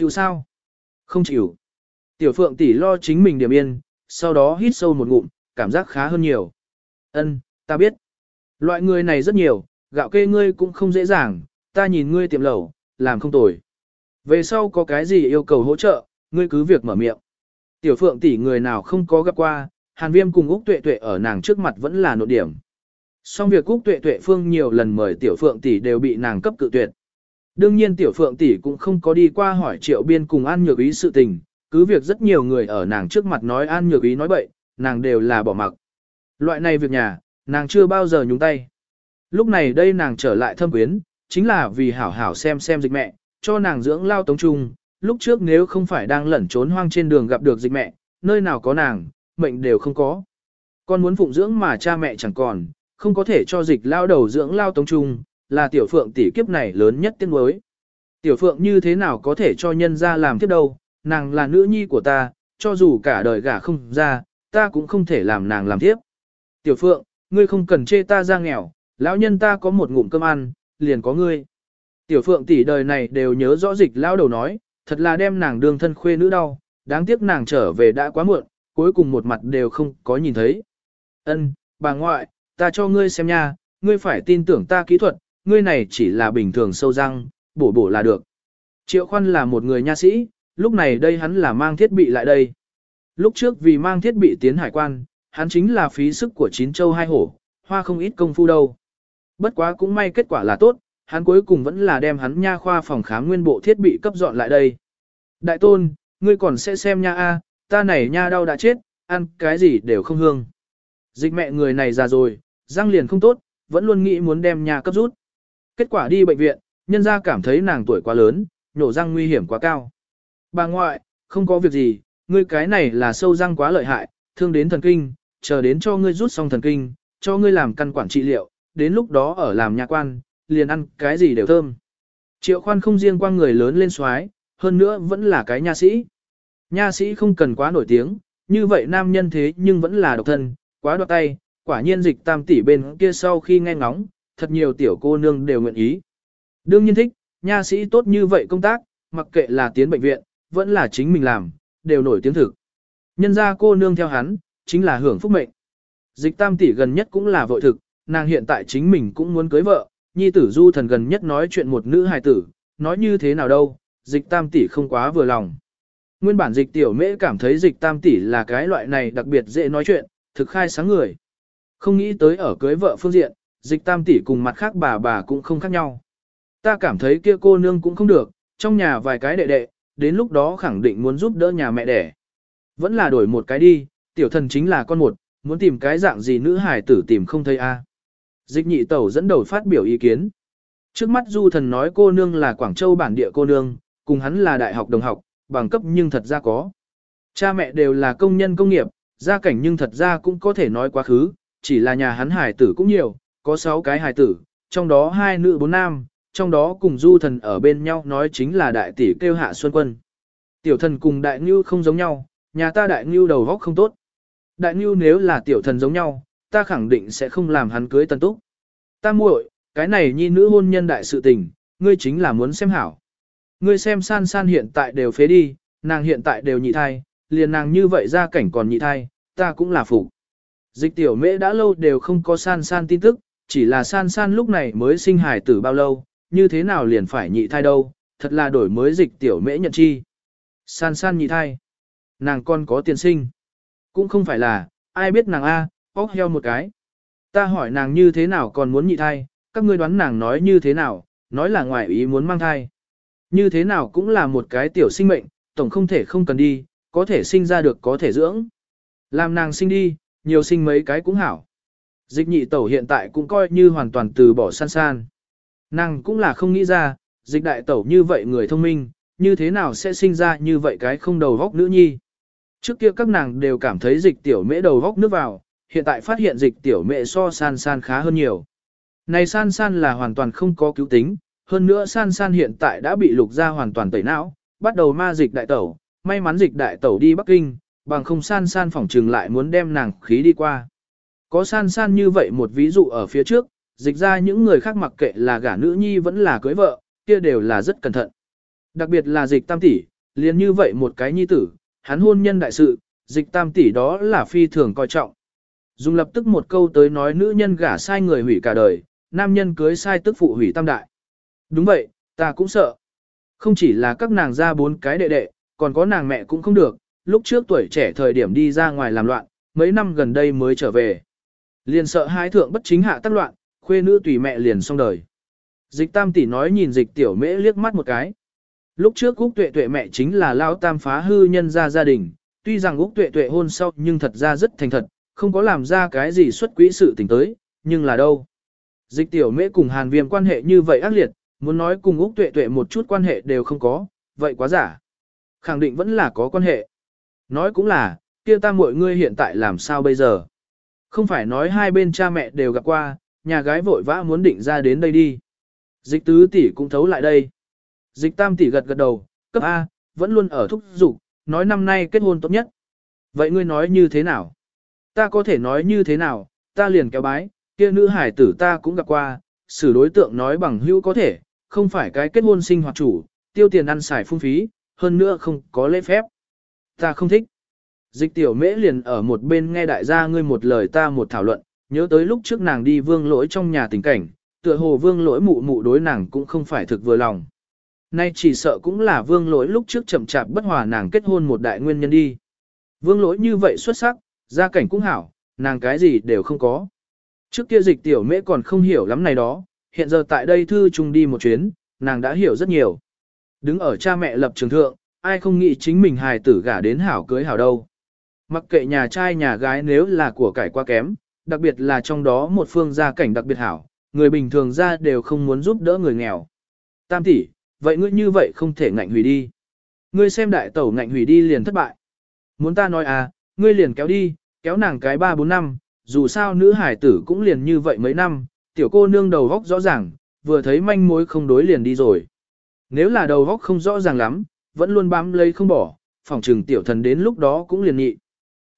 Chịu sao? Không chịu. Tiểu phượng tỷ lo chính mình điểm yên, sau đó hít sâu một ngụm, cảm giác khá hơn nhiều. Ân, ta biết. Loại người này rất nhiều, gạo kê ngươi cũng không dễ dàng, ta nhìn ngươi tiệm lẩu, làm không tồi. Về sau có cái gì yêu cầu hỗ trợ, ngươi cứ việc mở miệng. Tiểu phượng tỷ người nào không có gặp qua, hàn viêm cùng Úc Tuệ Tuệ ở nàng trước mặt vẫn là nội điểm. Song việc Úc Tuệ Tuệ Phương nhiều lần mời tiểu phượng tỷ đều bị nàng cấp cự tuyệt. Đương nhiên tiểu phượng tỷ cũng không có đi qua hỏi triệu biên cùng an nhược ý sự tình, cứ việc rất nhiều người ở nàng trước mặt nói an nhược ý nói bậy, nàng đều là bỏ mặc. Loại này việc nhà, nàng chưa bao giờ nhúng tay. Lúc này đây nàng trở lại thâm quyến, chính là vì hảo hảo xem xem dịch mẹ, cho nàng dưỡng lao tống trung. Lúc trước nếu không phải đang lẩn trốn hoang trên đường gặp được dịch mẹ, nơi nào có nàng, mệnh đều không có. Con muốn phụng dưỡng mà cha mẹ chẳng còn, không có thể cho dịch lao đầu dưỡng lao tống trung, là tiểu phượng tỷ kiếp này lớn nhất tiếng đối. Tiểu phượng như thế nào có thể cho nhân ra làm tiếp đâu, nàng là nữ nhi của ta, cho dù cả đời gả không ra, ta cũng không thể làm nàng làm tiếp. Tiểu phượng, ngươi không cần chê ta ra nghèo, lão nhân ta có một ngụm cơm ăn, liền có ngươi. Tiểu phượng tỷ đời này đều nhớ rõ dịch lão đầu nói, thật là đem nàng đường thân khuê nữ đau, đáng tiếc nàng trở về đã quá muộn, cuối cùng một mặt đều không có nhìn thấy. Ân, bà ngoại, ta cho ngươi xem nha, ngươi phải tin tưởng ta kỹ thuật, ngươi này chỉ là bình thường sâu răng, bổ bổ là được. Triệu khoan là một người nha sĩ, lúc này đây hắn là mang thiết bị lại đây. Lúc trước vì mang thiết bị tiến hải quan, hắn chính là phí sức của chín châu hai hổ, hoa không ít công phu đâu. Bất quá cũng may kết quả là tốt, hắn cuối cùng vẫn là đem hắn nha khoa phòng khám nguyên bộ thiết bị cấp dọn lại đây. Đại tôn, ngươi còn sẽ xem nha a, ta này nha đau đã chết, ăn cái gì đều không hương. Dịch mẹ người này già rồi, răng liền không tốt, vẫn luôn nghĩ muốn đem nhà cấp rút. Kết quả đi bệnh viện, nhân ra cảm thấy nàng tuổi quá lớn, nhổ răng nguy hiểm quá cao. Bà ngoại, không có việc gì, ngươi cái này là sâu răng quá lợi hại, thương đến thần kinh, chờ đến cho ngươi rút xong thần kinh, cho ngươi làm căn quản trị liệu, đến lúc đó ở làm nhà quan, liền ăn cái gì đều thơm. Triệu khoan không riêng qua người lớn lên xoái, hơn nữa vẫn là cái nha sĩ. Nha sĩ không cần quá nổi tiếng, như vậy nam nhân thế nhưng vẫn là độc thân, quá đoạt tay, quả nhiên dịch tam tỷ bên kia sau khi nghe ngóng, thật nhiều tiểu cô nương đều nguyện ý. Đương nhiên thích, nha sĩ tốt như vậy công tác, mặc kệ là tiến bệnh viện, vẫn là chính mình làm, đều nổi tiếng thực. Nhân ra cô nương theo hắn, chính là hưởng phúc mệnh. Dịch tam tỷ gần nhất cũng là vội thực, nàng hiện tại chính mình cũng muốn cưới vợ, nhi tử du thần gần nhất nói chuyện một nữ hài tử, nói như thế nào đâu, dịch tam tỷ không quá vừa lòng. Nguyên bản dịch tiểu mễ cảm thấy dịch tam tỷ là cái loại này đặc biệt dễ nói chuyện, thực khai sáng người. Không nghĩ tới ở cưới vợ phương diện, dịch tam tỷ cùng mặt khác bà bà cũng không khác nhau. Ta cảm thấy kia cô nương cũng không được, trong nhà vài cái đệ đệ, đến lúc đó khẳng định muốn giúp đỡ nhà mẹ đẻ. Vẫn là đổi một cái đi, tiểu thần chính là con một, muốn tìm cái dạng gì nữ hải tử tìm không thấy a. Dịch nhị tẩu dẫn đầu phát biểu ý kiến. Trước mắt du thần nói cô nương là Quảng Châu bản địa cô nương, cùng hắn là đại học đồng học, bằng cấp nhưng thật ra có. Cha mẹ đều là công nhân công nghiệp, gia cảnh nhưng thật ra cũng có thể nói quá khứ, chỉ là nhà hắn hải tử cũng nhiều, có 6 cái hài tử, trong đó hai nữ bốn nam, trong đó cùng du thần ở bên nhau nói chính là đại tỷ kêu hạ xuân quân. Tiểu thần cùng đại ngưu không giống nhau, nhà ta đại ngưu đầu góc không tốt. Đại ngưu nếu là tiểu thần giống nhau, ta khẳng định sẽ không làm hắn cưới tần túc. Ta muội, cái này nhi nữ hôn nhân đại sự tình, ngươi chính là muốn xem hảo. Ngươi xem san san hiện tại đều phế đi, nàng hiện tại đều nhị thai, liền nàng như vậy ra cảnh còn nhị thai, ta cũng là phụ. Dịch tiểu mễ đã lâu đều không có san san tin tức, chỉ là san san lúc này mới sinh hài tử bao lâu, như thế nào liền phải nhị thai đâu, thật là đổi mới dịch tiểu mễ nhận chi. San san nhị thai, nàng con có tiền sinh. Cũng không phải là, ai biết nàng A, óc heo một cái. Ta hỏi nàng như thế nào còn muốn nhị thai, các ngươi đoán nàng nói như thế nào, nói là ngoại ý muốn mang thai. Như thế nào cũng là một cái tiểu sinh mệnh, tổng không thể không cần đi, có thể sinh ra được có thể dưỡng. Làm nàng sinh đi, nhiều sinh mấy cái cũng hảo. Dịch nhị tẩu hiện tại cũng coi như hoàn toàn từ bỏ san san. Nàng cũng là không nghĩ ra, dịch đại tẩu như vậy người thông minh, như thế nào sẽ sinh ra như vậy cái không đầu góc nữ nhi. Trước kia các nàng đều cảm thấy dịch tiểu mễ đầu góc nước vào, hiện tại phát hiện dịch tiểu mễ so san san khá hơn nhiều. Này san san là hoàn toàn không có cứu tính, hơn nữa san san hiện tại đã bị lục ra hoàn toàn tẩy não, bắt đầu ma dịch đại tẩu, may mắn dịch đại tẩu đi Bắc Kinh, bằng không san san phỏng trừng lại muốn đem nàng khí đi qua. Có san san như vậy một ví dụ ở phía trước, dịch ra những người khác mặc kệ là gả nữ nhi vẫn là cưới vợ, kia đều là rất cẩn thận. Đặc biệt là dịch tam tỷ, liền như vậy một cái nhi tử, hắn hôn nhân đại sự, dịch tam tỷ đó là phi thường coi trọng. Dùng lập tức một câu tới nói nữ nhân gả sai người hủy cả đời, nam nhân cưới sai tức phụ hủy tam đại. Đúng vậy, ta cũng sợ. Không chỉ là các nàng ra bốn cái đệ đệ, còn có nàng mẹ cũng không được, lúc trước tuổi trẻ thời điểm đi ra ngoài làm loạn, mấy năm gần đây mới trở về. Liền sợ hai thượng bất chính hạ tác loạn, khuê nữ tùy mẹ liền xong đời. Dịch tam tỷ nói nhìn dịch tiểu mễ liếc mắt một cái. Lúc trước Úc Tuệ Tuệ mẹ chính là Lao Tam phá hư nhân ra gia đình, tuy rằng Úc Tuệ Tuệ hôn sau nhưng thật ra rất thành thật, không có làm ra cái gì xuất quỹ sự tình tới, nhưng là đâu. Dịch tiểu mễ cùng Hàn Viêm quan hệ như vậy ác liệt, muốn nói cùng Úc Tuệ Tuệ một chút quan hệ đều không có, vậy quá giả. Khẳng định vẫn là có quan hệ. Nói cũng là, kia ta mọi ngươi hiện tại làm sao bây giờ? Không phải nói hai bên cha mẹ đều gặp qua, nhà gái vội vã muốn định ra đến đây đi. Dịch tứ tỷ cũng thấu lại đây. Dịch tam tỷ gật gật đầu, cấp A, vẫn luôn ở thúc dục nói năm nay kết hôn tốt nhất. Vậy ngươi nói như thế nào? Ta có thể nói như thế nào, ta liền kéo bái, kia nữ hải tử ta cũng gặp qua, xử đối tượng nói bằng hữu có thể, không phải cái kết hôn sinh hoạt chủ, tiêu tiền ăn xài phung phí, hơn nữa không có lễ phép. Ta không thích. Dịch tiểu mễ liền ở một bên nghe đại gia ngươi một lời ta một thảo luận, nhớ tới lúc trước nàng đi vương lỗi trong nhà tình cảnh, tựa hồ vương lỗi mụ mụ đối nàng cũng không phải thực vừa lòng. Nay chỉ sợ cũng là vương lỗi lúc trước chậm chạp bất hòa nàng kết hôn một đại nguyên nhân đi. Vương lỗi như vậy xuất sắc, gia cảnh cũng hảo, nàng cái gì đều không có. Trước kia dịch tiểu mễ còn không hiểu lắm này đó, hiện giờ tại đây thư chung đi một chuyến, nàng đã hiểu rất nhiều. Đứng ở cha mẹ lập trường thượng, ai không nghĩ chính mình hài tử gả đến hảo cưới hảo đâu. Mặc kệ nhà trai nhà gái nếu là của cải quá kém, đặc biệt là trong đó một phương gia cảnh đặc biệt hảo, người bình thường ra đều không muốn giúp đỡ người nghèo. Tam tỷ, vậy ngươi như vậy không thể ngạnh hủy đi. Ngươi xem đại tẩu ngạnh hủy đi liền thất bại. Muốn ta nói à, ngươi liền kéo đi, kéo nàng cái 3-4 năm, dù sao nữ hải tử cũng liền như vậy mấy năm, tiểu cô nương đầu góc rõ ràng, vừa thấy manh mối không đối liền đi rồi. Nếu là đầu góc không rõ ràng lắm, vẫn luôn bám lấy không bỏ, phòng trừng tiểu thần đến lúc đó cũng liền nhị.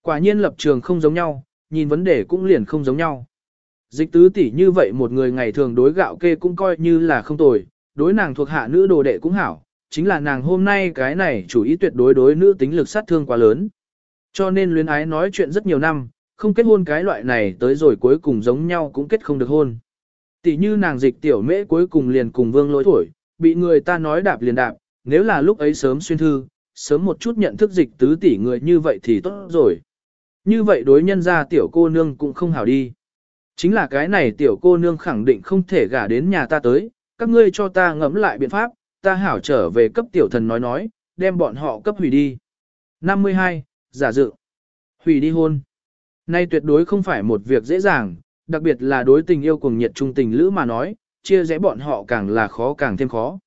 Quả nhiên lập trường không giống nhau, nhìn vấn đề cũng liền không giống nhau. Dịch tứ tỷ như vậy một người ngày thường đối gạo kê cũng coi như là không tồi, đối nàng thuộc hạ nữ đồ đệ cũng hảo, chính là nàng hôm nay cái này chủ ý tuyệt đối đối nữ tính lực sát thương quá lớn. Cho nên luyến ái nói chuyện rất nhiều năm, không kết hôn cái loại này tới rồi cuối cùng giống nhau cũng kết không được hôn. Tỷ như nàng dịch tiểu mễ cuối cùng liền cùng vương lỗi thổi, bị người ta nói đạp liền đạp, nếu là lúc ấy sớm xuyên thư, sớm một chút nhận thức dịch tứ tỷ người như vậy thì tốt rồi. Như vậy đối nhân ra tiểu cô nương cũng không hảo đi. Chính là cái này tiểu cô nương khẳng định không thể gả đến nhà ta tới, các ngươi cho ta ngẫm lại biện pháp, ta hảo trở về cấp tiểu thần nói nói, đem bọn họ cấp hủy đi. 52. Giả dự. Hủy đi hôn. Nay tuyệt đối không phải một việc dễ dàng, đặc biệt là đối tình yêu cùng nhiệt trung tình lữ mà nói, chia rẽ bọn họ càng là khó càng thêm khó.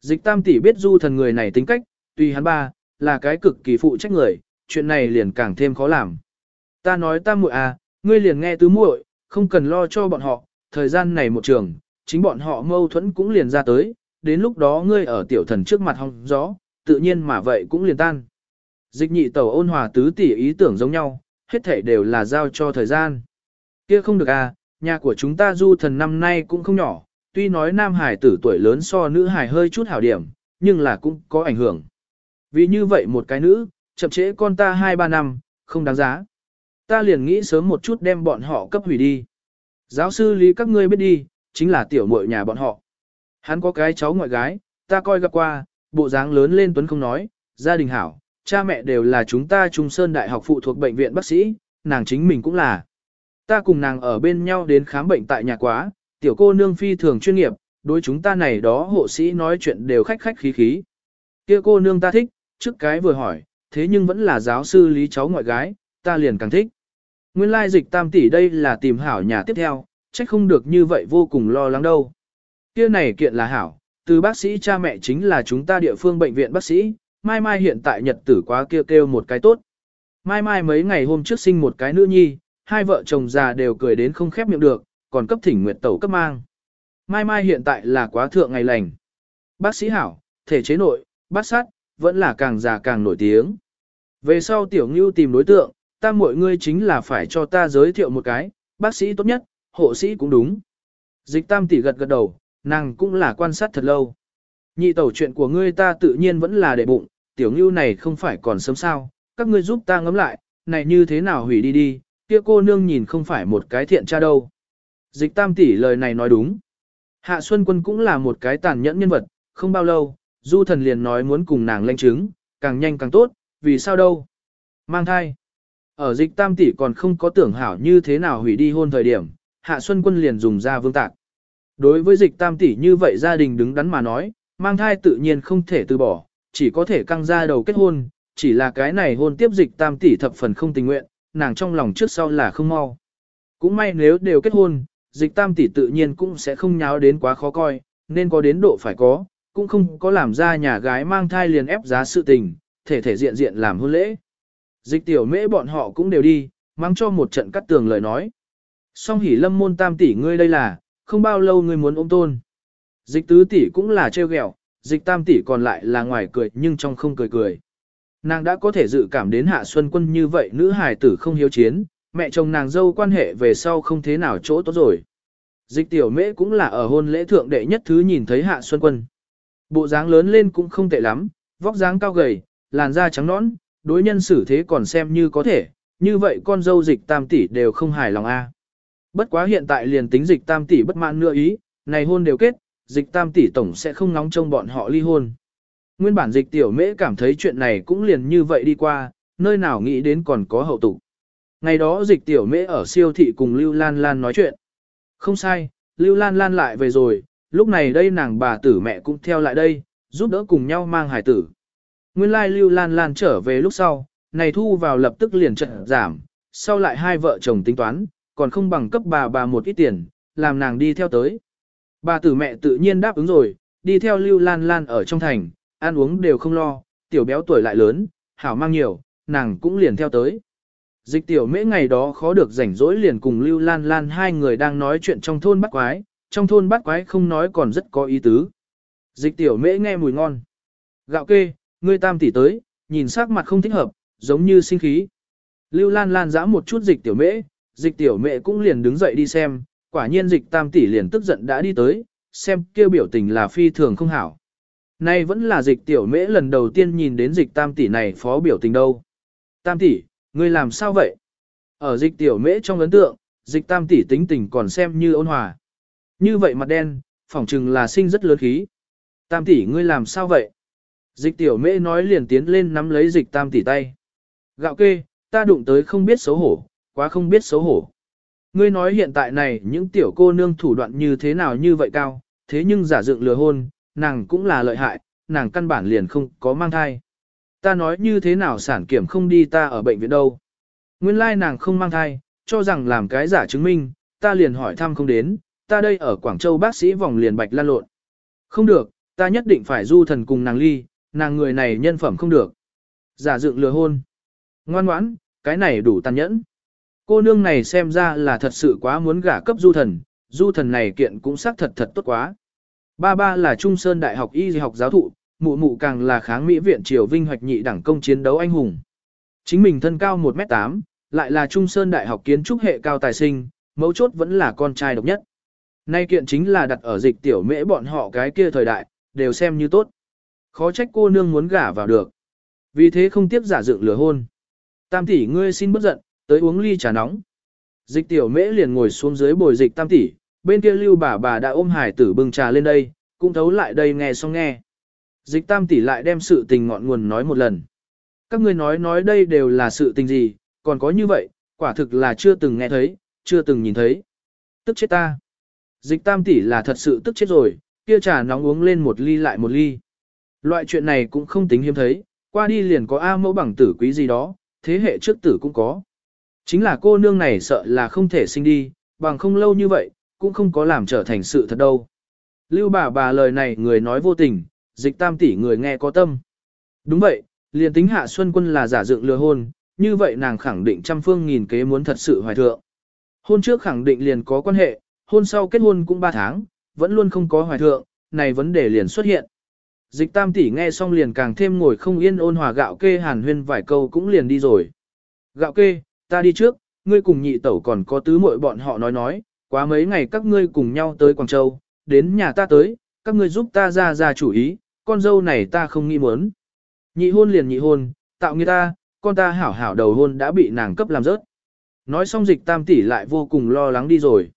Dịch tam tỷ biết du thần người này tính cách, tuy hắn ba, là cái cực kỳ phụ trách người, chuyện này liền càng thêm khó làm. Ta nói tam muội à, ngươi liền nghe tứ muội, không cần lo cho bọn họ, thời gian này một trường, chính bọn họ mâu thuẫn cũng liền ra tới, đến lúc đó ngươi ở tiểu thần trước mặt hong gió, tự nhiên mà vậy cũng liền tan. Dịch nhị tẩu ôn hòa tứ tỷ ý tưởng giống nhau, hết thảy đều là giao cho thời gian. Kia không được à, nhà của chúng ta du thần năm nay cũng không nhỏ, tuy nói nam hải tử tuổi lớn so nữ hải hơi chút hảo điểm, nhưng là cũng có ảnh hưởng. Vì như vậy một cái nữ, chậm trễ con ta 2-3 năm, không đáng giá. Ta liền nghĩ sớm một chút đem bọn họ cấp hủy đi. Giáo sư lý các ngươi biết đi, chính là tiểu muội nhà bọn họ. Hắn có cái cháu ngoại gái, ta coi gặp qua, bộ dáng lớn lên tuấn không nói, gia đình hảo, cha mẹ đều là chúng ta Trung Sơn Đại học phụ thuộc bệnh viện bác sĩ, nàng chính mình cũng là. Ta cùng nàng ở bên nhau đến khám bệnh tại nhà quá, tiểu cô nương phi thường chuyên nghiệp, đối chúng ta này đó hộ sĩ nói chuyện đều khách khách khí khí. Kia cô nương ta thích, trước cái vừa hỏi, thế nhưng vẫn là giáo sư lý cháu ngoại gái, ta liền càng thích. Nguyên lai dịch tam tỷ đây là tìm hảo nhà tiếp theo, trách không được như vậy vô cùng lo lắng đâu. Kia này kiện là hảo, từ bác sĩ cha mẹ chính là chúng ta địa phương bệnh viện bác sĩ, mai mai hiện tại nhật tử quá kia kêu, kêu một cái tốt. Mai mai mấy ngày hôm trước sinh một cái nữ nhi, hai vợ chồng già đều cười đến không khép miệng được, còn cấp thỉnh nguyệt tẩu cấp mang. Mai mai hiện tại là quá thượng ngày lành. Bác sĩ hảo, thể chế nội, bác sát, vẫn là càng già càng nổi tiếng. Về sau tiểu ngưu tìm đối tượng, ta mọi ngươi chính là phải cho ta giới thiệu một cái, bác sĩ tốt nhất, hộ sĩ cũng đúng. Dịch tam tỷ gật gật đầu, nàng cũng là quan sát thật lâu. Nhị tẩu chuyện của ngươi ta tự nhiên vẫn là để bụng, tiểu ngưu này không phải còn sớm sao, các ngươi giúp ta ngẫm lại, này như thế nào hủy đi đi, kia cô nương nhìn không phải một cái thiện cha đâu. Dịch tam tỷ lời này nói đúng. Hạ Xuân Quân cũng là một cái tàn nhẫn nhân vật, không bao lâu, du thần liền nói muốn cùng nàng lanh chứng, càng nhanh càng tốt, vì sao đâu. Mang thai. Ở dịch tam tỷ còn không có tưởng hảo như thế nào hủy đi hôn thời điểm, Hạ Xuân Quân liền dùng ra vương tạc. Đối với dịch tam tỷ như vậy gia đình đứng đắn mà nói, mang thai tự nhiên không thể từ bỏ, chỉ có thể căng ra đầu kết hôn, chỉ là cái này hôn tiếp dịch tam tỷ thập phần không tình nguyện, nàng trong lòng trước sau là không mau. Cũng may nếu đều kết hôn, dịch tam tỷ tự nhiên cũng sẽ không nháo đến quá khó coi, nên có đến độ phải có, cũng không có làm ra nhà gái mang thai liền ép giá sự tình, thể thể diện diện làm hôn lễ. Dịch tiểu mễ bọn họ cũng đều đi, mang cho một trận cắt tường lời nói. Song hỉ lâm môn tam tỷ ngươi đây là, không bao lâu ngươi muốn ôm tôn. Dịch tứ tỷ cũng là trêu ghẹo, dịch tam tỷ còn lại là ngoài cười nhưng trong không cười cười. Nàng đã có thể dự cảm đến hạ xuân quân như vậy nữ hài tử không hiếu chiến, mẹ chồng nàng dâu quan hệ về sau không thế nào chỗ tốt rồi. Dịch tiểu mễ cũng là ở hôn lễ thượng đệ nhất thứ nhìn thấy hạ xuân quân. Bộ dáng lớn lên cũng không tệ lắm, vóc dáng cao gầy, làn da trắng nõn, đối nhân xử thế còn xem như có thể, như vậy con dâu dịch tam tỷ đều không hài lòng a. Bất quá hiện tại liền tính dịch tam tỷ bất mãn nữa ý, này hôn đều kết, dịch tam tỷ tổng sẽ không nóng trong bọn họ ly hôn. Nguyên bản dịch tiểu mễ cảm thấy chuyện này cũng liền như vậy đi qua, nơi nào nghĩ đến còn có hậu tục. Ngày đó dịch tiểu mễ ở siêu thị cùng Lưu Lan Lan nói chuyện. Không sai, Lưu Lan Lan lại về rồi, lúc này đây nàng bà tử mẹ cũng theo lại đây, giúp đỡ cùng nhau mang hải tử. Nguyên lai Lưu Lan Lan trở về lúc sau, này thu vào lập tức liền trận giảm, sau lại hai vợ chồng tính toán, còn không bằng cấp bà bà một ít tiền, làm nàng đi theo tới. Bà tử mẹ tự nhiên đáp ứng rồi, đi theo Lưu Lan Lan ở trong thành, ăn uống đều không lo, tiểu béo tuổi lại lớn, hảo mang nhiều, nàng cũng liền theo tới. Dịch tiểu mễ ngày đó khó được rảnh rỗi liền cùng Lưu Lan Lan hai người đang nói chuyện trong thôn bắt quái, trong thôn bắt quái không nói còn rất có ý tứ. Dịch tiểu mễ nghe mùi ngon. Gạo kê, ngươi tam tỷ tới, nhìn sắc mặt không thích hợp, giống như sinh khí. Lưu Lan Lan giã một chút dịch tiểu mễ, dịch tiểu mễ cũng liền đứng dậy đi xem, quả nhiên dịch tam tỷ liền tức giận đã đi tới, xem kêu biểu tình là phi thường không hảo. Nay vẫn là dịch tiểu mễ lần đầu tiên nhìn đến dịch tam tỷ này phó biểu tình đâu. Tam tỷ, ngươi làm sao vậy? Ở dịch tiểu mễ trong ấn tượng, dịch tam tỷ tính tình còn xem như ôn hòa. Như vậy mặt đen, phỏng chừng là sinh rất lớn khí. Tam tỷ ngươi làm sao vậy? Dịch tiểu mễ nói liền tiến lên nắm lấy dịch tam tỷ tay. Gạo kê, ta đụng tới không biết xấu hổ, quá không biết xấu hổ. Ngươi nói hiện tại này những tiểu cô nương thủ đoạn như thế nào như vậy cao, thế nhưng giả dựng lừa hôn, nàng cũng là lợi hại, nàng căn bản liền không có mang thai. Ta nói như thế nào sản kiểm không đi ta ở bệnh viện đâu. Nguyên lai nàng không mang thai, cho rằng làm cái giả chứng minh, ta liền hỏi thăm không đến, ta đây ở Quảng Châu bác sĩ vòng liền bạch lan lộn. Không được, ta nhất định phải du thần cùng nàng ly, nàng người này nhân phẩm không được. Giả dựng lừa hôn. Ngoan ngoãn, cái này đủ tàn nhẫn. Cô nương này xem ra là thật sự quá muốn gả cấp du thần, du thần này kiện cũng xác thật thật tốt quá. Ba ba là Trung Sơn Đại học Y học giáo thụ, mụ mụ càng là kháng Mỹ viện triều vinh hoạch nhị đẳng công chiến đấu anh hùng. Chính mình thân cao 1m8, lại là Trung Sơn Đại học kiến trúc hệ cao tài sinh, mấu chốt vẫn là con trai độc nhất. Nay kiện chính là đặt ở dịch tiểu mễ bọn họ cái kia thời đại, đều xem như tốt. Khó trách cô nương muốn gả vào được. Vì thế không tiếp giả dựng lửa hôn. Tam tỷ ngươi xin bất giận, tới uống ly trà nóng. Dịch tiểu mễ liền ngồi xuống dưới bồi dịch tam tỷ, bên kia lưu bà bà đã ôm hải tử bưng trà lên đây, cũng thấu lại đây nghe xong nghe. Dịch tam tỷ lại đem sự tình ngọn nguồn nói một lần. Các ngươi nói nói đây đều là sự tình gì, còn có như vậy, quả thực là chưa từng nghe thấy, chưa từng nhìn thấy. Tức chết ta. Dịch tam tỷ là thật sự tức chết rồi, kia trà nóng uống lên một ly lại một ly. Loại chuyện này cũng không tính hiếm thấy, qua đi liền có A mẫu bằng tử quý gì đó, thế hệ trước tử cũng có. Chính là cô nương này sợ là không thể sinh đi, bằng không lâu như vậy, cũng không có làm trở thành sự thật đâu. Lưu bà bà lời này người nói vô tình, dịch tam tỷ người nghe có tâm. Đúng vậy, liền tính hạ xuân quân là giả dựng lừa hôn, như vậy nàng khẳng định trăm phương nghìn kế muốn thật sự hoài thượng. Hôn trước khẳng định liền có quan hệ, hôn sau kết hôn cũng 3 tháng, vẫn luôn không có hoài thượng, này vấn đề liền xuất hiện. Dịch tam tỷ nghe xong liền càng thêm ngồi không yên ôn hòa gạo kê hàn huyên vài câu cũng liền đi rồi. Gạo kê, ta đi trước, ngươi cùng nhị tẩu còn có tứ muội bọn họ nói nói, quá mấy ngày các ngươi cùng nhau tới Quảng Châu, đến nhà ta tới, các ngươi giúp ta ra ra chủ ý, con dâu này ta không nghĩ muốn. Nhị hôn liền nhị hôn, tạo người ta, con ta hảo hảo đầu hôn đã bị nàng cấp làm rớt. Nói xong dịch tam tỷ lại vô cùng lo lắng đi rồi.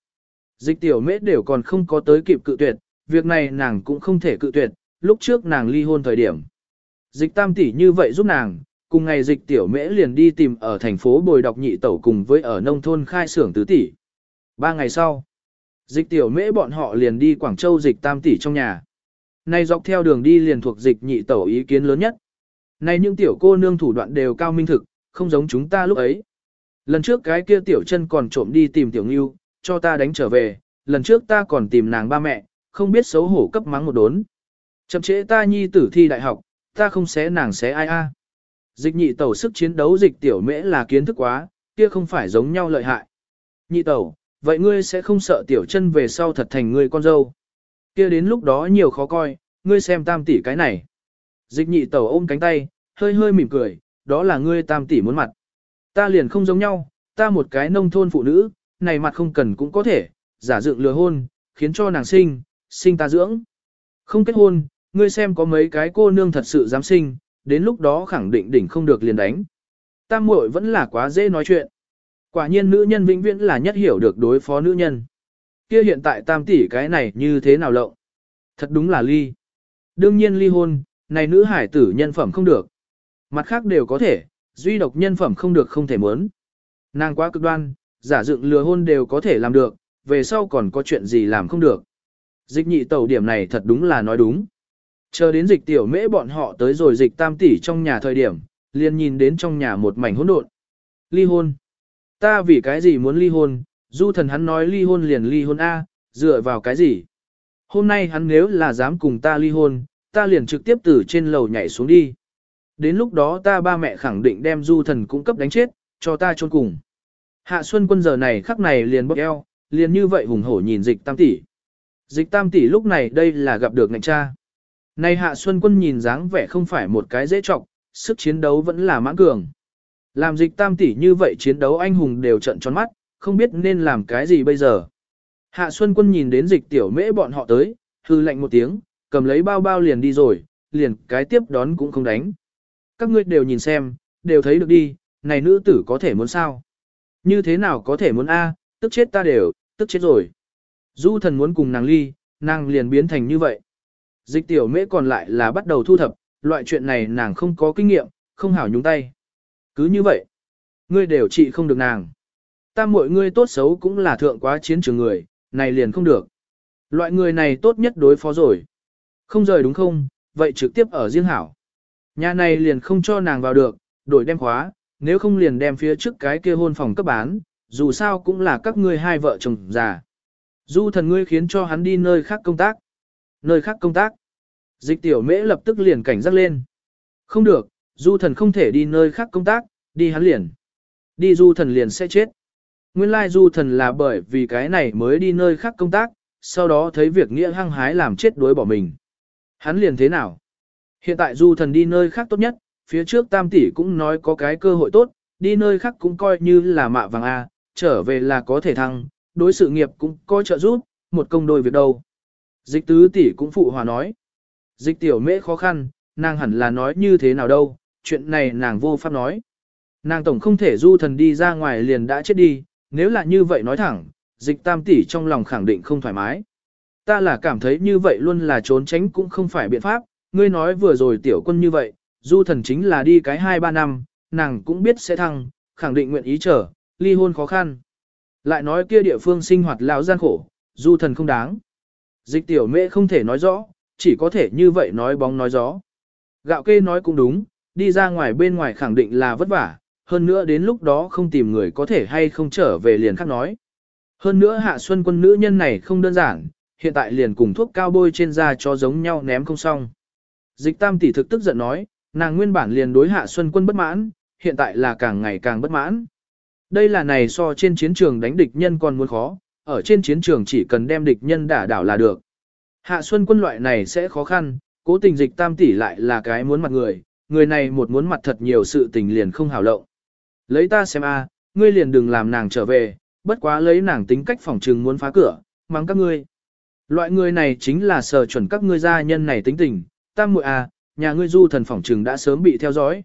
Dịch tiểu mễ đều còn không có tới kịp cự tuyệt, việc này nàng cũng không thể cự tuyệt, lúc trước nàng ly hôn thời điểm. Dịch tam tỷ như vậy giúp nàng, cùng ngày dịch tiểu mễ liền đi tìm ở thành phố bồi đọc nhị tẩu cùng với ở nông thôn khai xưởng tứ tỷ. Ba ngày sau, dịch tiểu mễ bọn họ liền đi Quảng Châu dịch tam tỷ trong nhà. Nay dọc theo đường đi liền thuộc dịch nhị tẩu ý kiến lớn nhất. Nay những tiểu cô nương thủ đoạn đều cao minh thực, không giống chúng ta lúc ấy. Lần trước cái kia tiểu chân còn trộm đi tìm tiểu ngưu, cho ta đánh trở về, lần trước ta còn tìm nàng ba mẹ, không biết xấu hổ cấp mắng một đốn. Chậm trễ ta nhi tử thi đại học, ta không xé nàng xé ai a. Dịch nhị tẩu sức chiến đấu dịch tiểu mễ là kiến thức quá, kia không phải giống nhau lợi hại. Nhị tẩu, vậy ngươi sẽ không sợ tiểu chân về sau thật thành ngươi con dâu. Kia đến lúc đó nhiều khó coi, ngươi xem tam tỷ cái này. Dịch nhị tẩu ôm cánh tay, hơi hơi mỉm cười, đó là ngươi tam tỷ muốn mặt. Ta liền không giống nhau, ta một cái nông thôn phụ nữ, này mặt không cần cũng có thể, giả dựng lừa hôn, khiến cho nàng sinh, sinh ta dưỡng. Không kết hôn, ngươi xem có mấy cái cô nương thật sự dám sinh, đến lúc đó khẳng định đỉnh không được liền đánh. Tam muội vẫn là quá dễ nói chuyện. Quả nhiên nữ nhân vĩnh viễn là nhất hiểu được đối phó nữ nhân. Kia hiện tại tam tỷ cái này như thế nào lộng? Thật đúng là ly. Đương nhiên ly hôn, này nữ hải tử nhân phẩm không được. Mặt khác đều có thể, duy độc nhân phẩm không được không thể muốn. Nàng quá cực đoan, giả dựng lừa hôn đều có thể làm được, về sau còn có chuyện gì làm không được. Dịch nhị tẩu điểm này thật đúng là nói đúng. Chờ đến dịch tiểu mễ bọn họ tới rồi dịch tam tỷ trong nhà thời điểm, liền nhìn đến trong nhà một mảnh hỗn độn. Ly hôn. Ta vì cái gì muốn ly hôn, du thần hắn nói ly hôn liền ly hôn A, dựa vào cái gì? Hôm nay hắn nếu là dám cùng ta ly hôn, ta liền trực tiếp từ trên lầu nhảy xuống đi. Đến lúc đó ta ba mẹ khẳng định đem du thần cung cấp đánh chết, cho ta chôn cùng. Hạ Xuân quân giờ này khắc này liền bốc eo, liền như vậy hùng hổ nhìn dịch tam tỷ. Dịch tam tỷ lúc này đây là gặp được ngạnh cha. Này Hạ Xuân quân nhìn dáng vẻ không phải một cái dễ trọng, sức chiến đấu vẫn là mãn cường. Làm dịch tam tỷ như vậy chiến đấu anh hùng đều trận tròn mắt, không biết nên làm cái gì bây giờ. Hạ Xuân quân nhìn đến dịch tiểu mễ bọn họ tới, hư lạnh một tiếng, cầm lấy bao bao liền đi rồi, liền cái tiếp đón cũng không đánh. Các ngươi đều nhìn xem, đều thấy được đi, này nữ tử có thể muốn sao? Như thế nào có thể muốn A, tức chết ta đều, tức chết rồi. Du thần muốn cùng nàng ly, nàng liền biến thành như vậy. Dịch tiểu mễ còn lại là bắt đầu thu thập, loại chuyện này nàng không có kinh nghiệm, không hảo nhúng tay. Cứ như vậy, ngươi đều trị không được nàng. Ta mọi ngươi tốt xấu cũng là thượng quá chiến trường người, này liền không được. Loại người này tốt nhất đối phó rồi. Không rời đúng không, vậy trực tiếp ở riêng hảo. Nhà này liền không cho nàng vào được, đổi đem khóa, nếu không liền đem phía trước cái kia hôn phòng cấp bán, dù sao cũng là các ngươi hai vợ chồng già. Du thần ngươi khiến cho hắn đi nơi khác công tác. Nơi khác công tác. Dịch tiểu mễ lập tức liền cảnh giác lên. Không được, du thần không thể đi nơi khác công tác, đi hắn liền. Đi du thần liền sẽ chết. Nguyên lai du thần là bởi vì cái này mới đi nơi khác công tác, sau đó thấy việc nghĩa hăng hái làm chết đối bỏ mình. Hắn liền thế nào? Hiện tại du thần đi nơi khác tốt nhất, phía trước tam tỷ cũng nói có cái cơ hội tốt, đi nơi khác cũng coi như là mạ vàng A, trở về là có thể thăng, đối sự nghiệp cũng có trợ giúp, một công đôi việc đâu. Dịch tứ tỷ cũng phụ hòa nói. Dịch tiểu mễ khó khăn, nàng hẳn là nói như thế nào đâu, chuyện này nàng vô pháp nói. Nàng tổng không thể du thần đi ra ngoài liền đã chết đi, nếu là như vậy nói thẳng, dịch tam tỷ trong lòng khẳng định không thoải mái. Ta là cảm thấy như vậy luôn là trốn tránh cũng không phải biện pháp, ngươi nói vừa rồi tiểu quân như vậy, du thần chính là đi cái 2-3 năm, nàng cũng biết sẽ thăng, khẳng định nguyện ý trở, ly hôn khó khăn. Lại nói kia địa phương sinh hoạt lão gian khổ, du thần không đáng. Dịch tiểu mẹ không thể nói rõ, chỉ có thể như vậy nói bóng nói gió. Gạo kê nói cũng đúng, đi ra ngoài bên ngoài khẳng định là vất vả, hơn nữa đến lúc đó không tìm người có thể hay không trở về liền khác nói. Hơn nữa hạ xuân quân nữ nhân này không đơn giản, hiện tại liền cùng thuốc cao bôi trên da cho giống nhau ném không xong. Dịch tam tỷ thực tức giận nói, nàng nguyên bản liền đối hạ xuân quân bất mãn, hiện tại là càng ngày càng bất mãn. Đây là này so trên chiến trường đánh địch nhân còn muốn khó, ở trên chiến trường chỉ cần đem địch nhân đả đảo là được. Hạ xuân quân loại này sẽ khó khăn, cố tình dịch tam tỷ lại là cái muốn mặt người, người này một muốn mặt thật nhiều sự tình liền không hào lộng. Lấy ta xem a, à, ngươi liền đừng làm nàng trở về, bất quá lấy nàng tính cách phòng trừng muốn phá cửa, mang các ngươi. Loại người này chính là sở chuẩn các ngươi gia nhân này tính tình, tam muội à, nhà ngươi du thần phỏng trừng đã sớm bị theo dõi.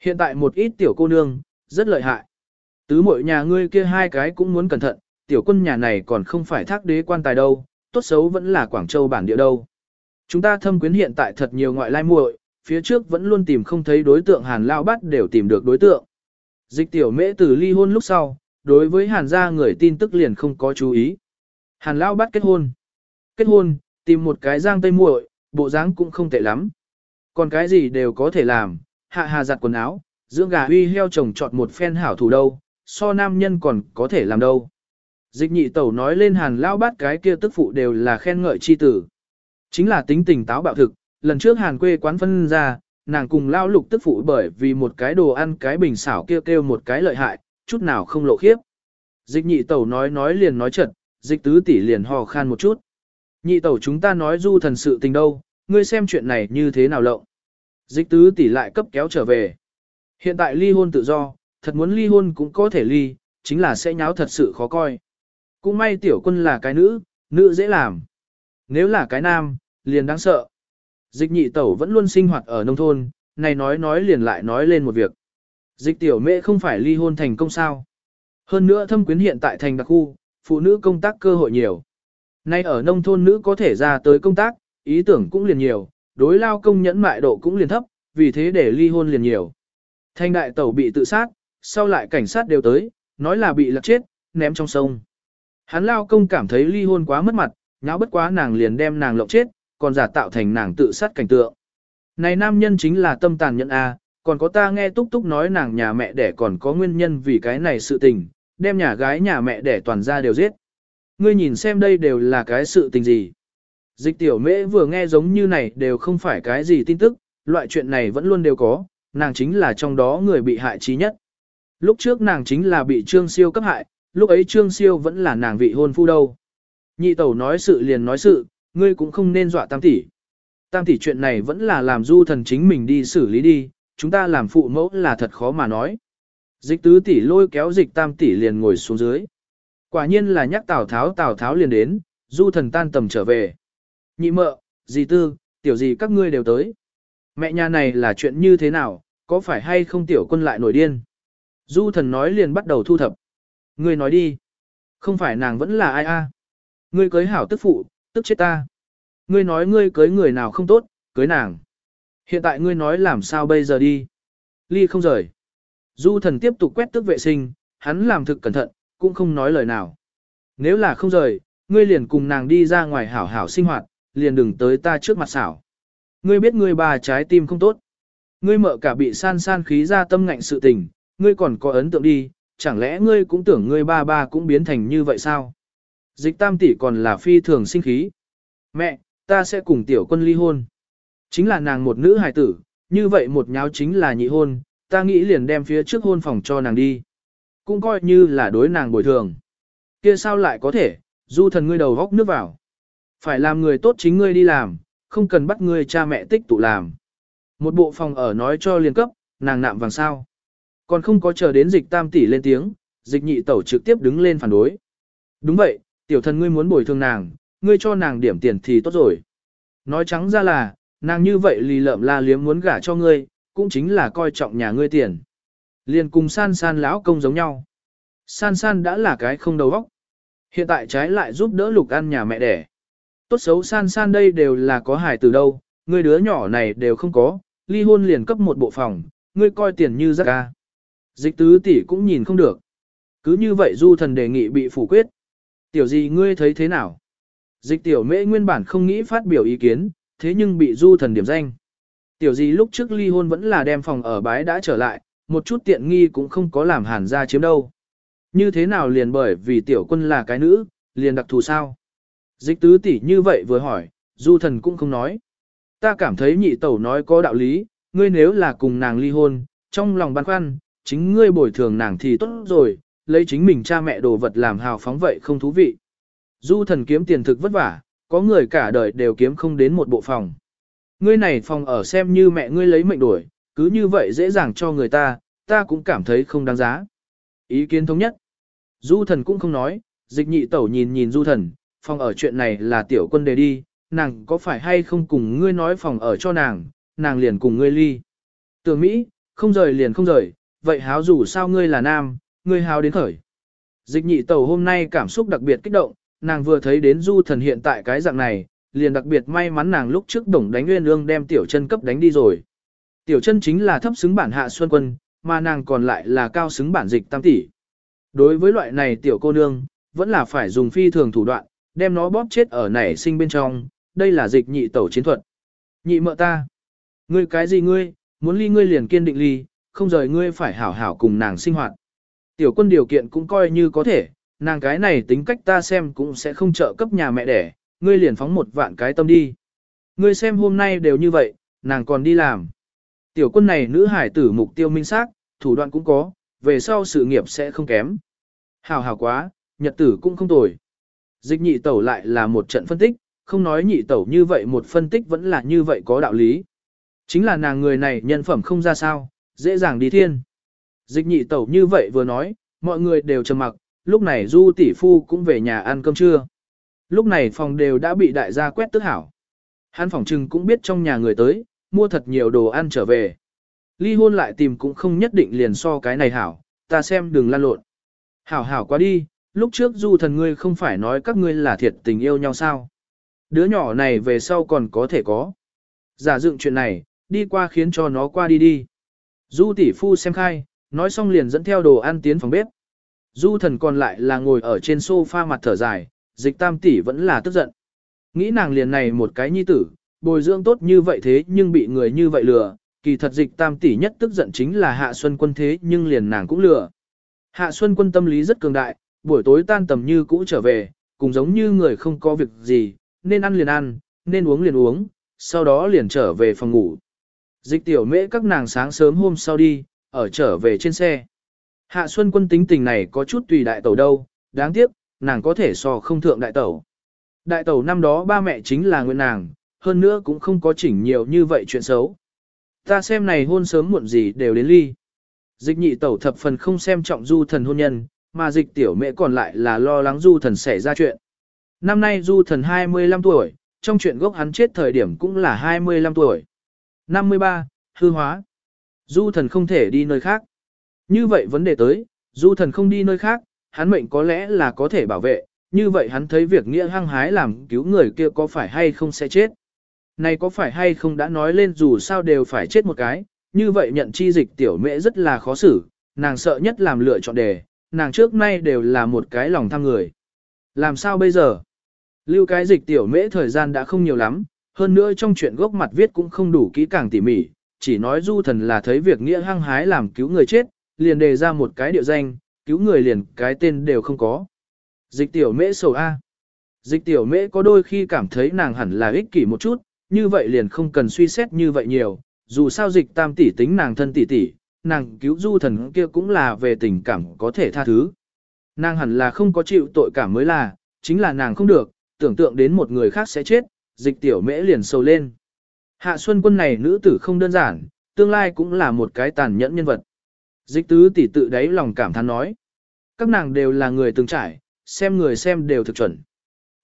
Hiện tại một ít tiểu cô nương, rất lợi hại. Tứ muội nhà ngươi kia hai cái cũng muốn cẩn thận, tiểu quân nhà này còn không phải thác đế quan tài đâu, tốt xấu vẫn là Quảng Châu bản địa đâu. Chúng ta thâm quyến hiện tại thật nhiều ngoại lai muội, phía trước vẫn luôn tìm không thấy đối tượng Hàn Lao Bát đều tìm được đối tượng. Dịch tiểu mễ từ ly hôn lúc sau, đối với Hàn gia người tin tức liền không có chú ý. Hàn Lao Bát kết hôn. Kết hôn, tìm một cái giang tây muội, bộ dáng cũng không tệ lắm. Còn cái gì đều có thể làm, hạ hà giặt quần áo, dưỡng gà huy heo chồng chọn một phen hảo thủ đâu, so nam nhân còn có thể làm đâu. Dịch nhị tẩu nói lên hàn lao bát cái kia tức phụ đều là khen ngợi chi tử. Chính là tính tình táo bạo thực, lần trước hàn quê quán phân ra, nàng cùng lao lục tức phụ bởi vì một cái đồ ăn cái bình xảo kia kêu, kêu một cái lợi hại, chút nào không lộ khiếp. Dịch nhị tẩu nói nói liền nói chật, dịch tứ tỷ liền hò khan một chút. Nhị tẩu chúng ta nói du thần sự tình đâu, ngươi xem chuyện này như thế nào lộng. Dịch tứ tỷ lại cấp kéo trở về. Hiện tại ly hôn tự do, thật muốn ly hôn cũng có thể ly, chính là sẽ nháo thật sự khó coi. Cũng may tiểu quân là cái nữ, nữ dễ làm. Nếu là cái nam, liền đáng sợ. Dịch nhị tẩu vẫn luôn sinh hoạt ở nông thôn, này nói nói liền lại nói lên một việc. Dịch tiểu mẹ không phải ly hôn thành công sao. Hơn nữa thâm quyến hiện tại thành đặc khu, phụ nữ công tác cơ hội nhiều. Nay ở nông thôn nữ có thể ra tới công tác, ý tưởng cũng liền nhiều, đối lao công nhẫn mại độ cũng liền thấp, vì thế để ly hôn liền nhiều. Thanh đại tẩu bị tự sát, sau lại cảnh sát đều tới, nói là bị lật chết, ném trong sông. Hắn lao công cảm thấy ly hôn quá mất mặt, nháo bất quá nàng liền đem nàng lộng chết, còn giả tạo thành nàng tự sát cảnh tượng. Này nam nhân chính là tâm tàn nhẫn A, còn có ta nghe túc túc nói nàng nhà mẹ đẻ còn có nguyên nhân vì cái này sự tình, đem nhà gái nhà mẹ đẻ toàn ra đều giết. Ngươi nhìn xem đây đều là cái sự tình gì. Dịch tiểu mễ vừa nghe giống như này đều không phải cái gì tin tức, loại chuyện này vẫn luôn đều có, nàng chính là trong đó người bị hại trí nhất. Lúc trước nàng chính là bị Trương Siêu cấp hại, lúc ấy Trương Siêu vẫn là nàng vị hôn phu đâu. Nhị tẩu nói sự liền nói sự, ngươi cũng không nên dọa tam tỷ. Tam tỷ chuyện này vẫn là làm du thần chính mình đi xử lý đi, chúng ta làm phụ mẫu là thật khó mà nói. Dịch tứ tỷ lôi kéo dịch tam tỷ liền ngồi xuống dưới. Quả nhiên là nhắc Tào Tháo Tào Tháo liền đến, du thần tan tầm trở về. Nhị mợ, dì tư, tiểu gì các ngươi đều tới. Mẹ nhà này là chuyện như thế nào, có phải hay không tiểu quân lại nổi điên? Du thần nói liền bắt đầu thu thập. Ngươi nói đi. Không phải nàng vẫn là ai a? Ngươi cưới hảo tức phụ, tức chết ta. Ngươi nói ngươi cưới người nào không tốt, cưới nàng. Hiện tại ngươi nói làm sao bây giờ đi. Ly không rời. Du thần tiếp tục quét tước vệ sinh, hắn làm thực cẩn thận, cũng không nói lời nào. Nếu là không rời, ngươi liền cùng nàng đi ra ngoài hảo hảo sinh hoạt, liền đừng tới ta trước mặt xảo. Ngươi biết ngươi bà trái tim không tốt. Ngươi mợ cả bị san san khí ra tâm ngạnh sự tình, ngươi còn có ấn tượng đi, chẳng lẽ ngươi cũng tưởng ngươi ba ba cũng biến thành như vậy sao? Dịch tam tỷ còn là phi thường sinh khí. Mẹ, ta sẽ cùng tiểu quân ly hôn. Chính là nàng một nữ hài tử, như vậy một nháo chính là nhị hôn, ta nghĩ liền đem phía trước hôn phòng cho nàng đi. Cũng coi như là đối nàng bồi thường. Kia sao lại có thể, du thần ngươi đầu góc nước vào. Phải làm người tốt chính ngươi đi làm, không cần bắt ngươi cha mẹ tích tụ làm. Một bộ phòng ở nói cho liền cấp, nàng nạm vàng sao. Còn không có chờ đến dịch tam tỷ lên tiếng, dịch nhị tẩu trực tiếp đứng lên phản đối. Đúng vậy, tiểu thần ngươi muốn bồi thường nàng, ngươi cho nàng điểm tiền thì tốt rồi. Nói trắng ra là, nàng như vậy lì lợm la liếm muốn gả cho ngươi, cũng chính là coi trọng nhà ngươi tiền. Liền cùng san san lão công giống nhau. San san đã là cái không đầu óc. Hiện tại trái lại giúp đỡ lục ăn nhà mẹ đẻ. Tốt xấu san san đây đều là có hài từ đâu, ngươi đứa nhỏ này đều không có, ly hôn liền cấp một bộ phòng, ngươi coi tiền như rác ca. Dịch tứ tỷ cũng nhìn không được. Cứ như vậy du thần đề nghị bị phủ quyết. Tiểu gì ngươi thấy thế nào? Dịch tiểu mễ nguyên bản không nghĩ phát biểu ý kiến, thế nhưng bị du thần điểm danh. Tiểu gì lúc trước ly hôn vẫn là đem phòng ở bái đã trở lại, một chút tiện nghi cũng không có làm hàn ra chiếm đâu. Như thế nào liền bởi vì tiểu quân là cái nữ, liền đặc thù sao? Dịch tứ tỷ như vậy vừa hỏi, du thần cũng không nói. Ta cảm thấy nhị tẩu nói có đạo lý, ngươi nếu là cùng nàng ly hôn, trong lòng băn khoăn, chính ngươi bồi thường nàng thì tốt rồi, lấy chính mình cha mẹ đồ vật làm hào phóng vậy không thú vị. Du thần kiếm tiền thực vất vả, có người cả đời đều kiếm không đến một bộ phòng. Ngươi này phòng ở xem như mẹ ngươi lấy mệnh đổi, cứ như vậy dễ dàng cho người ta, ta cũng cảm thấy không đáng giá. Ý kiến thống nhất. Du thần cũng không nói, dịch nhị tẩu nhìn nhìn du thần, phòng ở chuyện này là tiểu quân đề đi, nàng có phải hay không cùng ngươi nói phòng ở cho nàng, nàng liền cùng ngươi ly. Tưởng Mỹ, không rời liền không rời, vậy háo dù sao ngươi là nam, ngươi háo đến khởi. Dịch nhị tẩu hôm nay cảm xúc đặc biệt kích động, nàng vừa thấy đến du thần hiện tại cái dạng này, liền đặc biệt may mắn nàng lúc trước đổng đánh nguyên ương đem tiểu chân cấp đánh đi rồi. Tiểu chân chính là thấp xứng bản hạ xuân quân, mà nàng còn lại là cao xứng bản dịch tam tỷ. Đối với loại này tiểu cô nương, vẫn là phải dùng phi thường thủ đoạn, đem nó bóp chết ở nảy sinh bên trong, đây là dịch nhị tẩu chiến thuật. Nhị mợ ta. Ngươi cái gì ngươi, muốn ly ngươi liền kiên định ly, không rời ngươi phải hảo hảo cùng nàng sinh hoạt. Tiểu quân điều kiện cũng coi như có thể, nàng cái này tính cách ta xem cũng sẽ không trợ cấp nhà mẹ đẻ, ngươi liền phóng một vạn cái tâm đi. Ngươi xem hôm nay đều như vậy, nàng còn đi làm. Tiểu quân này nữ hải tử mục tiêu minh xác, thủ đoạn cũng có, về sau sự nghiệp sẽ không kém. Hào hào quá, nhật tử cũng không tồi. Dịch nhị tẩu lại là một trận phân tích, không nói nhị tẩu như vậy một phân tích vẫn là như vậy có đạo lý. Chính là nàng người này nhân phẩm không ra sao, dễ dàng đi thiên. Dịch nhị tẩu như vậy vừa nói, mọi người đều trầm mặc, lúc này du tỷ phu cũng về nhà ăn cơm trưa. Lúc này phòng đều đã bị đại gia quét tức hảo. Hắn phòng trừng cũng biết trong nhà người tới, mua thật nhiều đồ ăn trở về. Ly hôn lại tìm cũng không nhất định liền so cái này hảo, ta xem đừng lan lộn. Hảo hảo quá đi, lúc trước du thần ngươi không phải nói các ngươi là thiệt tình yêu nhau sao. Đứa nhỏ này về sau còn có thể có. Giả dựng chuyện này, đi qua khiến cho nó qua đi đi. Du tỷ phu xem khai, nói xong liền dẫn theo đồ ăn tiến phòng bếp. Du thần còn lại là ngồi ở trên sofa mặt thở dài, dịch tam tỷ vẫn là tức giận. Nghĩ nàng liền này một cái nhi tử, bồi dưỡng tốt như vậy thế nhưng bị người như vậy lừa, kỳ thật dịch tam tỷ nhất tức giận chính là hạ xuân quân thế nhưng liền nàng cũng lừa. Hạ xuân quân tâm lý rất cường đại, buổi tối tan tầm như cũ trở về, cùng giống như người không có việc gì, nên ăn liền ăn, nên uống liền uống, sau đó liền trở về phòng ngủ. Dịch tiểu mễ các nàng sáng sớm hôm sau đi, ở trở về trên xe. Hạ Xuân quân tính tình này có chút tùy đại tẩu đâu, đáng tiếc, nàng có thể so không thượng đại tẩu. Đại tẩu năm đó ba mẹ chính là nguyện nàng, hơn nữa cũng không có chỉnh nhiều như vậy chuyện xấu. Ta xem này hôn sớm muộn gì đều đến ly. Dịch nhị tẩu thập phần không xem trọng du thần hôn nhân, mà dịch tiểu mẹ còn lại là lo lắng du thần xảy ra chuyện. Năm nay du thần 25 tuổi, trong chuyện gốc hắn chết thời điểm cũng là 25 tuổi. 53. Hư hóa. Du thần không thể đi nơi khác. Như vậy vấn đề tới, du thần không đi nơi khác, hắn mệnh có lẽ là có thể bảo vệ, như vậy hắn thấy việc nghĩa hăng hái làm cứu người kia có phải hay không sẽ chết. Này có phải hay không đã nói lên dù sao đều phải chết một cái, như vậy nhận chi dịch tiểu mẹ rất là khó xử, nàng sợ nhất làm lựa chọn đề, nàng trước nay đều là một cái lòng tham người. Làm sao bây giờ? Lưu cái dịch tiểu mễ thời gian đã không nhiều lắm, hơn nữa trong chuyện gốc mặt viết cũng không đủ kỹ càng tỉ mỉ, chỉ nói du thần là thấy việc nghĩa hăng hái làm cứu người chết, liền đề ra một cái địa danh, cứu người liền cái tên đều không có. Dịch tiểu mễ sầu A. Dịch tiểu mễ có đôi khi cảm thấy nàng hẳn là ích kỷ một chút, như vậy liền không cần suy xét như vậy nhiều, dù sao dịch tam tỷ tính nàng thân tỷ tỷ, nàng cứu du thần kia cũng là về tình cảm có thể tha thứ. Nàng hẳn là không có chịu tội cảm mới là, chính là nàng không được, tưởng tượng đến một người khác sẽ chết, dịch tiểu mễ liền sầu lên. Hạ Xuân quân này nữ tử không đơn giản, tương lai cũng là một cái tàn nhẫn nhân vật. Dịch tứ tỷ tự đáy lòng cảm thán nói. Các nàng đều là người từng trải, xem người xem đều thực chuẩn.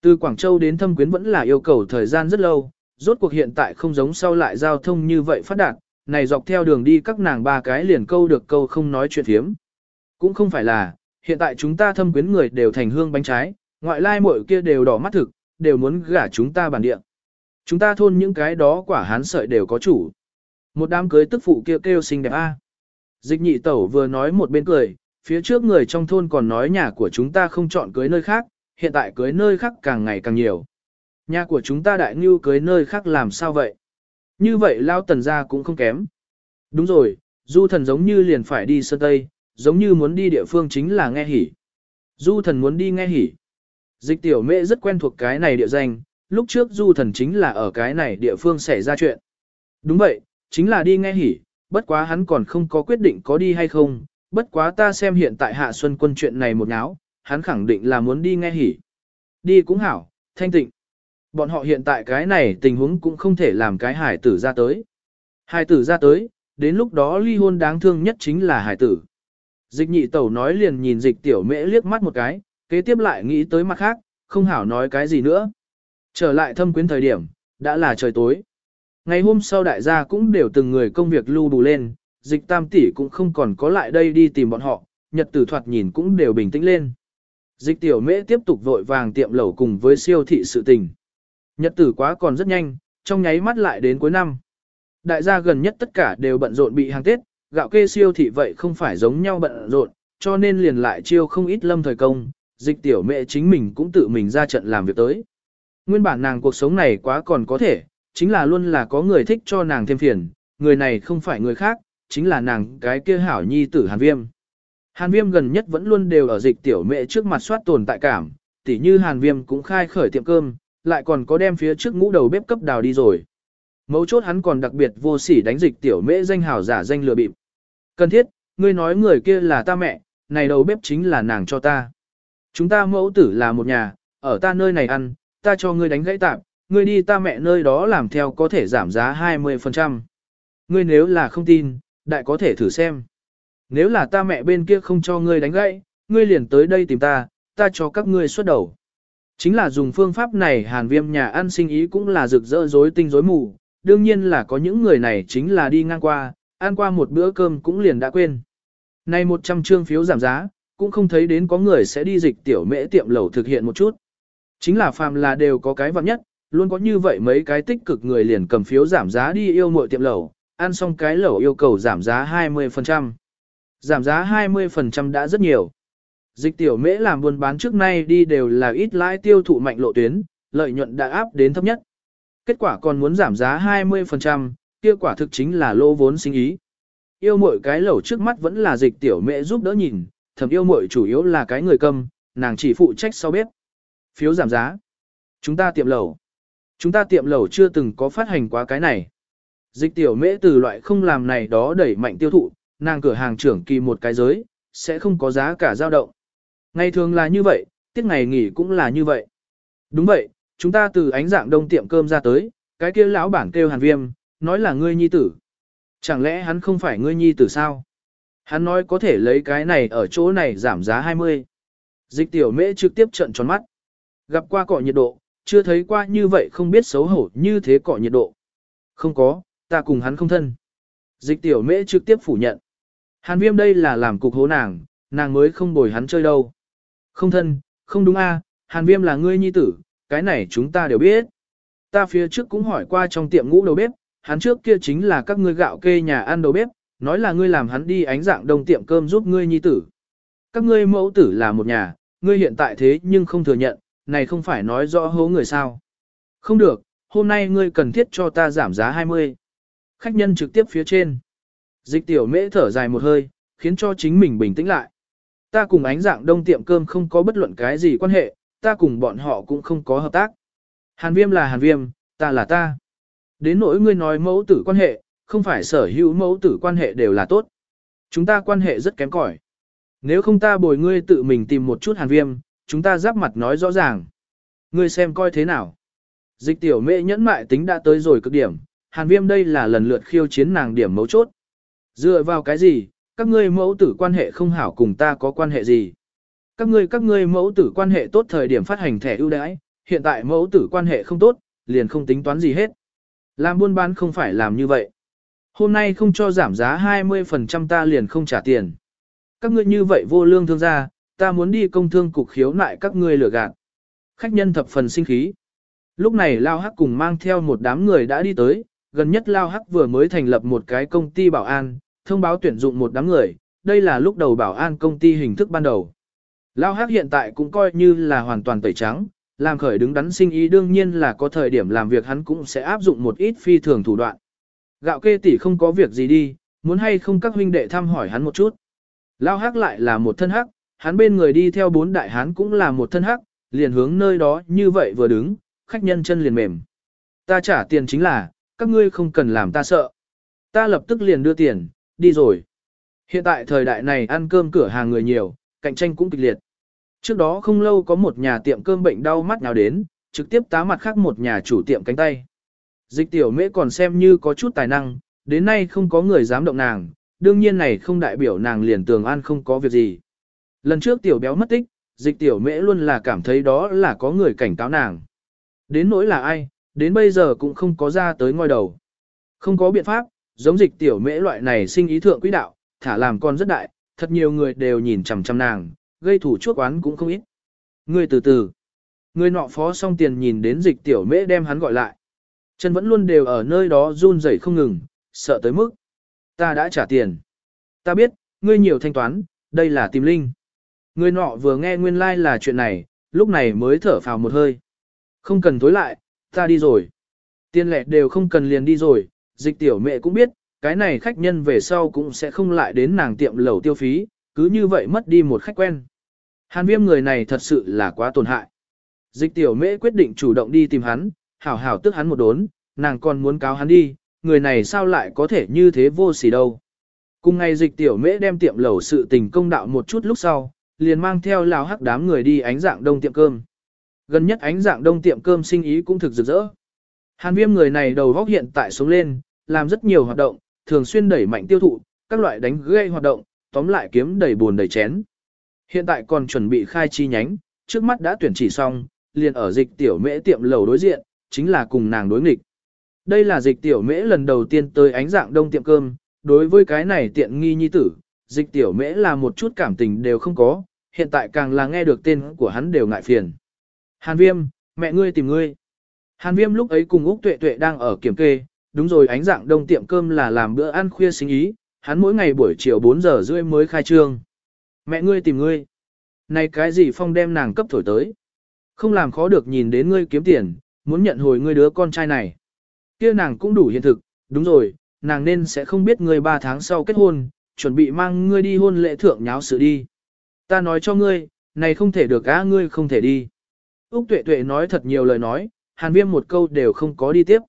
Từ Quảng Châu đến Thâm Quyến vẫn là yêu cầu thời gian rất lâu, rốt cuộc hiện tại không giống sau lại giao thông như vậy phát đạt, này dọc theo đường đi các nàng ba cái liền câu được câu không nói chuyện thiếm. Cũng không phải là, hiện tại chúng ta thâm quyến người đều thành hương bánh trái, ngoại lai muội kia đều đỏ mắt thực, đều muốn gả chúng ta bản địa. Chúng ta thôn những cái đó quả hán sợi đều có chủ. Một đám cưới tức phụ kia kêu, kêu xinh đẹp a. Dịch nhị tẩu vừa nói một bên cười, phía trước người trong thôn còn nói nhà của chúng ta không chọn cưới nơi khác, hiện tại cưới nơi khác càng ngày càng nhiều. Nhà của chúng ta đại ngưu cưới nơi khác làm sao vậy? Như vậy lao tần gia cũng không kém. Đúng rồi, du thần giống như liền phải đi sơn Tây, giống như muốn đi địa phương chính là nghe hỉ. Du thần muốn đi nghe hỉ. Dịch tiểu Mễ rất quen thuộc cái này địa danh, lúc trước du thần chính là ở cái này địa phương xảy ra chuyện. Đúng vậy, chính là đi nghe hỉ, bất quá hắn còn không có quyết định có đi hay không, bất quá ta xem hiện tại hạ xuân quân chuyện này một náo, hắn khẳng định là muốn đi nghe hỉ. Đi cũng hảo, thanh tịnh. Bọn họ hiện tại cái này tình huống cũng không thể làm cái hải tử ra tới. Hải tử ra tới, đến lúc đó ly hôn đáng thương nhất chính là hải tử. Dịch nhị tẩu nói liền nhìn dịch tiểu mễ liếc mắt một cái, kế tiếp lại nghĩ tới mặt khác, không hảo nói cái gì nữa. Trở lại thâm quyến thời điểm, đã là trời tối. Ngày hôm sau đại gia cũng đều từng người công việc lưu đủ lên, dịch tam tỷ cũng không còn có lại đây đi tìm bọn họ, nhật tử thoạt nhìn cũng đều bình tĩnh lên. Dịch tiểu mễ tiếp tục vội vàng tiệm lẩu cùng với siêu thị sự tình. Nhật tử quá còn rất nhanh, trong nháy mắt lại đến cuối năm. Đại gia gần nhất tất cả đều bận rộn bị hàng Tết, gạo kê siêu thị vậy không phải giống nhau bận rộn, cho nên liền lại chiêu không ít lâm thời công, dịch tiểu mẹ chính mình cũng tự mình ra trận làm việc tới. Nguyên bản nàng cuộc sống này quá còn có thể, chính là luôn là có người thích cho nàng thêm phiền, người này không phải người khác, chính là nàng cái kia hảo nhi tử Hàn Viêm. Hàn Viêm gần nhất vẫn luôn đều ở dịch tiểu mẹ trước mặt soát tồn tại cảm, tỉ như Hàn Viêm cũng khai khởi tiệm cơm, lại còn có đem phía trước ngũ đầu bếp cấp đào đi rồi. Mấu chốt hắn còn đặc biệt vô sỉ đánh dịch tiểu mễ danh hào giả danh lừa bịp. Cần thiết, ngươi nói người kia là ta mẹ, này đầu bếp chính là nàng cho ta. Chúng ta mẫu tử là một nhà, ở ta nơi này ăn, ta cho ngươi đánh gãy tạm, ngươi đi ta mẹ nơi đó làm theo có thể giảm giá 20%. Ngươi nếu là không tin, đại có thể thử xem. Nếu là ta mẹ bên kia không cho ngươi đánh gãy, ngươi liền tới đây tìm ta, ta cho các ngươi xuất đầu. Chính là dùng phương pháp này hàn viêm nhà ăn sinh ý cũng là rực rỡ rối tinh rối mù, đương nhiên là có những người này chính là đi ngang qua, ăn qua một bữa cơm cũng liền đã quên. Này 100 trương phiếu giảm giá, cũng không thấy đến có người sẽ đi dịch tiểu mễ tiệm lẩu thực hiện một chút. Chính là phàm là đều có cái vặn nhất, luôn có như vậy mấy cái tích cực người liền cầm phiếu giảm giá đi yêu mọi tiệm lẩu, ăn xong cái lẩu yêu cầu giảm giá 20%. Giảm giá 20% đã rất nhiều. Dịch tiểu mễ làm buôn bán trước nay đi đều là ít lãi tiêu thụ mạnh lộ tuyến, lợi nhuận đã áp đến thấp nhất. Kết quả còn muốn giảm giá 20%, kia quả thực chính là lô vốn sinh ý. Yêu muội cái lẩu trước mắt vẫn là dịch tiểu mễ giúp đỡ nhìn, Thẩm yêu muội chủ yếu là cái người câm, nàng chỉ phụ trách sau bếp. Phiếu giảm giá. Chúng ta tiệm lẩu. Chúng ta tiệm lẩu chưa từng có phát hành quá cái này. Dịch tiểu mễ từ loại không làm này đó đẩy mạnh tiêu thụ, nàng cửa hàng trưởng kỳ một cái giới, sẽ không có giá cả dao động. Ngày thường là như vậy, tiết ngày nghỉ cũng là như vậy. Đúng vậy, chúng ta từ ánh dạng đông tiệm cơm ra tới, cái kia lão bản kêu hàn viêm, nói là ngươi nhi tử. Chẳng lẽ hắn không phải ngươi nhi tử sao? Hắn nói có thể lấy cái này ở chỗ này giảm giá 20. Dịch tiểu mễ trực tiếp trận tròn mắt. Gặp qua cọ nhiệt độ, chưa thấy qua như vậy không biết xấu hổ như thế cọ nhiệt độ. Không có, ta cùng hắn không thân. Dịch tiểu mễ trực tiếp phủ nhận. Hàn viêm đây là làm cục hố nàng, nàng mới không bồi hắn chơi đâu. Không thân, không đúng a, hàn viêm là ngươi nhi tử, cái này chúng ta đều biết. Ta phía trước cũng hỏi qua trong tiệm ngũ đầu bếp, hắn trước kia chính là các ngươi gạo kê nhà ăn đầu bếp, nói là ngươi làm hắn đi ánh dạng đông tiệm cơm giúp ngươi nhi tử. Các ngươi mẫu tử là một nhà, ngươi hiện tại thế nhưng không thừa nhận, này không phải nói rõ hố người sao. Không được, hôm nay ngươi cần thiết cho ta giảm giá 20. Khách nhân trực tiếp phía trên. Dịch tiểu mễ thở dài một hơi, khiến cho chính mình bình tĩnh lại. Ta cùng ánh dạng đông tiệm cơm không có bất luận cái gì quan hệ, ta cùng bọn họ cũng không có hợp tác. Hàn viêm là hàn viêm, ta là ta. Đến nỗi ngươi nói mẫu tử quan hệ, không phải sở hữu mẫu tử quan hệ đều là tốt. Chúng ta quan hệ rất kém cỏi. Nếu không ta bồi ngươi tự mình tìm một chút hàn viêm, chúng ta giáp mặt nói rõ ràng. Ngươi xem coi thế nào. Dịch tiểu mẹ nhẫn mại tính đã tới rồi cực điểm, hàn viêm đây là lần lượt khiêu chiến nàng điểm mấu chốt. Dựa vào cái gì, các ngươi mẫu tử quan hệ không hảo cùng ta có quan hệ gì. Các ngươi các ngươi mẫu tử quan hệ tốt thời điểm phát hành thẻ ưu đãi, hiện tại mẫu tử quan hệ không tốt, liền không tính toán gì hết. Làm buôn bán không phải làm như vậy. Hôm nay không cho giảm giá 20% ta liền không trả tiền. Các ngươi như vậy vô lương thương gia, ta muốn đi công thương cục khiếu nại các ngươi lừa gạt. Khách nhân thập phần sinh khí. Lúc này Lao Hắc cùng mang theo một đám người đã đi tới, gần nhất Lao Hắc vừa mới thành lập một cái công ty bảo an, thông báo tuyển dụng một đám người, đây là lúc đầu bảo an công ty hình thức ban đầu. Lao Hắc hiện tại cũng coi như là hoàn toàn tẩy trắng, làm khởi đứng đắn sinh ý đương nhiên là có thời điểm làm việc hắn cũng sẽ áp dụng một ít phi thường thủ đoạn. Gạo kê tỷ không có việc gì đi, muốn hay không các huynh đệ thăm hỏi hắn một chút. Lao Hắc lại là một thân hắc, hắn bên người đi theo bốn đại hán cũng là một thân hắc, liền hướng nơi đó như vậy vừa đứng, khách nhân chân liền mềm. Ta trả tiền chính là, các ngươi không cần làm ta sợ. Ta lập tức liền đưa tiền, đi rồi. Hiện tại thời đại này ăn cơm cửa hàng người nhiều, cạnh tranh cũng kịch liệt. Trước đó không lâu có một nhà tiệm cơm bệnh đau mắt nào đến, trực tiếp tá mặt khác một nhà chủ tiệm cánh tay. Dịch tiểu mễ còn xem như có chút tài năng, đến nay không có người dám động nàng, đương nhiên này không đại biểu nàng liền tường an không có việc gì. Lần trước tiểu béo mất tích, dịch tiểu mễ luôn là cảm thấy đó là có người cảnh cáo nàng. Đến nỗi là ai, đến bây giờ cũng không có ra tới ngôi đầu. Không có biện pháp, giống dịch tiểu mễ loại này sinh ý thượng quỹ đạo, thả làm con rất đại, thật nhiều người đều nhìn chằm chằm nàng, gây thủ chuốc oán cũng không ít. Người từ từ, người nọ phó xong tiền nhìn đến dịch tiểu mễ đem hắn gọi lại. Chân vẫn luôn đều ở nơi đó run rẩy không ngừng, sợ tới mức. Ta đã trả tiền. Ta biết, ngươi nhiều thanh toán, đây là tìm linh. Người nọ vừa nghe nguyên lai like là chuyện này, lúc này mới thở phào một hơi. Không cần tối lại, ta đi rồi. Tiên lẻ đều không cần liền đi rồi, dịch tiểu mẹ cũng biết, cái này khách nhân về sau cũng sẽ không lại đến nàng tiệm lẩu tiêu phí, cứ như vậy mất đi một khách quen. Hàn viêm người này thật sự là quá tổn hại. Dịch tiểu mễ quyết định chủ động đi tìm hắn, hảo hảo tức hắn một đốn, nàng còn muốn cáo hắn đi, người này sao lại có thể như thế vô sỉ đâu. Cùng ngày dịch tiểu mễ đem tiệm lẩu sự tình công đạo một chút lúc sau, liền mang theo lão hắc đám người đi ánh dạng đông tiệm cơm. Gần nhất ánh dạng đông tiệm cơm sinh ý cũng thực rực rỡ. Hàn viêm người này đầu góc hiện tại sống lên, làm rất nhiều hoạt động, thường xuyên đẩy mạnh tiêu thụ, các loại đánh gây hoạt động, tóm lại kiếm đầy buồn đầy chén. Hiện tại còn chuẩn bị khai chi nhánh, trước mắt đã tuyển chỉ xong, liền ở dịch tiểu mễ tiệm lầu đối diện, chính là cùng nàng đối nghịch. Đây là dịch tiểu mễ lần đầu tiên tới ánh dạng đông tiệm cơm, đối với cái này tiện nghi nhi tử, dịch tiểu mễ là một chút cảm tình đều không có, hiện tại càng là nghe được tên của hắn đều ngại phiền. Hàn viêm, mẹ ngươi tìm ngươi. Hàn viêm lúc ấy cùng Úc Tuệ Tuệ đang ở kiểm kê, đúng rồi ánh dạng đông tiệm cơm là làm bữa ăn khuya sinh ý, hắn mỗi ngày buổi chiều 4 giờ rưỡi mới khai trương. Mẹ ngươi tìm ngươi. Này cái gì phong đem nàng cấp thổi tới. Không làm khó được nhìn đến ngươi kiếm tiền, muốn nhận hồi ngươi đứa con trai này. kia nàng cũng đủ hiện thực, đúng rồi, nàng nên sẽ không biết ngươi 3 tháng sau kết hôn, chuẩn bị mang ngươi đi hôn lễ thượng nháo sự đi. Ta nói cho ngươi, này không thể được á ngươi không thể đi. Úc tuệ tuệ nói thật nhiều lời nói, hàn viêm một câu đều không có đi tiếp.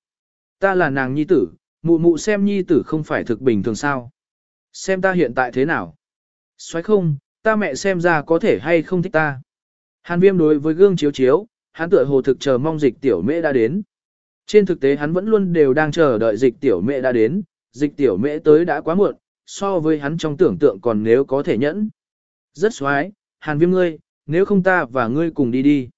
Ta là nàng nhi tử, mụ mụ xem nhi tử không phải thực bình thường sao. Xem ta hiện tại thế nào. Xoáy không, ta mẹ xem ra có thể hay không thích ta. Hàn viêm đối với gương chiếu chiếu, hắn tựa hồ thực chờ mong dịch tiểu mẹ đã đến. Trên thực tế hắn vẫn luôn đều đang chờ đợi dịch tiểu mẹ đã đến, dịch tiểu mẹ tới đã quá muộn, so với hắn trong tưởng tượng còn nếu có thể nhẫn. Rất xoái, hàn viêm ngươi, nếu không ta và ngươi cùng đi đi.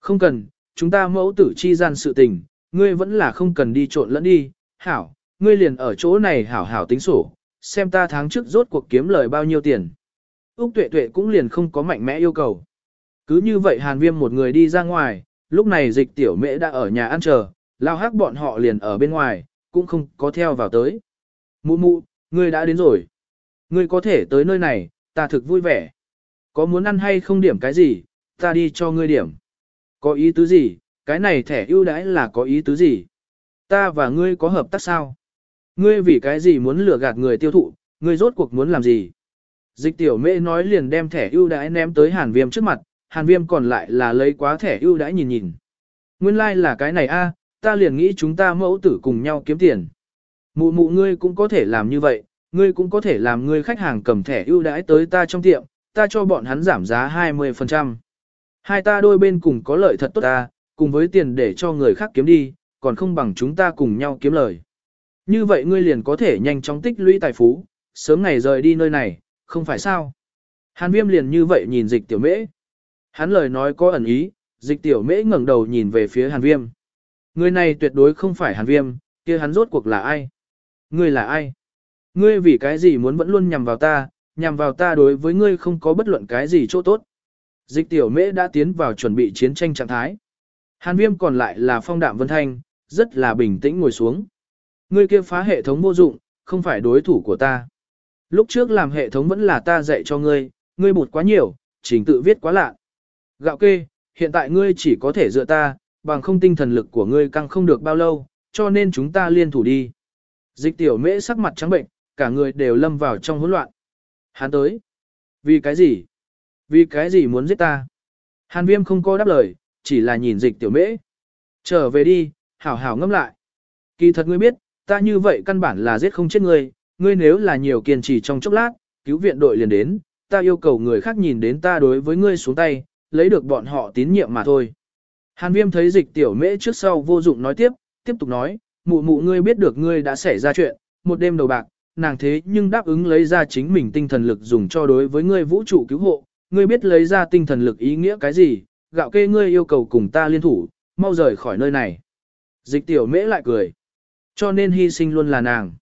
Không cần, chúng ta mẫu tử chi gian sự tình, ngươi vẫn là không cần đi trộn lẫn đi, hảo, ngươi liền ở chỗ này hảo hảo tính sổ, xem ta tháng trước rốt cuộc kiếm lời bao nhiêu tiền. Úc tuệ tuệ cũng liền không có mạnh mẽ yêu cầu. Cứ như vậy hàn viêm một người đi ra ngoài, lúc này dịch tiểu mễ đã ở nhà ăn chờ, lao hắc bọn họ liền ở bên ngoài, cũng không có theo vào tới. Mụ mụ, ngươi đã đến rồi. Ngươi có thể tới nơi này, ta thực vui vẻ. Có muốn ăn hay không điểm cái gì, ta đi cho ngươi điểm. Có ý tứ gì, cái này thẻ ưu đãi là có ý tứ gì? Ta và ngươi có hợp tác sao? Ngươi vì cái gì muốn lừa gạt người tiêu thụ, ngươi rốt cuộc muốn làm gì? Dịch tiểu mễ nói liền đem thẻ ưu đãi ném tới hàn viêm trước mặt, hàn viêm còn lại là lấy quá thẻ ưu đãi nhìn nhìn. Nguyên lai like là cái này a, ta liền nghĩ chúng ta mẫu tử cùng nhau kiếm tiền. Mụ mụ ngươi cũng có thể làm như vậy, ngươi cũng có thể làm ngươi khách hàng cầm thẻ ưu đãi tới ta trong tiệm, ta cho bọn hắn giảm giá 20%. Hai ta đôi bên cùng có lợi thật tốt ta, cùng với tiền để cho người khác kiếm đi, còn không bằng chúng ta cùng nhau kiếm lời. Như vậy ngươi liền có thể nhanh chóng tích lũy tài phú, sớm ngày rời đi nơi này, không phải sao? Hàn viêm liền như vậy nhìn dịch tiểu mễ. Hắn lời nói có ẩn ý, dịch tiểu mễ ngẩng đầu nhìn về phía hàn viêm. Người này tuyệt đối không phải hàn viêm, kia hắn rốt cuộc là ai? Ngươi là ai? Ngươi vì cái gì muốn vẫn luôn nhằm vào ta, nhằm vào ta đối với ngươi không có bất luận cái gì chỗ tốt. Dịch tiểu mễ đã tiến vào chuẩn bị chiến tranh trạng thái. Hàn viêm còn lại là phong đạm vân thanh, rất là bình tĩnh ngồi xuống. Ngươi kia phá hệ thống vô dụng, không phải đối thủ của ta. Lúc trước làm hệ thống vẫn là ta dạy cho ngươi, ngươi bụt quá nhiều, trình tự viết quá lạ. Gạo kê, hiện tại ngươi chỉ có thể dựa ta, bằng không tinh thần lực của ngươi căng không được bao lâu, cho nên chúng ta liên thủ đi. Dịch tiểu mễ sắc mặt trắng bệnh, cả người đều lâm vào trong hỗn loạn. Hắn tới. Vì cái gì? Vì cái gì muốn giết ta? Hàn viêm không có đáp lời, chỉ là nhìn dịch tiểu mễ. Trở về đi, hảo hảo ngâm lại. Kỳ thật ngươi biết, ta như vậy căn bản là giết không chết ngươi, ngươi nếu là nhiều kiên trì trong chốc lát, cứu viện đội liền đến, ta yêu cầu người khác nhìn đến ta đối với ngươi xuống tay, lấy được bọn họ tín nhiệm mà thôi. Hàn viêm thấy dịch tiểu mễ trước sau vô dụng nói tiếp, tiếp tục nói, mụ mụ ngươi biết được ngươi đã xảy ra chuyện, một đêm đầu bạc, nàng thế nhưng đáp ứng lấy ra chính mình tinh thần lực dùng cho đối với ngươi vũ trụ cứu hộ, ngươi biết lấy ra tinh thần lực ý nghĩa cái gì, gạo kê ngươi yêu cầu cùng ta liên thủ, mau rời khỏi nơi này. Dịch tiểu mễ lại cười. Cho nên hy sinh luôn là nàng.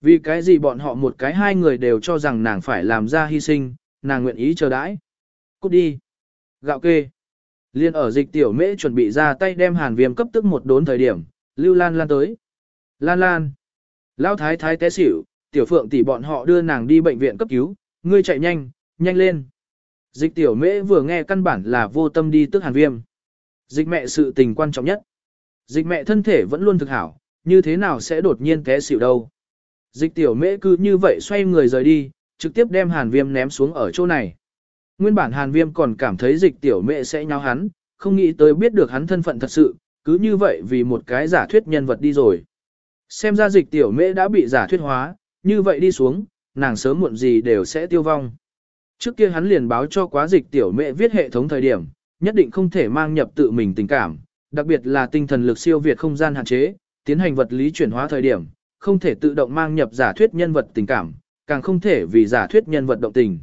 Vì cái gì bọn họ một cái hai người đều cho rằng nàng phải làm ra hy sinh, nàng nguyện ý chờ đãi. Cút đi. Gạo kê. Liên ở dịch tiểu mễ chuẩn bị ra tay đem hàn viêm cấp tức một đốn thời điểm, lưu lan lan tới. Lan lan. Lão thái thái té xỉu, tiểu phượng tỷ bọn họ đưa nàng đi bệnh viện cấp cứu, ngươi chạy nhanh, nhanh lên. Dịch tiểu mễ vừa nghe căn bản là vô tâm đi tức hàn viêm. Dịch mẹ sự tình quan trọng nhất. Dịch mẹ thân thể vẫn luôn thực hảo, như thế nào sẽ đột nhiên té xỉu đâu. Dịch tiểu mễ cứ như vậy xoay người rời đi, trực tiếp đem hàn viêm ném xuống ở chỗ này. Nguyên bản hàn viêm còn cảm thấy dịch tiểu Mẹ sẽ nháo hắn, không nghĩ tới biết được hắn thân phận thật sự, cứ như vậy vì một cái giả thuyết nhân vật đi rồi. Xem ra dịch tiểu Mẹ đã bị giả thuyết hóa, như vậy đi xuống, nàng sớm muộn gì đều sẽ tiêu vong. Trước kia hắn liền báo cho quá dịch tiểu Mẹ viết hệ thống thời điểm, nhất định không thể mang nhập tự mình tình cảm, đặc biệt là tinh thần lực siêu việt không gian hạn chế, tiến hành vật lý chuyển hóa thời điểm, không thể tự động mang nhập giả thuyết nhân vật tình cảm, càng không thể vì giả thuyết nhân vật động tình.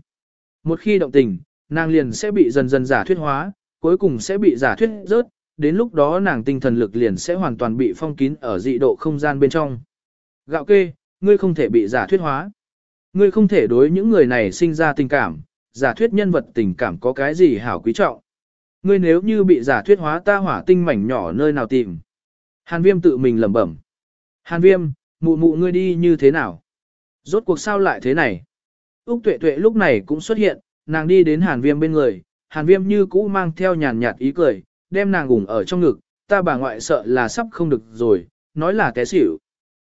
Một khi động tình, nàng liền sẽ bị dần dần giả thuyết hóa, cuối cùng sẽ bị giả thuyết rớt, đến lúc đó nàng tinh thần lực liền sẽ hoàn toàn bị phong kín ở dị độ không gian bên trong. Gạo kê, ngươi không thể bị giả thuyết hóa. Ngươi không thể đối những người này sinh ra tình cảm, giả thuyết nhân vật tình cảm có cái gì hảo quý trọng. Ngươi nếu như bị giả thuyết hóa ta hỏa tinh mảnh nhỏ nơi nào tìm. Hàn viêm tự mình lẩm bẩm. Hàn viêm, mụ mụ ngươi đi như thế nào? Rốt cuộc sao lại thế này? Úc tuệ tuệ lúc này cũng xuất hiện, nàng đi đến hàn viêm bên người, hàn viêm như cũ mang theo nhàn nhạt ý cười, đem nàng ủng ở trong ngực, ta bà ngoại sợ là sắp không được rồi, nói là té xỉu.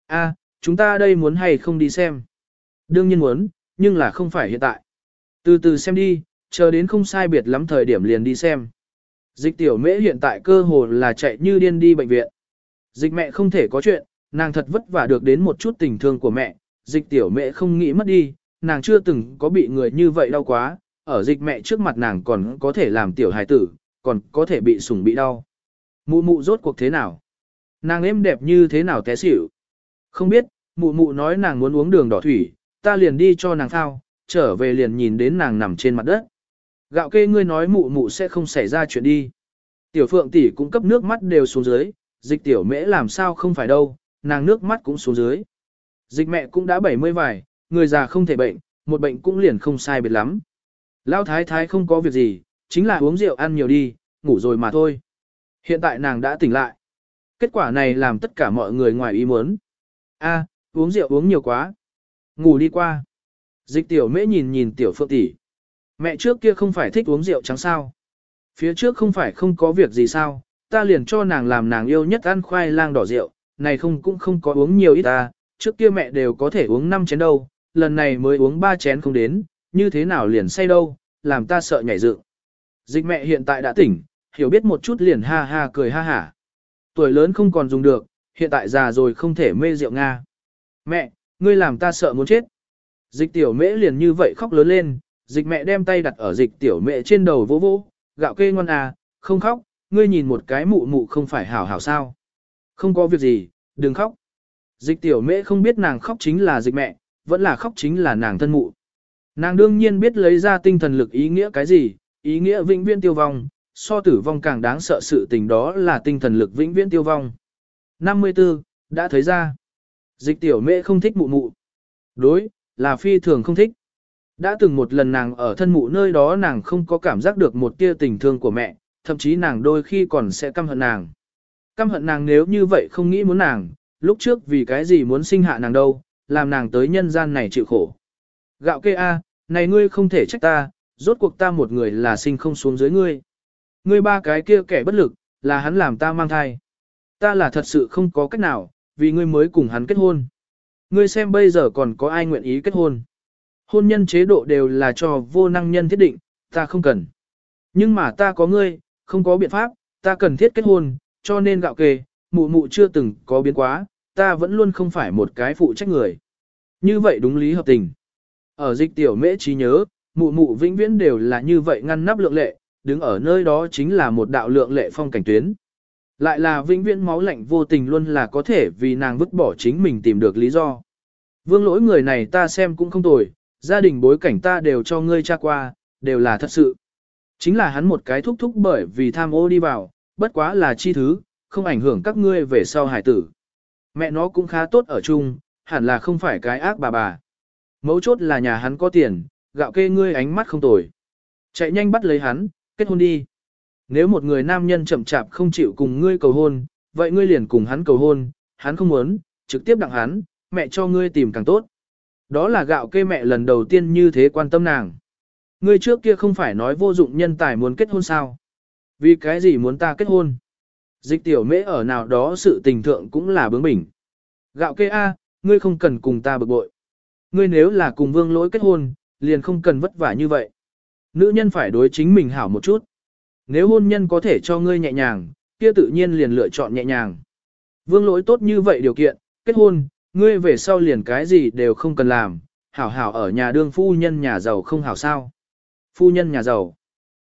A, chúng ta đây muốn hay không đi xem? Đương nhiên muốn, nhưng là không phải hiện tại. Từ từ xem đi, chờ đến không sai biệt lắm thời điểm liền đi xem. Dịch tiểu mễ hiện tại cơ hồ là chạy như điên đi bệnh viện. Dịch mẹ không thể có chuyện, nàng thật vất vả được đến một chút tình thương của mẹ, dịch tiểu mẹ không nghĩ mất đi, nàng chưa từng có bị người như vậy đau quá, ở dịch mẹ trước mặt nàng còn có thể làm tiểu hài tử, còn có thể bị sủng bị đau. Mụ mụ rốt cuộc thế nào? Nàng êm đẹp như thế nào té xỉu? Không biết, mụ mụ nói nàng muốn uống đường đỏ thủy, ta liền đi cho nàng thao, trở về liền nhìn đến nàng nằm trên mặt đất. Gạo kê ngươi nói mụ mụ sẽ không xảy ra chuyện đi. Tiểu phượng tỷ cũng cấp nước mắt đều xuống dưới, dịch tiểu mễ làm sao không phải đâu, nàng nước mắt cũng xuống dưới. Dịch mẹ cũng đã 70 vài, người già không thể bệnh, một bệnh cũng liền không sai biệt lắm. Lão thái thái không có việc gì, chính là uống rượu ăn nhiều đi, ngủ rồi mà thôi. Hiện tại nàng đã tỉnh lại. Kết quả này làm tất cả mọi người ngoài ý muốn. A, uống rượu uống nhiều quá. Ngủ đi qua. Dịch tiểu mễ nhìn nhìn tiểu phượng tỷ. Mẹ trước kia không phải thích uống rượu trắng sao. Phía trước không phải không có việc gì sao, ta liền cho nàng làm nàng yêu nhất ăn khoai lang đỏ rượu, này không cũng không có uống nhiều ít ta, trước kia mẹ đều có thể uống 5 chén đâu, lần này mới uống 3 chén không đến, như thế nào liền say đâu, làm ta sợ nhảy dựng. Dịch mẹ hiện tại đã tỉnh, hiểu biết một chút liền ha ha cười ha hả. Tuổi lớn không còn dùng được, hiện tại già rồi không thể mê rượu Nga. Mẹ, ngươi làm ta sợ muốn chết. Dịch tiểu mễ liền như vậy khóc lớn lên, dịch mẹ đem tay đặt ở dịch tiểu mẹ trên đầu vỗ vỗ, gạo kê ngon à, không khóc, ngươi nhìn một cái mụ mụ không phải hảo hảo sao. Không có việc gì, đừng khóc. Dịch tiểu mễ không biết nàng khóc chính là dịch mẹ, vẫn là khóc chính là nàng thân mụ. Nàng đương nhiên biết lấy ra tinh thần lực ý nghĩa cái gì, ý nghĩa vĩnh viễn tiêu vong, so tử vong càng đáng sợ sự tình đó là tinh thần lực vĩnh viễn tiêu vong. 54, đã thấy ra. Dịch tiểu mẹ không thích mụ mụ. Đối, là phi thường không thích. Đã từng một lần nàng ở thân mụ nơi đó nàng không có cảm giác được một tia tình thương của mẹ, thậm chí nàng đôi khi còn sẽ căm hận nàng. Căm hận nàng nếu như vậy không nghĩ muốn nàng, lúc trước vì cái gì muốn sinh hạ nàng đâu, làm nàng tới nhân gian này chịu khổ. Gạo kê a, này ngươi không thể trách ta, rốt cuộc ta một người là sinh không xuống dưới ngươi. Ngươi ba cái kia kẻ bất lực, là hắn làm ta mang thai. Ta là thật sự không có cách nào, vì ngươi mới cùng hắn kết hôn. Ngươi xem bây giờ còn có ai nguyện ý kết hôn. Hôn nhân chế độ đều là cho vô năng nhân thiết định, ta không cần. Nhưng mà ta có ngươi, không có biện pháp, ta cần thiết kết hôn, cho nên gạo kê, mụ mụ chưa từng có biến quá, ta vẫn luôn không phải một cái phụ trách người. Như vậy đúng lý hợp tình. Ở dịch tiểu mễ trí nhớ, mụ mụ vĩnh viễn đều là như vậy ngăn nắp lượng lệ, đứng ở nơi đó chính là một đạo lượng lệ phong cảnh tuyến. Lại là vĩnh viễn máu lạnh vô tình luôn là có thể vì nàng vứt bỏ chính mình tìm được lý do. Vương lỗi người này ta xem cũng không tồi, gia đình bối cảnh ta đều cho ngươi tra qua, đều là thật sự. Chính là hắn một cái thúc thúc bởi vì tham ô đi vào, bất quá là chi thứ, không ảnh hưởng các ngươi về sau hải tử. Mẹ nó cũng khá tốt ở chung, hẳn là không phải cái ác bà bà. Mấu chốt là nhà hắn có tiền, gạo kê ngươi ánh mắt không tồi. Chạy nhanh bắt lấy hắn, kết hôn đi. Nếu một người nam nhân chậm chạp không chịu cùng ngươi cầu hôn, vậy ngươi liền cùng hắn cầu hôn, hắn không muốn, trực tiếp đặng hắn, mẹ cho ngươi tìm càng tốt. Đó là gạo kê mẹ lần đầu tiên như thế quan tâm nàng. Ngươi trước kia không phải nói vô dụng nhân tài muốn kết hôn sao? Vì cái gì muốn ta kết hôn? Dịch tiểu mễ ở nào đó sự tình thượng cũng là bướng bỉnh. Gạo kê A, ngươi không cần cùng ta bực bội. Ngươi nếu là cùng vương lỗi kết hôn, liền không cần vất vả như vậy. Nữ nhân phải đối chính mình hảo một chút. Nếu hôn nhân có thể cho ngươi nhẹ nhàng, kia tự nhiên liền lựa chọn nhẹ nhàng. Vương lỗi tốt như vậy điều kiện, kết hôn, ngươi về sau liền cái gì đều không cần làm, hảo hảo ở nhà đương phu nhân nhà giàu không hảo sao. Phu nhân nhà giàu.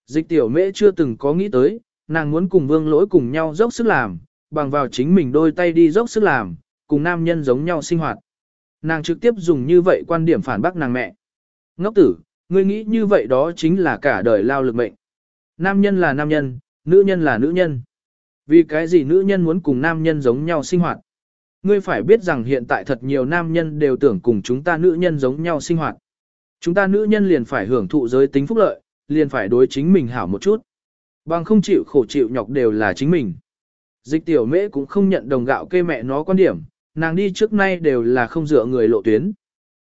Dịch tiểu mễ chưa từng có nghĩ tới, nàng muốn cùng vương lỗi cùng nhau dốc sức làm, bằng vào chính mình đôi tay đi dốc sức làm, cùng nam nhân giống nhau sinh hoạt. Nàng trực tiếp dùng như vậy quan điểm phản bác nàng mẹ. Ngốc tử, ngươi nghĩ như vậy đó chính là cả đời lao lực mệnh. Nam nhân là nam nhân, nữ nhân là nữ nhân. Vì cái gì nữ nhân muốn cùng nam nhân giống nhau sinh hoạt? Ngươi phải biết rằng hiện tại thật nhiều nam nhân đều tưởng cùng chúng ta nữ nhân giống nhau sinh hoạt. Chúng ta nữ nhân liền phải hưởng thụ giới tính phúc lợi, liền phải đối chính mình hảo một chút. Bằng không chịu khổ chịu nhọc đều là chính mình. Dịch tiểu mễ cũng không nhận đồng gạo kê mẹ nó quan điểm, nàng đi trước nay đều là không dựa người lộ tuyến.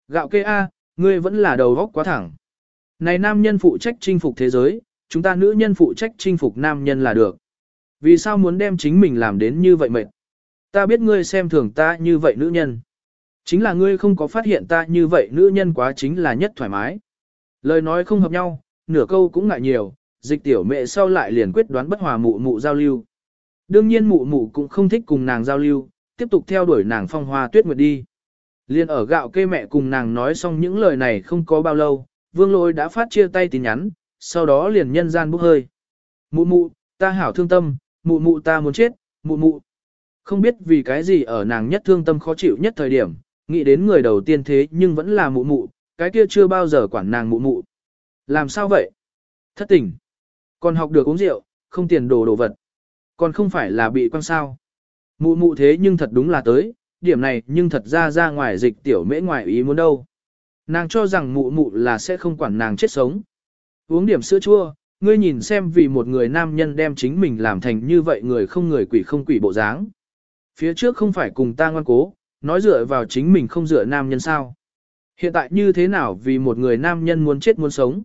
Gạo kê A, ngươi vẫn là đầu góc quá thẳng. Này nam nhân phụ trách chinh phục thế giới, chúng ta nữ nhân phụ trách chinh phục nam nhân là được. Vì sao muốn đem chính mình làm đến như vậy mệt? Ta biết ngươi xem thường ta như vậy nữ nhân. Chính là ngươi không có phát hiện ta như vậy nữ nhân quá chính là nhất thoải mái. Lời nói không hợp nhau, nửa câu cũng ngại nhiều, dịch tiểu mẹ sau lại liền quyết đoán bất hòa mụ mụ giao lưu. Đương nhiên mụ mụ cũng không thích cùng nàng giao lưu, tiếp tục theo đuổi nàng phong hoa tuyết nguyệt đi. Liên ở gạo kê mẹ cùng nàng nói xong những lời này không có bao lâu, vương lôi đã phát chia tay tin nhắn, sau đó liền nhân gian bốc hơi. Mụ mụ, ta hảo thương tâm, mụ mụ ta muốn chết, mụ mụ. Không biết vì cái gì ở nàng nhất thương tâm khó chịu nhất thời điểm, nghĩ đến người đầu tiên thế nhưng vẫn là mụ mụ, cái kia chưa bao giờ quản nàng mụ mụ. Làm sao vậy? Thất tình. Còn học được uống rượu, không tiền đồ đồ vật. Còn không phải là bị quăng sao. Mụ mụ thế nhưng thật đúng là tới, điểm này nhưng thật ra ra ngoài dịch tiểu mễ ngoài ý muốn đâu. Nàng cho rằng mụ mụ là sẽ không quản nàng chết sống. Uống điểm sữa chua, ngươi nhìn xem vì một người nam nhân đem chính mình làm thành như vậy người không người quỷ không quỷ bộ dáng. Phía trước không phải cùng ta ngoan cố, nói dựa vào chính mình không dựa nam nhân sao. Hiện tại như thế nào vì một người nam nhân muốn chết muốn sống.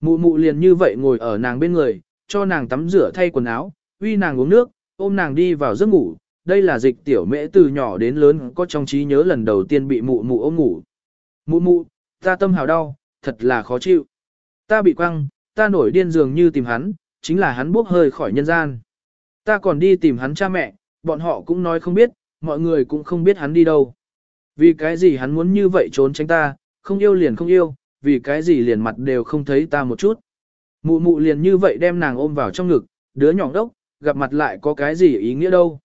Mụ mụ liền như vậy ngồi ở nàng bên người, cho nàng tắm rửa thay quần áo, uy nàng uống nước, ôm nàng đi vào giấc ngủ. Đây là dịch tiểu mễ từ nhỏ đến lớn có trong trí nhớ lần đầu tiên bị mụ mụ ôm ngủ. Mụ mụ, ta tâm hào đau, thật là khó chịu. Ta bị quăng, ta nổi điên dường như tìm hắn, chính là hắn bước hơi khỏi nhân gian. Ta còn đi tìm hắn cha mẹ, bọn họ cũng nói không biết, mọi người cũng không biết hắn đi đâu. Vì cái gì hắn muốn như vậy trốn tránh ta, không yêu liền không yêu, vì cái gì liền mặt đều không thấy ta một chút. Mụ mụ liền như vậy đem nàng ôm vào trong ngực, đứa nhỏ đốc, gặp mặt lại có cái gì ý nghĩa đâu.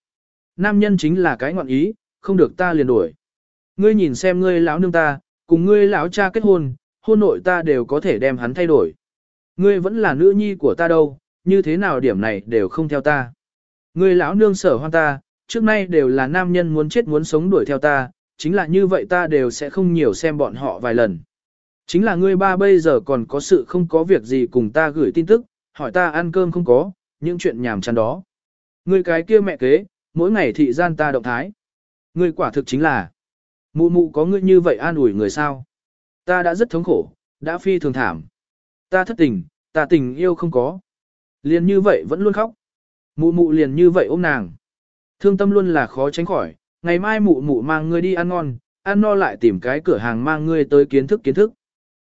Nam nhân chính là cái ngọn ý, không được ta liền đuổi. Ngươi nhìn xem ngươi lão nương ta, cùng ngươi lão cha kết hôn, hôn nội ta đều có thể đem hắn thay đổi. Ngươi vẫn là nữ nhi của ta đâu, như thế nào điểm này đều không theo ta. Ngươi lão nương sở hoan ta, trước nay đều là nam nhân muốn chết muốn sống đuổi theo ta, chính là như vậy ta đều sẽ không nhiều xem bọn họ vài lần. Chính là ngươi ba bây giờ còn có sự không có việc gì cùng ta gửi tin tức, hỏi ta ăn cơm không có, những chuyện nhảm chán đó. Ngươi cái kia mẹ kế, mỗi ngày thị gian ta động thái. Ngươi quả thực chính là, mụ mụ có ngươi như vậy an ủi người sao. Ta đã rất thống khổ, đã phi thường thảm. Ta thất tình, ta tình yêu không có. Liền như vậy vẫn luôn khóc. Mụ mụ liền như vậy ôm nàng. Thương tâm luôn là khó tránh khỏi, ngày mai mụ mụ mang ngươi đi ăn ngon, ăn no lại tìm cái cửa hàng mang ngươi tới kiến thức kiến thức.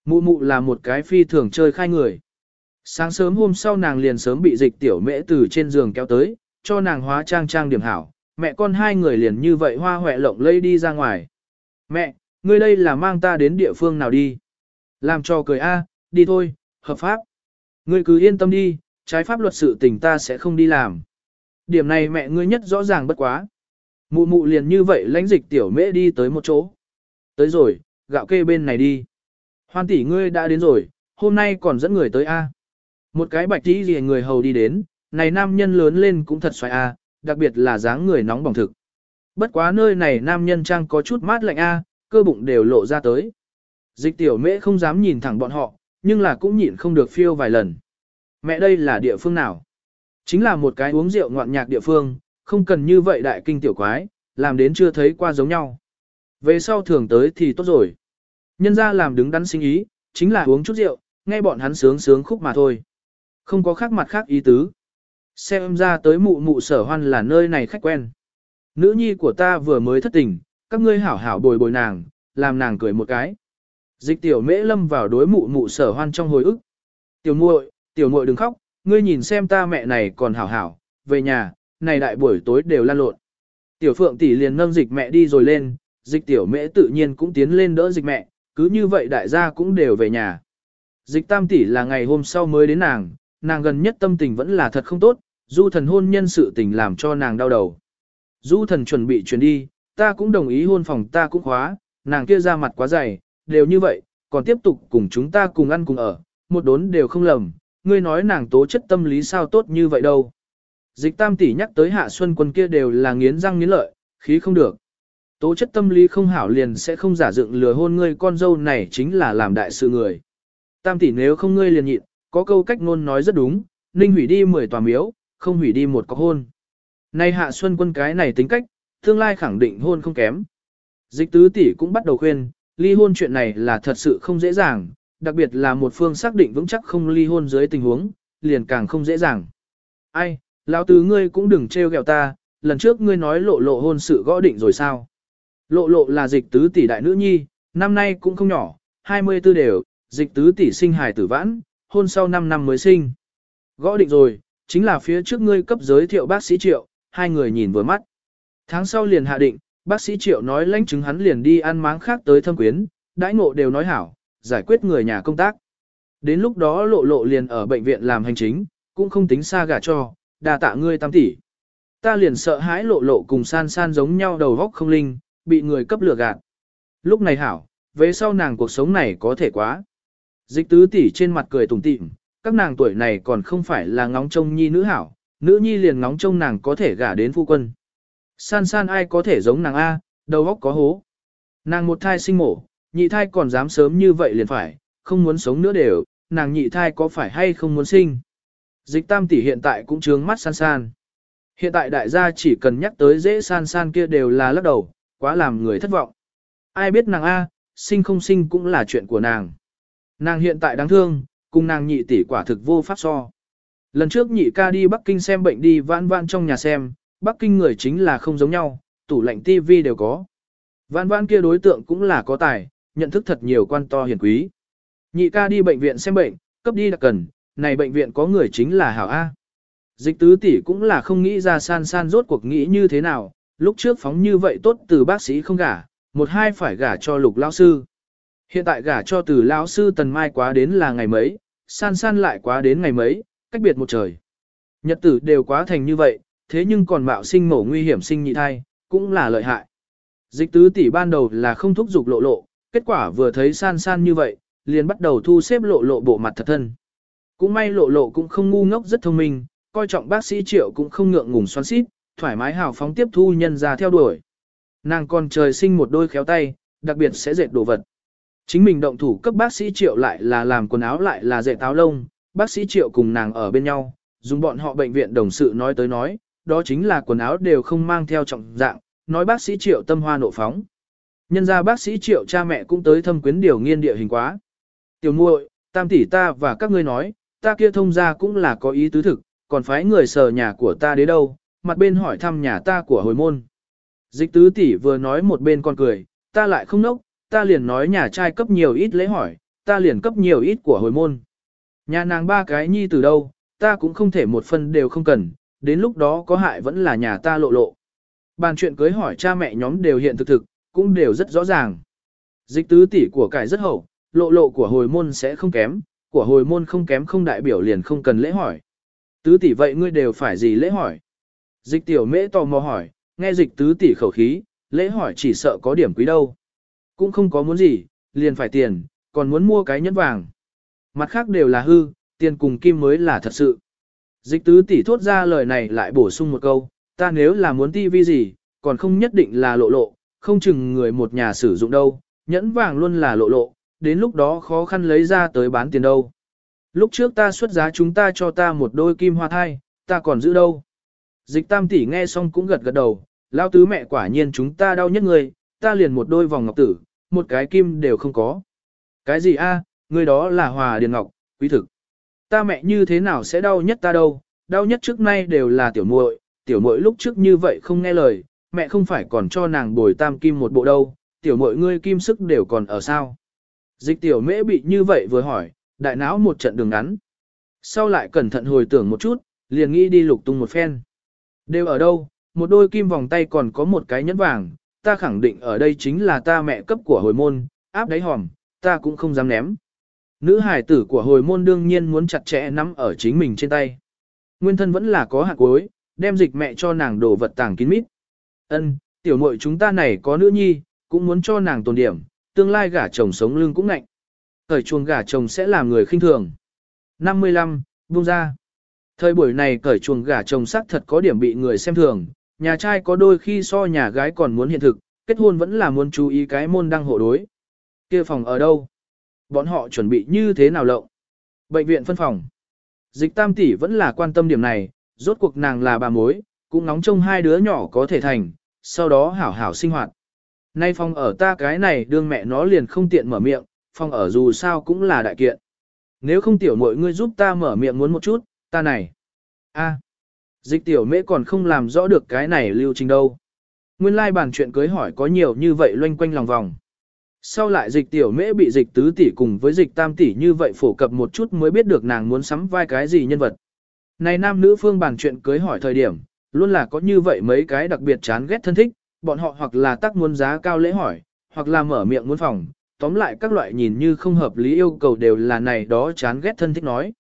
Mụ mụ là một cái phi thường chơi khai người. Sáng sớm hôm sau nàng liền sớm bị dịch tiểu mễ từ trên giường kéo tới, cho nàng hóa trang trang điểm hảo, mẹ con hai người liền như vậy hoa hoẹ lộng lây đi ra ngoài. Mẹ, ngươi đây là mang ta đến địa phương nào đi? Làm cho cười a, đi thôi, hợp pháp. Ngươi cứ yên tâm đi, trái pháp luật sự tình ta sẽ không đi làm. Điểm này mẹ ngươi nhất rõ ràng bất quá. Mụ mụ liền như vậy lãnh dịch tiểu mễ đi tới một chỗ. Tới rồi, gạo kê bên này đi. Hoan tỷ ngươi đã đến rồi, hôm nay còn dẫn người tới A. Một cái bạch tí gì người hầu đi đến, này nam nhân lớn lên cũng thật xoay A, đặc biệt là dáng người nóng bỏng thực. Bất quá nơi này nam nhân trang có chút mát lạnh A, cơ bụng đều lộ ra tới. Dịch tiểu mễ không dám nhìn thẳng bọn họ, nhưng là cũng nhịn không được phiêu vài lần. Mẹ đây là địa phương nào? Chính là một cái uống rượu ngoạn nhạc địa phương, không cần như vậy đại kinh tiểu quái, làm đến chưa thấy qua giống nhau. Về sau thường tới thì tốt rồi. Nhân ra làm đứng đắn sinh ý, chính là uống chút rượu, nghe bọn hắn sướng sướng khúc mà thôi. Không có khác mặt khác ý tứ. Xem ra tới mụ mụ sở hoan là nơi này khách quen. Nữ nhi của ta vừa mới thất tình, các ngươi hảo hảo bồi bồi nàng, làm nàng cười một cái. Dịch tiểu mễ lâm vào đối mụ mụ sở hoan trong hồi ức. Tiểu muội, tiểu muội đừng khóc, ngươi nhìn xem ta mẹ này còn hảo hảo, về nhà, này đại buổi tối đều lan lộn. Tiểu phượng tỷ liền nâng dịch mẹ đi rồi lên, dịch tiểu mễ tự nhiên cũng tiến lên đỡ dịch mẹ, cứ như vậy đại gia cũng đều về nhà. Dịch tam tỷ là ngày hôm sau mới đến nàng, nàng gần nhất tâm tình vẫn là thật không tốt, du thần hôn nhân sự tình làm cho nàng đau đầu. Du thần chuẩn bị chuyển đi, ta cũng đồng ý hôn phòng ta cũng khóa, nàng kia ra mặt quá dày, đều như vậy, còn tiếp tục cùng chúng ta cùng ăn cùng ở, một đốn đều không lầm, ngươi nói nàng tố chất tâm lý sao tốt như vậy đâu. Dịch tam tỷ nhắc tới hạ xuân quân kia đều là nghiến răng nghiến lợi, khí không được. Tố chất tâm lý không hảo liền sẽ không giả dựng lừa hôn ngươi con dâu này chính là làm đại sự người. Tam tỷ nếu không ngươi liền nhịn, có câu cách ngôn nói rất đúng, ninh hủy đi 10 tòa miếu, không hủy đi một có hôn. Nay hạ xuân quân cái này tính cách, tương lai khẳng định hôn không kém. Dịch tứ tỷ cũng bắt đầu khuyên, ly hôn chuyện này là thật sự không dễ dàng, đặc biệt là một phương xác định vững chắc không ly hôn dưới tình huống, liền càng không dễ dàng. Ai, lão tứ ngươi cũng đừng trêu ghẹo ta, lần trước ngươi nói lộ lộ hôn sự gõ định rồi sao? Lộ lộ là dịch tứ tỷ đại nữ nhi, năm nay cũng không nhỏ, 24 đều, dịch tứ tỷ sinh hài tử vãn, hôn sau 5 năm mới sinh. Gõ định rồi, chính là phía trước ngươi cấp giới thiệu bác sĩ triệu, hai người nhìn vừa mắt. Tháng sau liền hạ định, bác sĩ triệu nói lãnh chứng hắn liền đi ăn máng khác tới thâm quyến, đãi ngộ đều nói hảo, giải quyết người nhà công tác. Đến lúc đó lộ lộ liền ở bệnh viện làm hành chính, cũng không tính xa gả cho, đà tạ ngươi tam tỷ. Ta liền sợ hãi lộ lộ cùng san san giống nhau đầu góc không linh, bị người cấp lừa gạt. Lúc này hảo, về sau nàng cuộc sống này có thể quá. Dịch tứ tỷ trên mặt cười tủm tỉm, các nàng tuổi này còn không phải là ngóng trông nhi nữ hảo, nữ nhi liền ngóng trông nàng có thể gả đến phu quân. San san ai có thể giống nàng A, đầu óc có hố. Nàng một thai sinh mổ, nhị thai còn dám sớm như vậy liền phải, không muốn sống nữa đều, nàng nhị thai có phải hay không muốn sinh. Dịch tam tỷ hiện tại cũng trướng mắt san san. Hiện tại đại gia chỉ cần nhắc tới dễ san san kia đều là lắc đầu, quá làm người thất vọng. Ai biết nàng A, sinh không sinh cũng là chuyện của nàng. Nàng hiện tại đáng thương, cùng nàng nhị tỷ quả thực vô pháp so. Lần trước nhị ca đi Bắc Kinh xem bệnh đi vãn vãn trong nhà xem, Bắc Kinh người chính là không giống nhau, tủ lạnh TV đều có. Vãn vãn kia đối tượng cũng là có tài, nhận thức thật nhiều quan to hiển quý. Nhị ca đi bệnh viện xem bệnh, cấp đi đặc cần, này bệnh viện có người chính là Hảo A. Dịch tứ tỷ cũng là không nghĩ ra san san rốt cuộc nghĩ như thế nào, lúc trước phóng như vậy tốt từ bác sĩ không gả, một hai phải gả cho lục lao sư. Hiện tại gả cho từ lão sư tần mai quá đến là ngày mấy, san san lại quá đến ngày mấy, cách biệt một trời. Nhật tử đều quá thành như vậy, thế nhưng còn mạo sinh mổ nguy hiểm sinh nhị thai, cũng là lợi hại. Dịch tứ tỷ ban đầu là không thúc giục lộ lộ, kết quả vừa thấy san san như vậy, liền bắt đầu thu xếp lộ lộ bộ mặt thật thân. Cũng may lộ lộ cũng không ngu ngốc rất thông minh, coi trọng bác sĩ triệu cũng không ngượng ngùng xoắn xít, thoải mái hào phóng tiếp thu nhân ra theo đuổi. Nàng còn trời sinh một đôi khéo tay, đặc biệt sẽ dệt đồ vật. Chính mình động thủ cấp bác sĩ triệu lại là làm quần áo lại là dạy táo lông, bác sĩ triệu cùng nàng ở bên nhau, dùng bọn họ bệnh viện đồng sự nói tới nói, đó chính là quần áo đều không mang theo trọng dạng, nói bác sĩ triệu tâm hoa nộ phóng. Nhân ra bác sĩ triệu cha mẹ cũng tới thâm quyến điều nghiên địa hình quá. Tiểu muội, tam tỷ ta và các ngươi nói, ta kia thông ra cũng là có ý tứ thực, còn phái người sờ nhà của ta đến đâu, mặt bên hỏi thăm nhà ta của hồi môn. Dịch tứ tỷ vừa nói một bên còn cười, ta lại không nốc, ta liền nói nhà trai cấp nhiều ít lễ hỏi, ta liền cấp nhiều ít của hồi môn. Nhà nàng ba cái nhi từ đâu, ta cũng không thể một phần đều không cần, đến lúc đó có hại vẫn là nhà ta lộ lộ. Bàn chuyện cưới hỏi cha mẹ nhóm đều hiện thực thực, cũng đều rất rõ ràng. Dịch tứ tỷ của cải rất hậu, lộ lộ của hồi môn sẽ không kém, của hồi môn không kém không đại biểu liền không cần lễ hỏi. Tứ tỷ vậy ngươi đều phải gì lễ hỏi? Dịch tiểu mễ tò mò hỏi, nghe dịch tứ tỷ khẩu khí, lễ hỏi chỉ sợ có điểm quý đâu. Cũng không có muốn gì, liền phải tiền, còn muốn mua cái nhẫn vàng. mặt khác đều là hư, tiền cùng kim mới là thật sự. Dịch tứ tỷ thốt ra lời này lại bổ sung một câu, ta nếu là muốn tivi gì, còn không nhất định là lộ lộ, không chừng người một nhà sử dụng đâu, nhẫn vàng luôn là lộ lộ, đến lúc đó khó khăn lấy ra tới bán tiền đâu. Lúc trước ta xuất giá chúng ta cho ta một đôi kim hoa thai, ta còn giữ đâu. Dịch tam tỷ nghe xong cũng gật gật đầu, lao tứ mẹ quả nhiên chúng ta đau nhất người, ta liền một đôi vòng ngọc tử, một cái kim đều không có. Cái gì a? người đó là hòa điền ngọc, quý thực. Ta mẹ như thế nào sẽ đau nhất ta đâu, đau nhất trước nay đều là tiểu muội, tiểu muội lúc trước như vậy không nghe lời, mẹ không phải còn cho nàng bồi tam kim một bộ đâu, tiểu muội ngươi kim sức đều còn ở sao. Dịch tiểu mễ bị như vậy vừa hỏi, đại não một trận đường ngắn. Sau lại cẩn thận hồi tưởng một chút, liền nghĩ đi lục tung một phen. Đều ở đâu, một đôi kim vòng tay còn có một cái nhẫn vàng, ta khẳng định ở đây chính là ta mẹ cấp của hồi môn, áp đáy hòm, ta cũng không dám ném. Nữ hải tử của hồi môn đương nhiên muốn chặt chẽ nắm ở chính mình trên tay. Nguyên thân vẫn là có hạt cuối, đem dịch mẹ cho nàng đổ vật tàng kín mít. Ân, tiểu muội chúng ta này có nữ nhi, cũng muốn cho nàng tồn điểm, tương lai gả chồng sống lưng cũng ngạnh. Thời chuồng gả chồng sẽ làm người khinh thường. 55, buông ra. Thời buổi này cởi chuồng gả chồng sắc thật có điểm bị người xem thường, nhà trai có đôi khi so nhà gái còn muốn hiện thực, kết hôn vẫn là muốn chú ý cái môn đăng hộ đối. kia phòng ở đâu? Bọn họ chuẩn bị như thế nào lộng? Bệnh viện phân phòng. Dịch tam tỷ vẫn là quan tâm điểm này, rốt cuộc nàng là bà mối, cũng nóng trông hai đứa nhỏ có thể thành, sau đó hảo hảo sinh hoạt. Nay phòng ở ta cái này đương mẹ nó liền không tiện mở miệng, phòng ở dù sao cũng là đại kiện. Nếu không tiểu mội ngươi giúp ta mở miệng muốn một chút, ta này. a dịch tiểu mễ còn không làm rõ được cái này lưu trình đâu. Nguyên lai like bàn chuyện cưới hỏi có nhiều như vậy loanh quanh lòng vòng. Sau lại dịch tiểu mễ bị dịch tứ tỷ cùng với dịch tam tỷ như vậy phổ cập một chút mới biết được nàng muốn sắm vai cái gì nhân vật. Này nam nữ phương bàn chuyện cưới hỏi thời điểm, luôn là có như vậy mấy cái đặc biệt chán ghét thân thích, bọn họ hoặc là tác muốn giá cao lễ hỏi, hoặc là mở miệng muốn phòng, tóm lại các loại nhìn như không hợp lý yêu cầu đều là này đó chán ghét thân thích nói.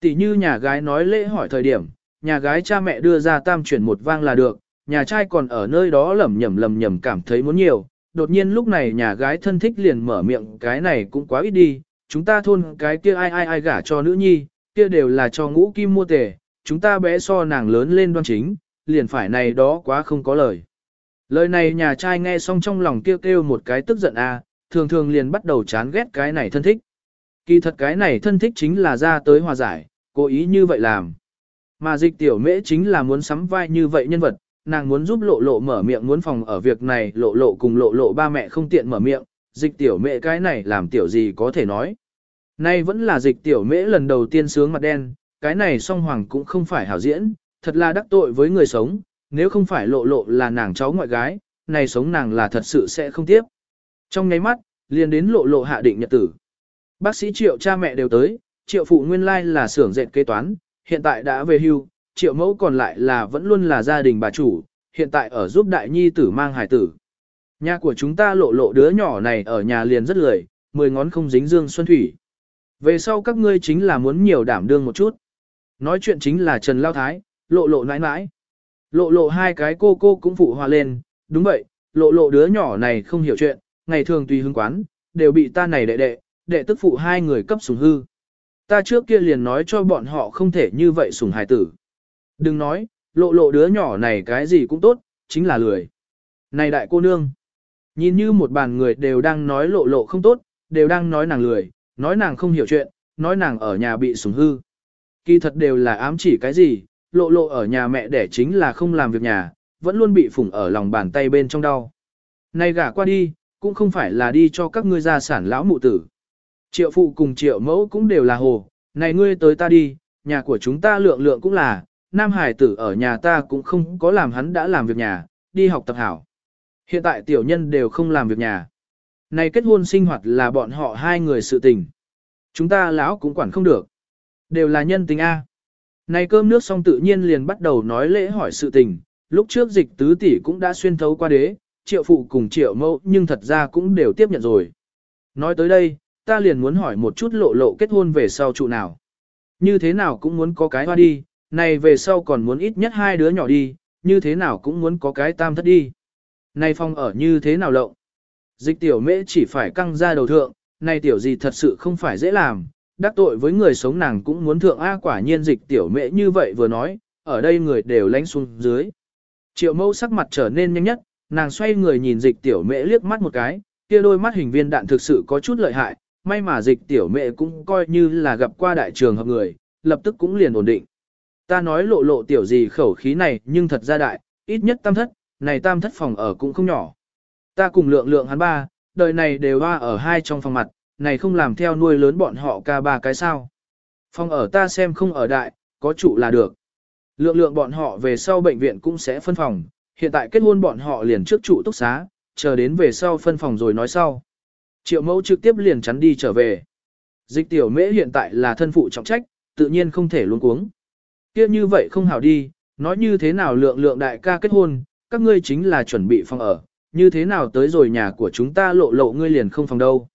Tỷ như nhà gái nói lễ hỏi thời điểm, nhà gái cha mẹ đưa ra tam chuyển một vang là được, nhà trai còn ở nơi đó lẩm nhẩm lẩm nhẩm cảm thấy muốn nhiều, đột nhiên lúc này nhà gái thân thích liền mở miệng cái này cũng quá ít đi, chúng ta thôn cái kia ai ai ai gả cho nữ nhi, kia đều là cho ngũ kim mua tề, chúng ta bé so nàng lớn lên đoan chính, liền phải này đó quá không có lời. Lời này nhà trai nghe xong trong lòng kêu kêu một cái tức giận a, thường thường liền bắt đầu chán ghét cái này thân thích. Kỳ thật cái này thân thích chính là ra tới hòa giải, cố ý như vậy làm. Mà dịch tiểu mễ chính là muốn sắm vai như vậy nhân vật, nàng muốn giúp lộ lộ mở miệng muốn phòng ở việc này lộ lộ cùng lộ lộ ba mẹ không tiện mở miệng, dịch tiểu mễ cái này làm tiểu gì có thể nói. Nay vẫn là dịch tiểu mễ lần đầu tiên sướng mặt đen, cái này song hoàng cũng không phải hảo diễn, thật là đắc tội với người sống, nếu không phải lộ lộ là nàng cháu ngoại gái, này sống nàng là thật sự sẽ không tiếp. Trong ngay mắt, liền đến lộ lộ hạ định nhật tử. Bác sĩ triệu cha mẹ đều tới, triệu phụ nguyên lai là xưởng dệt kế toán, hiện tại đã về hưu, triệu mẫu còn lại là vẫn luôn là gia đình bà chủ, hiện tại ở giúp đại nhi tử mang hài tử. Nhà của chúng ta lộ lộ đứa nhỏ này ở nhà liền rất lười, mười ngón không dính dương xuân thủy. Về sau các ngươi chính là muốn nhiều đảm đương một chút. Nói chuyện chính là Trần Lao Thái, lộ lộ nãi nãi. Lộ lộ hai cái cô cô cũng phụ hòa lên, đúng vậy, lộ lộ đứa nhỏ này không hiểu chuyện, ngày thường tùy hứng quán, đều bị ta này đệ đệ, đệ tức phụ hai người cấp sủng hư. Ta trước kia liền nói cho bọn họ không thể như vậy sủng hài tử. Đừng nói, lộ lộ đứa nhỏ này cái gì cũng tốt, chính là lười. Này đại cô nương, nhìn như một bàn người đều đang nói lộ lộ không tốt, đều đang nói nàng lười, nói nàng không hiểu chuyện, nói nàng ở nhà bị sủng hư. Kỳ thật đều là ám chỉ cái gì, lộ lộ ở nhà mẹ đẻ chính là không làm việc nhà, vẫn luôn bị phủng ở lòng bàn tay bên trong đau. Này gả qua đi, cũng không phải là đi cho các ngươi gia sản lão mụ tử. Triệu phụ cùng triệu mẫu cũng đều là hồ, này ngươi tới ta đi, nhà của chúng ta lượng lượng cũng là, nam hải tử ở nhà ta cũng không có làm hắn đã làm việc nhà, đi học tập hảo. Hiện tại tiểu nhân đều không làm việc nhà. Này kết hôn sinh hoạt là bọn họ hai người sự tình. Chúng ta lão cũng quản không được. Đều là nhân tình A. Này cơm nước xong tự nhiên liền bắt đầu nói lễ hỏi sự tình, lúc trước dịch tứ tỷ cũng đã xuyên thấu qua đế, triệu phụ cùng triệu mẫu nhưng thật ra cũng đều tiếp nhận rồi. Nói tới đây, ta liền muốn hỏi một chút lộ lộ kết hôn về sau trụ nào. Như thế nào cũng muốn có cái hoa đi, này về sau còn muốn ít nhất hai đứa nhỏ đi, như thế nào cũng muốn có cái tam thất đi. Này phong ở như thế nào lộng. Dịch tiểu mễ chỉ phải căng ra đầu thượng, này tiểu gì thật sự không phải dễ làm, đắc tội với người sống nàng cũng muốn thượng A quả nhiên dịch tiểu mẹ như vậy vừa nói, ở đây người đều lánh xuống dưới. Triệu mẫu sắc mặt trở nên nhanh nhất, nàng xoay người nhìn dịch tiểu mẹ liếc mắt một cái, kia đôi mắt hình viên đạn thực sự có chút lợi hại, may mà dịch tiểu mẹ cũng coi như là gặp qua đại trường hợp người, lập tức cũng liền ổn định. Ta nói lộ lộ tiểu gì khẩu khí này nhưng thật ra đại, ít nhất tam thất, này tam thất phòng ở cũng không nhỏ. Ta cùng lượng lượng hắn ba, đời này đều hoa ở hai trong phòng mặt, này không làm theo nuôi lớn bọn họ ca ba cái sao. Phòng ở ta xem không ở đại, có chủ là được. Lượng lượng bọn họ về sau bệnh viện cũng sẽ phân phòng, hiện tại kết hôn bọn họ liền trước trụ túc xá, chờ đến về sau phân phòng rồi nói sau. Triệu mẫu trực tiếp liền chắn đi trở về. Dịch tiểu mễ hiện tại là thân phụ trọng trách, tự nhiên không thể luôn cuống. kia như vậy không hảo đi, nói như thế nào lượng lượng đại ca kết hôn, các ngươi chính là chuẩn bị phòng ở, như thế nào tới rồi nhà của chúng ta lộ lộ ngươi liền không phòng đâu.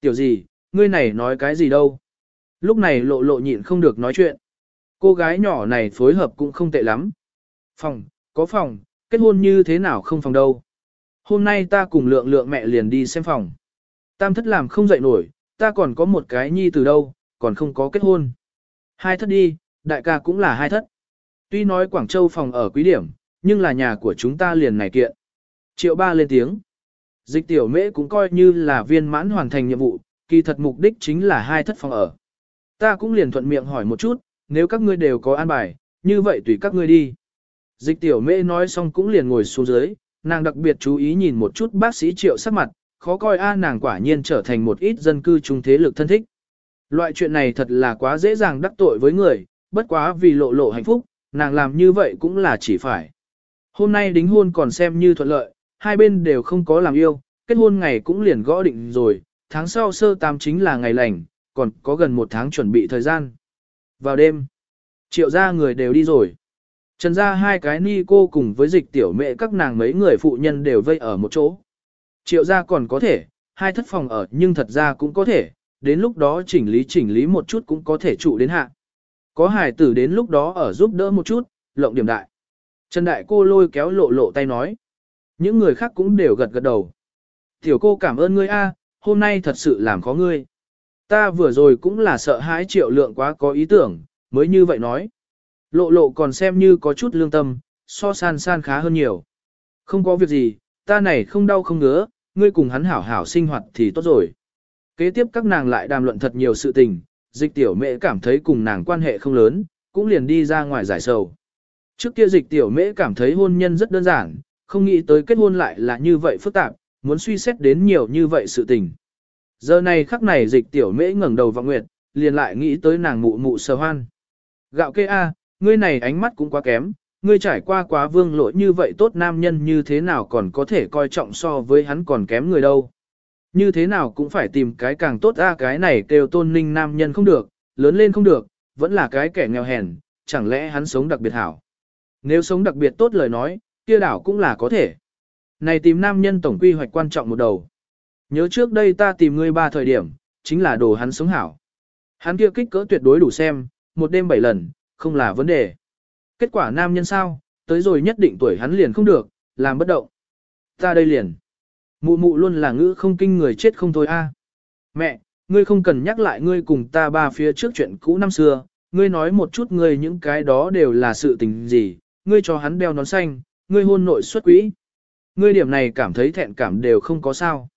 Tiểu gì, ngươi này nói cái gì đâu. Lúc này lộ lộ nhịn không được nói chuyện. Cô gái nhỏ này phối hợp cũng không tệ lắm. Phòng, có phòng, kết hôn như thế nào không phòng đâu. Hôm nay ta cùng lượng lượng mẹ liền đi xem phòng. Tam thất làm không dậy nổi, ta còn có một cái nhi từ đâu, còn không có kết hôn. Hai thất đi, đại ca cũng là hai thất. Tuy nói Quảng Châu phòng ở quý điểm, nhưng là nhà của chúng ta liền này kiện. Triệu ba lên tiếng. Dịch tiểu mễ cũng coi như là viên mãn hoàn thành nhiệm vụ, kỳ thật mục đích chính là hai thất phòng ở. Ta cũng liền thuận miệng hỏi một chút, nếu các ngươi đều có an bài, như vậy tùy các ngươi đi. Dịch tiểu mễ nói xong cũng liền ngồi xuống dưới, nàng đặc biệt chú ý nhìn một chút bác sĩ triệu sắc mặt, khó coi a nàng quả nhiên trở thành một ít dân cư trung thế lực thân thích. Loại chuyện này thật là quá dễ dàng đắc tội với người, bất quá vì lộ lộ hạnh phúc, nàng làm như vậy cũng là chỉ phải. Hôm nay đính hôn còn xem như thuận lợi, hai bên đều không có làm yêu, kết hôn ngày cũng liền gõ định rồi, tháng sau sơ tam chính là ngày lành, còn có gần một tháng chuẩn bị thời gian. Vào đêm, triệu gia người đều đi rồi. Trần ra hai cái ni cô cùng với dịch tiểu mẹ các nàng mấy người phụ nhân đều vây ở một chỗ. Triệu gia còn có thể, hai thất phòng ở nhưng thật ra cũng có thể, đến lúc đó chỉnh lý chỉnh lý một chút cũng có thể trụ đến hạ. Có hài tử đến lúc đó ở giúp đỡ một chút, lộng điểm đại. Trần đại cô lôi kéo lộ lộ tay nói. Những người khác cũng đều gật gật đầu. Tiểu cô cảm ơn ngươi a, hôm nay thật sự làm khó ngươi. Ta vừa rồi cũng là sợ hãi triệu lượng quá có ý tưởng, mới như vậy nói. Lộ lộ còn xem như có chút lương tâm, so san san khá hơn nhiều. Không có việc gì, ta này không đau không ngứa, ngươi cùng hắn hảo hảo sinh hoạt thì tốt rồi. Kế tiếp các nàng lại đàm luận thật nhiều sự tình, dịch tiểu mễ cảm thấy cùng nàng quan hệ không lớn, cũng liền đi ra ngoài giải sầu. Trước kia dịch tiểu mễ cảm thấy hôn nhân rất đơn giản, không nghĩ tới kết hôn lại là như vậy phức tạp, muốn suy xét đến nhiều như vậy sự tình. Giờ này khắc này dịch tiểu mễ ngẩng đầu vọng nguyệt, liền lại nghĩ tới nàng mụ mụ sờ hoan. Gạo kê a, ngươi này ánh mắt cũng quá kém, ngươi trải qua quá vương lỗi như vậy tốt nam nhân như thế nào còn có thể coi trọng so với hắn còn kém người đâu. Như thế nào cũng phải tìm cái càng tốt ra cái này kêu tôn ninh nam nhân không được, lớn lên không được, vẫn là cái kẻ nghèo hèn, chẳng lẽ hắn sống đặc biệt hảo. Nếu sống đặc biệt tốt lời nói, kia đảo cũng là có thể. Này tìm nam nhân tổng quy hoạch quan trọng một đầu. Nhớ trước đây ta tìm ngươi ba thời điểm, chính là đồ hắn sống hảo. Hắn kia kích cỡ tuyệt đối đủ xem, một đêm bảy lần, không là vấn đề. Kết quả nam nhân sao, tới rồi nhất định tuổi hắn liền không được, làm bất động. Ta đây liền. Mụ mụ luôn là ngữ không kinh người chết không thôi a. Mẹ, ngươi không cần nhắc lại ngươi cùng ta ba phía trước chuyện cũ năm xưa, ngươi nói một chút ngươi những cái đó đều là sự tình gì, ngươi cho hắn đeo nón xanh, ngươi hôn nội xuất quỹ. Ngươi điểm này cảm thấy thẹn cảm đều không có sao.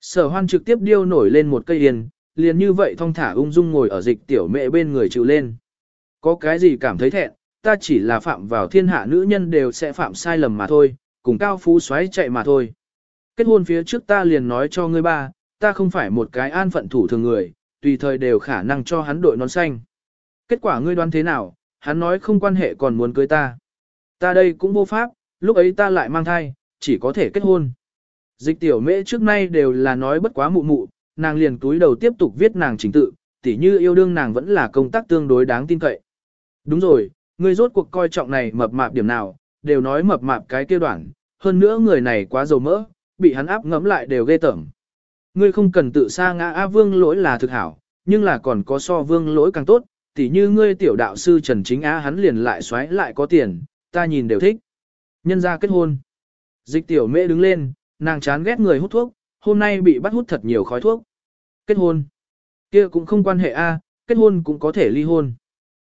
Sở hoan trực tiếp điêu nổi lên một cây yên, liền như vậy thong thả ung dung ngồi ở dịch tiểu mẹ bên người chịu lên. Có cái gì cảm thấy thẹn, ta chỉ là phạm vào thiên hạ nữ nhân đều sẽ phạm sai lầm mà thôi, cùng cao phú xoáy chạy mà thôi. Kết hôn phía trước ta liền nói cho ngươi ba, ta không phải một cái an phận thủ thường người, tùy thời đều khả năng cho hắn đội nón xanh. Kết quả ngươi đoán thế nào, hắn nói không quan hệ còn muốn cưới ta. Ta đây cũng vô pháp, lúc ấy ta lại mang thai, chỉ có thể kết hôn. Dịch tiểu mễ trước nay đều là nói bất quá mụ mụ, nàng liền túi đầu tiếp tục viết nàng chính tự, tỉ như yêu đương nàng vẫn là công tác tương đối đáng tin cậy. Đúng rồi, ngươi rốt cuộc coi trọng này mập mạp điểm nào, đều nói mập mạp cái kia đoạn, hơn nữa người này quá dầu mỡ, bị hắn áp ngẫm lại đều ghê tởm. Ngươi không cần tự xa ngã A vương lỗi là thực hảo, nhưng là còn có so vương lỗi càng tốt, tỉ như ngươi tiểu đạo sư Trần Chính Á hắn liền lại xoáy lại có tiền, ta nhìn đều thích. Nhân ra kết hôn. Dịch tiểu mẹ đứng lên, nàng chán ghét người hút thuốc, hôm nay bị bắt hút thật nhiều khói thuốc. Kết hôn. kia cũng không quan hệ A, kết hôn cũng có thể ly hôn.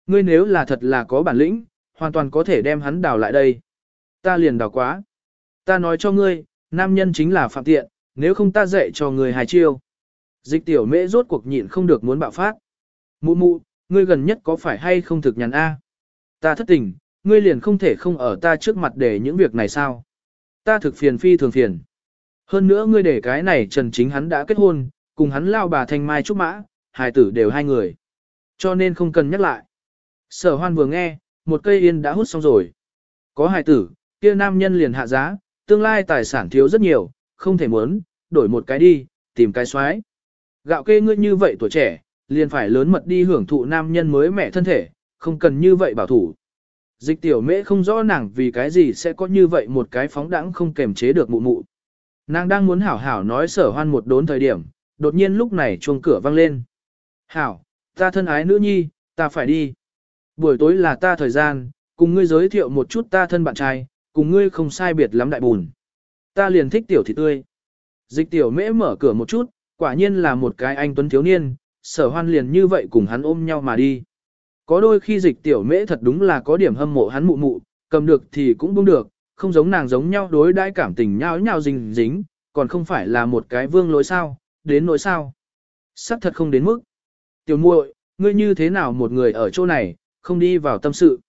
Ngươi nếu là thật là có bản lĩnh, hoàn toàn có thể đem hắn đào lại đây. Ta liền đào quá. Ta nói cho ngươi, nam nhân chính là phạm tiện, nếu không ta dạy cho ngươi hài chiêu. Dịch tiểu mễ rốt cuộc nhịn không được muốn bạo phát. Mụ mụ, ngươi gần nhất có phải hay không thực nhắn A? Ta thất tình, ngươi liền không thể không ở ta trước mặt để những việc này sao? Ta thực phiền phi thường phiền. Hơn nữa ngươi để cái này Trần Chính hắn đã kết hôn, cùng hắn lao bà thanh mai trúc mã, hài tử đều hai người. Cho nên không cần nhắc lại. Sở hoan vừa nghe, một cây yên đã hút xong rồi. Có hài tử, kia nam nhân liền hạ giá, tương lai tài sản thiếu rất nhiều, không thể muốn, đổi một cái đi, tìm cái xoái. Gạo kê ngươi như vậy tuổi trẻ, liền phải lớn mật đi hưởng thụ nam nhân mới mẹ thân thể, không cần như vậy bảo thủ. Dịch tiểu mễ không rõ nàng vì cái gì sẽ có như vậy một cái phóng đẳng không kềm chế được mụ mụ. Nàng đang muốn hảo hảo nói sở hoan một đốn thời điểm, đột nhiên lúc này chuông cửa vang lên. Hảo, ta thân ái nữ nhi, ta phải đi. Buổi tối là ta thời gian, cùng ngươi giới thiệu một chút ta thân bạn trai, cùng ngươi không sai biệt lắm đại bùn. Ta liền thích tiểu thị tươi. Dịch tiểu mễ mở cửa một chút, quả nhiên là một cái anh tuấn thiếu niên, sở hoan liền như vậy cùng hắn ôm nhau mà đi. Có đôi khi dịch tiểu mễ thật đúng là có điểm hâm mộ hắn mụ mụ, cầm được thì cũng buông được, không giống nàng giống nhau đối đãi cảm tình nhau nhau dính dính, còn không phải là một cái vương lỗi sao, đến nỗi sao. Sắc thật không đến mức. Tiểu muội, ngươi như thế nào một người ở chỗ này, không đi vào tâm sự.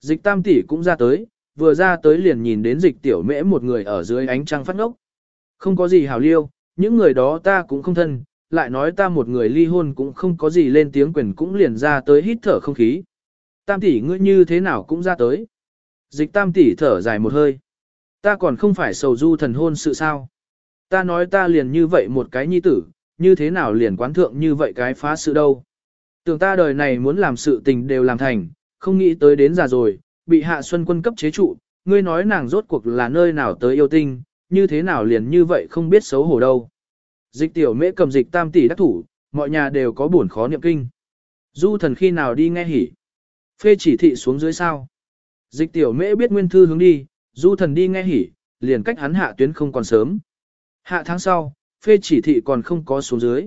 Dịch tam tỷ cũng ra tới, vừa ra tới liền nhìn đến dịch tiểu mễ một người ở dưới ánh trăng phát ngốc. Không có gì hảo liêu, những người đó ta cũng không thân, lại nói ta một người ly hôn cũng không có gì lên tiếng quyền cũng liền ra tới hít thở không khí. Tam tỷ ngươi như thế nào cũng ra tới. Dịch tam tỷ thở dài một hơi. Ta còn không phải sầu du thần hôn sự sao. Ta nói ta liền như vậy một cái nhi tử, như thế nào liền quán thượng như vậy cái phá sự đâu. Tưởng ta đời này muốn làm sự tình đều làm thành, không nghĩ tới đến già rồi, bị hạ xuân quân cấp chế trụ, ngươi nói nàng rốt cuộc là nơi nào tới yêu tinh, như thế nào liền như vậy không biết xấu hổ đâu. Dịch tiểu mễ cầm dịch tam tỷ đắc thủ, mọi nhà đều có buồn khó niệm kinh. Du thần khi nào đi nghe hỉ. Phê chỉ thị xuống dưới sao. Dịch tiểu mễ biết nguyên thư hướng đi, du thần đi nghe hỉ, liền cách hắn hạ tuyến không còn sớm. Hạ tháng sau, phê chỉ thị còn không có xuống dưới.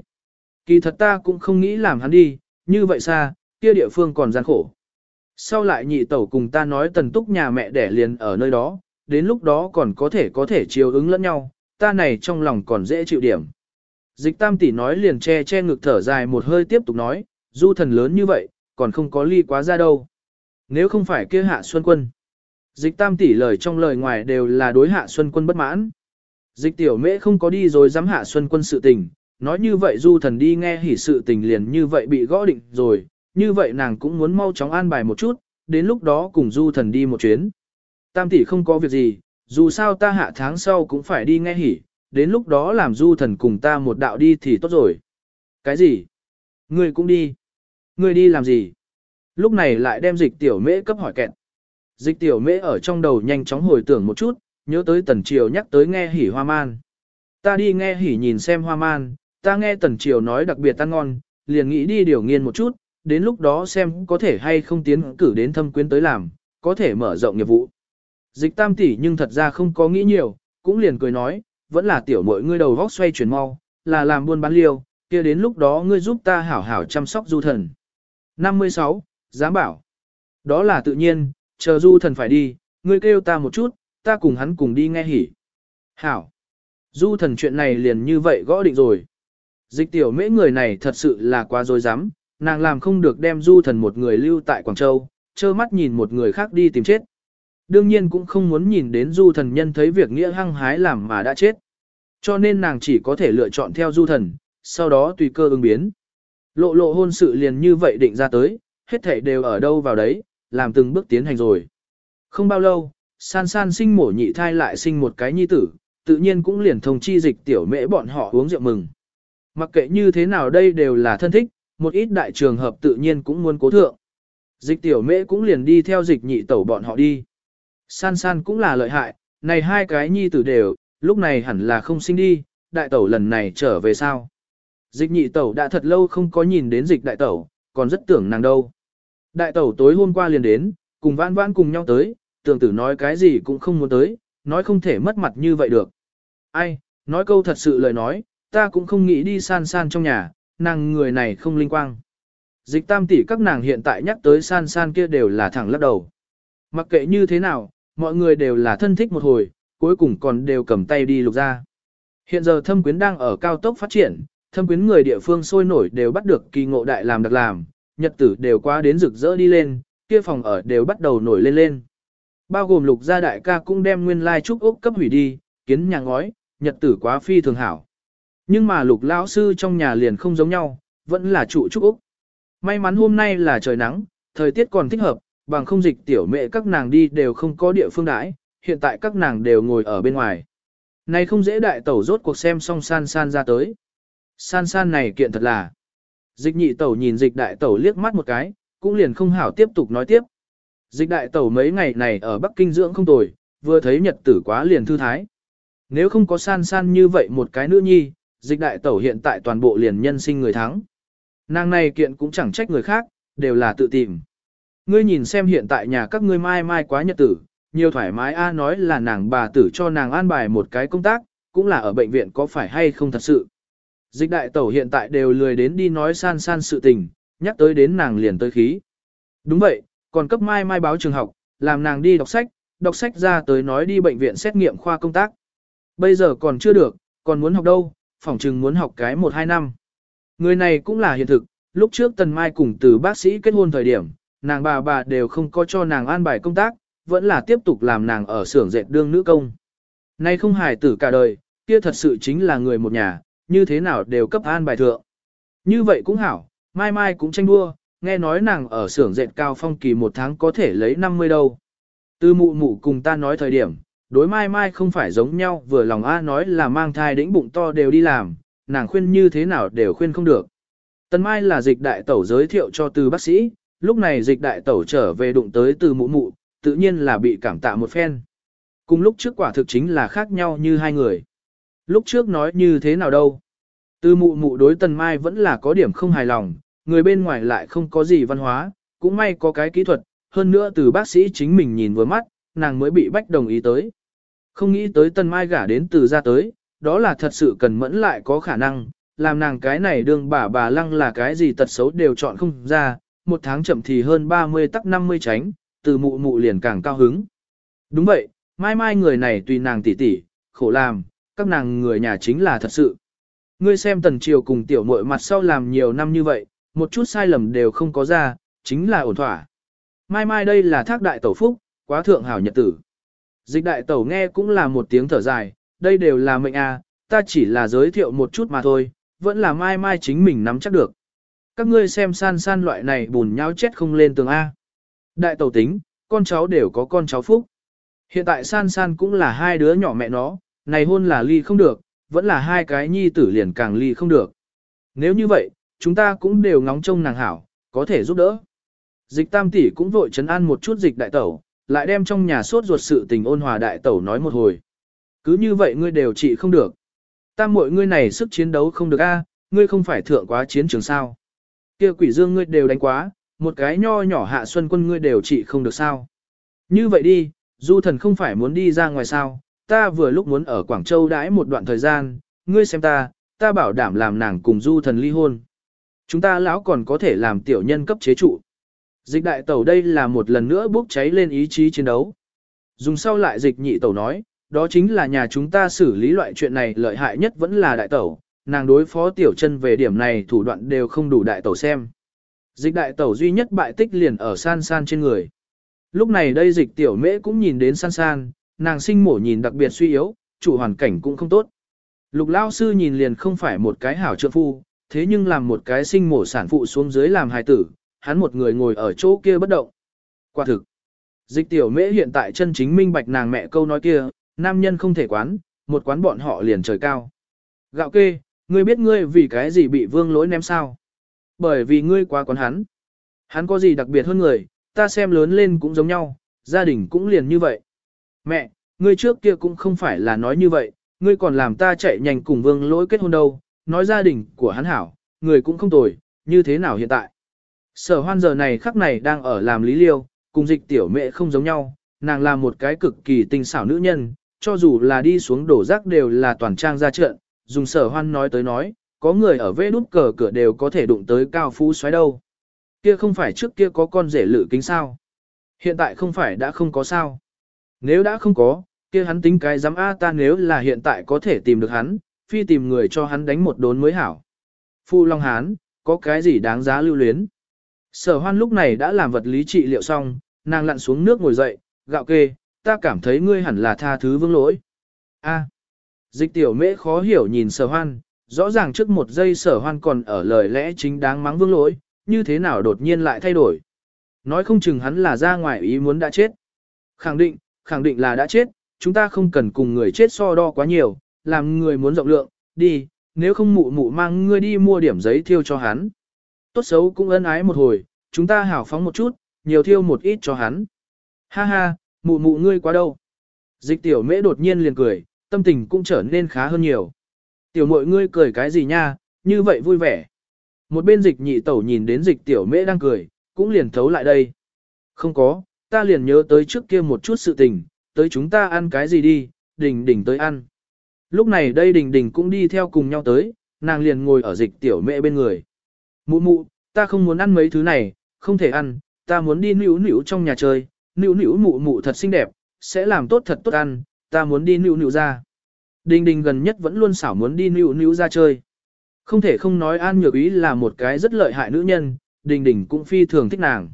Kỳ thật ta cũng không nghĩ làm hắn đi, như vậy xa, kia địa phương còn gian khổ. Sau lại nhị tẩu cùng ta nói tần túc nhà mẹ đẻ liền ở nơi đó, đến lúc đó còn có thể có thể chiều ứng lẫn nhau, ta này trong lòng còn dễ chịu điểm. Dịch tam tỷ nói liền che che ngực thở dài một hơi tiếp tục nói, du thần lớn như vậy, còn không có ly quá ra đâu. Nếu không phải kia hạ xuân quân. Dịch tam tỷ lời trong lời ngoài đều là đối hạ xuân quân bất mãn. Dịch tiểu mễ không có đi rồi dám hạ xuân quân sự tình, nói như vậy du thần đi nghe hỉ sự tình liền như vậy bị gõ định rồi, như vậy nàng cũng muốn mau chóng an bài một chút, đến lúc đó cùng du thần đi một chuyến. Tam tỷ không có việc gì, dù sao ta hạ tháng sau cũng phải đi nghe hỉ, đến lúc đó làm du thần cùng ta một đạo đi thì tốt rồi. Cái gì? Ngươi cũng đi. Ngươi đi làm gì? Lúc này lại đem dịch tiểu mễ cấp hỏi kẹt. Dịch tiểu mễ ở trong đầu nhanh chóng hồi tưởng một chút, nhớ tới tần triều nhắc tới nghe hỉ hoa man. Ta đi nghe hỉ nhìn xem hoa man, ta nghe tần triều nói đặc biệt ăn ngon, liền nghĩ đi điều nghiên một chút, đến lúc đó xem có thể hay không tiến cử đến thâm quyến tới làm, có thể mở rộng nghiệp vụ. Dịch tam tỷ nhưng thật ra không có nghĩ nhiều, cũng liền cười nói, vẫn là tiểu muội ngươi đầu vóc xoay chuyển mau, là làm buôn bán liêu, kia đến lúc đó ngươi giúp ta hảo hảo chăm sóc du thần. 56. Giám bảo. Đó là tự nhiên, chờ du thần phải đi, ngươi kêu ta một chút, ta cùng hắn cùng đi nghe hỉ. Hảo. Du thần chuyện này liền như vậy gõ định rồi. Dịch tiểu mễ người này thật sự là quá dối dám, nàng làm không được đem du thần một người lưu tại Quảng Châu, trơ mắt nhìn một người khác đi tìm chết. Đương nhiên cũng không muốn nhìn đến du thần nhân thấy việc nghĩa hăng hái làm mà đã chết. Cho nên nàng chỉ có thể lựa chọn theo du thần, sau đó tùy cơ ứng biến. Lộ lộ hôn sự liền như vậy định ra tới, hết thảy đều ở đâu vào đấy, làm từng bước tiến hành rồi. Không bao lâu, san san sinh mổ nhị thai lại sinh một cái nhi tử, tự nhiên cũng liền thông chi dịch tiểu mễ bọn họ uống rượu mừng. Mặc kệ như thế nào đây đều là thân thích, một ít đại trường hợp tự nhiên cũng muốn cố thượng. Dịch tiểu mễ cũng liền đi theo dịch nhị tẩu bọn họ đi. San san cũng là lợi hại, này hai cái nhi tử đều, lúc này hẳn là không sinh đi, đại tẩu lần này trở về sao. Dịch nhị tẩu đã thật lâu không có nhìn đến dịch đại tẩu, còn rất tưởng nàng đâu. Đại tẩu tối hôm qua liền đến, cùng vãn vãn cùng nhau tới, tưởng tử nói cái gì cũng không muốn tới, nói không thể mất mặt như vậy được. Ai, nói câu thật sự lời nói, ta cũng không nghĩ đi san san trong nhà, nàng người này không linh quang. Dịch tam tỷ các nàng hiện tại nhắc tới san san kia đều là thẳng lắc đầu. Mặc kệ như thế nào, mọi người đều là thân thích một hồi, cuối cùng còn đều cầm tay đi lục ra. Hiện giờ thâm quyến đang ở cao tốc phát triển, thâm quyến người địa phương sôi nổi đều bắt được kỳ ngộ đại làm đặc làm, nhật tử đều qua đến rực rỡ đi lên, kia phòng ở đều bắt đầu nổi lên lên. Bao gồm lục gia đại ca cũng đem nguyên lai trúc ốc cấp hủy đi, kiến nhà ngói, nhật tử quá phi thường hảo. Nhưng mà lục lão sư trong nhà liền không giống nhau, vẫn là trụ trúc úc. May mắn hôm nay là trời nắng, thời tiết còn thích hợp, bằng không dịch tiểu mẹ các nàng đi đều không có địa phương đãi, hiện tại các nàng đều ngồi ở bên ngoài. Này không dễ đại tẩu rốt cuộc xem xong san san ra tới. San san này kiện thật là. Dịch nhị tẩu nhìn dịch đại tẩu liếc mắt một cái, cũng liền không hảo tiếp tục nói tiếp. Dịch đại tẩu mấy ngày này ở Bắc Kinh dưỡng không tồi, vừa thấy nhật tử quá liền thư thái. Nếu không có san san như vậy một cái nữ nhi, dịch đại tẩu hiện tại toàn bộ liền nhân sinh người thắng. Nàng này kiện cũng chẳng trách người khác, đều là tự tìm. Ngươi nhìn xem hiện tại nhà các ngươi mai mai quá nhật tử, nhiều thoải mái a nói là nàng bà tử cho nàng an bài một cái công tác, cũng là ở bệnh viện có phải hay không thật sự. Dịch đại tẩu hiện tại đều lười đến đi nói san san sự tình, nhắc tới đến nàng liền tới khí. Đúng vậy, còn cấp mai mai báo trường học, làm nàng đi đọc sách, đọc sách ra tới nói đi bệnh viện xét nghiệm khoa công tác. Bây giờ còn chưa được, còn muốn học đâu, phỏng chừng muốn học cái 1-2 năm. Người này cũng là hiện thực, lúc trước Tần Mai cùng từ bác sĩ kết hôn thời điểm, nàng bà bà đều không có cho nàng an bài công tác, vẫn là tiếp tục làm nàng ở xưởng dệt đương nữ công. Nay không hài tử cả đời, kia thật sự chính là người một nhà, như thế nào đều cấp an bài thượng. Như vậy cũng hảo, mai mai cũng tranh đua, nghe nói nàng ở xưởng dệt cao phong kỳ một tháng có thể lấy 50 đâu. Từ mụ mụ cùng ta nói thời điểm, đối mai mai không phải giống nhau vừa lòng A nói là mang thai đĩnh bụng to đều đi làm, nàng khuyên như thế nào đều khuyên không được. Tần mai là dịch đại tẩu giới thiệu cho từ bác sĩ, lúc này dịch đại tẩu trở về đụng tới từ mụ mụ, tự nhiên là bị cảm tạ một phen. Cùng lúc trước quả thực chính là khác nhau như hai người. Lúc trước nói như thế nào đâu. Từ mụ mụ đối tần mai vẫn là có điểm không hài lòng, người bên ngoài lại không có gì văn hóa, cũng may có cái kỹ thuật, hơn nữa từ bác sĩ chính mình nhìn vừa mắt, nàng mới bị bách đồng ý tới. Không nghĩ tới tân mai gả đến từ ra tới, đó là thật sự cần mẫn lại có khả năng, làm nàng cái này đương bà bà lăng là cái gì tật xấu đều chọn không ra, một tháng chậm thì hơn 30 tắc 50 tránh, từ mụ mụ liền càng cao hứng. Đúng vậy, mai mai người này tùy nàng tỉ tỉ, khổ làm, các nàng người nhà chính là thật sự. Ngươi xem tần triều cùng tiểu muội mặt sau làm nhiều năm như vậy, một chút sai lầm đều không có ra, chính là ổn thỏa. Mai mai đây là thác đại tổ phúc, quá thượng hảo nhật tử. Dịch đại tẩu nghe cũng là một tiếng thở dài, đây đều là mệnh a, ta chỉ là giới thiệu một chút mà thôi, vẫn là mai mai chính mình nắm chắc được. Các ngươi xem san san loại này bùn nhau chết không lên tường A. Đại tẩu tính, con cháu đều có con cháu phúc. Hiện tại san san cũng là hai đứa nhỏ mẹ nó, này hôn là ly không được, vẫn là hai cái nhi tử liền càng ly không được. Nếu như vậy, chúng ta cũng đều ngóng trông nàng hảo, có thể giúp đỡ. Dịch tam tỷ cũng vội chấn an một chút dịch đại tẩu, lại đem trong nhà sốt ruột sự tình ôn hòa đại tẩu nói một hồi. Cứ như vậy ngươi đều trị không được. Tam muội ngươi này sức chiến đấu không được a, ngươi không phải thượng quá chiến trường sao. Kia quỷ dương ngươi đều đánh quá, một cái nho nhỏ hạ xuân quân ngươi đều trị không được sao. Như vậy đi, du thần không phải muốn đi ra ngoài sao, ta vừa lúc muốn ở Quảng Châu đãi một đoạn thời gian, ngươi xem ta, ta bảo đảm làm nàng cùng du thần ly hôn. Chúng ta lão còn có thể làm tiểu nhân cấp chế trụ. Dịch đại tẩu đây là một lần nữa bốc cháy lên ý chí chiến đấu. Dùng sau lại dịch nhị tẩu nói, đó chính là nhà chúng ta xử lý loại chuyện này lợi hại nhất vẫn là đại tẩu, nàng đối phó tiểu chân về điểm này thủ đoạn đều không đủ đại tẩu xem. Dịch đại tẩu duy nhất bại tích liền ở san san trên người. Lúc này đây dịch tiểu mễ cũng nhìn đến san san, nàng sinh mổ nhìn đặc biệt suy yếu, chủ hoàn cảnh cũng không tốt. Lục lao sư nhìn liền không phải một cái hảo trượng phu, thế nhưng làm một cái sinh mổ sản phụ xuống dưới làm hài tử, hắn một người ngồi ở chỗ kia bất động. Quả thực, dịch tiểu mễ hiện tại chân chính minh bạch nàng mẹ câu nói kia, nam nhân không thể quán, một quán bọn họ liền trời cao. Gạo kê, ngươi biết ngươi vì cái gì bị vương lỗi ném sao? Bởi vì ngươi quá quán hắn. Hắn có gì đặc biệt hơn người, ta xem lớn lên cũng giống nhau, gia đình cũng liền như vậy. Mẹ, ngươi trước kia cũng không phải là nói như vậy, ngươi còn làm ta chạy nhanh cùng vương lỗi kết hôn đâu, nói gia đình của hắn hảo, người cũng không tồi, như thế nào hiện tại. Sở hoan giờ này khắc này đang ở làm lý liêu, cùng dịch tiểu mẹ không giống nhau, nàng là một cái cực kỳ tinh xảo nữ nhân, cho dù là đi xuống đổ rác đều là toàn trang ra trận, dùng sở hoan nói tới nói, có người ở vê đút cờ cửa đều có thể đụng tới cao phú xoáy đâu. Kia không phải trước kia có con rể lự kính sao? Hiện tại không phải đã không có sao? Nếu đã không có, kia hắn tính cái dám A ta nếu là hiện tại có thể tìm được hắn, phi tìm người cho hắn đánh một đốn mới hảo. Phu Long Hán, có cái gì đáng giá lưu luyến? Sở hoan lúc này đã làm vật lý trị liệu xong, nàng lặn xuống nước ngồi dậy, gạo kê, ta cảm thấy ngươi hẳn là tha thứ vương lỗi. A. Dịch tiểu mễ khó hiểu nhìn sở hoan, rõ ràng trước một giây sở hoan còn ở lời lẽ chính đáng mắng vương lỗi, như thế nào đột nhiên lại thay đổi. Nói không chừng hắn là ra ngoài ý muốn đã chết. Khẳng định, khẳng định là đã chết, chúng ta không cần cùng người chết so đo quá nhiều, làm người muốn rộng lượng, đi, nếu không mụ mụ mang ngươi đi mua điểm giấy thiêu cho hắn. Tốt xấu cũng ân ái một hồi, chúng ta hảo phóng một chút, nhiều thiêu một ít cho hắn. Ha ha, mụ mụ ngươi quá đâu. Dịch tiểu mễ đột nhiên liền cười, tâm tình cũng trở nên khá hơn nhiều. Tiểu mội ngươi cười cái gì nha, như vậy vui vẻ. Một bên dịch nhị tẩu nhìn đến dịch tiểu mễ đang cười, cũng liền thấu lại đây. Không có, ta liền nhớ tới trước kia một chút sự tình, tới chúng ta ăn cái gì đi, đình đình tới ăn. Lúc này đây đình đình cũng đi theo cùng nhau tới, nàng liền ngồi ở dịch tiểu mễ bên người. Mụ mụ, ta không muốn ăn mấy thứ này, không thể ăn, ta muốn đi nữu nữu trong nhà chơi, nữu nữu mụ mụ thật xinh đẹp, sẽ làm tốt thật tốt ăn, ta muốn đi nữu nữu ra. Đình đình gần nhất vẫn luôn xảo muốn đi nữu nữu ra chơi. Không thể không nói An Nhược Ý là một cái rất lợi hại nữ nhân, đình đình cũng phi thường thích nàng.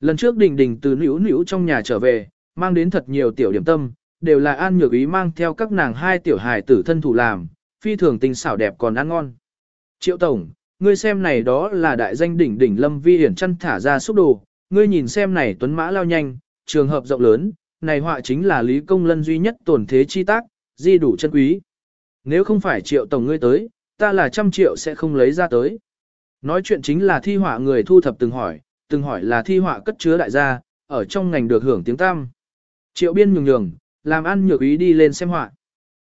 Lần trước đình đình từ nữu nữu trong nhà trở về, mang đến thật nhiều tiểu điểm tâm, đều là An Nhược Ý mang theo các nàng hai tiểu hài tử thân thủ làm, phi thường tình xảo đẹp còn ăn ngon. Triệu Tổng, ngươi xem này đó là đại danh đỉnh đỉnh lâm vi hiển chăn thả ra xúc đồ, ngươi nhìn xem này tuấn mã lao nhanh, trường hợp rộng lớn, này họa chính là lý công lân duy nhất tổn thế chi tác, di đủ chân quý. Nếu không phải Triệu Tổng ngươi tới, ta là trăm triệu sẽ không lấy ra tới. Nói chuyện chính là thi họa người thu thập từng hỏi, từng hỏi là thi họa cất chứa đại gia, ở trong ngành được hưởng tiếng tam. Triệu biên nhường nhường, làm ăn nhược ý đi lên xem họa.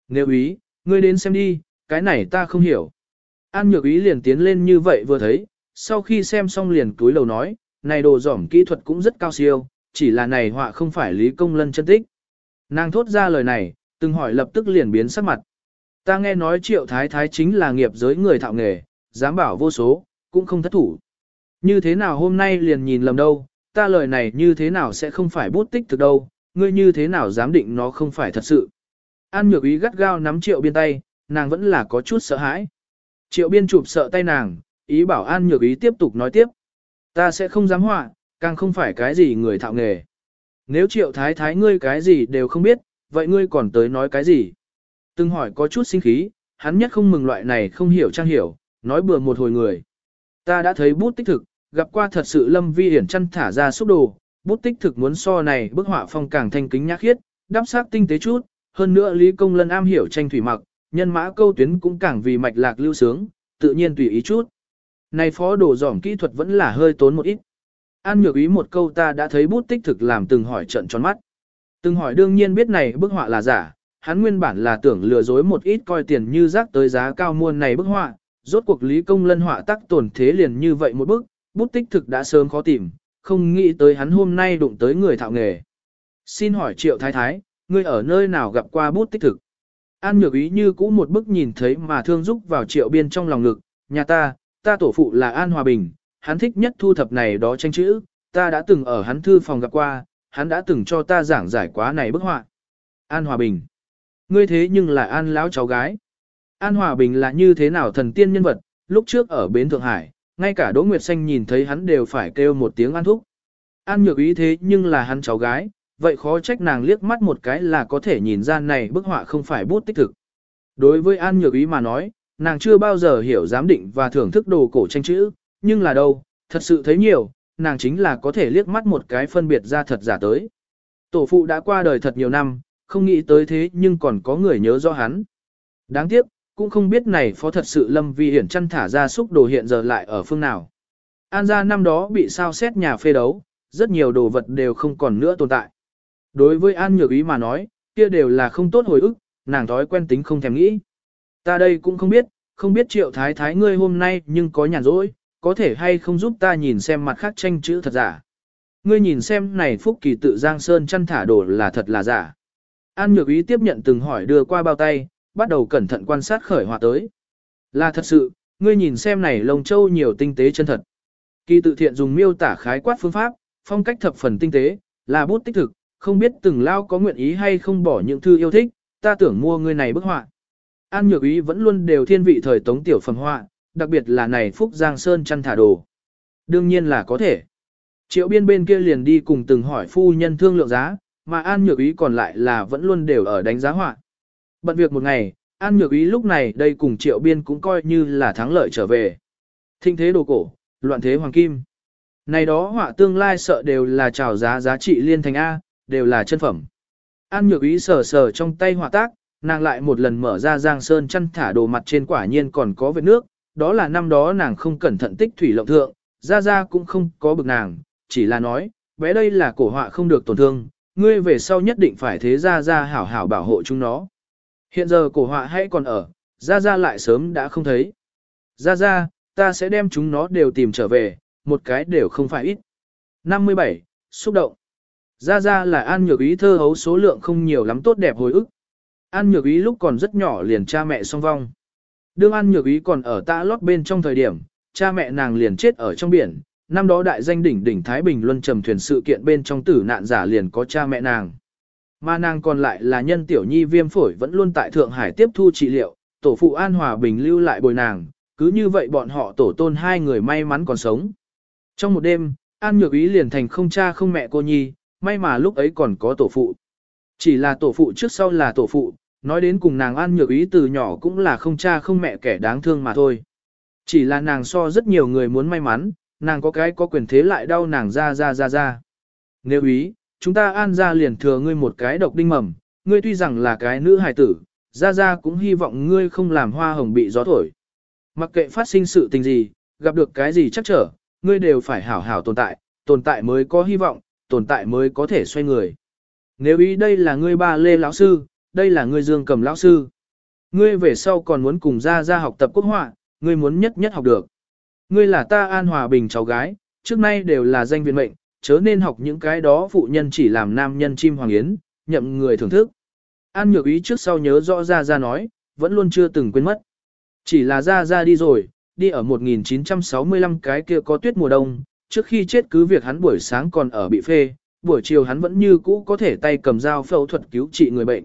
Nếu ý, ngươi đến xem đi, cái này ta không hiểu. An nhược ý liền tiến lên như vậy vừa thấy, sau khi xem xong liền túi lầu nói, này đồ giỏm kỹ thuật cũng rất cao siêu, chỉ là này họa không phải lý công lân chân tích. Nàng thốt ra lời này, từng hỏi lập tức liền biến sắc mặt. Ta nghe nói triệu thái thái chính là nghiệp giới người thạo nghề, dám bảo vô số, cũng không thất thủ. Như thế nào hôm nay liền nhìn lầm đâu, ta lời này như thế nào sẽ không phải bút tích thực đâu, ngươi như thế nào dám định nó không phải thật sự. An nhược ý gắt gao nắm triệu biên tay, nàng vẫn là có chút sợ hãi. Triệu biên chụp sợ tay nàng, ý bảo an nhược ý tiếp tục nói tiếp. Ta sẽ không dám họa, càng không phải cái gì người thạo nghề. Nếu triệu thái thái ngươi cái gì đều không biết, vậy ngươi còn tới nói cái gì? Từng hỏi có chút sinh khí, hắn nhất không mừng loại này không hiểu trang hiểu, nói bừa một hồi người. Ta đã thấy bút tích thực, gặp qua thật sự lâm vi hiển chăn thả ra xúc đồ, bút tích thực muốn so này bức họa phong càng thanh kính nhã khiết, đắp sắc tinh tế chút, hơn nữa Lý Công Lân am hiểu tranh thủy mặc, nhân mã câu tuyến cũng càng vì mạch lạc lưu sướng, tự nhiên tùy ý chút. Này phó đồ dỏm kỹ thuật vẫn là hơi tốn một ít. An nhược ý một câu ta đã thấy bút tích thực làm từng hỏi trận tròn mắt. Từng hỏi đương nhiên biết này bức họa là giả, hắn nguyên bản là tưởng lừa dối một ít coi tiền như rác tới giá cao muôn này bức họa, rốt cuộc Lý Công Lân họa tác tổn thế liền như vậy một bức, bút tích thực đã sớm khó tìm, không nghĩ tới hắn hôm nay đụng tới người thạo nghề. Xin hỏi triệu thái thái, ngươi ở nơi nào gặp qua bút tích thực? An nhược ý như cũ một bức nhìn thấy mà thương giúp vào triệu biên trong lòng ngực, nhà ta, ta tổ phụ là An Hòa Bình, hắn thích nhất thu thập này đó tranh chữ, ta đã từng ở hắn thư phòng gặp qua, hắn đã từng cho ta giảng giải quá này bức họa. An Hòa Bình, ngươi thế nhưng là An lão cháu gái. An Hòa Bình là như thế nào thần tiên nhân vật, lúc trước ở bến Thượng Hải, ngay cả Đỗ Nguyệt Xanh nhìn thấy hắn đều phải kêu một tiếng an thúc. An nhược ý thế nhưng là hắn cháu gái, vậy khó trách nàng liếc mắt một cái là có thể nhìn ra này bức họa không phải bút tích thực. Đối với An nhược ý mà nói, nàng chưa bao giờ hiểu giám định và thưởng thức đồ cổ tranh chữ, nhưng là đâu, thật sự thấy nhiều, nàng chính là có thể liếc mắt một cái phân biệt ra thật giả tới. Tổ phụ đã qua đời thật nhiều năm, không nghĩ tới thế nhưng còn có người nhớ rõ hắn. Đáng tiếc, cũng không biết này phó thật sự Lâm Vi Hiển chăn thả ra xúc đồ hiện giờ lại ở phương nào. An gia năm đó bị sao xét nhà phê đấu, rất nhiều đồ vật đều không còn nữa tồn tại. Đối với An Nhược Ý mà nói, kia đều là không tốt hồi ức, nàng thói quen tính không thèm nghĩ. Ta đây cũng không biết, không biết triệu thái thái ngươi hôm nay nhưng có nhàn rỗi, có thể hay không giúp ta nhìn xem mặt khác tranh chữ thật giả. Ngươi nhìn xem này phúc kỳ tự Giang Sơn chăn thả đồ là thật là giả. An Nhược Ý tiếp nhận từng hỏi đưa qua bao tay, bắt đầu cẩn thận quan sát khởi họa tới. Là thật sự, ngươi nhìn xem này lồng châu nhiều tinh tế chân thật. Kỳ tự thiện dùng miêu tả khái quát phương pháp, phong cách thập phần tinh tế, là bút tích thực, không biết từng lao có nguyện ý hay không bỏ những thư yêu thích, ta tưởng mua người này bức họa. An Nhược Ý vẫn luôn đều thiên vị thời tống tiểu phẩm họa, đặc biệt là này Phúc Giang Sơn chăn thả đồ. Đương nhiên là có thể. Triệu biên bên kia liền đi cùng từng hỏi phu nhân thương lượng giá, mà An Nhược Ý còn lại là vẫn luôn đều ở đánh giá họa. Bận việc một ngày, An Nhược Ý lúc này đây cùng Triệu biên cũng coi như là thắng lợi trở về. Thinh thế đồ cổ, loạn thế hoàng kim. Này đó họa tương lai sợ đều là trào giá giá trị liên thành A, đều là chân phẩm. An Nhược Ý sờ sờ trong tay họa tác, nàng lại một lần mở ra giang sơn chăn thả đồ mặt trên quả nhiên còn có vết nước, đó là năm đó nàng không cẩn thận tích thủy lộng thượng, ra ra cũng không có bực nàng, chỉ là nói, bé đây là cổ họa không được tổn thương, ngươi về sau nhất định phải thế ra ra hảo hảo bảo hộ chúng nó. Hiện giờ cổ họa hay còn ở, ra ra lại sớm đã không thấy. Ra ra, ta sẽ đem chúng nó đều tìm trở về, một cái đều không phải ít. 57. Xúc động. Ra ra là an nhược ý thơ hấu số lượng không nhiều lắm tốt đẹp hồi ức. An nhược ý lúc còn rất nhỏ liền cha mẹ song vong. Đương an nhược ý còn ở tạ lót bên trong thời điểm, cha mẹ nàng liền chết ở trong biển. Năm đó đại danh đỉnh đỉnh Thái Bình Luân trầm thuyền sự kiện bên trong tử nạn giả liền có cha mẹ nàng. Mà nàng còn lại là nhân tiểu nhi viêm phổi vẫn luôn tại Thượng Hải tiếp thu trị liệu, tổ phụ An Hòa Bình lưu lại bồi nàng, cứ như vậy bọn họ tổ tôn hai người may mắn còn sống. Trong một đêm, An Nhược Ý liền thành không cha không mẹ cô nhi, may mà lúc ấy còn có tổ phụ. Chỉ là tổ phụ trước sau là tổ phụ, nói đến cùng nàng An Nhược Ý từ nhỏ cũng là không cha không mẹ kẻ đáng thương mà thôi. Chỉ là nàng so rất nhiều người muốn may mắn, nàng có cái có quyền thế lại đau nàng ra ra ra ra. Nếu ý, chúng ta an ra liền thừa ngươi một cái độc đinh mầm, ngươi tuy rằng là cái nữ hài tử, ra ra cũng hy vọng ngươi không làm hoa hồng bị gió thổi. Mặc kệ phát sinh sự tình gì, gặp được cái gì chắc trở, ngươi đều phải hảo hảo tồn tại, tồn tại mới có hy vọng, tồn tại mới có thể xoay người. Nếu ý đây là ngươi ba lê lão sư, đây là ngươi dương cầm lão sư. Ngươi về sau còn muốn cùng ra ra học tập quốc họa, ngươi muốn nhất nhất học được. Ngươi là ta an hòa bình cháu gái, trước nay đều là danh viên mệnh, chớ nên học những cái đó phụ nhân chỉ làm nam nhân chim hoàng yến, nhậm người thưởng thức. An nhược ý trước sau nhớ rõ ra ra nói, vẫn luôn chưa từng quên mất. Chỉ là ra ra đi rồi, đi ở 1965 cái kia có tuyết mùa đông, trước khi chết cứ việc hắn buổi sáng còn ở bị phê, buổi chiều hắn vẫn như cũ có thể tay cầm dao phẫu thuật cứu trị người bệnh.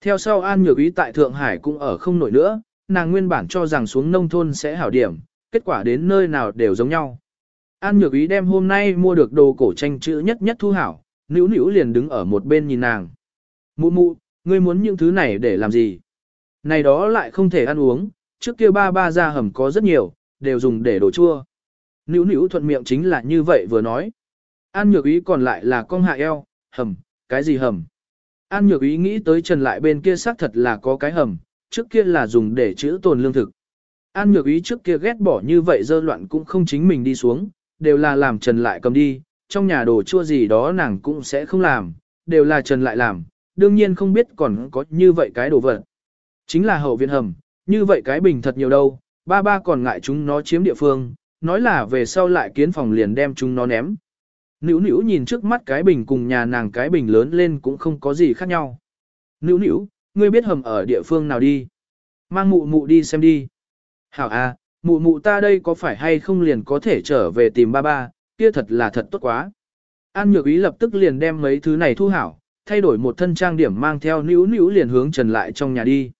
Theo sau An Nhược Ý tại Thượng Hải cũng ở không nổi nữa, nàng nguyên bản cho rằng xuống nông thôn sẽ hảo điểm, kết quả đến nơi nào đều giống nhau. An Nhược Ý đem hôm nay mua được đồ cổ tranh chữ nhất nhất thu hảo, nữu nữu liền đứng ở một bên nhìn nàng. Mụ mụ, ngươi muốn những thứ này để làm gì? Này đó lại không thể ăn uống, trước kia ba ba ra hầm có rất nhiều, đều dùng để đổ chua. Nữu nữu thuận miệng chính là như vậy vừa nói. An nhược ý còn lại là con hạ eo, hầm, cái gì hầm. An nhược ý nghĩ tới trần lại bên kia xác thật là có cái hầm, trước kia là dùng để chữ tồn lương thực. An nhược ý trước kia ghét bỏ như vậy dơ loạn cũng không chính mình đi xuống, đều là làm trần lại cầm đi, trong nhà đồ chua gì đó nàng cũng sẽ không làm, đều là trần lại làm, đương nhiên không biết còn có như vậy cái đồ vật. Chính là hậu viện hầm, như vậy cái bình thật nhiều đâu, ba ba còn ngại chúng nó chiếm địa phương, nói là về sau lại kiến phòng liền đem chúng nó ném. Nữu nữu nhìn trước mắt cái bình cùng nhà nàng cái bình lớn lên cũng không có gì khác nhau. Nữu nữu, ngươi biết hầm ở địa phương nào đi? Mang mụ mụ đi xem đi. Hảo à, mụ mụ ta đây có phải hay không liền có thể trở về tìm ba ba, kia thật là thật tốt quá. An nhược ý lập tức liền đem mấy thứ này thu hảo, thay đổi một thân trang điểm mang theo nữu nữu liền hướng trần lại trong nhà đi.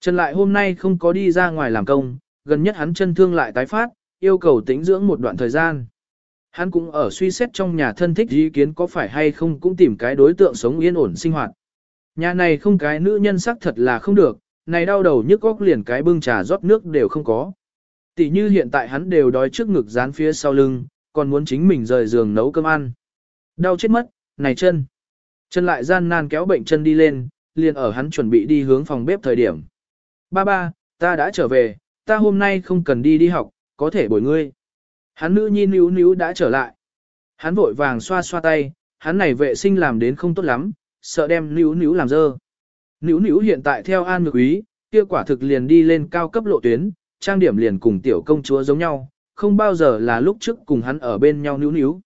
Trần lại hôm nay không có đi ra ngoài làm công, gần nhất hắn chân thương lại tái phát, yêu cầu tĩnh dưỡng một đoạn thời gian. Hắn cũng ở suy xét trong nhà thân thích ý kiến có phải hay không cũng tìm cái đối tượng sống yên ổn sinh hoạt. Nhà này không cái nữ nhân sắc thật là không được, này đau đầu nhức góc liền cái bưng trà rót nước đều không có. Tỷ như hiện tại hắn đều đói trước ngực dán phía sau lưng, còn muốn chính mình rời giường nấu cơm ăn. Đau chết mất, này chân. Chân lại gian nan kéo bệnh chân đi lên, liền ở hắn chuẩn bị đi hướng phòng bếp thời điểm. Ba ba, ta đã trở về, ta hôm nay không cần đi đi học, có thể bồi ngươi. Hắn nữ nhi níu níu đã trở lại. Hắn vội vàng xoa xoa tay, hắn này vệ sinh làm đến không tốt lắm, sợ đem níu níu làm dơ. Níu níu hiện tại theo an ngược ý, kia quả thực liền đi lên cao cấp lộ tuyến, trang điểm liền cùng tiểu công chúa giống nhau, không bao giờ là lúc trước cùng hắn ở bên nhau níu níu.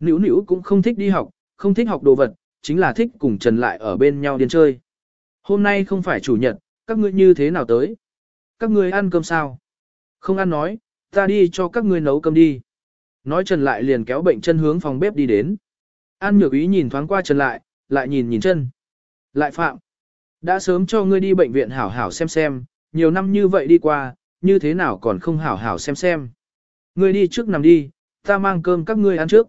Níu níu cũng không thích đi học, không thích học đồ vật, chính là thích cùng Trần lại ở bên nhau điên chơi. Hôm nay không phải chủ nhật, các ngươi như thế nào tới? Các ngươi ăn cơm sao? Không ăn nói, ta đi cho các ngươi nấu cơm đi. Nói Trần lại liền kéo bệnh chân hướng phòng bếp đi đến. An nhược ý nhìn thoáng qua Trần lại, lại nhìn nhìn chân. Lại phạm. Đã sớm cho ngươi đi bệnh viện hảo hảo xem xem, nhiều năm như vậy đi qua, như thế nào còn không hảo hảo xem xem. Ngươi đi trước nằm đi, ta mang cơm các ngươi ăn trước.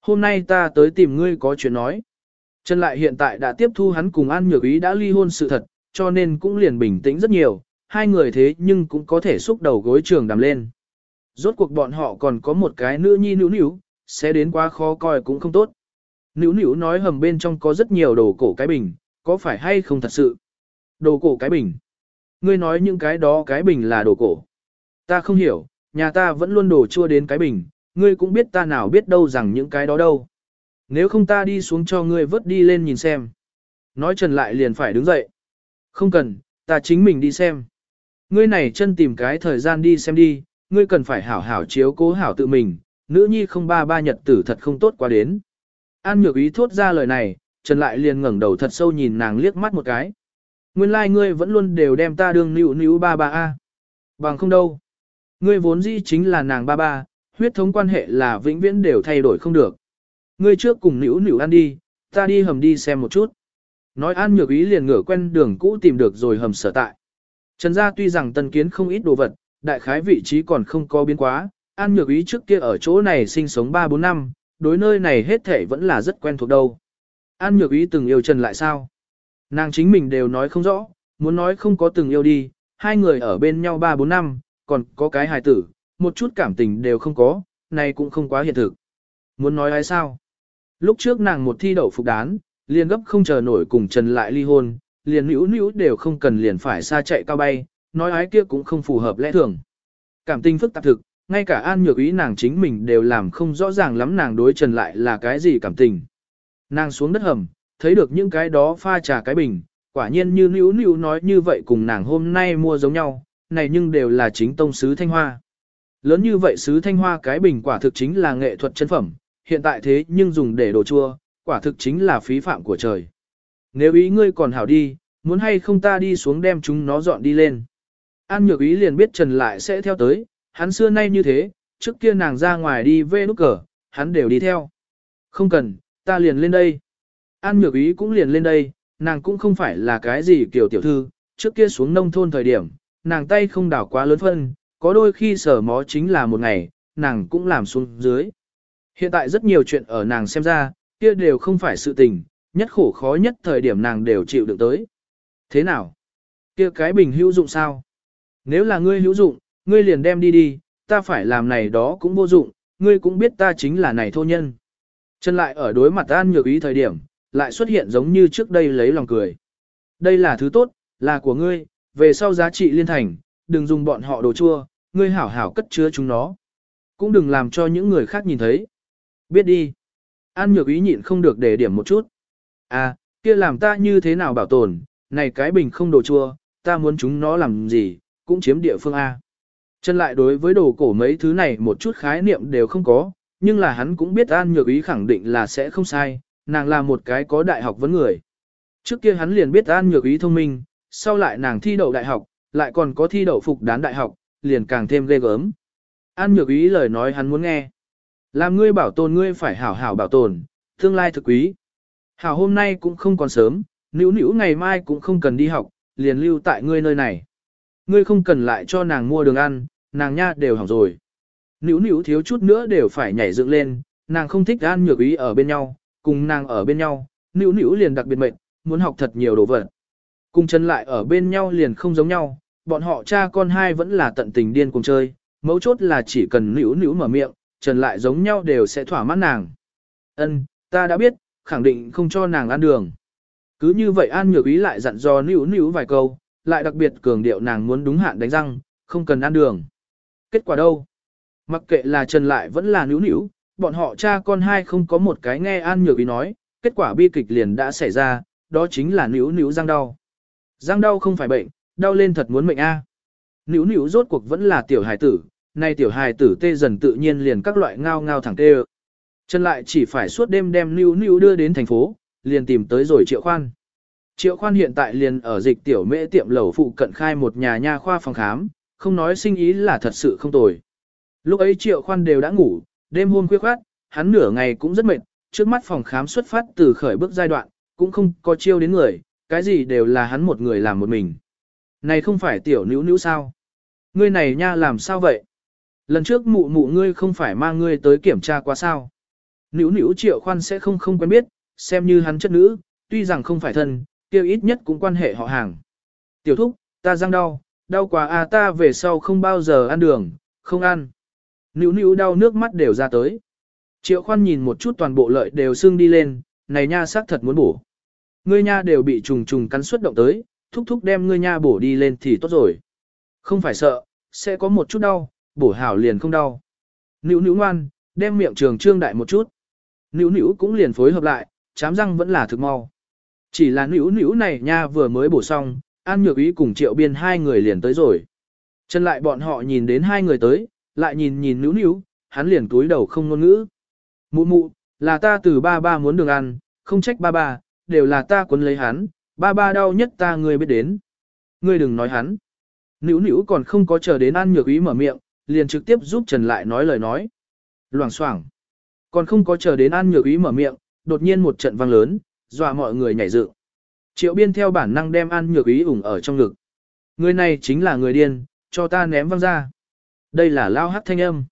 Hôm nay ta tới tìm ngươi có chuyện nói. Trần lại hiện tại đã tiếp thu hắn cùng An Nhược Ý đã ly hôn sự thật, cho nên cũng liền bình tĩnh rất nhiều, hai người thế nhưng cũng có thể xúc đầu gối trường đàm lên. Rốt cuộc bọn họ còn có một cái nữ nhi nữ nữ, sẽ đến quá khó coi cũng không tốt. Nữ nữ nói hầm bên trong có rất nhiều đồ cổ cái bình, có phải hay không thật sự? Đồ cổ cái bình. Ngươi nói những cái đó cái bình là đồ cổ. Ta không hiểu, nhà ta vẫn luôn đồ chua đến cái bình, ngươi cũng biết ta nào biết đâu rằng những cái đó đâu. Nếu không ta đi xuống cho ngươi vớt đi lên nhìn xem. Nói Trần lại liền phải đứng dậy. Không cần, ta chính mình đi xem. Ngươi này chân tìm cái thời gian đi xem đi, ngươi cần phải hảo hảo chiếu cố hảo tự mình, nữ nhi không ba ba nhật tử thật không tốt quá đến. An nhược ý thốt ra lời này, Trần lại liền ngẩng đầu thật sâu nhìn nàng liếc mắt một cái. Nguyên lai like ngươi vẫn luôn đều đem ta đương níu níu ba ba a. Bằng không đâu. Ngươi vốn dĩ chính là nàng ba ba, huyết thống quan hệ là vĩnh viễn đều thay đổi không được. Ngươi trước cùng níu níu ăn đi, ta đi hầm đi xem một chút. Nói an nhược ý liền ngửa quen đường cũ tìm được rồi hầm sở tại. Trần gia tuy rằng tân kiến không ít đồ vật, đại khái vị trí còn không có biến quá, an nhược ý trước kia ở chỗ này sinh sống 3-4 năm, đối nơi này hết thể vẫn là rất quen thuộc đâu. An nhược ý từng yêu Trần lại sao? Nàng chính mình đều nói không rõ, muốn nói không có từng yêu đi, hai người ở bên nhau 3-4 năm, còn có cái hài tử, một chút cảm tình đều không có, này cũng không quá hiện thực. Muốn nói ai sao? Lúc trước nàng một thi đậu phục đán, liền gấp không chờ nổi cùng Trần lại ly hôn, liền nữ nữ đều không cần liền phải xa chạy cao bay, nói ái kia cũng không phù hợp lẽ thường. Cảm tình phức tạp thực, ngay cả an nhược ý nàng chính mình đều làm không rõ ràng lắm nàng đối Trần lại là cái gì cảm tình. Nàng xuống đất hầm, thấy được những cái đó pha trà cái bình, quả nhiên như Nữu Nữu nói như vậy cùng nàng hôm nay mua giống nhau, này nhưng đều là chính tông sứ thanh hoa. Lớn như vậy sứ thanh hoa cái bình quả thực chính là nghệ thuật chân phẩm, hiện tại thế nhưng dùng để đồ chua, quả thực chính là phí phạm của trời. Nếu ý ngươi còn hảo đi, muốn hay không ta đi xuống đem chúng nó dọn đi lên. An nhược ý liền biết Trần lại sẽ theo tới, hắn xưa nay như thế, trước kia nàng ra ngoài đi về nút cờ, hắn đều đi theo. Không cần, ta liền lên đây. An nhược ý cũng liền lên đây, nàng cũng không phải là cái gì kiểu tiểu thư, trước kia xuống nông thôn thời điểm, nàng tay không đảo quá lớn phân, có đôi khi sở mó chính là một ngày, nàng cũng làm xuống dưới. Hiện tại rất nhiều chuyện ở nàng xem ra, kia đều không phải sự tình, nhất khổ khó nhất thời điểm nàng đều chịu được tới. Thế nào? Kia cái bình hữu dụng sao? Nếu là ngươi hữu dụng, ngươi liền đem đi đi, ta phải làm này đó cũng vô dụng, ngươi cũng biết ta chính là này thô nhân. Chân lại ở đối mặt an nhược ý thời điểm, lại xuất hiện giống như trước đây lấy lòng cười. Đây là thứ tốt, là của ngươi, về sau giá trị liên thành, đừng dùng bọn họ đồ chua, ngươi hảo hảo cất chứa chúng nó. Cũng đừng làm cho những người khác nhìn thấy. Biết đi. An nhược ý nhịn không được để điểm một chút. À, kia làm ta như thế nào bảo tồn, này cái bình không đồ chua, ta muốn chúng nó làm gì, cũng chiếm địa phương A. Chân lại đối với đồ cổ mấy thứ này một chút khái niệm đều không có, nhưng là hắn cũng biết An Nhược Ý khẳng định là sẽ không sai, nàng là một cái có đại học vấn người. Trước kia hắn liền biết An Nhược Ý thông minh, sau lại nàng thi đậu đại học, lại còn có thi đậu phục đán đại học, liền càng thêm ghê gớm. An Nhược Ý lời nói hắn muốn nghe. Làm ngươi bảo tồn ngươi phải hảo hảo bảo tồn, tương lai thực quý. Hảo hôm nay cũng không còn sớm, nữ nữ ngày mai cũng không cần đi học, liền lưu tại ngươi nơi này. Ngươi không cần lại cho nàng mua đường ăn, nàng nha đều hỏng rồi. Nữu nữu thiếu chút nữa đều phải nhảy dựng lên, nàng không thích an nhược ý ở bên nhau, cùng nàng ở bên nhau, nữu nữu liền đặc biệt mệnh, muốn học thật nhiều đồ vật. Cùng chân lại ở bên nhau liền không giống nhau, bọn họ cha con hai vẫn là tận tình điên cùng chơi, mấu chốt là chỉ cần nữu nữu mở miệng, trần lại giống nhau đều sẽ thỏa mãn nàng. Ân, ta đã biết, khẳng định không cho nàng ăn đường. Cứ như vậy An Nhược Ý lại dặn dò nữu nữu vài câu, lại đặc biệt cường điệu nàng muốn đúng hạn đánh răng, không cần ăn đường. Kết quả đâu? Mặc kệ là Trần lại vẫn là níu níu, bọn họ cha con hai không có một cái nghe An Nhược Ý nói, kết quả bi kịch liền đã xảy ra, đó chính là níu níu răng đau. Răng đau không phải bệnh, đau lên thật muốn mệnh a. À. Níu rốt cuộc vẫn là tiểu hài tử, nay tiểu hài tử tê dần tự nhiên liền các loại ngao ngao thẳng tê Trần lại chỉ phải suốt đêm đem níu níu đưa đến thành phố, liền tìm tới rồi triệu khoan. Triệu khoan hiện tại liền ở dịch tiểu mễ tiệm lẩu phụ cận khai một nhà nha khoa phòng khám, không nói sinh ý là thật sự không tồi. Lúc ấy triệu khoan đều đã ngủ, đêm hôm khuya khoát, hắn nửa ngày cũng rất mệt, trước mắt phòng khám xuất phát từ khởi bước giai đoạn, cũng không có chiêu đến người, cái gì đều là hắn một người làm một mình. Này không phải tiểu nữ nữ sao? Ngươi này nha làm sao vậy? Lần trước mụ mụ ngươi không phải mang ngươi tới kiểm tra qua sao? Nữ nữ triệu khoan sẽ không không quen biết, xem như hắn chất nữ, tuy rằng không phải thân, kia ít nhất cũng quan hệ họ hàng. Tiểu thúc, ta răng đau, đau quá à ta về sau không bao giờ ăn đường, không ăn. Nữu nữu đau nước mắt đều ra tới. Triệu khoan nhìn một chút toàn bộ lợi đều xương đi lên, này nha xác thật muốn bổ. Ngươi nha đều bị trùng trùng cắn xuất động tới, thúc thúc đem ngươi nha bổ đi lên thì tốt rồi. Không phải sợ, sẽ có một chút đau, bổ hảo liền không đau. Nữu nữu ngoan, đem miệng trường trương đại một chút. Nữu nữu cũng liền phối hợp lại, chám răng vẫn là thực mau. Chỉ là nữu nữu này nha vừa mới bổ xong, An Nhược Ý cùng Triệu Biên hai người liền tới rồi. Chân lại bọn họ nhìn đến hai người tới, lại nhìn nhìn nữu nữu, hắn liền túi đầu không ngôn ngữ. Mụ mụ, là ta từ ba ba muốn đường ăn, không trách ba ba, đều là ta quấn lấy hắn, ba ba đau nhất ta ngươi biết đến. Ngươi đừng nói hắn. Nữu nữu còn không có chờ đến An Nhược Ý mở miệng, liền trực tiếp giúp Trần lại nói lời nói. Loảng xoảng. Còn không có chờ đến An Nhược Ý mở miệng, đột nhiên một trận vang lớn, dọa mọi người nhảy dựng. Triệu biên theo bản năng đem ăn Nhược Ý ủng ở trong ngực. Người này chính là người điên, cho ta ném văng ra. Đây là lao hắc thanh âm.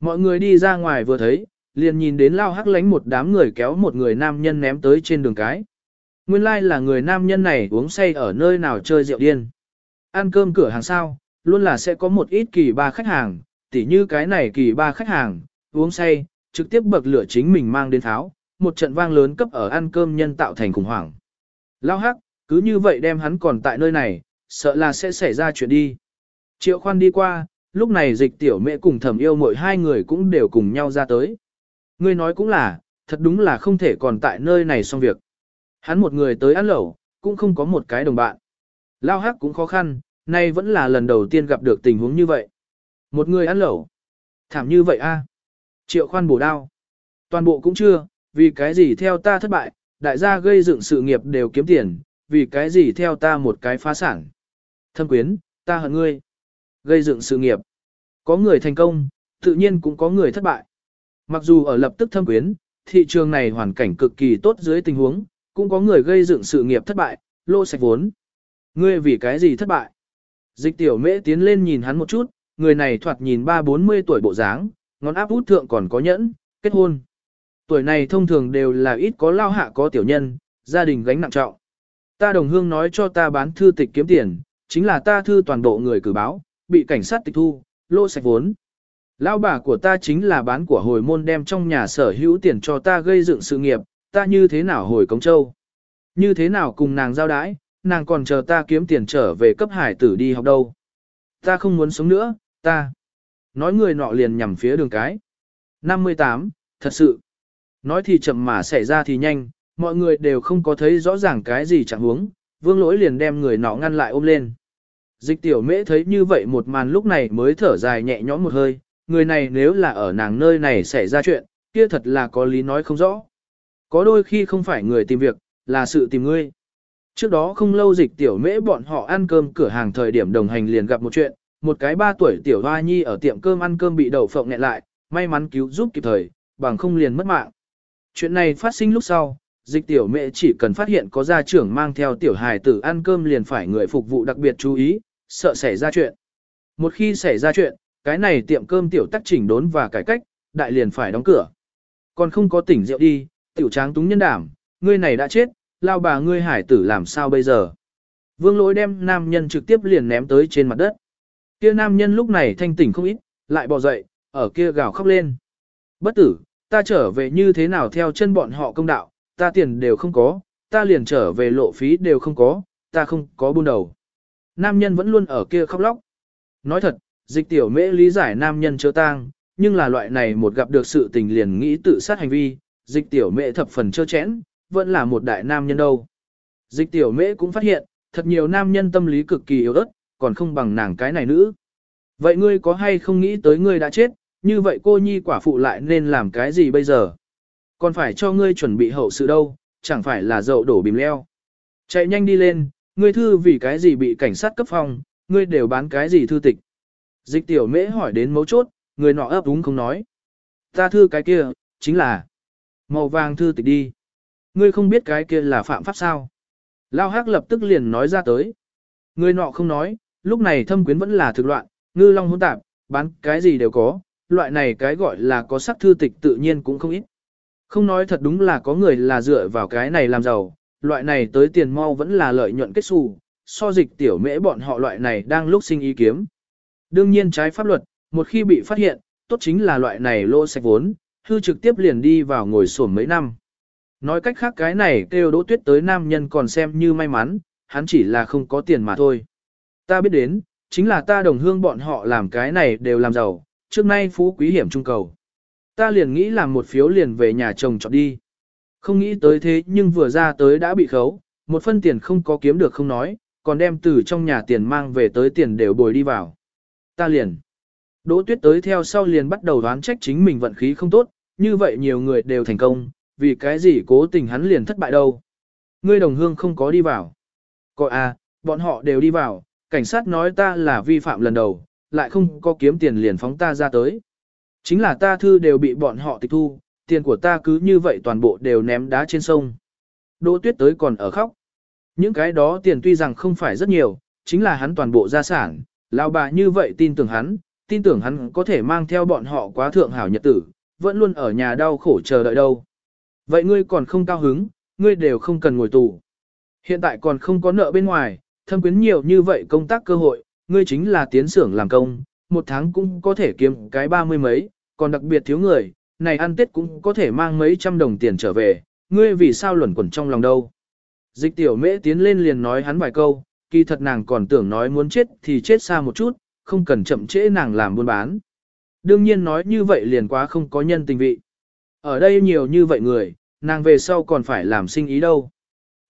Mọi người đi ra ngoài vừa thấy, liền nhìn đến lao hắc lánh một đám người kéo một người nam nhân ném tới trên đường cái. Nguyên lai like là người nam nhân này uống say ở nơi nào chơi rượu điên. Ăn cơm cửa hàng sao, luôn là sẽ có một ít kỳ ba khách hàng, tỉ như cái này kỳ ba khách hàng, uống say, trực tiếp bậc lửa chính mình mang đến tháo, một trận vang lớn cấp ở ăn cơm nhân tạo thành khủng hoảng. Lao hắc, cứ như vậy đem hắn còn tại nơi này, sợ là sẽ xảy ra chuyện đi. Triệu khoan đi qua, lúc này dịch tiểu mẹ cùng thẩm yêu mỗi hai người cũng đều cùng nhau ra tới. Ngươi nói cũng là, thật đúng là không thể còn tại nơi này xong việc. Hắn một người tới ăn lẩu, cũng không có một cái đồng bạn. Lao hắc cũng khó khăn, nay vẫn là lần đầu tiên gặp được tình huống như vậy. Một người ăn lẩu. Thảm như vậy a. Triệu khoan bổ đao. Toàn bộ cũng chưa, vì cái gì theo ta thất bại, đại gia gây dựng sự nghiệp đều kiếm tiền, vì cái gì theo ta một cái phá sản. Thâm quyến, ta hận ngươi. Gây dựng sự nghiệp. Có người thành công, tự nhiên cũng có người thất bại. Mặc dù ở lập tức thâm quyến, thị trường này hoàn cảnh cực kỳ tốt dưới tình huống, cũng có người gây dựng sự nghiệp thất bại, lô sạch vốn. Ngươi vì cái gì thất bại? Dịch tiểu mễ tiến lên nhìn hắn một chút, người này thoạt nhìn ba bốn mươi tuổi bộ dáng, ngón áp út thượng còn có nhẫn, kết hôn. Tuổi này thông thường đều là ít có lao hạ có tiểu nhân, gia đình gánh nặng trọng. Ta đồng hương nói cho ta bán thư tịch kiếm tiền, chính là ta thư toàn bộ người cử báo, bị cảnh sát tịch thu, lô sạch vốn. Lão bà của ta chính là bán của hồi môn đem trong nhà sở hữu tiền cho ta gây dựng sự nghiệp, ta như thế nào hồi công châu. Như thế nào cùng nàng giao đái, nàng còn chờ ta kiếm tiền trở về cấp hải tử đi học đâu. Ta không muốn sống nữa, ta. Nói người nọ liền nhằm phía đường cái. 58, thật sự. Nói thì chậm mà xảy ra thì nhanh, mọi người đều không có thấy rõ ràng cái gì chẳng huống, vương lỗi liền đem người nọ ngăn lại ôm lên. Dịch tiểu mễ thấy như vậy một màn lúc này mới thở dài nhẹ nhõm một hơi, người này nếu là ở nàng nơi này xảy ra chuyện, kia thật là có lý nói không rõ. Có đôi khi không phải người tìm việc, là sự tìm ngươi. Trước đó không lâu dịch tiểu mễ bọn họ ăn cơm cửa hàng thời điểm đồng hành liền gặp một chuyện, một cái ba tuổi tiểu hoa nhi ở tiệm cơm ăn cơm bị đậu phộng nghẹn lại, may mắn cứu giúp kịp thời, bằng không liền mất mạng. Chuyện này phát sinh lúc sau, dịch tiểu mẹ chỉ cần phát hiện có gia trưởng mang theo tiểu hài tử ăn cơm liền phải người phục vụ đặc biệt chú ý, sợ xảy ra chuyện. Một khi xảy ra chuyện, cái này tiệm cơm tiểu tắc chỉnh đốn và cải cách, đại liền phải đóng cửa. Còn không có tỉnh rượu đi, tiểu tráng túng nhân đảm, ngươi này đã chết, lao bà ngươi hải tử làm sao bây giờ. Vương lỗi đem nam nhân trực tiếp liền ném tới trên mặt đất. Kia nam nhân lúc này thanh tỉnh không ít, lại bò dậy, ở kia gào khóc lên. Bất tử, ta trở về như thế nào theo chân bọn họ công đạo, ta tiền đều không có, ta liền trở về lộ phí đều không có, ta không có buôn đầu. Nam nhân vẫn luôn ở kia khóc lóc. Nói thật, dịch tiểu mễ lý giải nam nhân chớ tang, nhưng là loại này một gặp được sự tình liền nghĩ tự sát hành vi, dịch tiểu mễ thập phần chơ chẽn, vẫn là một đại nam nhân đâu. Dịch tiểu mễ cũng phát hiện, thật nhiều nam nhân tâm lý cực kỳ yếu ớt, còn không bằng nàng cái này nữ. Vậy ngươi có hay không nghĩ tới ngươi đã chết, như vậy cô nhi quả phụ lại nên làm cái gì bây giờ? Còn phải cho ngươi chuẩn bị hậu sự đâu, chẳng phải là dậu đổ bìm leo. Chạy nhanh đi lên, ngươi thư vì cái gì bị cảnh sát cấp phòng, ngươi đều bán cái gì thư tịch. Dịch tiểu mễ hỏi đến mấu chốt, người nọ ấp úng không nói. Ta thư cái kia, chính là màu vàng thư tịch đi. Ngươi không biết cái kia là phạm pháp sao? Lao Hắc lập tức liền nói ra tới. Người nọ không nói, lúc này thâm quyến vẫn là thực loạn, ngư long hỗn tạp, bán cái gì đều có, loại này cái gọi là có sắc thư tịch tự nhiên cũng không ít. Không nói thật đúng là có người là dựa vào cái này làm giàu, loại này tới tiền mau vẫn là lợi nhuận kết xù, so dịch tiểu mễ bọn họ loại này đang lúc sinh ý kiếm. Đương nhiên trái pháp luật, một khi bị phát hiện, tốt chính là loại này lô sạch vốn, hư trực tiếp liền đi vào ngồi sổm mấy năm. Nói cách khác cái này kêu đỗ tuyết tới nam nhân còn xem như may mắn, hắn chỉ là không có tiền mà thôi. Ta biết đến, chính là ta đồng hương bọn họ làm cái này đều làm giàu, trước nay phú quý hiểm trung cầu. Ta liền nghĩ làm một phiếu liền về nhà chồng chọn đi. Không nghĩ tới thế nhưng vừa ra tới đã bị khấu, một phân tiền không có kiếm được không nói, còn đem từ trong nhà tiền mang về tới tiền đều bồi đi vào. Ta liền. Đỗ tuyết tới theo sau liền bắt đầu đoán trách chính mình vận khí không tốt, như vậy nhiều người đều thành công, vì cái gì cố tình hắn liền thất bại đâu. Ngươi đồng hương không có đi vào. Coi à, bọn họ đều đi vào, cảnh sát nói ta là vi phạm lần đầu, lại không có kiếm tiền liền phóng ta ra tới. Chính là ta thư đều bị bọn họ tịch thu, tiền của ta cứ như vậy toàn bộ đều ném đá trên sông. Đỗ tuyết tới còn ở khóc. Những cái đó tiền tuy rằng không phải rất nhiều, chính là hắn toàn bộ gia sản, lão bà như vậy tin tưởng hắn, tin tưởng hắn có thể mang theo bọn họ quá thượng hảo nhật tử, vẫn luôn ở nhà đau khổ chờ đợi đâu. Vậy ngươi còn không cao hứng, ngươi đều không cần ngồi tù. Hiện tại còn không có nợ bên ngoài, thâm quyến nhiều như vậy công tác cơ hội, ngươi chính là tiến xưởng làm công, một tháng cũng có thể kiếm cái ba mươi mấy, còn đặc biệt thiếu người, này ăn tết cũng có thể mang mấy trăm đồng tiền trở về, ngươi vì sao luẩn quẩn trong lòng đâu. Dịch tiểu mễ tiến lên liền nói hắn vài câu, kỳ thật nàng còn tưởng nói muốn chết thì chết xa một chút, không cần chậm trễ nàng làm buôn bán. Đương nhiên nói như vậy liền quá không có nhân tình vị. Ở đây nhiều như vậy người, nàng về sau còn phải làm sinh ý đâu.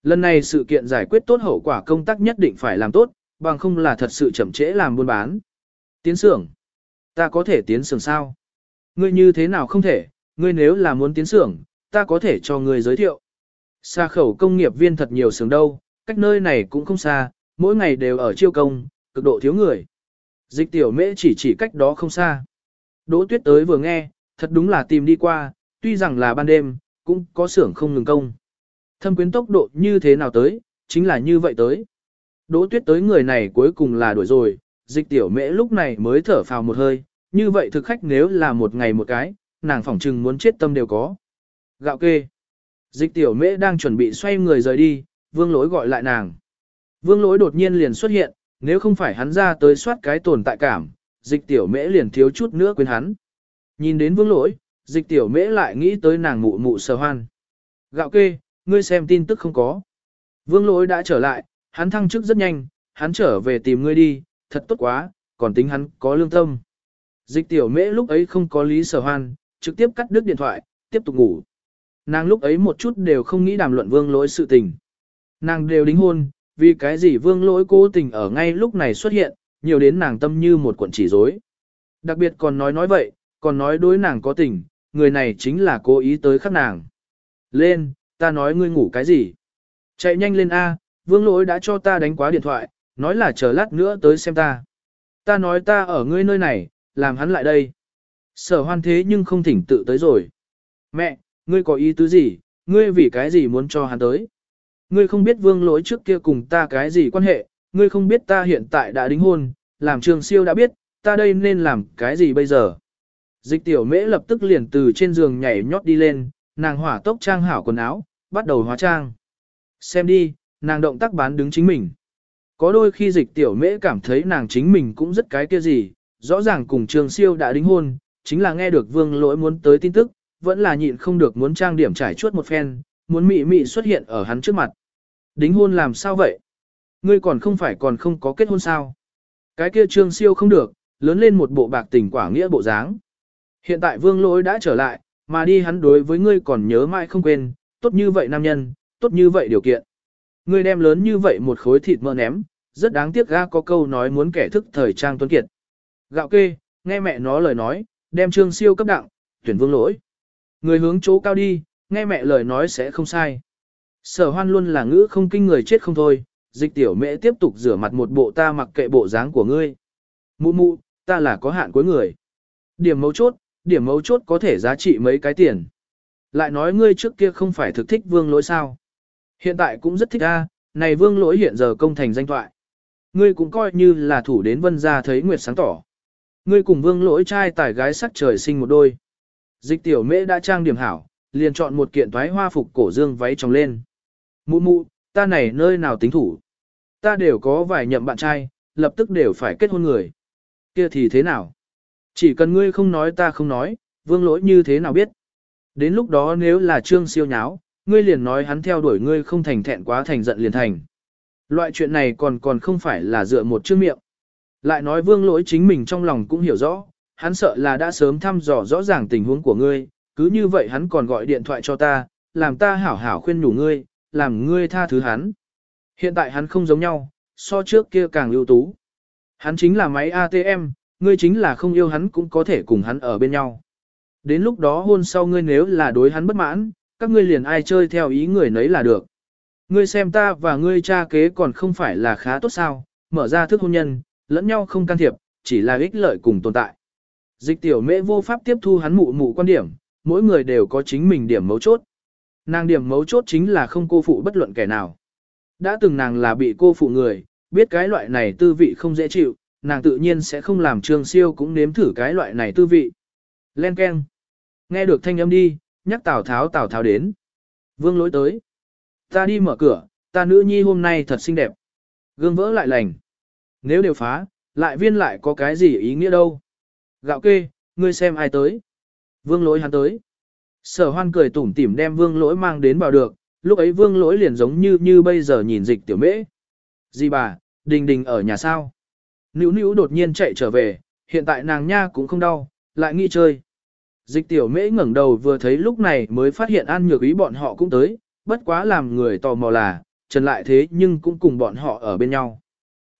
Lần này sự kiện giải quyết tốt hậu quả công tác nhất định phải làm tốt, bằng không là thật sự chậm trễ làm buôn bán. Tiến xưởng. Ta có thể tiến xưởng sao? Ngươi như thế nào không thể, ngươi nếu là muốn tiến xưởng, ta có thể cho ngươi giới thiệu. Xa khẩu công nghiệp viên thật nhiều xưởng đâu, cách nơi này cũng không xa, mỗi ngày đều ở chiêu công, cực độ thiếu người. Dịch tiểu mễ chỉ chỉ cách đó không xa. Đỗ tuyết tới vừa nghe, thật đúng là tìm đi qua, tuy rằng là ban đêm, cũng có xưởng không ngừng công. Thâm quyến tốc độ như thế nào tới, chính là như vậy tới. Đỗ tuyết tới người này cuối cùng là đuổi rồi, dịch tiểu mễ lúc này mới thở phào một hơi, như vậy thực khách nếu là một ngày một cái, nàng phỏng chừng muốn chết tâm đều có. Gạo kê. Dịch tiểu mễ đang chuẩn bị xoay người rời đi, vương lỗi gọi lại nàng. Vương lỗi đột nhiên liền xuất hiện, nếu không phải hắn ra tới soát cái tồn tại cảm, dịch tiểu mễ liền thiếu chút nữa quên hắn. Nhìn đến vương lỗi, dịch tiểu mễ lại nghĩ tới nàng mụ mụ sờ hoan. Gạo kê, ngươi xem tin tức không có. Vương lỗi đã trở lại, hắn thăng chức rất nhanh, hắn trở về tìm ngươi đi, thật tốt quá, còn tính hắn có lương tâm. Dịch tiểu mễ lúc ấy không có lý sở hoan, trực tiếp cắt đứt điện thoại, tiếp tục ngủ. Nàng lúc ấy một chút đều không nghĩ đàm luận vương lỗi sự tình. Nàng đều đính hôn, vì cái gì vương lỗi cố tình ở ngay lúc này xuất hiện, nhiều đến nàng tâm như một cuộn chỉ rối. Đặc biệt còn nói nói vậy, còn nói đối nàng có tình, người này chính là cố ý tới khắc nàng. Lên, ta nói ngươi ngủ cái gì? Chạy nhanh lên A, vương lỗi đã cho ta đánh quá điện thoại, nói là chờ lát nữa tới xem ta. Ta nói ta ở ngươi nơi này, làm hắn lại đây. Sở hoan thế nhưng không thỉnh tự tới rồi. Mẹ, ngươi có ý tứ gì, ngươi vì cái gì muốn cho hắn tới? Ngươi không biết vương lỗi trước kia cùng ta cái gì quan hệ, ngươi không biết ta hiện tại đã đính hôn, làm trường siêu đã biết, ta đây nên làm cái gì bây giờ? Dịch tiểu mễ lập tức liền từ trên giường nhảy nhót đi lên, nàng hỏa tốc trang hảo quần áo, bắt đầu hóa trang. Xem đi, nàng động tác bán đứng chính mình. Có đôi khi dịch tiểu mễ cảm thấy nàng chính mình cũng rất cái kia gì, rõ ràng cùng trường siêu đã đính hôn, chính là nghe được vương lỗi muốn tới tin tức, vẫn là nhịn không được muốn trang điểm trải chuốt một phen, muốn mị mị xuất hiện ở hắn trước mặt. Đính hôn làm sao vậy? Ngươi còn không phải còn không có kết hôn sao? Cái kia trương siêu không được, lớn lên một bộ bạc tình quả nghĩa bộ dáng. Hiện tại vương lỗi đã trở lại, mà đi hắn đối với ngươi còn nhớ mãi không quên, tốt như vậy nam nhân, tốt như vậy điều kiện. Ngươi đem lớn như vậy một khối thịt mỡ ném, rất đáng tiếc ga có câu nói muốn kẻ thức thời trang tuấn kiệt. Gạo kê, nghe mẹ nó lời nói, đem trương siêu cấp đặng, tuyển vương lỗi. Người hướng chỗ cao đi, nghe mẹ lời nói sẽ không sai. Sở hoan luôn là ngữ không kinh người chết không thôi, dịch tiểu mẹ tiếp tục rửa mặt một bộ ta mặc kệ bộ dáng của ngươi. Mụ mụ, ta là có hạn cuối người. Điểm mấu chốt, điểm mấu chốt có thể giá trị mấy cái tiền. Lại nói ngươi trước kia không phải thực thích vương lỗi sao. Hiện tại cũng rất thích a, này vương lỗi hiện giờ công thành danh thoại. Ngươi cũng coi như là thủ đến vân gia thấy nguyệt sáng tỏ. Ngươi cùng vương lỗi trai tài gái sắc trời sinh một đôi. Dịch tiểu mễ đã trang điểm hảo, liền chọn một kiện toái hoa phục cổ dương váy trồng lên. Mụ mụ, ta này nơi nào tính thủ. Ta đều có vài nhậm bạn trai, lập tức đều phải kết hôn người. Kia thì thế nào? Chỉ cần ngươi không nói ta không nói, vương lỗi như thế nào biết? Đến lúc đó nếu là trương siêu nháo, ngươi liền nói hắn theo đuổi ngươi không thành thẹn quá thành giận liền thành. Loại chuyện này còn còn không phải là dựa một chữ miệng. Lại nói vương lỗi chính mình trong lòng cũng hiểu rõ, hắn sợ là đã sớm thăm dò rõ ràng tình huống của ngươi, cứ như vậy hắn còn gọi điện thoại cho ta, làm ta hảo hảo khuyên nhủ ngươi, làm ngươi tha thứ hắn. Hiện tại hắn không giống nhau, so trước kia càng ưu tú. Hắn chính là máy ATM, ngươi chính là không yêu hắn cũng có thể cùng hắn ở bên nhau. Đến lúc đó hôn sau ngươi nếu là đối hắn bất mãn, các ngươi liền ai chơi theo ý người nấy là được. Ngươi xem ta và ngươi cha kế còn không phải là khá tốt sao, mở ra thức hôn nhân, lẫn nhau không can thiệp, chỉ là ích lợi cùng tồn tại. Dịch tiểu mễ vô pháp tiếp thu hắn mụ mụ quan điểm, mỗi người đều có chính mình điểm mấu chốt. Nàng điểm mấu chốt chính là không cô phụ bất luận kẻ nào. Đã từng nàng là bị cô phụ người, biết cái loại này tư vị không dễ chịu, nàng tự nhiên sẽ không làm trường siêu cũng nếm thử cái loại này tư vị. Len Ken. Nghe được thanh âm đi, nhắc Tào Tháo Tào Tháo đến. Vương lối tới. Ta đi mở cửa, ta nữ nhi hôm nay thật xinh đẹp. Gương vỡ lại lành. Nếu đều phá, lại viên lại có cái gì ý nghĩa đâu. Gạo kê, ngươi xem ai tới. Vương lỗi hắn tới. Sở hoan cười tủm tỉm đem vương lỗi mang đến vào được, lúc ấy vương lỗi liền giống như như bây giờ nhìn dịch tiểu mễ. Gì bà, đình đình ở nhà sao? Nữu nữu đột nhiên chạy trở về, hiện tại nàng nha cũng không đau, lại nghĩ chơi. Dịch tiểu mễ ngẩng đầu vừa thấy lúc này mới phát hiện an nhược ý bọn họ cũng tới, bất quá làm người tò mò là, trần lại thế nhưng cũng cùng bọn họ ở bên nhau.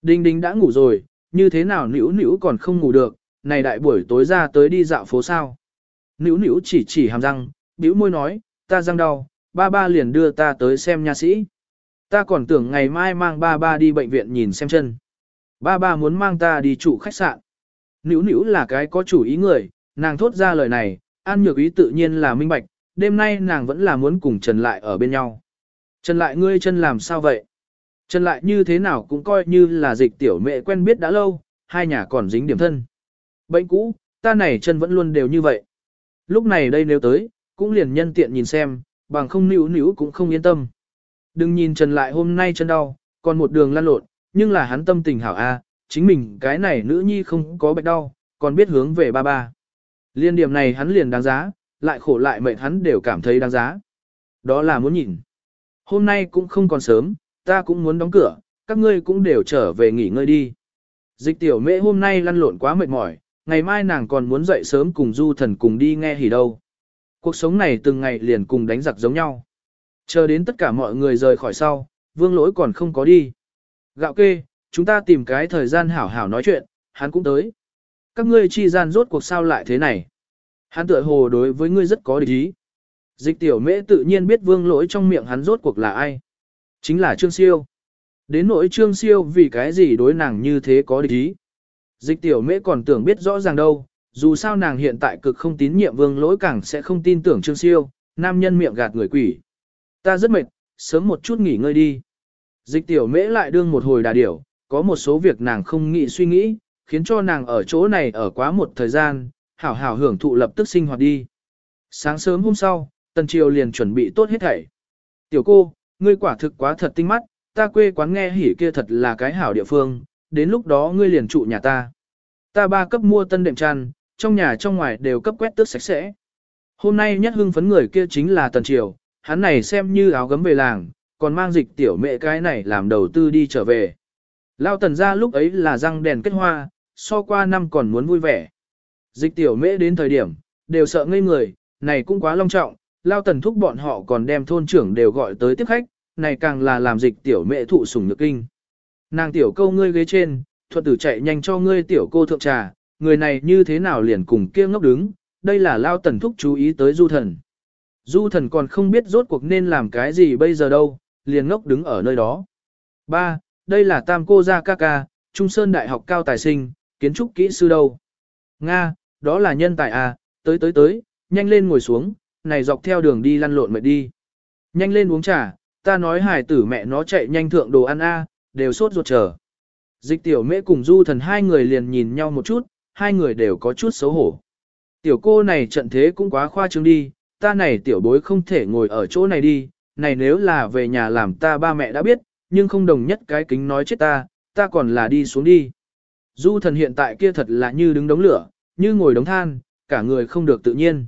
Đinh Đinh đã ngủ rồi, như thế nào nữu nữu còn không ngủ được, này đại buổi tối ra tới đi dạo phố sao. Nữu nữu chỉ chỉ hàm răng, bĩu môi nói, ta răng đau, ba ba liền đưa ta tới xem nha sĩ. Ta còn tưởng ngày mai mang ba ba đi bệnh viện nhìn xem chân. Ba ba muốn mang ta đi chủ khách sạn. Nữu nữu là cái có chủ ý người, nàng thốt ra lời này, an nhược ý tự nhiên là minh bạch, đêm nay nàng vẫn là muốn cùng Trần lại ở bên nhau. Trần lại ngươi chân làm sao vậy? Trần lại như thế nào cũng coi như là dịch tiểu mẹ quen biết đã lâu, hai nhà còn dính điểm thân. Bệnh cũ, ta này chân vẫn luôn đều như vậy. Lúc này đây nếu tới, cũng liền nhân tiện nhìn xem, bằng không níu níu cũng không yên tâm. Đừng nhìn Trần lại hôm nay chân đau, còn một đường lăn lộn, nhưng là hắn tâm tình hảo a, chính mình cái này nữ nhi không có bệnh đau, còn biết hướng về ba ba. Liên điểm này hắn liền đáng giá, lại khổ lại mệt hắn đều cảm thấy đáng giá. Đó là muốn nhìn. Hôm nay cũng không còn sớm, ta cũng muốn đóng cửa, các ngươi cũng đều trở về nghỉ ngơi đi. Dịch tiểu mễ hôm nay lăn lộn quá mệt mỏi, ngày mai nàng còn muốn dậy sớm cùng du thần cùng đi nghe hỉ đâu. Cuộc sống này từng ngày liền cùng đánh giặc giống nhau. Chờ đến tất cả mọi người rời khỏi sau, vương lỗi còn không có đi. Gạo kê, chúng ta tìm cái thời gian hảo hảo nói chuyện, hắn cũng tới. Các ngươi chi gian rốt cuộc sao lại thế này. Hắn tựa hồ đối với ngươi rất có địch ý. Dịch tiểu mễ tự nhiên biết vương lỗi trong miệng hắn rốt cuộc là ai. Chính là Trương Siêu. Đến nỗi Trương Siêu vì cái gì đối nàng như thế có địch ý. Dịch tiểu mễ còn tưởng biết rõ ràng đâu, dù sao nàng hiện tại cực không tín nhiệm vương lỗi càng sẽ không tin tưởng Trương Siêu, nam nhân miệng gạt người quỷ. Ta rất mệt, sớm một chút nghỉ ngơi đi. Dịch tiểu mễ lại đương một hồi đà điểu, có một số việc nàng không nghĩ suy nghĩ, khiến cho nàng ở chỗ này ở quá một thời gian, hảo hảo hưởng thụ lập tức sinh hoạt đi. Sáng sớm hôm sau, Tần Triều liền chuẩn bị tốt hết thảy. Tiểu cô, ngươi quả thực quá thật tinh mắt, ta quê quán nghe hỉ kia thật là cái hảo địa phương, đến lúc đó ngươi liền trụ nhà ta. Ta ba cấp mua tân đệm tràn, trong nhà trong ngoài đều cấp quét tước sạch sẽ. Hôm nay nhất hưng phấn người kia chính là Tần Triều, hắn này xem như áo gấm về làng, còn mang dịch tiểu mẹ cái này làm đầu tư đi trở về. Lao tần ra lúc ấy là răng đèn kết hoa, so qua năm còn muốn vui vẻ. Dịch tiểu mễ đến thời điểm, đều sợ ngây người, này cũng quá long trọng, lao tần thúc bọn họ còn đem thôn trưởng đều gọi tới tiếp khách, này càng là làm dịch tiểu mễ thụ sủng nhược kinh. Nàng tiểu câu ngươi ghế trên, thuận tử chạy nhanh cho ngươi tiểu cô thượng trà, người này như thế nào liền cùng kia ngốc đứng, đây là lao tần thúc chú ý tới du thần. Du thần còn không biết rốt cuộc nên làm cái gì bây giờ đâu, liền ngốc đứng ở nơi đó. Ba, đây là tam cô gia ca ca, Trung Sơn Đại học cao tài sinh, kiến trúc kỹ sư đâu. Nga, đó là nhân tài à, tới tới tới, nhanh lên ngồi xuống, này dọc theo đường đi lăn lộn mệt đi. Nhanh lên uống trà, ta nói hài tử mẹ nó chạy nhanh thượng đồ ăn a, đều sốt ruột chờ. Dịch tiểu mễ cùng du thần hai người liền nhìn nhau một chút, hai người đều có chút xấu hổ. Tiểu cô này trận thế cũng quá khoa trương đi, ta này tiểu bối không thể ngồi ở chỗ này đi, này nếu là về nhà làm ta ba mẹ đã biết, nhưng không đồng nhất cái kính nói chết ta, ta còn là đi xuống đi. Du thần hiện tại kia thật là như đứng đống lửa, như ngồi đống than, cả người không được tự nhiên.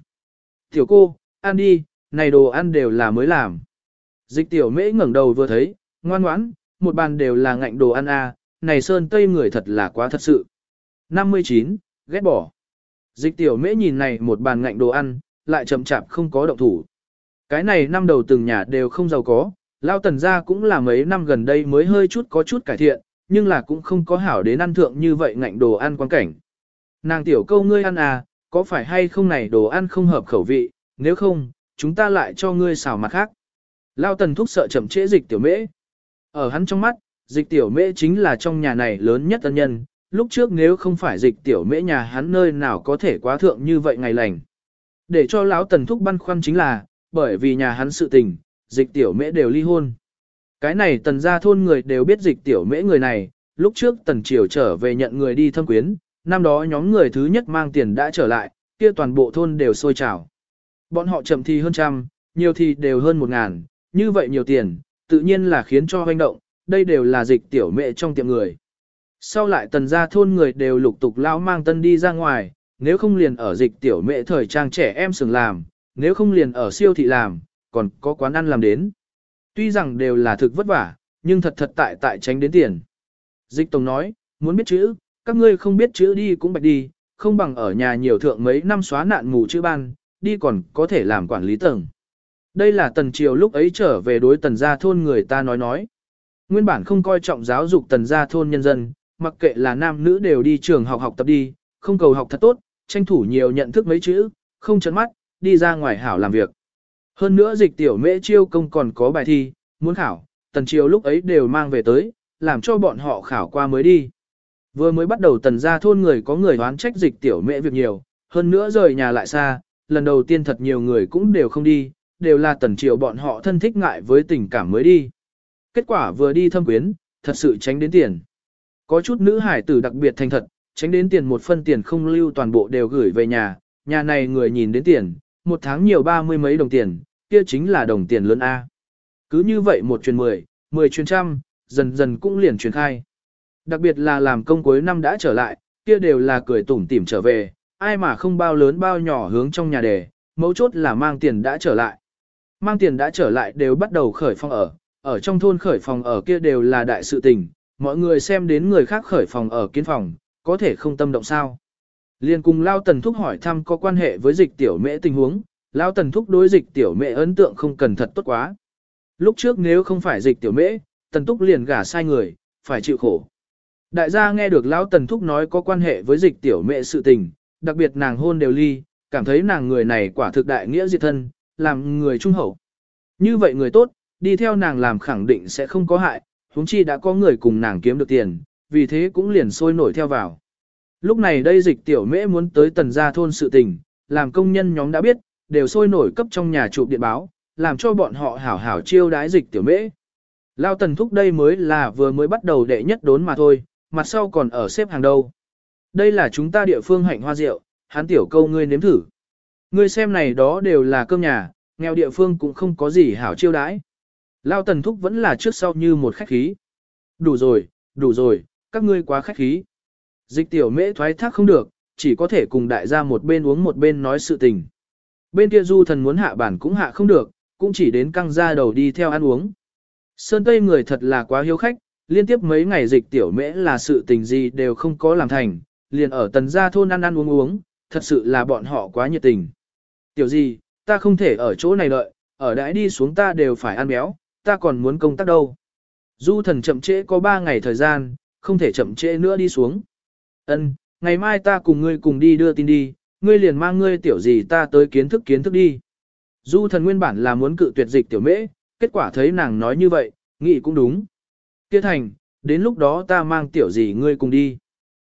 Tiểu cô, ăn đi, này đồ ăn đều là mới làm. Dịch tiểu mễ ngẩng đầu vừa thấy, ngoan ngoãn, một bàn đều là ngạnh đồ ăn a, này sơn tây người thật là quá thật sự. 59, ghét bỏ. Dịch tiểu mễ nhìn này một bàn ngạnh đồ ăn, lại chậm chạp không có động thủ. Cái này năm đầu từng nhà đều không giàu có, lao tần gia cũng là mấy năm gần đây mới hơi chút có chút cải thiện, nhưng là cũng không có hảo đến ăn thượng như vậy ngạnh đồ ăn quan cảnh. Nàng tiểu câu ngươi ăn à, có phải hay không này đồ ăn không hợp khẩu vị, nếu không, chúng ta lại cho ngươi xào mặt khác. Lao tần thúc sợ chậm trễ dịch tiểu mễ. Ở hắn trong mắt, dịch tiểu mễ chính là trong nhà này lớn nhất ân nhân, lúc trước nếu không phải dịch tiểu mễ nhà hắn nơi nào có thể quá thượng như vậy ngày lành. Để cho lão tần thúc băn khoăn chính là, bởi vì nhà hắn sự tình, dịch tiểu mễ đều ly hôn. Cái này tần gia thôn người đều biết dịch tiểu mễ người này, lúc trước tần triều trở về nhận người đi thâm quyến, năm đó nhóm người thứ nhất mang tiền đã trở lại, kia toàn bộ thôn đều sôi trào. Bọn họ chậm thì hơn trăm, nhiều thì đều hơn một ngàn, như vậy nhiều tiền, tự nhiên là khiến cho hoành động, đây đều là dịch tiểu mẹ trong tiệm người. Sau lại tần gia thôn người đều lục tục lao mang tân đi ra ngoài, nếu không liền ở dịch tiểu mẹ thời trang trẻ em sừng làm, nếu không liền ở siêu thị làm, còn có quán ăn làm đến. Tuy rằng đều là thực vất vả, nhưng thật thật tại tại tránh đến tiền. Dịch Tổng nói, muốn biết chữ, các ngươi không biết chữ đi cũng bạch đi, không bằng ở nhà nhiều thượng mấy năm xóa nạn mù chữ ban, đi còn có thể làm quản lý tầng. Đây là tần triều lúc ấy trở về đối tần gia thôn người ta nói nói. Nguyên bản không coi trọng giáo dục tần gia thôn nhân dân, mặc kệ là nam nữ đều đi trường học học tập đi, không cầu học thật tốt, tranh thủ nhiều nhận thức mấy chữ, không chấn mắt, đi ra ngoài hảo làm việc. Hơn nữa dịch tiểu mễ chiêu công còn có bài thi, muốn khảo, tần triều lúc ấy đều mang về tới, làm cho bọn họ khảo qua mới đi. Vừa mới bắt đầu tần gia thôn người có người đoán trách dịch tiểu mễ việc nhiều, hơn nữa rời nhà lại xa, lần đầu tiên thật nhiều người cũng đều không đi, đều là tần triều bọn họ thân thích ngại với tình cảm mới đi. Kết quả vừa đi thâm quyến, thật sự tránh đến tiền. Có chút nữ hải tử đặc biệt thành thật, tránh đến tiền một phân tiền không lưu toàn bộ đều gửi về nhà, nhà này người nhìn đến tiền, một tháng nhiều ba mươi mấy đồng tiền, kia chính là đồng tiền lớn A. Cứ như vậy một truyền mười, mười truyền trăm, dần dần cũng liền truyền khai. Đặc biệt là làm công cuối năm đã trở lại, kia đều là cười tủm tỉm trở về, ai mà không bao lớn bao nhỏ hướng trong nhà đề, mấu chốt là mang tiền đã trở lại. Mang tiền đã trở lại đều bắt đầu khởi phòng ở, ở trong thôn khởi phòng ở kia đều là đại sự tình, mọi người xem đến người khác khởi phòng ở kiến phòng, có thể không tâm động sao. Liên cùng Lao Tần Thúc hỏi thăm có quan hệ với dịch tiểu mễ tình huống, Lão Tần Thúc đối dịch tiểu Mẹ ấn tượng không cần thật tốt quá. Lúc trước nếu không phải dịch tiểu mễ, Tần Thúc liền gả sai người, phải chịu khổ. Đại gia nghe được Lão Tần Thúc nói có quan hệ với dịch tiểu Mẹ sự tình, đặc biệt nàng hôn đều ly, cảm thấy nàng người này quả thực đại nghĩa diệt thân, làm người trung hậu. Như vậy người tốt, đi theo nàng làm khẳng định sẽ không có hại, huống chi đã có người cùng nàng kiếm được tiền, vì thế cũng liền sôi nổi theo vào. Lúc này đây dịch tiểu mễ muốn tới tần gia thôn sự tình, làm công nhân nhóm đã biết, đều sôi nổi cấp trong nhà chụp điện báo, làm cho bọn họ hảo hảo chiêu đái dịch tiểu mễ. Lao tần thúc đây mới là vừa mới bắt đầu đệ nhất đốn mà thôi, mặt sau còn ở xếp hàng đâu. Đây là chúng ta địa phương hạnh hoa rượu, hắn tiểu câu ngươi nếm thử. Ngươi xem này đó đều là cơm nhà, nghèo địa phương cũng không có gì hảo chiêu đái. Lao tần thúc vẫn là trước sau như một khách khí. Đủ rồi, đủ rồi, các ngươi quá khách khí. Dịch tiểu mễ thoái thác không được, chỉ có thể cùng đại gia một bên uống một bên nói sự tình. Bên kia du thần muốn hạ bản cũng hạ không được, cũng chỉ đến căng ra đầu đi theo ăn uống. Sơn Tây người thật là quá hiếu khách, liên tiếp mấy ngày dịch tiểu mễ là sự tình gì đều không có làm thành, liền ở tần gia thôn ăn ăn uống uống, thật sự là bọn họ quá nhiệt tình. Tiểu gì, ta không thể ở chỗ này đợi, ở đãi đi xuống ta đều phải ăn béo, ta còn muốn công tác đâu. Du thần chậm trễ có 3 ngày thời gian, không thể chậm trễ nữa đi xuống. Ân, ngày mai ta cùng ngươi cùng đi đưa tin đi, ngươi liền mang ngươi tiểu gì ta tới kiến thức kiến thức đi. Du thần nguyên bản là muốn cự tuyệt dịch tiểu mễ, kết quả thấy nàng nói như vậy, nghĩ cũng đúng. Kia thành, đến lúc đó ta mang tiểu gì ngươi cùng đi.